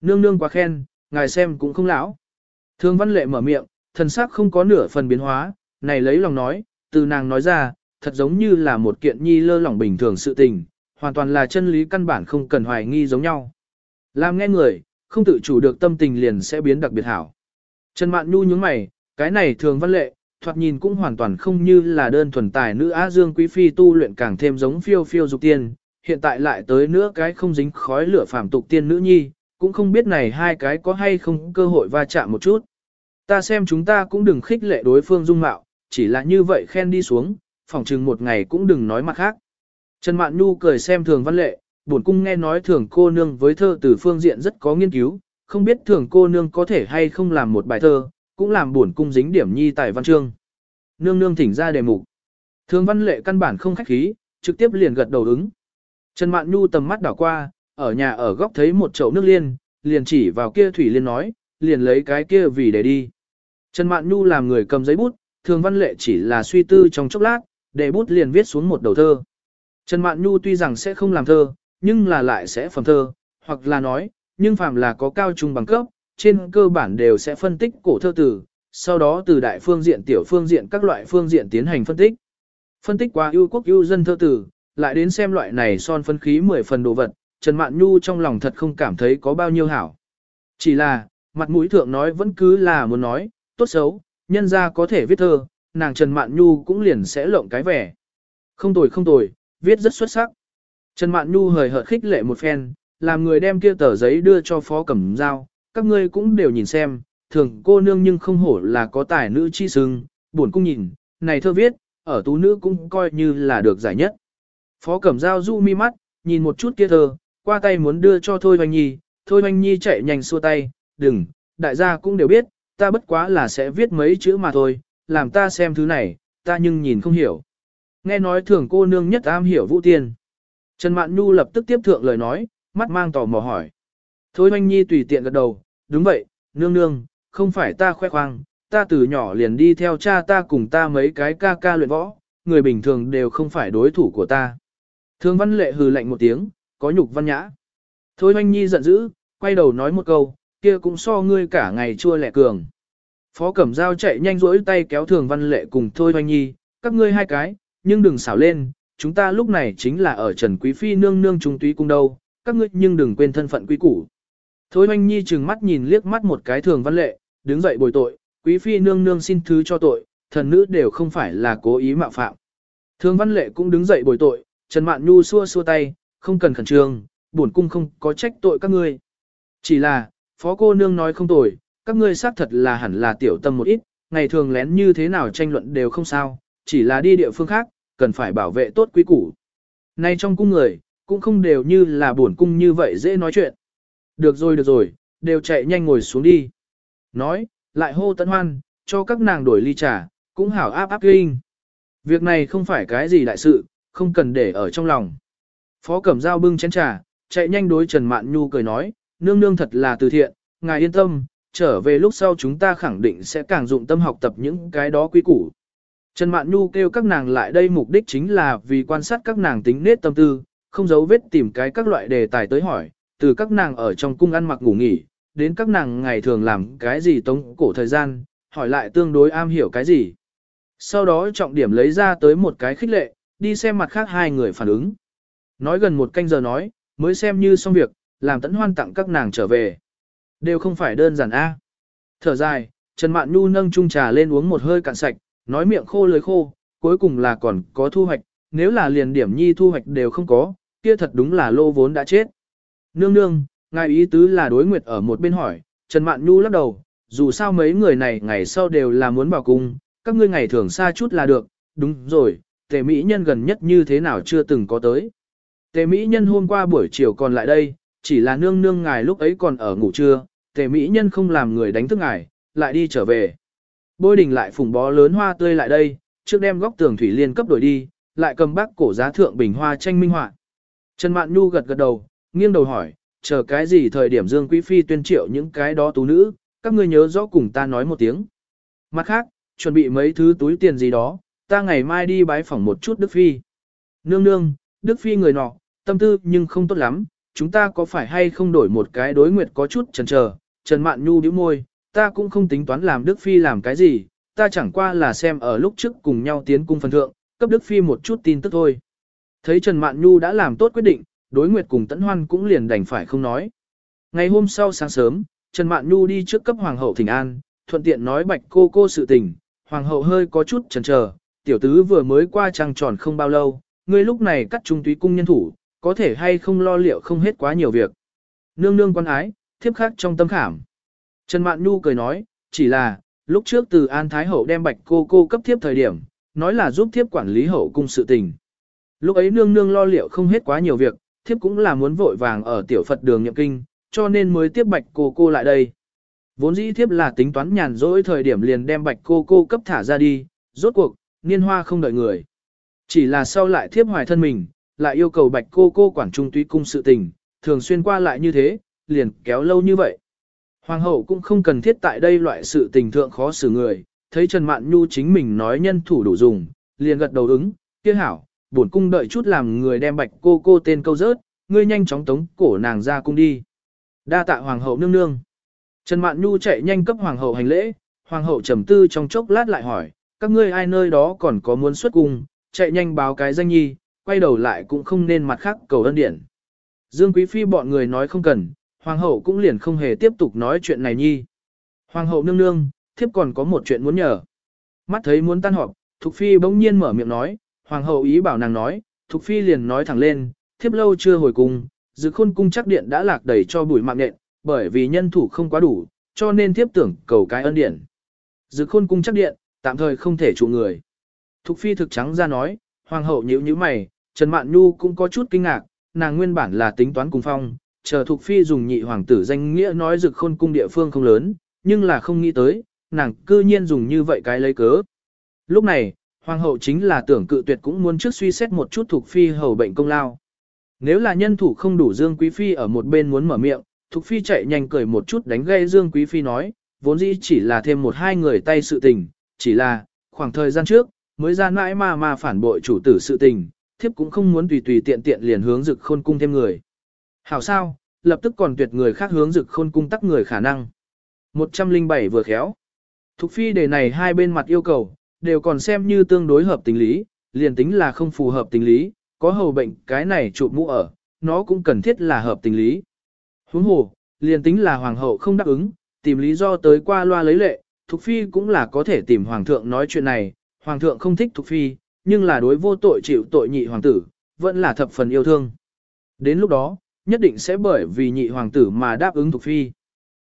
Nương nương quá khen, ngài xem cũng không lão. Thương Văn Lệ mở miệng, thần sắc không có nửa phần biến hóa, này lấy lòng nói, từ nàng nói ra, thật giống như là một kiện nhi lơ lỏng bình thường sự tình, hoàn toàn là chân lý căn bản không cần hoài nghi giống nhau. Làm nghe người, không tự chủ được tâm tình liền sẽ biến đặc biệt hảo. Trần Mạn Nhu nhướng mày, cái này thường văn lệ, thoạt nhìn cũng hoàn toàn không như là đơn thuần tài nữ Á Dương Quý Phi tu luyện càng thêm giống phiêu phiêu dục tiên, hiện tại lại tới nữa cái không dính khói lửa phàm tục tiên nữ nhi, cũng không biết này hai cái có hay không cơ hội va chạm một chút. Ta xem chúng ta cũng đừng khích lệ đối phương dung mạo, chỉ là như vậy khen đi xuống, phòng chừng một ngày cũng đừng nói mặt khác. Trần Mạn Nhu cười xem thường văn lệ, bổn cung nghe nói thường cô nương với thơ từ phương diện rất có nghiên cứu, không biết thường cô nương có thể hay không làm một bài thơ, cũng làm bổn cung dính điểm nhi tại văn chương. Nương nương thỉnh ra đề mục. Thường văn lệ căn bản không khách khí, trực tiếp liền gật đầu ứng. Trần Mạn Nhu tầm mắt đảo qua, ở nhà ở góc thấy một chậu nước liên, liền chỉ vào kia thủy liên nói, liền lấy cái kia vì để đi. Trần Mạn Nhu làm người cầm giấy bút, thường văn lệ chỉ là suy tư trong chốc lát, để bút liền viết xuống một đầu thơ. Trần Mạn Nhu tuy rằng sẽ không làm thơ, nhưng là lại sẽ phẩm thơ, hoặc là nói, nhưng phàm là có cao trung bằng cấp, trên cơ bản đều sẽ phân tích cổ thơ từ, sau đó từ đại phương diện tiểu phương diện các loại phương diện tiến hành phân tích. Phân tích qua ưu quốc ưu dân thơ từ, lại đến xem loại này son phân khí 10 phần đồ vật, Trần Mạn Nhu trong lòng thật không cảm thấy có bao nhiêu hảo. Chỉ là, mặt mũi thượng nói vẫn cứ là muốn nói, tốt xấu, nhân ra có thể viết thơ, nàng Trần Mạn Nhu cũng liền sẽ lộng cái vẻ. Không tồi không tồi, viết rất xuất sắc. Trần Mạn Nhu hời hợt khích lệ một phen, làm người đem kia tờ giấy đưa cho phó cẩm giao, các ngươi cũng đều nhìn xem, thường cô nương nhưng không hổ là có tài nữ chi sưng, buồn cung nhìn, này thơ viết, ở tú nữ cũng coi như là được giải nhất. Phó cẩm giao du mi mắt, nhìn một chút kia thơ, qua tay muốn đưa cho Thôi Hoành Nhi, Thôi Hoành Nhi chạy nhanh xua tay, đừng, đại gia cũng đều biết, ta bất quá là sẽ viết mấy chữ mà thôi, làm ta xem thứ này, ta nhưng nhìn không hiểu. Nghe nói thường cô nương nhất am hiểu vũ tiên. Trần Mạn Nhu lập tức tiếp thượng lời nói, mắt mang tò mò hỏi. Thôi hoanh Nhi tùy tiện gật đầu, đúng vậy, nương nương, không phải ta khoe khoang, ta từ nhỏ liền đi theo cha ta cùng ta mấy cái ca ca luyện võ, người bình thường đều không phải đối thủ của ta. Thương văn lệ hừ lạnh một tiếng, có nhục văn nhã. Thôi hoanh Nhi giận dữ, quay đầu nói một câu, kia cũng so ngươi cả ngày chua lẹ cường. Phó Cẩm Giao chạy nhanh rỗi tay kéo Thường Văn Lệ cùng Thôi Hoành Nhi, các ngươi hai cái, nhưng đừng xảo lên, chúng ta lúc này chính là ở Trần Quý Phi nương nương trung túy cung đâu, các ngươi nhưng đừng quên thân phận quý củ. Thôi Hoanh Nhi trừng mắt nhìn liếc mắt một cái Thường Văn Lệ, đứng dậy bồi tội, Quý Phi nương nương xin thứ cho tội, thần nữ đều không phải là cố ý mạo phạm. Thường Văn Lệ cũng đứng dậy bồi tội, Trần Mạn Nhu xua xua tay, không cần khẩn trương, bổn cung không có trách tội các ngươi. Chỉ là, phó cô nương nói không tội, các ngươi xác thật là hẳn là tiểu tâm một ít, ngày thường lén như thế nào tranh luận đều không sao, chỉ là đi địa phương khác, cần phải bảo vệ tốt quý củ. Nay trong cung người, cũng không đều như là bổn cung như vậy dễ nói chuyện. Được rồi được rồi, đều chạy nhanh ngồi xuống đi. Nói, lại hô tận hoan, cho các nàng đổi ly trà, cũng hảo áp áp kinh. Việc này không phải cái gì đại sự, không cần để ở trong lòng. Phó Cẩm Giao bưng chén trà, chạy nhanh đối Trần Mạn Nhu cười nói, nương nương thật là từ thiện, ngài yên tâm, trở về lúc sau chúng ta khẳng định sẽ càng dụng tâm học tập những cái đó quý củ. Trần Mạn Nhu kêu các nàng lại đây mục đích chính là vì quan sát các nàng tính nết tâm tư, không giấu vết tìm cái các loại đề tài tới hỏi, từ các nàng ở trong cung ăn mặc ngủ nghỉ, đến các nàng ngày thường làm cái gì tống cổ thời gian, hỏi lại tương đối am hiểu cái gì. Sau đó trọng điểm lấy ra tới một cái khích lệ, đi xem mặt khác hai người phản ứng. Nói gần một canh giờ nói, mới xem như xong việc, làm tẫn hoan tặng các nàng trở về. Đều không phải đơn giản a. Thở dài, Trần Mạn Nhu nâng chung trà lên uống một hơi cạn sạch, nói miệng khô lưới khô, cuối cùng là còn có thu hoạch, nếu là liền điểm nhi thu hoạch đều không có, kia thật đúng là lô vốn đã chết. Nương nương, ngài ý tứ là đối nguyệt ở một bên hỏi, Trần Mạn Nhu lắc đầu, dù sao mấy người này ngày sau đều là muốn vào cung, các ngươi ngày thường xa chút là được, đúng rồi, tề mỹ nhân gần nhất như thế nào chưa từng có tới. Tề mỹ nhân hôm qua buổi chiều còn lại đây, chỉ là nương nương ngài lúc ấy còn ở ngủ trưa, tề mỹ nhân không làm người đánh thức ngài, lại đi trở về. Bôi đình lại phùng bó lớn hoa tươi lại đây, trước đem góc tường thủy liên cấp đổi đi, lại cầm bác cổ giá thượng bình hoa tranh minh họa. Trần Mạn Nhu gật gật đầu, nghiêng đầu hỏi, chờ cái gì thời điểm Dương Quý Phi tuyên triệu những cái đó tú nữ, các ngươi nhớ rõ cùng ta nói một tiếng. Mặt khác, chuẩn bị mấy thứ túi tiền gì đó, ta ngày mai đi bái phỏng một chút Đức Phi. Nương nương, Đức Phi người nọ, tâm tư nhưng không tốt lắm, chúng ta có phải hay không đổi một cái đối nguyệt có chút chần chờ. Trần Mạn Nhu nhíu môi, ta cũng không tính toán làm Đức Phi làm cái gì, ta chẳng qua là xem ở lúc trước cùng nhau tiến cung phần thượng, cấp Đức Phi một chút tin tức thôi. Thấy Trần Mạn Nhu đã làm tốt quyết định, đối nguyệt cùng Tấn Hoan cũng liền đành phải không nói. Ngày hôm sau sáng sớm, Trần Mạn Nhu đi trước cấp Hoàng hậu thỉnh an, thuận tiện nói bạch cô cô sự tình, Hoàng hậu hơi có chút chần chờ, tiểu tứ vừa mới qua trăng tròn không bao lâu, ngươi lúc này cắt trung túy cung nhân thủ, có thể hay không lo liệu không hết quá nhiều việc. Nương nương quan ái, thiếp khác trong tâm khảm. Trần Mạn Nhu cười nói, chỉ là, lúc trước từ An Thái Hậu đem bạch cô cô cấp thiếp thời điểm, nói là giúp thiếp quản lý hậu cung sự tình. Lúc ấy nương nương lo liệu không hết quá nhiều việc, thiếp cũng là muốn vội vàng ở tiểu Phật đường nhậm kinh, cho nên mới tiếp bạch cô cô lại đây. Vốn dĩ thiếp là tính toán nhàn rỗi thời điểm liền đem bạch cô cô cấp thả ra đi, rốt cuộc, niên hoa không đợi người. Chỉ là sau lại thiếp hoài thân mình, lại yêu cầu bạch cô cô quản trung túy cung sự tình, thường xuyên qua lại như thế, liền kéo lâu như vậy. Hoàng hậu cũng không cần thiết tại đây loại sự tình thượng khó xử người, thấy Trần Mạn Nhu chính mình nói nhân thủ đủ dùng, liền gật đầu ứng, kia hảo, bổn cung đợi chút làm người đem bạch cô cô tên câu rớt, ngươi nhanh chóng tống cổ nàng ra cung đi. Đa tạ hoàng hậu nương nương. Trần Mạn Nhu chạy nhanh cấp hoàng hậu hành lễ, hoàng hậu trầm tư trong chốc lát lại hỏi, các ngươi ai nơi đó còn có muốn xuất cung, chạy nhanh báo cái danh nhi, quay đầu lại cũng không nên mặt khác cầu ân điển. Dương Quý Phi bọn người nói không cần, hoàng hậu cũng liền không hề tiếp tục nói chuyện này nhi. Hoàng hậu nương nương, thiếp còn có một chuyện muốn nhờ. Mắt thấy muốn tan họp, Thục Phi bỗng nhiên mở miệng nói, hoàng hậu ý bảo nàng nói, Thục Phi liền nói thẳng lên, thiếp lâu chưa hồi cung, dự khôn cung chắc điện đã lạc đầy cho bùi mạng nện, bởi vì nhân thủ không quá đủ, cho nên thiếp tưởng cầu cái ân điện. Dự khôn cung chắc điện, tạm thời không thể trụ người. Thục Phi thực trắng ra nói, hoàng hậu nhíu nhíu mày, Trần Mạn Nhu cũng có chút kinh ngạc, nàng nguyên bản là tính toán cùng phong, chờ Thục Phi dùng nhị hoàng tử danh nghĩa nói dực khôn cung địa phương không lớn, nhưng là không nghĩ tới, nàng cư nhiên dùng như vậy cái lấy cớ. Lúc này, hoàng hậu chính là tưởng cự tuyệt cũng muốn trước suy xét một chút Thục Phi hầu bệnh công lao. Nếu là nhân thủ không đủ Dương Quý Phi ở một bên muốn mở miệng, Thục Phi chạy nhanh cười một chút đánh gây Dương Quý Phi nói, vốn dĩ chỉ là thêm một hai người tay sự tình, chỉ là, khoảng thời gian trước, mới ra mãi mà mà phản bội chủ tử sự tình, thiếp cũng không muốn tùy tùy tiện tiện liền hướng dực khôn cung thêm người. Hảo sao, lập tức còn tuyệt người khác hướng dực khôn cung tắc người khả năng. 107 vừa khéo. Thục phi đề này hai bên mặt yêu cầu, đều còn xem như tương đối hợp tình lý, liền tính là không phù hợp tình lý, có hầu bệnh cái này chụp mũ ở, nó cũng cần thiết là hợp tình lý. Huống hồ, liền tính là hoàng hậu không đáp ứng, tìm lý do tới qua loa lấy lệ, Thục Phi cũng là có thể tìm hoàng thượng nói chuyện này, hoàng thượng không thích Thục Phi, nhưng là đối vô tội chịu tội nhị hoàng tử, vẫn là thập phần yêu thương. Đến lúc đó, nhất định sẽ bởi vì nhị hoàng tử mà đáp ứng Thục Phi.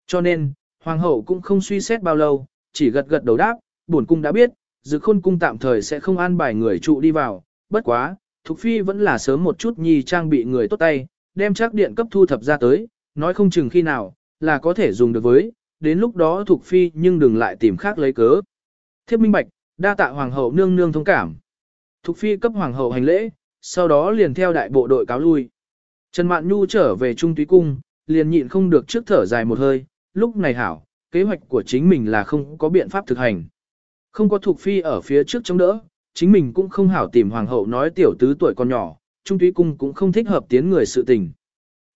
Cho nên, hoàng hậu cũng không suy xét bao lâu, chỉ gật gật đầu đáp, bổn cung đã biết, dự khôn cung tạm thời sẽ không an bài người trụ đi vào, bất quá, Thục Phi vẫn là sớm một chút nhi trang bị người tốt tay, đem chắc điện cấp thu thập ra tới, nói không chừng khi nào, là có thể dùng được với, đến lúc đó Thục Phi nhưng đừng lại tìm khác lấy cớ. Thiếp minh bạch, đa tạ hoàng hậu nương nương thông cảm. Thục Phi cấp hoàng hậu hành lễ, sau đó liền theo đại bộ đội cáo lui. Trần Mạn Nhu trở về Trung Túy Cung, liền nhịn không được trước thở dài một hơi, lúc này hảo, kế hoạch của chính mình là không có biện pháp thực hành. Không có Thục Phi ở phía trước chống đỡ, chính mình cũng không hảo tìm hoàng hậu nói tiểu tứ tuổi còn nhỏ, Trung Túy Cung cũng không thích hợp tiến người sự tình.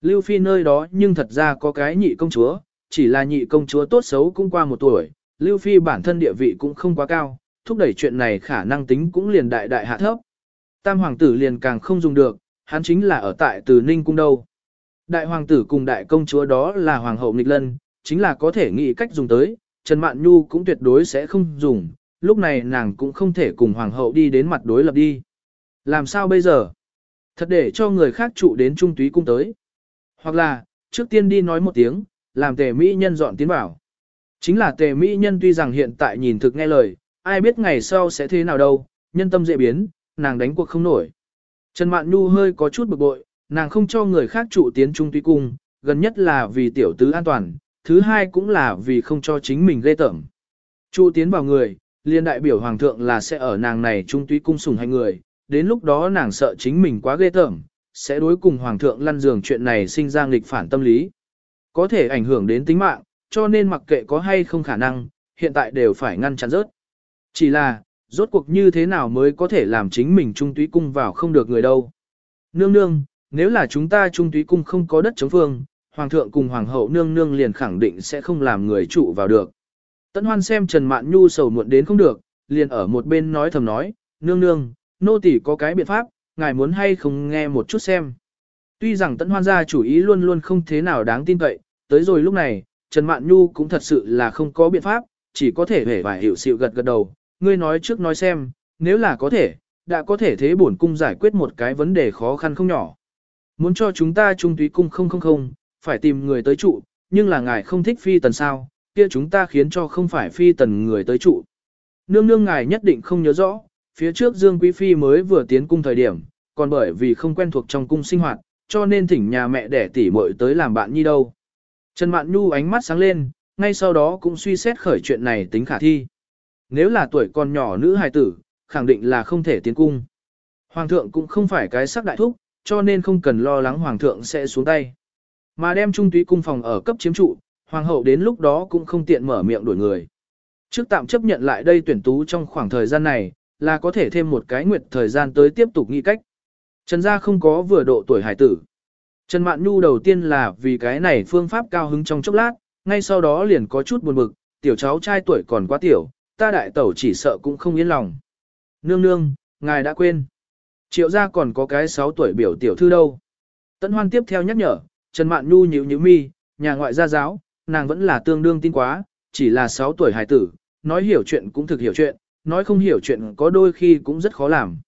Lưu Phi nơi đó nhưng thật ra có cái nhị công chúa, chỉ là nhị công chúa tốt xấu cũng qua một tuổi, Lưu Phi bản thân địa vị cũng không quá cao, thúc đẩy chuyện này khả năng tính cũng liền đại đại hạ thấp. Tam hoàng tử liền càng không dùng được, hắn chính là ở tại từ Ninh cung đâu. Đại hoàng tử cùng đại công chúa đó là hoàng hậu nghịch lân, chính là có thể nghĩ cách dùng tới, Trần Mạn Nhu cũng tuyệt đối sẽ không dùng, lúc này nàng cũng không thể cùng hoàng hậu đi đến mặt đối lập đi. Làm sao bây giờ? Thật để cho người khác trụ đến trung túy cung tới. Hoặc là, trước tiên đi nói một tiếng, làm tề mỹ nhân dọn tiến vào. Chính là tề mỹ nhân tuy rằng hiện tại nhìn thực nghe lời, ai biết ngày sau sẽ thế nào đâu, nhân tâm dễ biến, nàng đánh cuộc không nổi. Trần Mạn Nhu hơi có chút bực bội, nàng không cho người khác trụ tiến trung tuy cung, gần nhất là vì tiểu tứ an toàn, thứ hai cũng là vì không cho chính mình gây tởm. Trụ tiến vào người, liên đại biểu hoàng thượng là sẽ ở nàng này trung tuy cung sủng hành người, đến lúc đó nàng sợ chính mình quá ghê tởm, sẽ đối cùng hoàng thượng lăn giường chuyện này sinh ra nghịch phản tâm lý. Có thể ảnh hưởng đến tính mạng, cho nên mặc kệ có hay không khả năng, hiện tại đều phải ngăn chặn rớt. Chỉ là, rốt cuộc như thế nào mới có thể làm chính mình trung túy cung vào không được người đâu. Nương nương, nếu là chúng ta trung túy cung không có đất chống phương, hoàng thượng cùng hoàng hậu nương nương liền khẳng định sẽ không làm người trụ vào được. Tấn hoan xem Trần Mạn Nhu sầu muộn đến không được, liền ở một bên nói thầm nói, nương nương, nô tỳ có cái biện pháp, ngài muốn hay không nghe một chút xem. Tuy rằng Tấn hoan gia chủ ý luôn luôn không thế nào đáng tin cậy, tới rồi lúc này, Trần Mạn Nhu cũng thật sự là không có biện pháp, chỉ có thể vẻ vài hiệu sự gật gật đầu, ngươi nói trước nói xem, nếu là có thể, đã có thể thế bổn cung giải quyết một cái vấn đề khó khăn không nhỏ. Muốn cho chúng ta trung túy cung không không không, phải tìm người tới trụ, nhưng là ngài không thích phi tần sao, kia chúng ta khiến cho không phải phi tần người tới trụ. Nương nương ngài nhất định không nhớ rõ, phía trước Dương Quý Phi mới vừa tiến cung thời điểm, còn bởi vì không quen thuộc trong cung sinh hoạt, cho nên thỉnh nhà mẹ đẻ tỷ muội tới làm bạn nhi đâu. Trần Mạn Nhu ánh mắt sáng lên, ngay sau đó cũng suy xét khởi chuyện này tính khả thi. Nếu là tuổi còn nhỏ nữ hài tử, khẳng định là không thể tiến cung. Hoàng thượng cũng không phải cái sắc đại thúc, cho nên không cần lo lắng hoàng thượng sẽ xuống tay. Mà đem trung túy cung phòng ở cấp chiếm trụ, hoàng hậu đến lúc đó cũng không tiện mở miệng đuổi người. Trước tạm chấp nhận lại đây tuyển tú trong khoảng thời gian này, là có thể thêm một cái nguyệt thời gian tới tiếp tục nghĩ cách. Trần gia không có vừa độ tuổi hải tử. Trần Mạn Nhu đầu tiên là vì cái này phương pháp cao hứng trong chốc lát, ngay sau đó liền có chút buồn bực, tiểu cháu trai tuổi còn quá tiểu, ta đại tẩu chỉ sợ cũng không yên lòng. Nương nương, ngài đã quên. Triệu gia còn có cái 6 tuổi biểu tiểu thư đâu. Tấn hoan tiếp theo nhắc nhở, Trần Mạn Nhu nhíu nhíu mi, nhà ngoại gia giáo, nàng vẫn là tương đương tin quá, chỉ là 6 tuổi hài tử, nói hiểu chuyện cũng thực hiểu chuyện, nói không hiểu chuyện có đôi khi cũng rất khó làm.